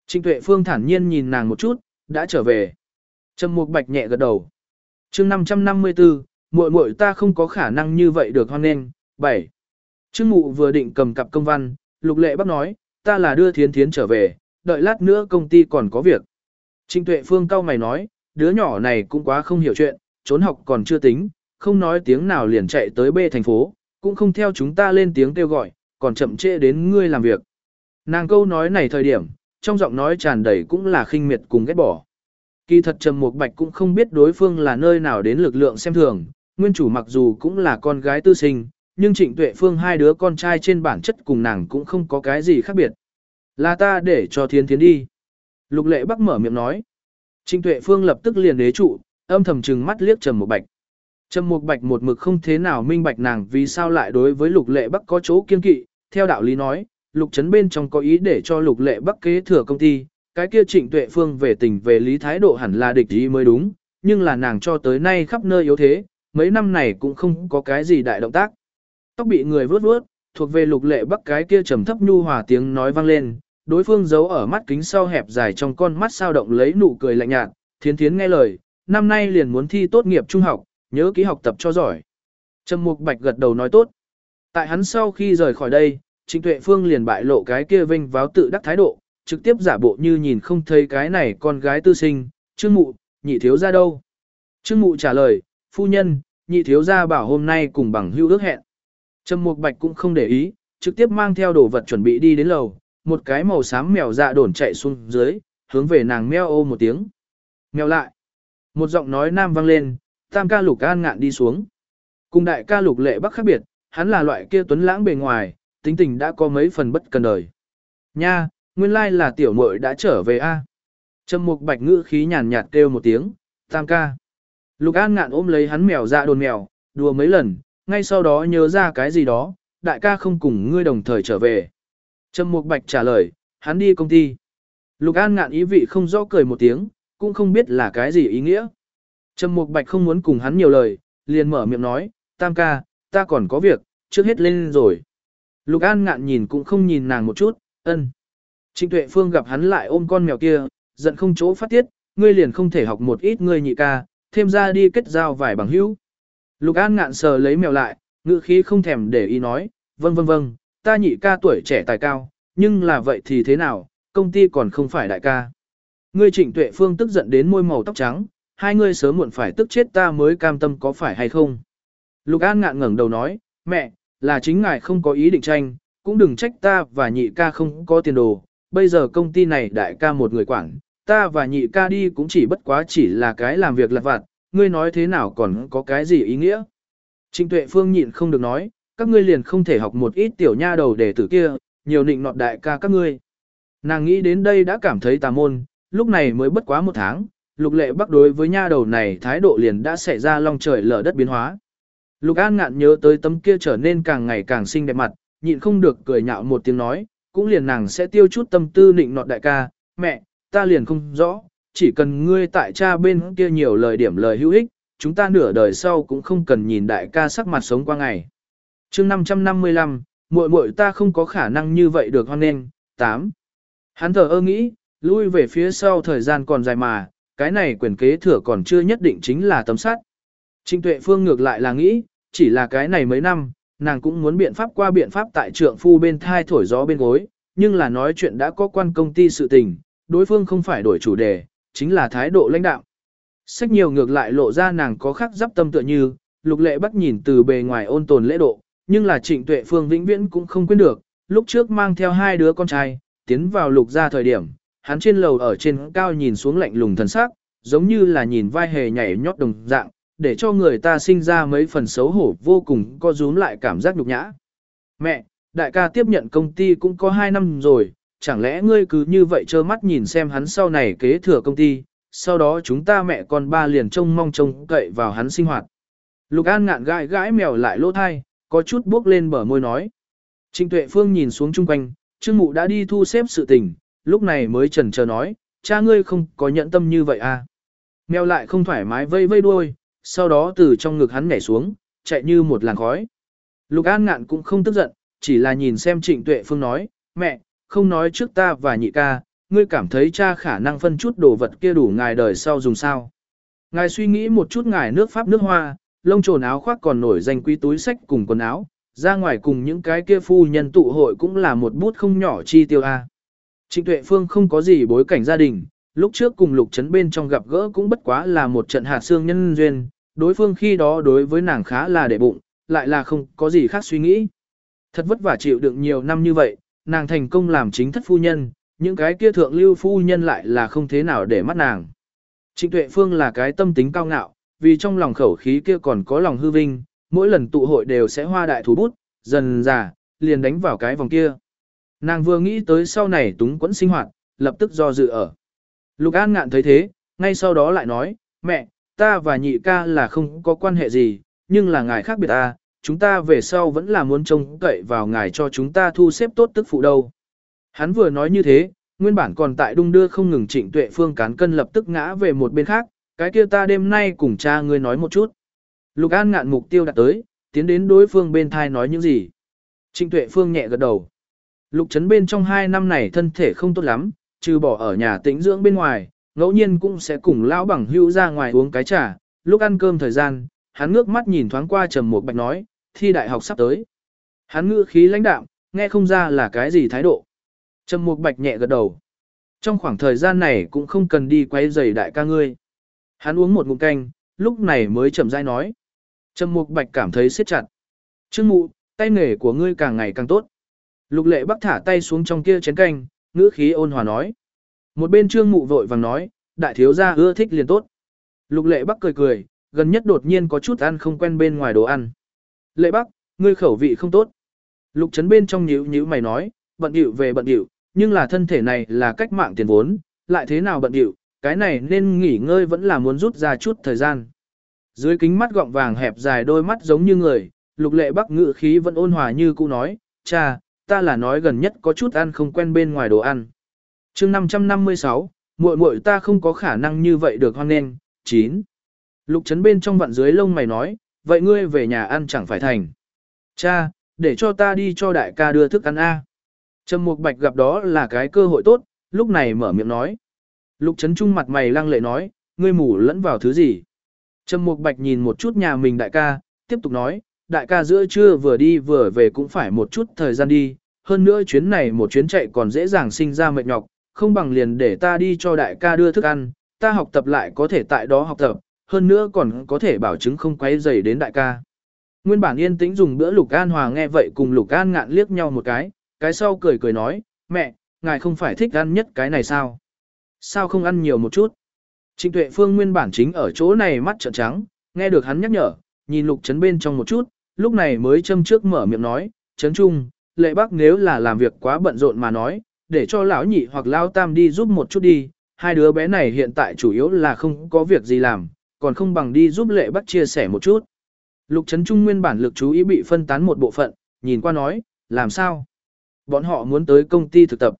Trịnh Tuệ Phương thản nhiên nhìn nàng một chút, đã trở về. Trầm Mục Bạch nhẹ gật đầu. Chương 554, muội muội ta không có khả năng như vậy được hoan nghênh. 7. Trương Mụ vừa định cầm cặp công văn, Lục Lệ bắt nói, ta là đưa thiến thiến trở về, đợi lát nữa công ty còn có việc. Trịnh Tuệ Phương cau mày nói, đứa nhỏ này cũng quá không hiểu chuyện, trốn học còn chưa tính, không nói tiếng nào liền chạy tới B thành phố, cũng không theo chúng ta lên tiếng kêu gọi, còn chậm trễ đến ngươi làm việc. Nàng câu nói này thời điểm, trong giọng nói tràn đầy cũng là khinh miệt cùng ghét bỏ. Kỳ thật Trầm Mục Bạch cũng không biết đối phương là nơi nào đến lực lượng xem thường, nguyên chủ mặc dù cũng là con gái tư sinh, nhưng Trịnh Tuệ Phương hai đứa con trai trên bản chất cùng nàng cũng không có cái gì khác biệt. Là ta để cho Thiên Thiến đi. Lục Lệ Bắc mở miệng nói. Trịnh Tuệ Phương lập tức liền đế trụ, âm thầm trừng mắt liếc Trầm Mục Bạch. Trầm Mục Bạch một mực không thế nào minh bạch nàng vì sao lại đối với Lục Lệ Bắc có chỗ kiên kỵ, theo đạo lý nói, Lục Trấn bên trong có ý để cho Lục Lệ Bắc kế thừa công ty, cái kia Trịnh Tuệ Phương về tình về lý thái độ hẳn là địch ý mới đúng, nhưng là nàng cho tới nay khắp nơi yếu thế, mấy năm này cũng không có cái gì đại động tác. Tóc bị người vuốt vuốt, thuộc về Lục Lệ Bắc cái kia trầm thấp nhu hòa tiếng nói vang lên, đối phương giấu ở mắt kính sau hẹp dài trong con mắt sao động lấy nụ cười lạnh nhạt, thiến thiến nghe lời, năm nay liền muốn thi tốt nghiệp trung học, nhớ ký học tập cho giỏi. Trầm Mục Bạch gật đầu nói tốt. Tại hắn sau khi rời khỏi đây, Trịnh Tuệ Phương liền bại lộ cái kia vinh váo tự đắc thái độ, trực tiếp giả bộ như nhìn không thấy cái này con gái tư sinh, Trương Mụ, nhị thiếu ra đâu? Trương Mụ trả lời, phu nhân, nhị thiếu ra bảo hôm nay cùng bằng hữu ước hẹn. Trầm Mục Bạch cũng không để ý, trực tiếp mang theo đồ vật chuẩn bị đi đến lầu, một cái màu xám mèo dạ đồn chạy xuống dưới, hướng về nàng meo ô một tiếng. Mèo lại. Một giọng nói nam vang lên, tam ca lục an ngạn đi xuống. Cùng đại ca lục lệ bắc khác biệt, hắn là loại kia tuấn lãng bề ngoài, tính tình đã có mấy phần bất cần đời. Nha, nguyên lai là tiểu muội đã trở về a. Trầm mục bạch ngữ khí nhàn nhạt kêu một tiếng, tam ca. Lục an ngạn ôm lấy hắn mèo dạ đồn mèo, đùa mấy lần, ngay sau đó nhớ ra cái gì đó, đại ca không cùng ngươi đồng thời trở về. Trầm mục bạch trả lời, hắn đi công ty. Lục an ngạn ý vị không rõ cười một tiếng, cũng không biết là cái gì ý nghĩa. Trầm Mục Bạch không muốn cùng hắn nhiều lời, liền mở miệng nói, tam ca, ta còn có việc, trước hết lên rồi. Lục An ngạn nhìn cũng không nhìn nàng một chút, ân. Trịnh Tuệ Phương gặp hắn lại ôm con mèo kia, giận không chỗ phát tiết, ngươi liền không thể học một ít ngươi nhị ca, thêm ra đi kết giao vài bằng hữu. Lục An ngạn sờ lấy mèo lại, ngữ khí không thèm để ý nói, vâng vâng vâng, ta nhị ca tuổi trẻ tài cao, nhưng là vậy thì thế nào, công ty còn không phải đại ca. Ngươi Trịnh Tuệ Phương tức giận đến môi màu tóc trắng, hai ngươi sớm muộn phải tức chết ta mới cam tâm có phải hay không. Lục An ngạn ngẩng đầu nói, mẹ, là chính ngài không có ý định tranh, cũng đừng trách ta và nhị ca không có tiền đồ, bây giờ công ty này đại ca một người quản, ta và nhị ca đi cũng chỉ bất quá chỉ là cái làm việc lặt vặt, ngươi nói thế nào còn có cái gì ý nghĩa. Trịnh Tuệ Phương nhịn không được nói, các ngươi liền không thể học một ít tiểu nha đầu để tử kia, nhiều nịnh nọt đại ca các ngươi. Nàng nghĩ đến đây đã cảm thấy tà môn, lúc này mới bất quá một tháng, lục lệ bắc đối với nha đầu này thái độ liền đã xảy ra long trời lở đất biến hóa. Lục An ngạn nhớ tới tấm kia trở nên càng ngày càng xinh đẹp mặt, nhịn không được cười nhạo một tiếng nói, cũng liền nàng sẽ tiêu chút tâm tư nịnh nọt đại ca, mẹ, ta liền không rõ, chỉ cần ngươi tại cha bên kia nhiều lời điểm lời hữu ích, chúng ta nửa đời sau cũng không cần nhìn đại ca sắc mặt sống qua ngày. chương 555, muội muội ta không có khả năng như vậy được hoan nghênh, 8. Hắn thở ơ nghĩ, lui về phía sau thời gian còn dài mà, cái này quyền kế thừa còn chưa nhất định chính là tấm sắt. Trinh Tuệ Phương ngược lại là nghĩ, chỉ là cái này mấy năm, nàng cũng muốn biện pháp qua biện pháp tại trượng phu bên thai thổi gió bên gối, nhưng là nói chuyện đã có quan công ty sự tình, đối phương không phải đổi chủ đề, chính là thái độ lãnh đạo. Sách nhiều ngược lại lộ ra nàng có khắc giáp tâm tựa như, lục lệ bắt nhìn từ bề ngoài ôn tồn lễ độ, nhưng là trịnh tuệ phương vĩnh viễn cũng không quên được, lúc trước mang theo hai đứa con trai, tiến vào lục ra thời điểm, hắn trên lầu ở trên cao nhìn xuống lạnh lùng thần sắc, giống như là nhìn vai hề nhảy nhót đồng dạng, để cho người ta sinh ra mấy phần xấu hổ vô cùng co rúm lại cảm giác nhục nhã. Mẹ, đại ca tiếp nhận công ty cũng có 2 năm rồi, chẳng lẽ ngươi cứ như vậy trơ mắt nhìn xem hắn sau này kế thừa công ty, sau đó chúng ta mẹ con ba liền trông mong trông cậy vào hắn sinh hoạt. Lục An ngạn gãi gãi mèo lại lỗ thai, có chút bước lên bờ môi nói. Trịnh Tuệ Phương nhìn xuống chung quanh, Trương Mụ đã đi thu xếp sự tình, lúc này mới chần chờ nói, cha ngươi không có nhận tâm như vậy à. Mèo lại không thoải mái vây vây đuôi, sau đó từ trong ngực hắn nhảy xuống, chạy như một làn khói. Lục An ngạn cũng không tức giận, chỉ là nhìn xem Trịnh Tuệ Phương nói, mẹ, không nói trước ta và nhị ca, ngươi cảm thấy cha khả năng phân chút đồ vật kia đủ ngài đời sau dùng sao. Ngài suy nghĩ một chút ngài nước Pháp nước Hoa, lông trồn áo khoác còn nổi danh quý túi sách cùng quần áo, ra ngoài cùng những cái kia phu nhân tụ hội cũng là một bút không nhỏ chi tiêu a. Trịnh Tuệ Phương không có gì bối cảnh gia đình, lúc trước cùng Lục Trấn bên trong gặp gỡ cũng bất quá là một trận hạt xương nhân duyên, đối phương khi đó đối với nàng khá là để bụng, lại là không có gì khác suy nghĩ. Thật vất vả chịu đựng nhiều năm như vậy, nàng thành công làm chính thất phu nhân, những cái kia thượng lưu phu nhân lại là không thế nào để mắt nàng. Trịnh Tuệ Phương là cái tâm tính cao ngạo, vì trong lòng khẩu khí kia còn có lòng hư vinh, mỗi lần tụ hội đều sẽ hoa đại thủ bút, dần già, liền đánh vào cái vòng kia. Nàng vừa nghĩ tới sau này túng quẫn sinh hoạt, lập tức do dự ở. Lục An ngạn thấy thế, ngay sau đó lại nói, mẹ, ta và nhị ca là không có quan hệ gì, nhưng là ngài khác biệt ta, chúng ta về sau vẫn là muốn trông cậy vào ngài cho chúng ta thu xếp tốt tức phụ đâu. Hắn vừa nói như thế, nguyên bản còn tại đung đưa không ngừng trịnh tuệ phương cán cân lập tức ngã về một bên khác, cái kia ta đêm nay cùng cha ngươi nói một chút. Lục An ngạn mục tiêu đặt tới, tiến đến đối phương bên thai nói những gì. Trịnh tuệ phương nhẹ gật đầu. Lục chấn bên trong hai năm này thân thể không tốt lắm, trừ bỏ ở nhà tĩnh dưỡng bên ngoài, ngẫu nhiên cũng sẽ cùng lão bằng hữu ra ngoài uống cái trà, lúc ăn cơm thời gian, hắn ngước mắt nhìn thoáng qua trầm một bạch nói, thi đại học sắp tới. Hắn ngữ khí lãnh đạm, nghe không ra là cái gì thái độ. Trầm Mục Bạch nhẹ gật đầu. Trong khoảng thời gian này cũng không cần đi quay giày đại ca ngươi. Hắn uống một ngụm canh, lúc này mới chậm rãi nói. Trầm Mục Bạch cảm thấy siết chặt. Trương Mụ, tay nghề của ngươi càng ngày càng tốt. Lục Lệ Bắc thả tay xuống trong kia chén canh, ngữ khí ôn hòa nói. Một bên Trương Mụ vội vàng nói, đại thiếu gia ưa thích liền tốt. Lục Lệ Bắc cười cười, gần nhất đột nhiên có chút ăn không quen bên ngoài đồ ăn. Lệ Bắc, ngươi khẩu vị không tốt. Lục Trấn bên trong nhíu nhíu mày nói, bận điệu về bận điệu, nhưng là thân thể này là cách mạng tiền vốn, lại thế nào bận điệu, cái này nên nghỉ ngơi vẫn là muốn rút ra chút thời gian. Dưới kính mắt gọng vàng hẹp dài đôi mắt giống như người, lục lệ bắc ngự khí vẫn ôn hòa như cũ nói, cha, ta là nói gần nhất có chút ăn không quen bên ngoài đồ ăn. chương 556, muội muội ta không có khả năng như vậy được hoan nên, 9. Lục Trấn bên trong vặn dưới lông mày nói, vậy ngươi về nhà ăn chẳng phải thành. Cha, để cho ta đi cho đại ca đưa thức ăn A. Trầm Mục Bạch gặp đó là cái cơ hội tốt, lúc này mở miệng nói. Lục Trấn Trung mặt mày lăng lệ nói, ngươi mù lẫn vào thứ gì? Trầm Mục Bạch nhìn một chút nhà mình đại ca, tiếp tục nói, đại ca giữa trưa vừa đi vừa về cũng phải một chút thời gian đi, hơn nữa chuyến này một chuyến chạy còn dễ dàng sinh ra mệt nhọc, không bằng liền để ta đi cho đại ca đưa thức ăn, ta học tập lại có thể tại đó học tập, hơn nữa còn có thể bảo chứng không quấy dày đến đại ca. Nguyên bản yên tĩnh dùng bữa Lục An Hòa nghe vậy cùng Lục An ngạn liếc nhau một cái, cái sau cười cười nói, mẹ, ngài không phải thích ăn nhất cái này sao? Sao không ăn nhiều một chút? Trịnh Tuệ Phương nguyên bản chính ở chỗ này mắt trợn trắng, nghe được hắn nhắc nhở, nhìn Lục Trấn bên trong một chút, lúc này mới châm trước mở miệng nói, Trấn Trung, lệ bác nếu là làm việc quá bận rộn mà nói, để cho lão nhị hoặc lão tam đi giúp một chút đi, hai đứa bé này hiện tại chủ yếu là không có việc gì làm, còn không bằng đi giúp lệ bắt chia sẻ một chút. Lục Trấn Trung nguyên bản lực chú ý bị phân tán một bộ phận, nhìn qua nói, làm sao? Bọn họ muốn tới công ty thực tập.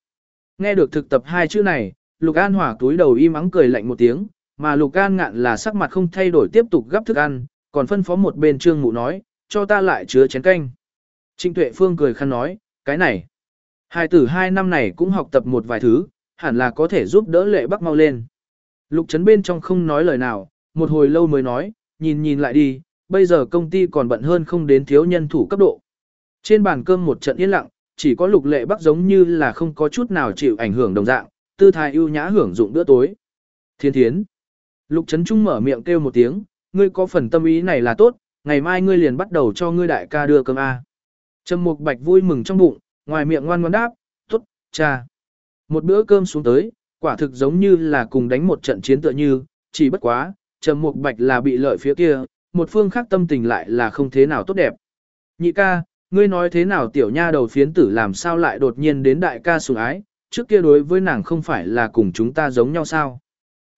Nghe được thực tập hai chữ này, Lục An hỏa túi đầu im ắng cười lạnh một tiếng, mà Lục An ngạn là sắc mặt không thay đổi tiếp tục gấp thức ăn, còn phân phó một bên trương mụ nói, cho ta lại chứa chén canh. Trịnh Tuệ Phương cười khăn nói, cái này. Hai tử hai năm này cũng học tập một vài thứ, hẳn là có thể giúp đỡ lệ bắc mau lên. Lục Trấn bên trong không nói lời nào, một hồi lâu mới nói, nhìn nhìn lại đi, bây giờ công ty còn bận hơn không đến thiếu nhân thủ cấp độ. Trên bàn cơm một trận yên lặng, chỉ có lục lệ bắc giống như là không có chút nào chịu ảnh hưởng đồng dạng, tư thái ưu nhã hưởng dụng bữa tối. Thiên thiến. Lục Trấn Trung mở miệng kêu một tiếng, ngươi có phần tâm ý này là tốt, ngày mai ngươi liền bắt đầu cho ngươi đại ca đưa cơm A. Trầm Mục Bạch vui mừng trong bụng, ngoài miệng ngoan ngoãn đáp, tốt, cha. Một bữa cơm xuống tới, quả thực giống như là cùng đánh một trận chiến tựa như, chỉ bất quá, Trầm Mục Bạch là bị lợi phía kia, một phương khác tâm tình lại là không thế nào tốt đẹp. Nhị ca, ngươi nói thế nào tiểu nha đầu phiến tử làm sao lại đột nhiên đến đại ca sủng ái, trước kia đối với nàng không phải là cùng chúng ta giống nhau sao.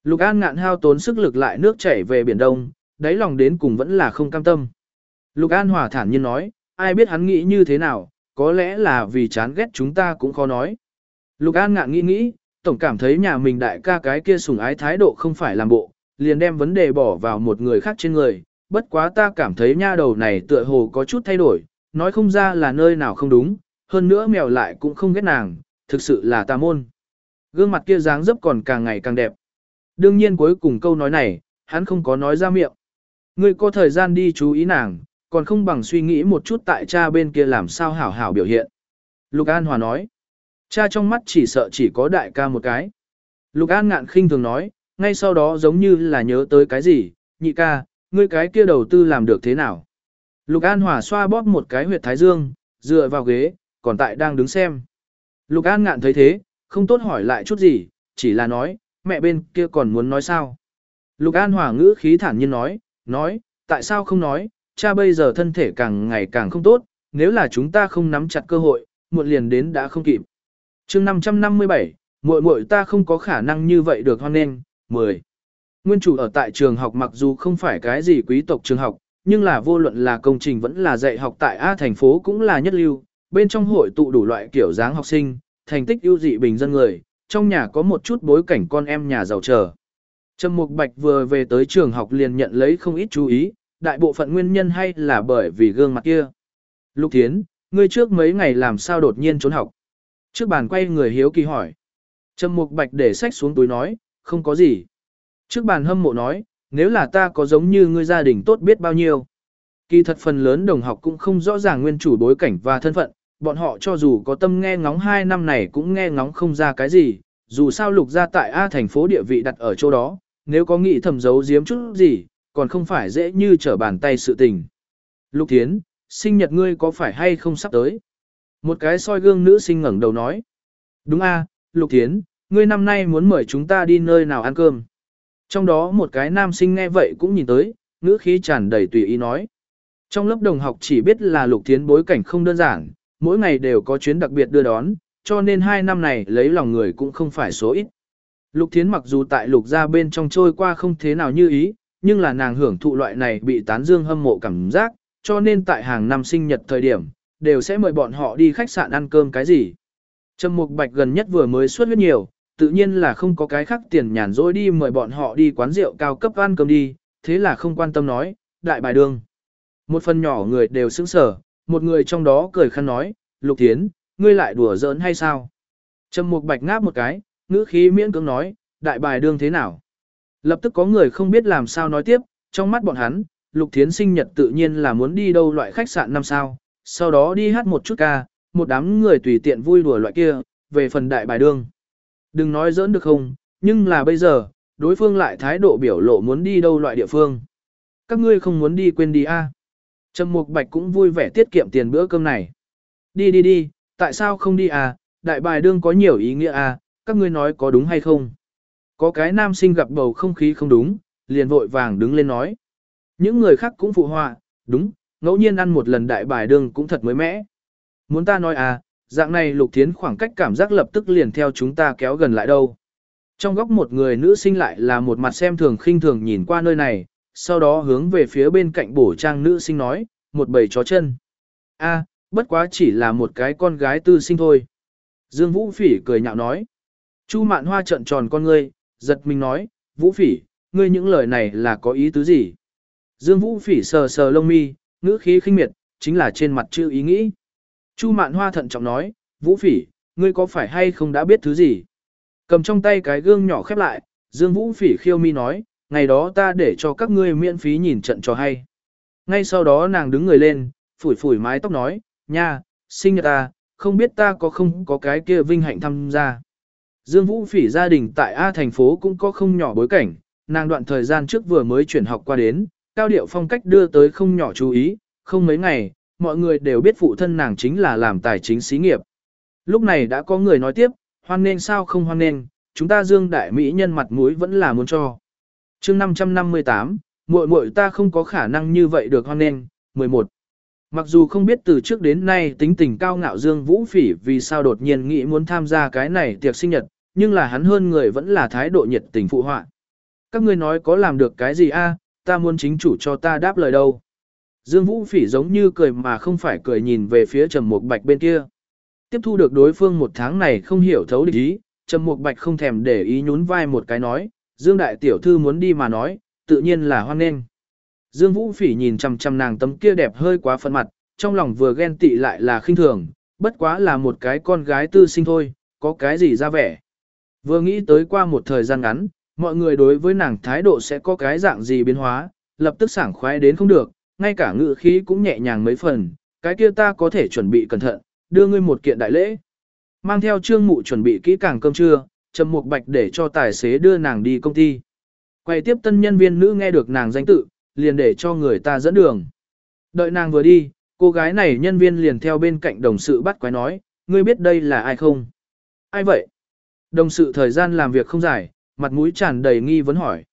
Lục An ngạn hao tốn sức lực lại nước chảy về biển đông, đáy lòng đến cùng vẫn là không cam tâm. Lục An hòa thản nhiên nói, ai biết hắn nghĩ như thế nào, có lẽ là vì chán ghét chúng ta cũng khó nói. Lục An ngạn nghĩ nghĩ, tổng cảm thấy nhà mình đại ca cái kia sủng ái thái độ không phải làm bộ, liền đem vấn đề bỏ vào một người khác trên người, bất quá ta cảm thấy nha đầu này tựa hồ có chút thay đổi, nói không ra là nơi nào không đúng, hơn nữa mèo lại cũng không ghét nàng, thực sự là ta môn. Gương mặt kia dáng dấp còn càng ngày càng đẹp. Đương nhiên cuối cùng câu nói này, hắn không có nói ra miệng. Ngươi có thời gian đi chú ý nàng, còn không bằng suy nghĩ một chút tại cha bên kia làm sao hảo hảo biểu hiện. Lục An Hòa nói, cha trong mắt chỉ sợ chỉ có đại ca một cái. Lục An ngạn khinh thường nói, ngay sau đó giống như là nhớ tới cái gì, nhị ca, ngươi cái kia đầu tư làm được thế nào. Lục An Hòa xoa bóp một cái huyệt thái dương, dựa vào ghế, còn tại đang đứng xem. Lục An ngạn thấy thế, không tốt hỏi lại chút gì, chỉ là nói, mẹ bên kia còn muốn nói sao. Lục An Hòa ngữ khí thản nhiên nói, nói, tại sao không nói, cha bây giờ thân thể càng ngày càng không tốt, nếu là chúng ta không nắm chặt cơ hội, muộn liền đến đã không kịp. chương 557, muội muội ta không có khả năng như vậy được hoan nghênh, 10. Nguyên chủ ở tại trường học mặc dù không phải cái gì quý tộc trường học, nhưng là vô luận là công trình vẫn là dạy học tại A thành phố cũng là nhất lưu, bên trong hội tụ đủ loại kiểu dáng học sinh, thành tích ưu dị bình dân người, trong nhà có một chút bối cảnh con em nhà giàu trở. Trầm Mục Bạch vừa về tới trường học liền nhận lấy không ít chú ý, đại bộ phận nguyên nhân hay là bởi vì gương mặt kia. Lục Thiến, ngươi trước mấy ngày làm sao đột nhiên trốn học? Trước bàn quay người hiếu kỳ hỏi. Trầm Mục Bạch để sách xuống túi nói, không có gì. Trước bàn hâm mộ nói, nếu là ta có giống như ngươi gia đình tốt biết bao nhiêu. Kỳ thật phần lớn đồng học cũng không rõ ràng nguyên chủ bối cảnh và thân phận, bọn họ cho dù có tâm nghe ngóng hai năm này cũng nghe ngóng không ra cái gì, dù sao lục gia tại A thành phố địa vị đặt ở chỗ đó, nếu có nghĩ thầm giấu giếm chút gì, còn không phải dễ như trở bàn tay sự tình. Lục Thiến, sinh nhật ngươi có phải hay không sắp tới? Một cái soi gương nữ sinh ngẩng đầu nói. Đúng a, Lục Thiến, ngươi năm nay muốn mời chúng ta đi nơi nào ăn cơm. Trong đó một cái nam sinh nghe vậy cũng nhìn tới, ngữ khí tràn đầy tùy ý nói. Trong lớp đồng học chỉ biết là Lục Thiến bối cảnh không đơn giản, mỗi ngày đều có chuyến đặc biệt đưa đón, cho nên hai năm này lấy lòng người cũng không phải số ít. Lục Thiến mặc dù tại lục gia bên trong trôi qua không thế nào như ý, nhưng là nàng hưởng thụ loại này bị tán dương hâm mộ cảm giác, cho nên tại hàng năm sinh nhật thời điểm, đều sẽ mời bọn họ đi khách sạn ăn cơm cái gì. Trầm Mục Bạch gần nhất vừa mới xuất huyết nhiều, tự nhiên là không có cái khác tiền nhàn rỗi đi mời bọn họ đi quán rượu cao cấp ăn cơm đi, thế là không quan tâm nói, đại bài đường. Một phần nhỏ người đều sững sờ, một người trong đó cười khăn nói, Lục Thiến, ngươi lại đùa giỡn hay sao? Trầm Mục Bạch ngáp một cái, ngữ khí miễn cưỡng nói, đại bài đương thế nào? Lập tức có người không biết làm sao nói tiếp, trong mắt bọn hắn, Lục Thiến sinh nhật tự nhiên là muốn đi đâu loại khách sạn năm sao, sau đó đi hát một chút ca, một đám người tùy tiện vui đùa loại kia, về phần đại bài đương. Đừng nói giỡn được không, nhưng là bây giờ, đối phương lại thái độ biểu lộ muốn đi đâu loại địa phương. Các ngươi không muốn đi quên đi a. À? Trầm Mục Bạch cũng vui vẻ tiết kiệm tiền bữa cơm này. Đi đi đi, tại sao không đi à, đại bài đương có nhiều ý nghĩa à, các ngươi nói có đúng hay không? Có cái nam sinh gặp bầu không khí không đúng, liền vội vàng đứng lên nói. Những người khác cũng phụ họa, đúng, ngẫu nhiên ăn một lần đại bài đương cũng thật mới mẻ. Muốn ta nói à, dạng này lục thiến khoảng cách cảm giác lập tức liền theo chúng ta kéo gần lại đâu. Trong góc một người nữ sinh lại là một mặt xem thường khinh thường nhìn qua nơi này, sau đó hướng về phía bên cạnh bổ trang nữ sinh nói, một bầy chó chân. a bất quá chỉ là một cái con gái tư sinh thôi. Dương Vũ Phỉ cười nhạo nói. Chu Mạn Hoa trợn tròn con ngươi, giật mình nói, Vũ Phỉ, ngươi những lời này là có ý tứ gì? Dương Vũ Phỉ sờ sờ lông mi, ngữ khí khinh miệt, chính là trên mặt chưa ý nghĩ. Chu Mạn Hoa thận trọng nói, Vũ Phỉ, ngươi có phải hay không đã biết thứ gì? Cầm trong tay cái gương nhỏ khép lại, Dương Vũ Phỉ khiêu mi nói, ngày đó ta để cho các ngươi miễn phí nhìn trận cho hay. Ngay sau đó nàng đứng người lên, phủi phủi mái tóc nói, nha, sinh nhật ta, không biết ta có không có cái kia vinh hạnh tham gia. Dương Vũ Phỉ gia đình tại A thành phố cũng có không nhỏ bối cảnh, nàng đoạn thời gian trước vừa mới chuyển học qua đến, cao điệu phong cách đưa tới không nhỏ chú ý, không mấy ngày, mọi người đều biết phụ thân nàng chính là làm tài chính xí nghiệp. Lúc này đã có người nói tiếp, hoan nên sao không hoan nên, chúng ta Dương Đại Mỹ nhân mặt mũi vẫn là muốn cho. chương 558, muội muội ta không có khả năng như vậy được hoan nên, 11. Mặc dù không biết từ trước đến nay tính tình cao ngạo Dương Vũ Phỉ vì sao đột nhiên nghĩ muốn tham gia cái này tiệc sinh nhật, nhưng là hắn hơn người vẫn là thái độ nhiệt tình phụ họa. Các ngươi nói có làm được cái gì a? ta muốn chính chủ cho ta đáp lời đâu. Dương Vũ Phỉ giống như cười mà không phải cười nhìn về phía Trầm Mục Bạch bên kia. Tiếp thu được đối phương một tháng này không hiểu thấu địch ý, Trầm Mục Bạch không thèm để ý nhún vai một cái nói, Dương đại tiểu thư muốn đi mà nói, tự nhiên là hoan nghênh. Dương Vũ Phỉ nhìn chằm chằm nàng tấm kia đẹp hơi quá phân mặt, trong lòng vừa ghen tị lại là khinh thường, bất quá là một cái con gái tư sinh thôi, có cái gì ra vẻ. Vừa nghĩ tới qua một thời gian ngắn, mọi người đối với nàng thái độ sẽ có cái dạng gì biến hóa, lập tức sảng khoái đến không được, ngay cả ngự khí cũng nhẹ nhàng mấy phần, cái kia ta có thể chuẩn bị cẩn thận, đưa ngươi một kiện đại lễ. Mang theo trương mụ chuẩn bị kỹ càng cơm trưa, Trầm Mục Bạch để cho tài xế đưa nàng đi công ty. Quay tiếp tân nhân viên nữ nghe được nàng danh tự, liền để cho người ta dẫn đường. Đợi nàng vừa đi, cô gái này nhân viên liền theo bên cạnh đồng sự bắt quái nói, ngươi biết đây là ai không? Ai vậy? Đồng sự thời gian làm việc không dài, mặt mũi tràn đầy nghi vấn hỏi.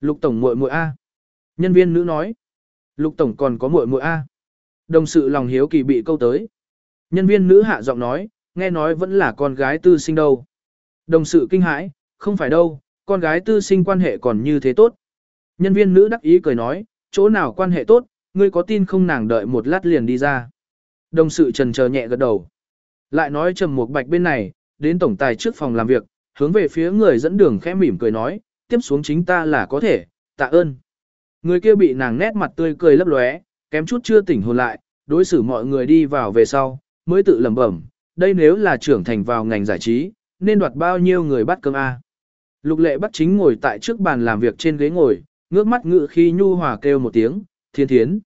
Lục tổng muội muội a. Nhân viên nữ nói. Lục tổng còn có muội muội a. Đồng sự lòng hiếu kỳ bị câu tới. Nhân viên nữ hạ giọng nói, nghe nói vẫn là con gái tư sinh đâu. Đồng sự kinh hãi, không phải đâu, con gái tư sinh quan hệ còn như thế tốt. Nhân viên nữ đắc ý cười nói, chỗ nào quan hệ tốt, ngươi có tin không nàng đợi một lát liền đi ra. Đồng sự trần chờ nhẹ gật đầu. Lại nói trầm một bạch bên này, đến tổng tài trước phòng làm việc, hướng về phía người dẫn đường khẽ mỉm cười nói, tiếp xuống chính ta là có thể, tạ ơn. Người kia bị nàng nét mặt tươi cười lấp lóe, kém chút chưa tỉnh hồn lại, đối xử mọi người đi vào về sau, mới tự lẩm bẩm, đây nếu là trưởng thành vào ngành giải trí, nên đoạt bao nhiêu người bắt cơm a. Lục lệ bắt chính ngồi tại trước bàn làm việc trên ghế ngồi, ngước mắt ngự khi nhu hòa kêu một tiếng, thiên thiến.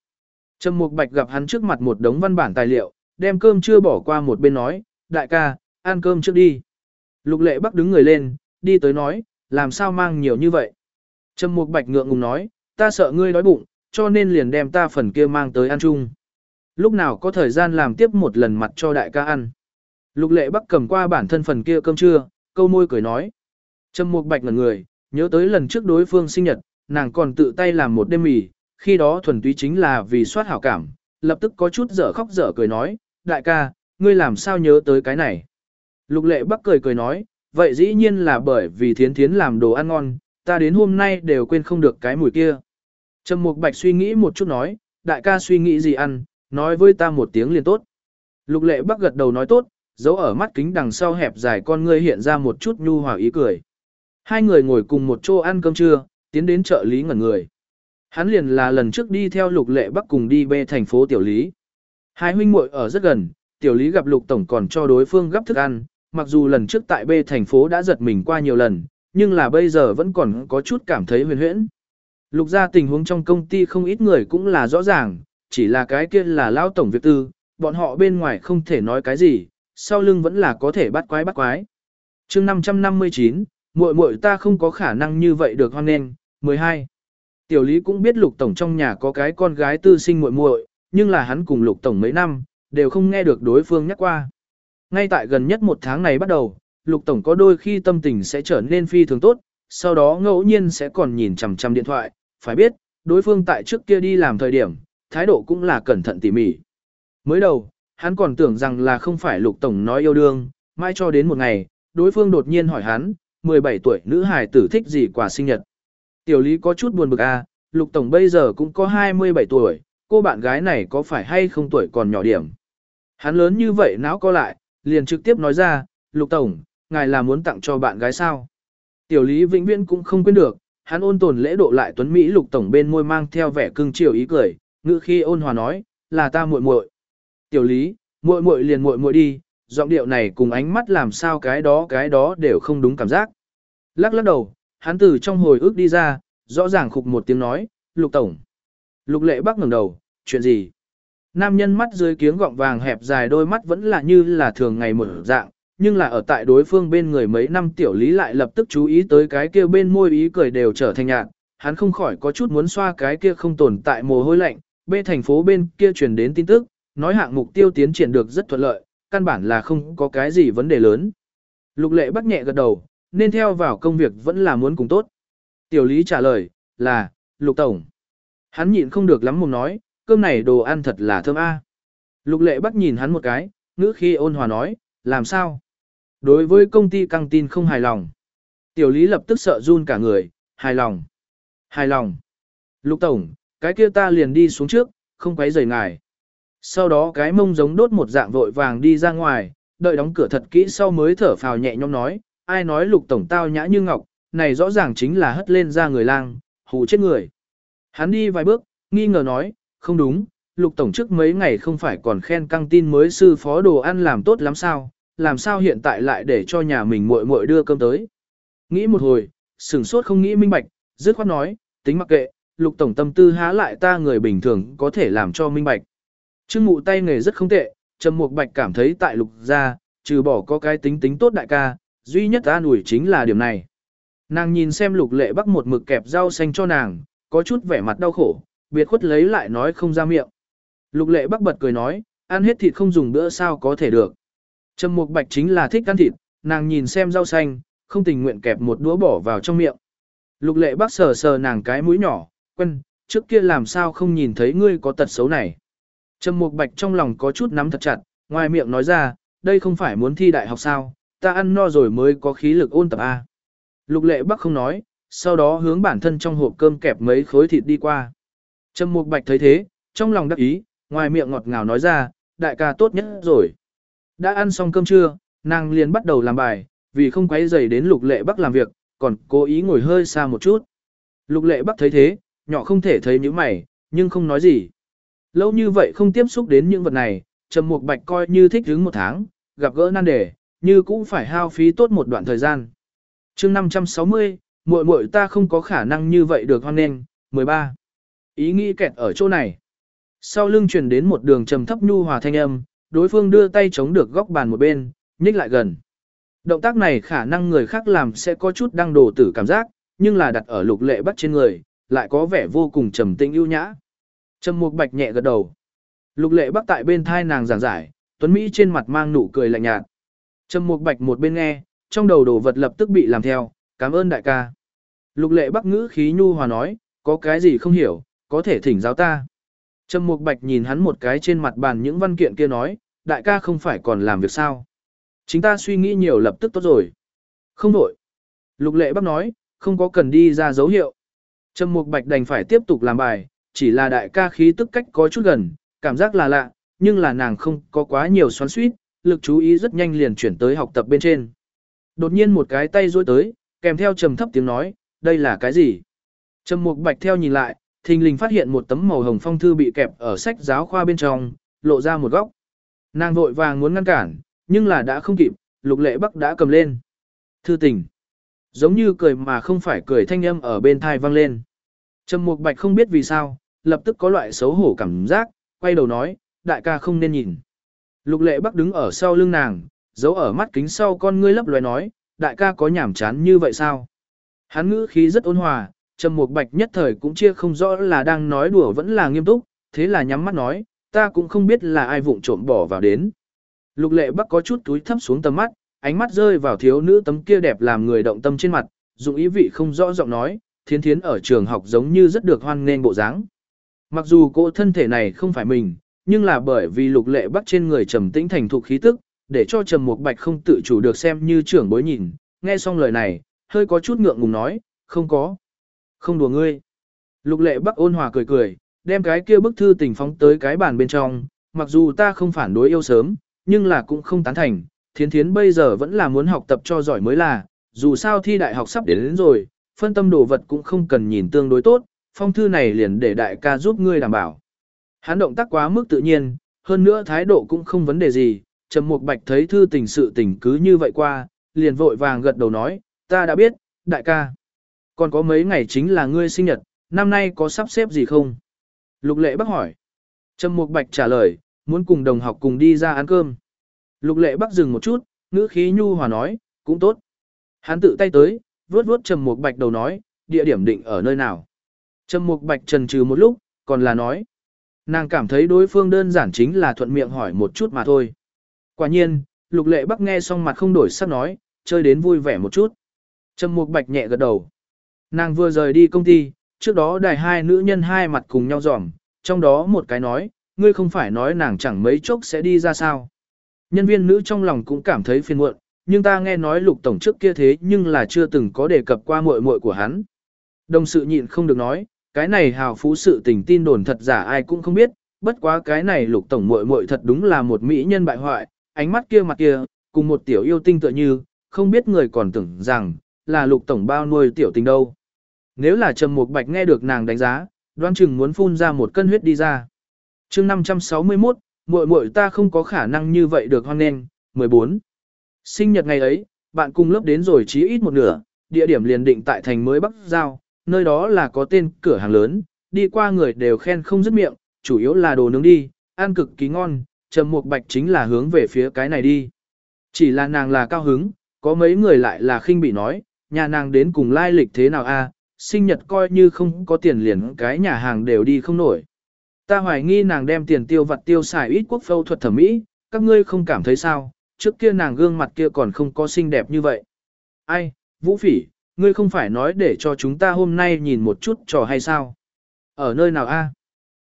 Trầm Mục Bạch gặp hắn trước mặt một đống văn bản tài liệu, đem cơm chưa bỏ qua một bên nói, đại ca, ăn cơm trước đi. Lục lệ bắc đứng người lên, đi tới nói, làm sao mang nhiều như vậy. Trầm Mục Bạch ngượng ngùng nói, ta sợ ngươi đói bụng, cho nên liền đem ta phần kia mang tới ăn chung. Lúc nào có thời gian làm tiếp một lần mặt cho đại ca ăn. Lục lệ bắc cầm qua bản thân phần kia cơm trưa, câu môi cười nói. Trầm Mục Bạch ngẩn người, nhớ tới lần trước đối phương sinh nhật, nàng còn tự tay làm một đêm mì, khi đó thuần túy chính là vì soát hảo cảm, lập tức có chút dở khóc dở cười nói, đại ca, ngươi làm sao nhớ tới cái này. Lục lệ bắc cười cười nói, vậy dĩ nhiên là bởi vì thiến thiến làm đồ ăn ngon, ta đến hôm nay đều quên không được cái mùi kia. Trầm Mục Bạch suy nghĩ một chút nói, đại ca suy nghĩ gì ăn, nói với ta một tiếng liền tốt. Lục lệ bắc gật đầu nói tốt, dấu ở mắt kính đằng sau hẹp dài con ngươi hiện ra một chút nhu hòa ý cười. Hai người ngồi cùng một chỗ ăn cơm trưa, tiến đến chợ lý ngẩn người. Hắn liền là lần trước đi theo lục lệ bắc cùng đi bê thành phố tiểu lý. Hai huynh muội ở rất gần, tiểu lý gặp lục tổng còn cho đối phương gấp thức ăn, mặc dù lần trước tại bê thành phố đã giật mình qua nhiều lần, nhưng là bây giờ vẫn còn có chút cảm thấy huyền huyễn. Lục ra tình huống trong công ty không ít người cũng là rõ ràng, chỉ là cái kia là lao tổng việc tư, bọn họ bên ngoài không thể nói cái gì, sau lưng vẫn là có thể bắt quái bắt quái. chương 559, muội muội ta không có khả năng như vậy được hoan nghênh. 12. Tiểu Lý cũng biết Lục tổng trong nhà có cái con gái tư sinh muội muội, nhưng là hắn cùng Lục tổng mấy năm đều không nghe được đối phương nhắc qua. Ngay tại gần nhất một tháng này bắt đầu, Lục tổng có đôi khi tâm tình sẽ trở nên phi thường tốt, sau đó ngẫu nhiên sẽ còn nhìn chằm chằm điện thoại, phải biết, đối phương tại trước kia đi làm thời điểm, thái độ cũng là cẩn thận tỉ mỉ. Mới đầu, hắn còn tưởng rằng là không phải Lục tổng nói yêu đương, mai cho đến một ngày, đối phương đột nhiên hỏi hắn, 17 tuổi nữ hài tử thích gì quà sinh nhật. Tiểu Lý có chút buồn bực à, Lục Tổng bây giờ cũng có 27 tuổi, cô bạn gái này có phải hay không tuổi còn nhỏ điểm. Hắn lớn như vậy não co lại, liền trực tiếp nói ra, Lục Tổng, ngài là muốn tặng cho bạn gái sao? Tiểu Lý vĩnh viễn cũng không quên được, hắn ôn tồn lễ độ lại tuấn Mỹ Lục Tổng bên môi mang theo vẻ cưng chiều ý cười, ngữ khi ôn hòa nói, là ta muội muội. Tiểu Lý, muội muội liền muội muội đi, giọng điệu này cùng ánh mắt làm sao cái đó cái đó đều không đúng cảm giác. Lắc lắc đầu, hắn từ trong hồi ức đi ra, rõ ràng khục một tiếng nói, lục tổng. Lục lệ bắc ngẩng đầu, chuyện gì? Nam nhân mắt dưới kiếng gọng vàng hẹp dài đôi mắt vẫn là như là thường ngày một dạng, nhưng là ở tại đối phương bên người mấy năm tiểu lý lại lập tức chú ý tới cái kia bên môi ý cười đều trở thành nhạt, hắn không khỏi có chút muốn xoa cái kia không tồn tại mồ hôi lạnh, bê thành phố bên kia truyền đến tin tức, nói hạng mục tiêu tiến triển được rất thuận lợi, căn bản là không có cái gì vấn đề lớn. Lục lệ bắt nhẹ gật đầu, nên theo vào công việc vẫn là muốn cùng tốt. Tiểu lý trả lời, là, lục tổng. Hắn nhịn không được lắm mồm nói, cơm này đồ ăn thật là thơm a. Lục lệ bắt nhìn hắn một cái, ngữ khi ôn hòa nói, làm sao? Đối với công ty căng tin không hài lòng. Tiểu lý lập tức sợ run cả người, hài lòng. Hài lòng. Lục tổng, cái kia ta liền đi xuống trước, không quấy rầy ngài. Sau đó cái mông giống đốt một dạng vội vàng đi ra ngoài, đợi đóng cửa thật kỹ sau mới thở phào nhẹ nhõm nói, ai nói lục tổng tao nhã như ngọc, này rõ ràng chính là hất lên ra người lang, hù chết người. Hắn đi vài bước, nghi ngờ nói, không đúng, lục tổng trước mấy ngày không phải còn khen căng tin mới sư phó đồ ăn làm tốt lắm sao, làm sao hiện tại lại để cho nhà mình muội muội đưa cơm tới. Nghĩ một hồi, sửng sốt không nghĩ minh bạch, dứt khoát nói, tính mặc kệ, lục tổng tâm tư há lại ta người bình thường có thể làm cho minh bạch. Trương mụ tay nghề rất không tệ, Trầm Mục Bạch cảm thấy tại lục gia, trừ bỏ có cái tính tính tốt đại ca, duy nhất an ủi chính là điểm này. Nàng nhìn xem lục lệ bắc một mực kẹp rau xanh cho nàng, có chút vẻ mặt đau khổ, biệt khuất lấy lại nói không ra miệng. Lục lệ bắc bật cười nói, ăn hết thịt không dùng bữa sao có thể được. Trầm Mục Bạch chính là thích ăn thịt, nàng nhìn xem rau xanh, không tình nguyện kẹp một đũa bỏ vào trong miệng. Lục lệ bắc sờ sờ nàng cái mũi nhỏ, "Quân, trước kia làm sao không nhìn thấy ngươi có tật xấu này. Trầm Mục Bạch trong lòng có chút nắm thật chặt, ngoài miệng nói ra, đây không phải muốn thi đại học sao, ta ăn no rồi mới có khí lực ôn tập A. Lục lệ bắc không nói, sau đó hướng bản thân trong hộp cơm kẹp mấy khối thịt đi qua. Trầm Mục Bạch thấy thế, trong lòng đắc ý, ngoài miệng ngọt ngào nói ra, đại ca tốt nhất rồi. Đã ăn xong cơm trưa, nàng liền bắt đầu làm bài, vì không quấy rầy đến lục lệ bắc làm việc, còn cố ý ngồi hơi xa một chút. Lục lệ bắc thấy thế, nhỏ không thể thấy những mày, nhưng không nói gì. Lâu như vậy không tiếp xúc đến những vật này, Trầm Mục Bạch coi như thích hứng một tháng, gặp gỡ nan đề, như cũng phải hao phí tốt một đoạn thời gian. chương 560, muội muội ta không có khả năng như vậy được hoan nên, 13. Ý nghĩ kẹt ở chỗ này. Sau lưng truyền đến một đường trầm thấp nhu hòa thanh âm, đối phương đưa tay chống được góc bàn một bên, nhích lại gần. Động tác này khả năng người khác làm sẽ có chút đăng đồ tử cảm giác, nhưng là đặt ở lục lệ bắt trên người, lại có vẻ vô cùng trầm tĩnh ưu nhã. Trầm Mục Bạch nhẹ gật đầu. Lục Lệ Bắc tại bên thai nàng giảng giải, Tuấn Mỹ trên mặt mang nụ cười lạnh nhạt. Trầm Mục Bạch một bên nghe, trong đầu đồ vật lập tức bị làm theo, cảm ơn đại ca. Lục Lệ Bắc ngữ khí nhu hòa nói, có cái gì không hiểu, có thể thỉnh giáo ta. Trầm Mục Bạch nhìn hắn một cái trên mặt bàn những văn kiện kia nói, đại ca không phải còn làm việc sao. Chính ta suy nghĩ nhiều lập tức tốt rồi. Không đổi. Lục Lệ Bắc nói, không có cần đi ra dấu hiệu. Trầm Mục Bạch đành phải tiếp tục làm bài, chỉ là đại ca khí tức cách có chút gần, cảm giác là lạ, nhưng là nàng không có quá nhiều xoắn suýt, lực chú ý rất nhanh liền chuyển tới học tập bên trên. Đột nhiên một cái tay duỗi tới, kèm theo trầm thấp tiếng nói, đây là cái gì? Trầm Mục Bạch theo nhìn lại, thình lình phát hiện một tấm màu hồng phong thư bị kẹp ở sách giáo khoa bên trong, lộ ra một góc. Nàng vội vàng muốn ngăn cản, nhưng là đã không kịp, Lục Lệ Bắc đã cầm lên. Thư tình. Giống như cười mà không phải cười thanh âm ở bên thai vang lên. Trầm Mục Bạch không biết vì sao, lập tức có loại xấu hổ cảm giác, quay đầu nói, đại ca không nên nhìn. Lục lệ bắc đứng ở sau lưng nàng, giấu ở mắt kính sau con ngươi lấp loé nói, đại ca có nhảm chán như vậy sao? Hắn ngữ khí rất ôn hòa, trầm mục bạch nhất thời cũng chia không rõ là đang nói đùa vẫn là nghiêm túc, thế là nhắm mắt nói, ta cũng không biết là ai vụng trộm bỏ vào đến. Lục lệ bắc có chút túi thấp xuống tầm mắt, ánh mắt rơi vào thiếu nữ tấm kia đẹp làm người động tâm trên mặt, dụng ý vị không rõ giọng nói, thiến thiến ở trường học giống như rất được hoan nghênh bộ dáng. Mặc dù cô thân thể này không phải mình, nhưng là bởi vì lục lệ Bắc trên người trầm tĩnh thành thục khí tức, để cho trầm mục bạch không tự chủ được xem như trưởng bối nhìn, nghe xong lời này, hơi có chút ngượng ngùng nói, không có. Không đùa ngươi. Lục lệ bắc ôn hòa cười cười, đem cái kia bức thư tình phóng tới cái bàn bên trong, mặc dù ta không phản đối yêu sớm, nhưng là cũng không tán thành, thiến thiến bây giờ vẫn là muốn học tập cho giỏi mới là, dù sao thi đại học sắp đến, đến rồi, phân tâm đồ vật cũng không cần nhìn tương đối tốt, phong thư này liền để đại ca giúp ngươi đảm bảo. Hắn động tác quá mức tự nhiên, hơn nữa thái độ cũng không vấn đề gì, Trầm Mục Bạch thấy thư tình sự tình cứ như vậy qua, liền vội vàng gật đầu nói, ta đã biết, đại ca. Còn có mấy ngày chính là ngươi sinh nhật, năm nay có sắp xếp gì không? Lục lệ bác hỏi. Trầm Mục Bạch trả lời, muốn cùng đồng học cùng đi ra ăn cơm. Lục lệ bác dừng một chút, ngữ khí nhu hòa nói, cũng tốt. Hắn tự tay tới, vuốt vuốt Trầm Mục Bạch đầu nói, địa điểm định ở nơi nào. Trầm Mục Bạch trần trừ một lúc, còn là nói. Nàng cảm thấy đối phương đơn giản chính là thuận miệng hỏi một chút mà thôi. Quả nhiên, Lục Lệ Bắc nghe xong mặt không đổi sắc nói, chơi đến vui vẻ một chút. Trầm Mục Bạch nhẹ gật đầu. Nàng vừa rời đi công ty, trước đó đài hai nữ nhân hai mặt cùng nhau dòm, trong đó một cái nói, ngươi không phải nói nàng chẳng mấy chốc sẽ đi ra sao. Nhân viên nữ trong lòng cũng cảm thấy phiền muộn, nhưng ta nghe nói lục tổng trước kia thế nhưng là chưa từng có đề cập qua muội muội của hắn. Đồng sự nhịn không được nói, cái này hào phú sự tình tin đồn thật giả ai cũng không biết, bất quá cái này lục tổng muội muội thật đúng là một mỹ nhân bại hoại, ánh mắt kia mặt kia, cùng một tiểu yêu tinh tựa như, không biết người còn tưởng rằng, là lục tổng bao nuôi tiểu tình đâu. Nếu là Trầm Mục Bạch nghe được nàng đánh giá, đoan chừng muốn phun ra một cân huyết đi ra. chương 561, muội muội ta không có khả năng như vậy được hoan nghênh, 14. Sinh nhật ngày ấy, bạn cùng lớp đến rồi chí ít một nửa, địa điểm liền định tại thành mới Bắc Giao, nơi đó là có tên cửa hàng lớn, đi qua người đều khen không dứt miệng, chủ yếu là đồ nướng đi, ăn cực kỳ ngon, Trầm Mục Bạch chính là hướng về phía cái này đi. Chỉ là nàng là cao hứng, có mấy người lại là khinh bị nói, nhà nàng đến cùng lai lịch thế nào a, sinh nhật coi như không có tiền liền cái nhà hàng đều đi không nổi. Ta hoài nghi nàng đem tiền tiêu vặt tiêu xài ít quốc phâu thuật thẩm mỹ, các ngươi không cảm thấy sao, trước kia nàng gương mặt kia còn không có xinh đẹp như vậy. Ai, Vũ Phỉ, ngươi không phải nói để cho chúng ta hôm nay nhìn một chút trò hay sao? Ở nơi nào a?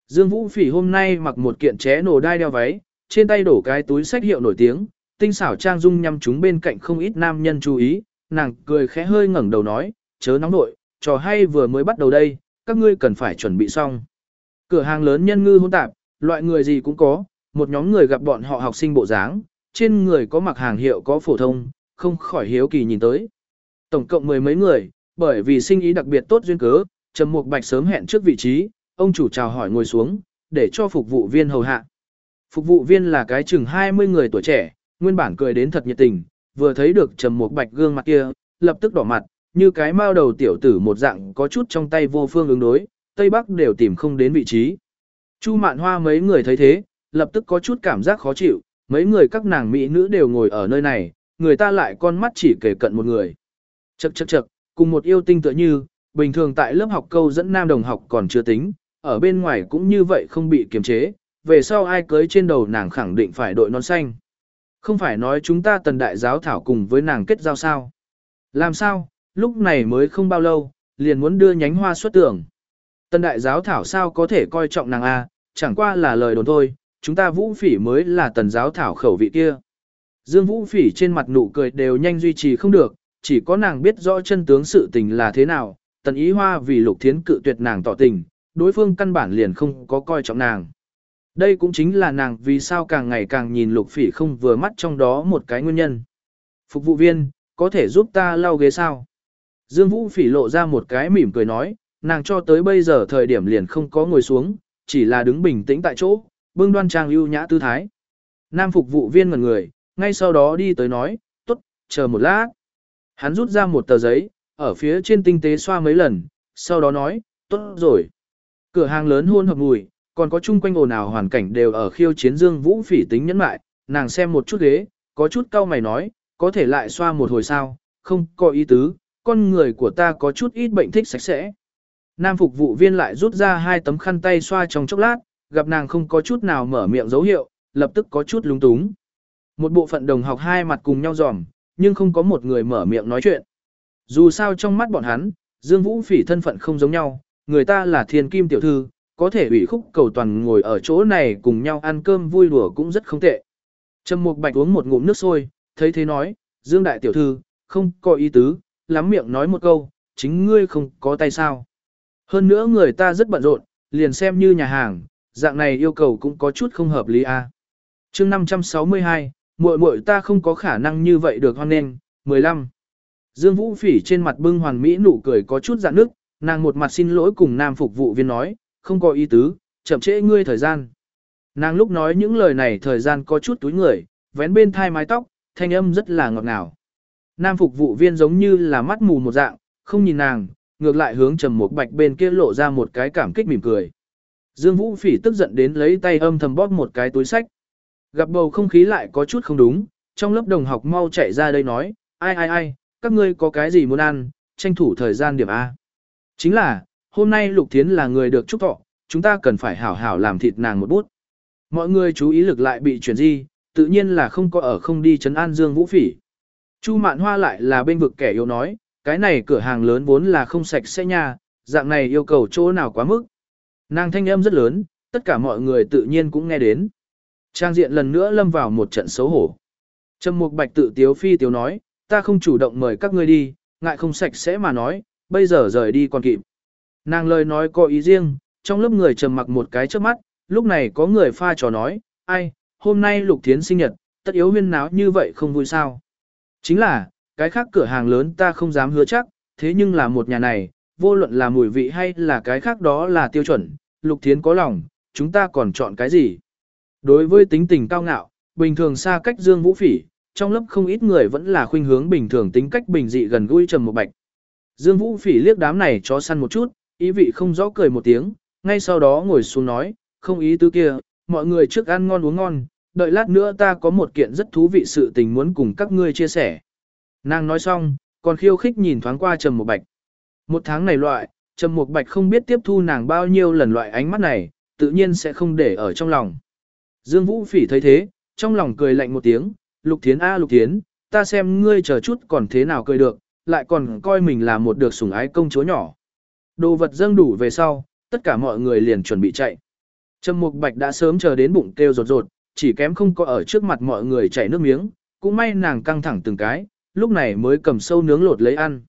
Dương Vũ Phỉ hôm nay mặc một kiện ché nổ đai đeo váy, trên tay đổ cái túi sách hiệu nổi tiếng, tinh xảo trang dung nhằm chúng bên cạnh không ít nam nhân chú ý, nàng cười khẽ hơi ngẩng đầu nói, chớ nóng nội, trò hay vừa mới bắt đầu đây, các ngươi cần phải chuẩn bị xong. Cửa hàng lớn nhân ngư hỗn tạp, loại người gì cũng có, một nhóm người gặp bọn họ học sinh bộ dáng, trên người có mặc hàng hiệu có phổ thông, không khỏi hiếu kỳ nhìn tới. Tổng cộng mười mấy người, bởi vì sinh ý đặc biệt tốt duyên cớ, Trầm Mục Bạch sớm hẹn trước vị trí, ông chủ chào hỏi ngồi xuống, để cho phục vụ viên hầu hạ. Phục vụ viên là cái chừng 20 người tuổi trẻ, nguyên bản cười đến thật nhiệt tình, vừa thấy được Trầm Mục Bạch gương mặt kia, lập tức đỏ mặt, như cái mao đầu tiểu tử một dạng có chút trong tay vô phương ứng đối, Tây Bắc đều tìm không đến vị trí. Chu Mạn Hoa mấy người thấy thế, lập tức có chút cảm giác khó chịu, mấy người các nàng mỹ nữ đều ngồi ở nơi này, người ta lại con mắt chỉ kể cận một người. Chậc chậc chậc, cùng một yêu tinh tựa như, bình thường tại lớp học câu dẫn nam đồng học còn chưa tính, ở bên ngoài cũng như vậy không bị kiềm chế, về sau ai cưới trên đầu nàng khẳng định phải đội nón xanh. Không phải nói chúng ta tần đại giáo thảo cùng với nàng kết giao sao. Làm sao, lúc này mới không bao lâu, liền muốn đưa nhánh hoa xuất tưởng. Tần đại giáo thảo sao có thể coi trọng nàng A, chẳng qua là lời đồn thôi, chúng ta vũ phỉ mới là tần giáo thảo khẩu vị kia. Dương vũ phỉ trên mặt nụ cười đều nhanh duy trì không được, chỉ có nàng biết rõ chân tướng sự tình là thế nào, tần ý hoa vì lục thiến cự tuyệt nàng tỏ tình, đối phương căn bản liền không có coi trọng nàng. Đây cũng chính là nàng vì sao càng ngày càng nhìn lục phỉ không vừa mắt trong đó một cái nguyên nhân. Phục vụ viên, có thể giúp ta lau ghế sao? Dương Vũ phỉ lộ ra một cái mỉm cười nói, nàng cho tới bây giờ thời điểm liền không có ngồi xuống, chỉ là đứng bình tĩnh tại chỗ, bưng đoan trang ưu nhã tư thái. Nam phục vụ viên ngần người, ngay sau đó đi tới nói, tốt, chờ một lát. Hắn rút ra một tờ giấy, ở phía trên tinh tế xoa mấy lần, sau đó nói, tốt rồi. Cửa hàng lớn hôn hợp mùi, còn có chung quanh ồn ào hoàn cảnh đều ở khiêu chiến Dương Vũ phỉ tính nhẫn mại, nàng xem một chút ghế, có chút cau mày nói, có thể lại xoa một hồi sao, không có ý tứ, con người của ta có chút ít bệnh thích sạch sẽ. Nam phục vụ viên lại rút ra hai tấm khăn tay xoa trong chốc lát, gặp nàng không có chút nào mở miệng dấu hiệu, lập tức có chút lúng túng. Một bộ phận đồng học hai mặt cùng nhau dòm, nhưng không có một người mở miệng nói chuyện. Dù sao trong mắt bọn hắn, Dương Vũ Phỉ thân phận không giống nhau, người ta là thiên kim tiểu thư, có thể ủy khúc cầu toàn ngồi ở chỗ này cùng nhau ăn cơm vui đùa cũng rất không tệ. Trầm Mục Bạch uống một ngụm nước sôi, thấy thế nói, Dương đại tiểu thư, không có ý tứ, lắm miệng nói một câu, chính ngươi không có tay sao. Hơn nữa người ta rất bận rộn, liền xem như nhà hàng, dạng này yêu cầu cũng có chút không hợp lý a. À. Chương 562, muội muội ta không có khả năng như vậy được hoan nghênh. 15. Dương Vũ Phỉ trên mặt bưng hoàn mỹ nụ cười có chút giãn nước, nàng một mặt xin lỗi cùng nam phục vụ viên nói, không có ý tứ, chậm trễ ngươi thời gian. Nàng lúc nói những lời này thời gian có chút túi người, vén bên thai mái tóc, thanh âm rất là ngọt ngào. Nam phục vụ viên giống như là mắt mù một dạng, không nhìn nàng, ngược lại hướng trầm một bạch bên kia lộ ra một cái cảm kích mỉm cười. Dương Vũ Phỉ tức giận đến lấy tay âm thầm bóp một cái túi sách. Gặp bầu không khí lại có chút không đúng, trong lớp đồng học mau chạy ra đây nói, ai ai ai, các ngươi có cái gì muốn ăn, tranh thủ thời gian điểm A. Chính là, hôm nay Lục Thiến là người được chúc thọ, chúng ta cần phải hảo hảo làm thịt nàng một bút. Mọi người chú ý lực lại bị chuyển di, tự nhiên là không có ở không đi chấn an Dương Vũ Phỉ. Chu Mạn Hoa lại là bên vực kẻ yếu nói, cái này cửa hàng lớn vốn là không sạch sẽ nha, dạng này yêu cầu chỗ nào quá mức. Nàng thanh âm rất lớn, tất cả mọi người tự nhiên cũng nghe đến. Trang diện lần nữa lâm vào một trận xấu hổ. Trầm Mục Bạch tự tiếu phi tiếu nói, ta không chủ động mời các ngươi đi, ngại không sạch sẽ mà nói, bây giờ rời đi còn kịp. Nàng lời nói có ý riêng, trong lớp người trầm mặc một cái trước mắt, lúc này có người pha trò nói, ai, hôm nay Lục Thiến sinh nhật, tất yếu huyên náo như vậy không vui sao. Chính là, cái khác cửa hàng lớn ta không dám hứa chắc, thế nhưng là một nhà này, vô luận là mùi vị hay là cái khác đó là tiêu chuẩn, Lục Thiến có lòng, chúng ta còn chọn cái gì? Đối với tính tình cao ngạo, bình thường xa cách Dương Vũ Phỉ, trong lớp không ít người vẫn là khuynh hướng bình thường tính cách bình dị gần gũi trầm một bạch. Dương Vũ Phỉ liếc đám này cho săn một chút, ý vị không rõ cười một tiếng, ngay sau đó ngồi xuống nói, không ý tứ kia, mọi người trước ăn ngon uống ngon, đợi lát nữa ta có một kiện rất thú vị sự tình muốn cùng các ngươi chia sẻ. Nàng nói xong, còn khiêu khích nhìn thoáng qua Trầm Mục Bạch. Một tháng này loại, Trầm Mục Bạch không biết tiếp thu nàng bao nhiêu lần loại ánh mắt này, tự nhiên sẽ không để ở trong lòng. Dương Vũ Phỉ thấy thế, trong lòng cười lạnh một tiếng, Lục Thiến a Lục Thiến, ta xem ngươi chờ chút còn thế nào cười được, lại còn coi mình là một được sủng ái công chúa nhỏ. Đồ vật dâng đủ về sau, tất cả mọi người liền chuẩn bị chạy. Trầm Mục Bạch đã sớm chờ đến bụng kêu rột rột, chỉ kém không có ở trước mặt mọi người chảy nước miếng, cũng may nàng căng thẳng từng cái, lúc này mới cầm sâu nướng lột lấy ăn.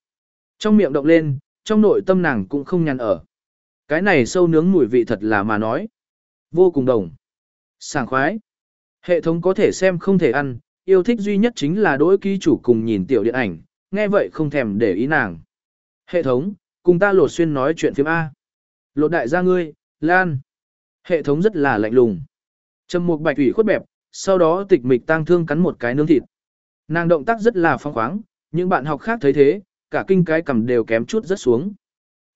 Trong miệng động lên, trong nội tâm nàng cũng không nhàn ở. Cái này sâu nướng mùi vị thật là mà nói. Vô cùng đồng. Sảng khoái. Hệ thống có thể xem không thể ăn, yêu thích duy nhất chính là đối ký chủ cùng nhìn tiểu điện ảnh, nghe vậy không thèm để ý nàng. Hệ thống, cùng ta lột xuyên nói chuyện phim A. Lột đại gia ngươi, Lan. Hệ thống rất là lạnh lùng. Trầm mục bạch ủy khuất bẹp, sau đó tịch mịch tang thương cắn một cái nướng thịt. Nàng động tác rất là phong khoáng, những bạn học khác thấy thế, cả kinh cái cầm đều kém chút rất xuống.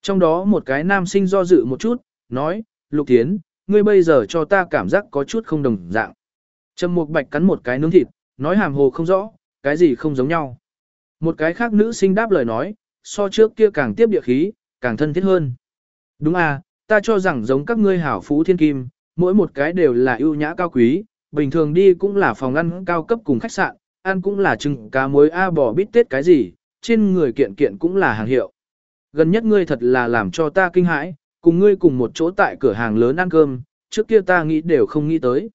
Trong đó một cái nam sinh do dự một chút, nói, Lục Tiến, ngươi bây giờ cho ta cảm giác có chút không đồng dạng. Trầm Mục Bạch cắn một cái nướng thịt, nói hàm hồ không rõ, cái gì không giống nhau. Một cái khác nữ sinh đáp lời nói, so trước kia càng tiếp địa khí, càng thân thiết hơn. Đúng à, ta cho rằng giống các ngươi hảo phú thiên kim, mỗi một cái đều là ưu nhã cao quý, bình thường đi cũng là phòng ăn cao cấp cùng khách sạn, ăn cũng là trứng cá muối a bò bít tết cái gì, trên người kiện kiện cũng là hàng hiệu. Gần nhất ngươi thật là làm cho ta kinh hãi, cùng ngươi cùng một chỗ tại cửa hàng lớn ăn cơm, trước kia ta nghĩ đều không nghĩ tới.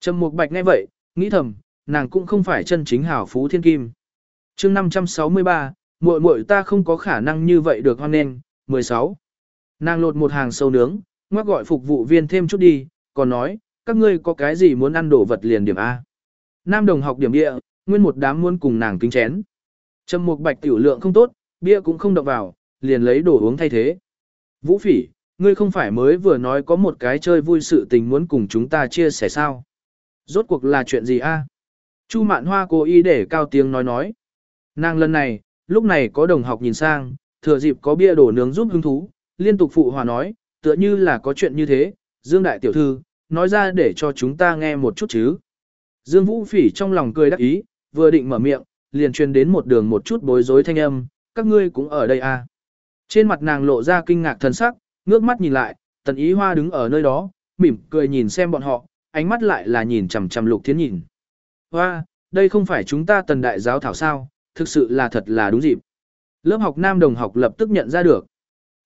Trầm Mục Bạch nghe vậy, nghĩ thầm, nàng cũng không phải chân chính hảo phú thiên kim. Chương 563, muội muội ta không có khả năng như vậy được hoan nên, 16. Nàng lột một hàng sâu nướng, ngoắc gọi phục vụ viên thêm chút đi, còn nói, các ngươi có cái gì muốn ăn đồ vật liền điểm A. Nam đồng học điểm địa, nguyên một đám muốn cùng nàng kính chén. Trầm Mục Bạch tiểu lượng không tốt, bia cũng không đọc vào, liền lấy đồ uống thay thế. Vũ Phỉ, ngươi không phải mới vừa nói có một cái chơi vui sự tình muốn cùng chúng ta chia sẻ sao? Rốt cuộc là chuyện gì a? Chu Mạn Hoa cố ý để cao tiếng nói nói. Nàng lần này, lúc này có đồng học nhìn sang, thừa dịp có bia đổ nướng giúp hứng thú, liên tục phụ hòa nói, tựa như là có chuyện như thế, Dương Đại Tiểu Thư, nói ra để cho chúng ta nghe một chút chứ. Dương Vũ Phỉ trong lòng cười đắc ý, vừa định mở miệng, liền truyền đến một đường một chút bối rối thanh âm, các ngươi cũng ở đây à. Trên mặt nàng lộ ra kinh ngạc thần sắc, ngước mắt nhìn lại, tần ý hoa đứng ở nơi đó, mỉm cười nhìn xem bọn họ, ánh mắt lại là nhìn chằm chằm lục thiến nhìn. Hoa, đây không phải chúng ta tần đại giáo thảo sao, thực sự là thật là đúng dịp. Lớp học nam đồng học lập tức nhận ra được.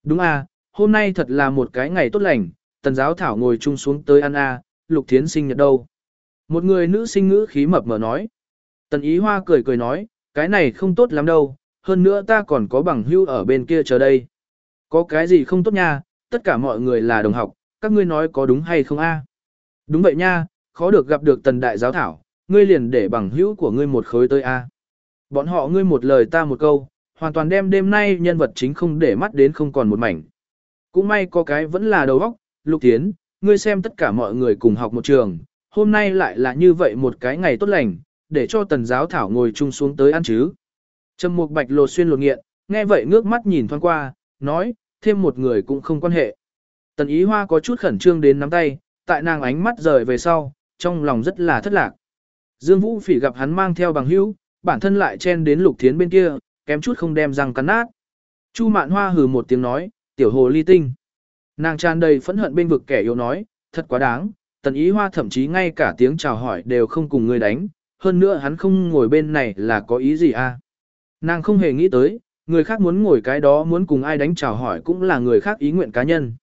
Đúng à, hôm nay thật là một cái ngày tốt lành, tần giáo thảo ngồi chung xuống tới ăn à, lục thiến sinh nhật đâu. Một người nữ sinh ngữ khí mập mờ nói. Tần ý hoa cười cười nói, cái này không tốt lắm đâu, hơn nữa ta còn có bằng hưu ở bên kia chờ đây. Có cái gì không tốt nha, tất cả mọi người là đồng học, các ngươi nói có đúng hay không a? Đúng vậy nha, khó được gặp được tần đại giáo thảo, ngươi liền để bằng hữu của ngươi một khối tới a. Bọn họ ngươi một lời ta một câu, hoàn toàn đem đêm nay nhân vật chính không để mắt đến không còn một mảnh. Cũng may có cái vẫn là đầu óc, lục tiến, ngươi xem tất cả mọi người cùng học một trường, hôm nay lại là như vậy một cái ngày tốt lành, để cho tần giáo thảo ngồi chung xuống tới ăn chứ. Trầm mục bạch lột xuyên lột nghiện, nghe vậy ngước mắt nhìn thoáng qua, nói, thêm một người cũng không quan hệ. Tần ý hoa có chút khẩn trương đến nắm tay, tại nàng ánh mắt rời về sau, trong lòng rất là thất lạc. Dương Vũ Phỉ gặp hắn mang theo bằng hữu, bản thân lại chen đến Lục Thiến bên kia, kém chút không đem răng cắn nát. Chu Mạn Hoa hừ một tiếng nói, tiểu hồ ly tinh. Nàng tràn đầy phẫn hận bên vực kẻ yếu nói, thật quá đáng, tần ý hoa thậm chí ngay cả tiếng chào hỏi đều không cùng người đánh, hơn nữa hắn không ngồi bên này là có ý gì à. Nàng không hề nghĩ tới, người khác muốn ngồi cái đó muốn cùng ai đánh chào hỏi cũng là người khác ý nguyện cá nhân.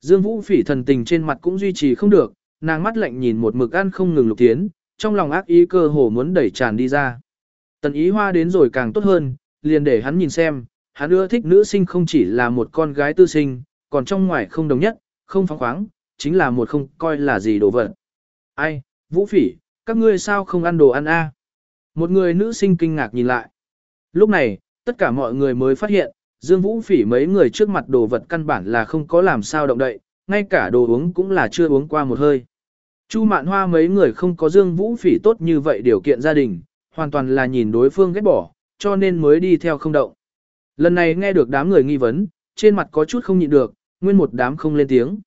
Dương Vũ Phỉ thần tình trên mặt cũng duy trì không được, nàng mắt lạnh nhìn một mực ăn không ngừng lục tiến, trong lòng ác ý cơ hồ muốn đẩy tràn đi ra. Tần ý hoa đến rồi càng tốt hơn, liền để hắn nhìn xem, hắn ưa thích nữ sinh không chỉ là một con gái tư sinh, còn trong ngoài không đồng nhất, không phóng khoáng, chính là một không coi là gì đồ vật. Ai, Vũ Phỉ, các ngươi sao không ăn đồ ăn a? Một người nữ sinh kinh ngạc nhìn lại. Lúc này, tất cả mọi người mới phát hiện, Dương Vũ Phỉ mấy người trước mặt đồ vật căn bản là không có làm sao động đậy, ngay cả đồ uống cũng là chưa uống qua một hơi. Chu Mạn Hoa mấy người không có Dương Vũ Phỉ tốt như vậy điều kiện gia đình, hoàn toàn là nhìn đối phương ghét bỏ, cho nên mới đi theo không động. Lần này nghe được đám người nghi vấn, trên mặt có chút không nhịn được, nguyên một đám không lên tiếng.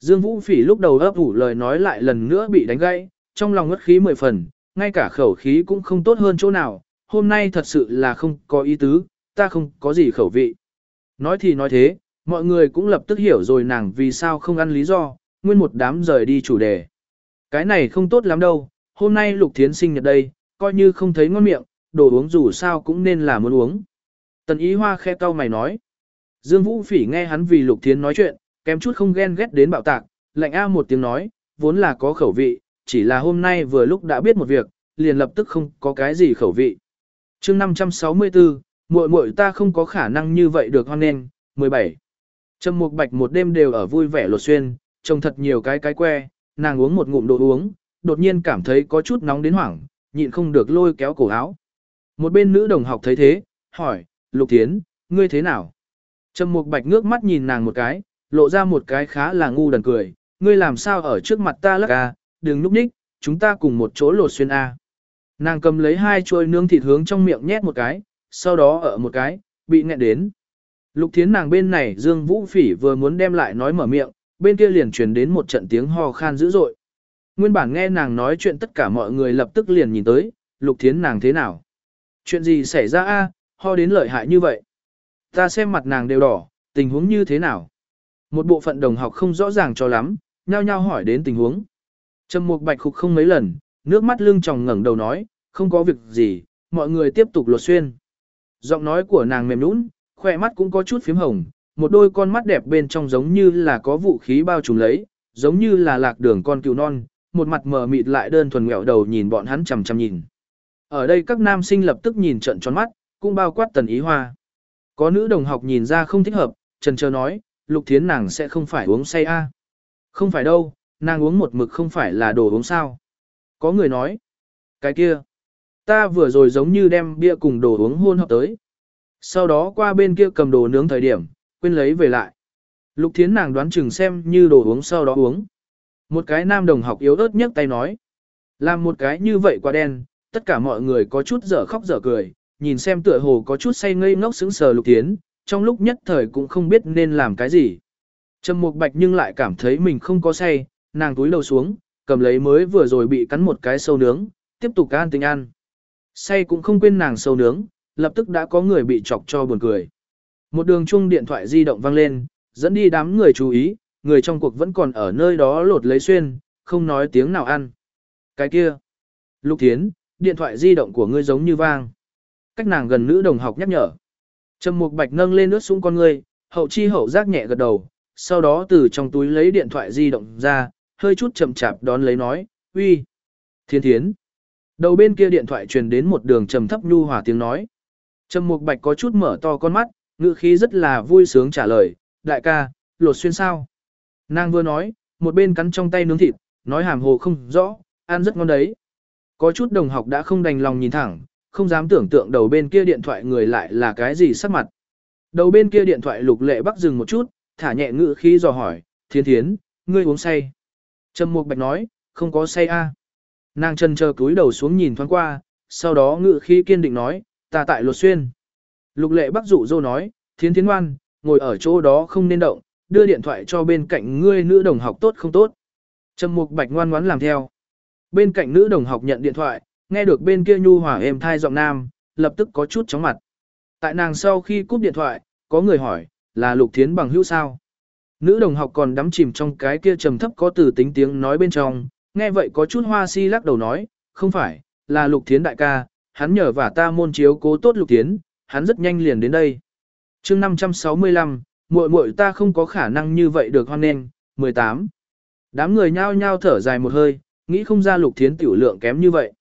Dương Vũ Phỉ lúc đầu ấp ủ lời nói lại lần nữa bị đánh gãy, trong lòng ngất khí mười phần, ngay cả khẩu khí cũng không tốt hơn chỗ nào, hôm nay thật sự là không có ý tứ, ta không có gì khẩu vị. Nói thì nói thế, mọi người cũng lập tức hiểu rồi nàng vì sao không ăn lý do, nguyên một đám rời đi chủ đề. Cái này không tốt lắm đâu, hôm nay Lục Thiến sinh nhật đây, coi như không thấy ngon miệng, đồ uống dù sao cũng nên là muốn uống. Tần ý hoa khe cau mày nói. Dương Vũ Phỉ nghe hắn vì Lục Thiến nói chuyện, kém chút không ghen ghét đến bạo tạc, lạnh a một tiếng nói, vốn là có khẩu vị, chỉ là hôm nay vừa lúc đã biết một việc, liền lập tức không có cái gì khẩu vị. chương 564, muội muội ta không có khả năng như vậy được hoan nghênh, 17. Trầm Mục Bạch một đêm đều ở vui vẻ lột xuyên, trông thật nhiều cái cái que, nàng uống một ngụm đồ uống, đột nhiên cảm thấy có chút nóng đến hoảng, nhịn không được lôi kéo cổ áo. Một bên nữ đồng học thấy thế, hỏi, Lục Thiến, ngươi thế nào? Trầm Mục Bạch ngước mắt nhìn nàng một cái, lộ ra một cái khá là ngu đần cười, ngươi làm sao ở trước mặt ta lắc à, đừng núp ních, chúng ta cùng một chỗ lột xuyên a. Nàng cầm lấy hai chuôi nướng thịt hướng trong miệng nhét một cái, sau đó ở một cái, bị nghẹn đến. Lục thiến nàng bên này Dương Vũ Phỉ vừa muốn đem lại nói mở miệng, bên kia liền truyền đến một trận tiếng ho khan dữ dội. Nguyên bản nghe nàng nói chuyện tất cả mọi người lập tức liền nhìn tới, lục thiến nàng thế nào? Chuyện gì xảy ra a ho đến lợi hại như vậy? Ta xem mặt nàng đều đỏ, tình huống như thế nào? Một bộ phận đồng học không rõ ràng cho lắm, nhao nhao hỏi đến tình huống. Trầm Mục Bạch khục không mấy lần, nước mắt lưng tròng ngẩng đầu nói, không có việc gì, mọi người tiếp tục lột xuyên. Giọng nói của nàng mềm nũng, khỏe mắt cũng có chút phím hồng, một đôi con mắt đẹp bên trong giống như là có vũ khí bao trùm lấy, giống như là lạc đường con cừu non, một mặt mờ mịt lại đơn thuần ngẹo đầu nhìn bọn hắn chằm chằm nhìn. Ở đây các nam sinh lập tức nhìn trận tròn mắt, cũng bao quát tần ý hoa. Có nữ đồng học nhìn ra không thích hợp, trần chờ nói, lục thiến nàng sẽ không phải uống say a Không phải đâu, nàng uống một mực không phải là đồ uống sao. Có người nói, cái kia, ta vừa rồi giống như đem bia cùng đồ uống hôn hợp tới. Sau đó qua bên kia cầm đồ nướng thời điểm, quên lấy về lại. Lục thiến nàng đoán chừng xem như đồ uống sau đó uống. Một cái nam đồng học yếu ớt nhấc tay nói. Làm một cái như vậy quá đen, tất cả mọi người có chút dở khóc dở cười, nhìn xem tựa hồ có chút say ngây ngốc sững sờ lục tiến trong lúc nhất thời cũng không biết nên làm cái gì. Trầm Mục Bạch nhưng lại cảm thấy mình không có say, nàng túi đầu xuống, cầm lấy mới vừa rồi bị cắn một cái sâu nướng, tiếp tục an tình ăn. Say cũng không quên nàng sâu nướng, lập tức đã có người bị chọc cho buồn cười. Một đường chung điện thoại di động vang lên, dẫn đi đám người chú ý, người trong cuộc vẫn còn ở nơi đó lột lấy xuyên, không nói tiếng nào ăn. Cái kia. Lục Thiến, điện thoại di động của ngươi giống như vang. Cách nàng gần nữ đồng học nhắc nhở. Trầm Mục Bạch nâng lên nước súng con ngươi, hậu chi hậu giác nhẹ gật đầu, sau đó từ trong túi lấy điện thoại di động ra, hơi chút chậm chạp đón lấy nói, uy, thiên thiến. Đầu bên kia điện thoại truyền đến một đường trầm thấp nhu hòa tiếng nói. Trầm Mục Bạch có chút mở to con mắt, ngữ khí rất là vui sướng trả lời, đại ca, lột xuyên sao. Nàng vừa nói, một bên cắn trong tay nướng thịt, nói hàm hồ không rõ, ăn rất ngon đấy. Có chút đồng học đã không đành lòng nhìn thẳng, không dám tưởng tượng đầu bên kia điện thoại người lại là cái gì sắc mặt. Đầu bên kia điện thoại lục lệ bắc dừng một chút, thả nhẹ ngữ khí dò hỏi, thiên thiến, ngươi uống say. Trầm Mục Bạch nói, không có say a. Nàng chân chờ cúi đầu xuống nhìn thoáng qua, sau đó ngự khí kiên định nói, ta tại lột xuyên. Lục lệ bắc dụ dô nói, thiến thiến ngoan, ngồi ở chỗ đó không nên động, đưa điện thoại cho bên cạnh ngươi nữ đồng học tốt không tốt. Trầm Mục Bạch ngoan ngoãn làm theo. Bên cạnh nữ đồng học nhận điện thoại, nghe được bên kia nhu hòa êm thai giọng nam, lập tức có chút chóng mặt. Tại nàng sau khi cúp điện thoại, có người hỏi, là Lục Thiến bằng hữu sao? Nữ đồng học còn đắm chìm trong cái kia trầm thấp có từ tính tiếng nói bên trong, nghe vậy có chút hoa si lắc đầu nói, không phải, là Lục Thiến đại ca, hắn nhờ và ta môn chiếu cố tốt Lục Thiến, hắn rất nhanh liền đến đây. chương 565, muội muội ta không có khả năng như vậy được hoan nghênh, 18. Đám người nhao nhao thở dài một hơi, nghĩ không ra Lục Thiến tiểu lượng kém như vậy.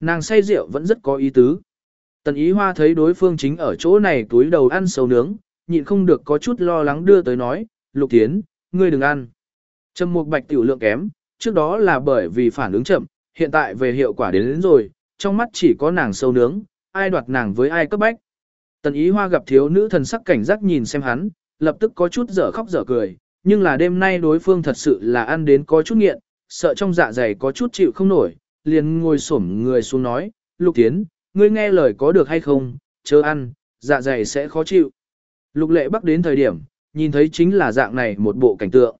Nàng say rượu vẫn rất có ý tứ. Tần ý hoa thấy đối phương chính ở chỗ này túi đầu ăn sầu nướng, nhịn không được có chút lo lắng đưa tới nói, Lục Thiến, ngươi đừng ăn. Trầm Mục Bạch tiểu lượng kém, trước đó là bởi vì phản ứng chậm, hiện tại về hiệu quả đến, đến rồi, trong mắt chỉ có nàng sâu nướng, ai đoạt nàng với ai cấp bách. Tần Ý Hoa gặp thiếu nữ thần sắc cảnh giác nhìn xem hắn, lập tức có chút dở khóc dở cười, nhưng là đêm nay đối phương thật sự là ăn đến có chút nghiện, sợ trong dạ dày có chút chịu không nổi, liền ngồi xổm người xuống nói, Lục tiến, ngươi nghe lời có được hay không, chớ ăn, dạ dày sẽ khó chịu. Lục lệ bắc đến thời điểm, nhìn thấy chính là dạng này một bộ cảnh tượng.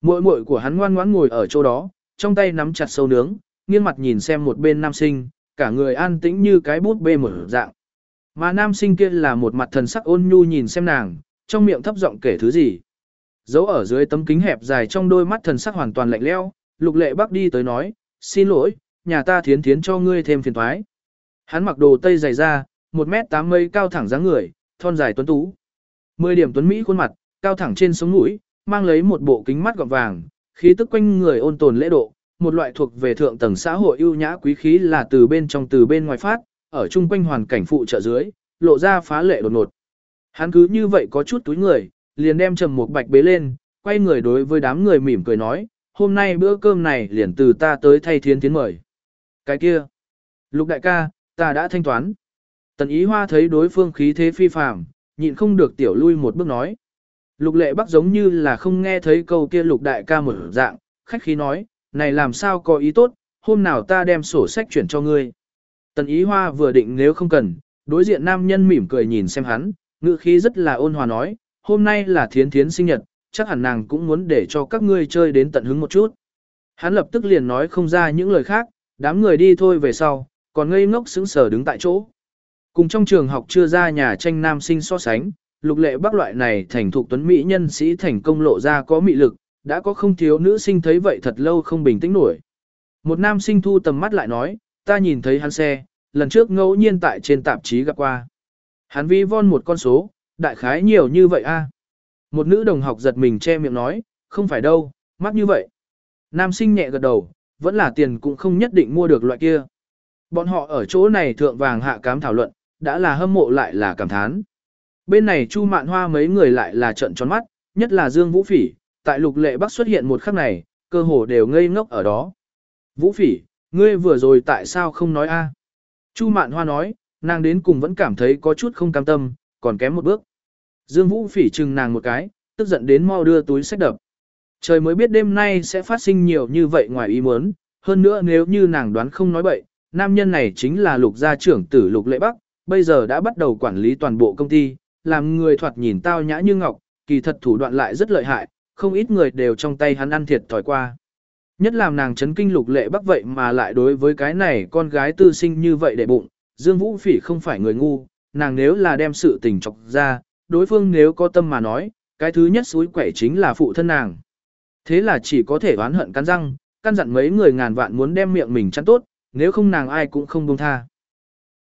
Muội muội của hắn ngoan ngoãn ngồi ở chỗ đó, trong tay nắm chặt sâu nướng, nghiêng mặt nhìn xem một bên nam sinh, cả người an tĩnh như cái bút bê mở dạng. Mà nam sinh kia là một mặt thần sắc ôn nhu nhìn xem nàng, trong miệng thấp giọng kể thứ gì. Giấu ở dưới tấm kính hẹp dài trong đôi mắt thần sắc hoàn toàn lạnh lẽo, lục lệ bắc đi tới nói, xin lỗi, nhà ta thiến thiến cho ngươi thêm phiền thoái. Hắn mặc đồ tây dày da, một mét tám mây cao thẳng dáng người, thon dài tuấn tú. Mười điểm tuấn Mỹ khuôn mặt, cao thẳng trên sống mũi, mang lấy một bộ kính mắt gọt vàng, khí tức quanh người ôn tồn lễ độ, một loại thuộc về thượng tầng xã hội ưu nhã quý khí là từ bên trong từ bên ngoài phát, ở chung quanh hoàn cảnh phụ trợ dưới, lộ ra phá lệ đột ngột. Hắn cứ như vậy có chút túi người, liền đem trầm một bạch bế lên, quay người đối với đám người mỉm cười nói, hôm nay bữa cơm này liền từ ta tới thay thiến thiến mời. Cái kia, lục đại ca, ta đã thanh toán. Tần ý hoa thấy đối phương khí thế phi phàm, nhịn không được tiểu lui một bước nói. Lục lệ bắc giống như là không nghe thấy câu kia lục đại ca một dạng, khách khí nói, này làm sao có ý tốt, hôm nào ta đem sổ sách chuyển cho ngươi. Tần ý hoa vừa định nếu không cần, đối diện nam nhân mỉm cười nhìn xem hắn, ngữ khí rất là ôn hòa nói, hôm nay là thiến thiến sinh nhật, chắc hẳn nàng cũng muốn để cho các ngươi chơi đến tận hứng một chút. Hắn lập tức liền nói không ra những lời khác, đám người đi thôi về sau, còn ngây ngốc sững sờ đứng tại chỗ. Cùng trong trường học chưa ra nhà tranh nam sinh so sánh, lục lệ bác loại này thành thục tuấn mỹ nhân sĩ thành công lộ ra có mị lực, đã có không thiếu nữ sinh thấy vậy thật lâu không bình tĩnh nổi. Một nam sinh thu tầm mắt lại nói, ta nhìn thấy hắn xe, lần trước ngẫu nhiên tại trên tạp chí gặp qua. Hắn vi von một con số, đại khái nhiều như vậy a. Một nữ đồng học giật mình che miệng nói, không phải đâu, mắt như vậy. Nam sinh nhẹ gật đầu, vẫn là tiền cũng không nhất định mua được loại kia. Bọn họ ở chỗ này thượng vàng hạ cám thảo luận, đã là hâm mộ lại là cảm thán. Bên này Chu Mạn Hoa mấy người lại là trận tròn mắt, nhất là Dương Vũ Phỉ, tại Lục Lệ Bắc xuất hiện một khắc này, cơ hồ đều ngây ngốc ở đó. Vũ Phỉ, ngươi vừa rồi tại sao không nói a? Chu Mạn Hoa nói, nàng đến cùng vẫn cảm thấy có chút không cam tâm, còn kém một bước. Dương Vũ Phỉ chừng nàng một cái, tức giận đến mau đưa túi sách đập. Trời mới biết đêm nay sẽ phát sinh nhiều như vậy ngoài ý muốn, hơn nữa nếu như nàng đoán không nói bậy, nam nhân này chính là lục gia trưởng tử lục lệ bắc, bây giờ đã bắt đầu quản lý toàn bộ công ty, làm người thoạt nhìn tao nhã như ngọc, kỳ thật thủ đoạn lại rất lợi hại, không ít người đều trong tay hắn ăn thiệt thòi qua. Nhất làm nàng chấn kinh lục lệ bắc vậy mà lại đối với cái này con gái tư sinh như vậy để bụng, Dương Vũ Phỉ không phải người ngu, nàng nếu là đem sự tình chọc ra, đối phương nếu có tâm mà nói, cái thứ nhất suối quẻ chính là phụ thân nàng. Thế là chỉ có thể oán hận cắn răng, căn dặn mấy người ngàn vạn muốn đem miệng mình chắn tốt, nếu không nàng ai cũng không buông tha.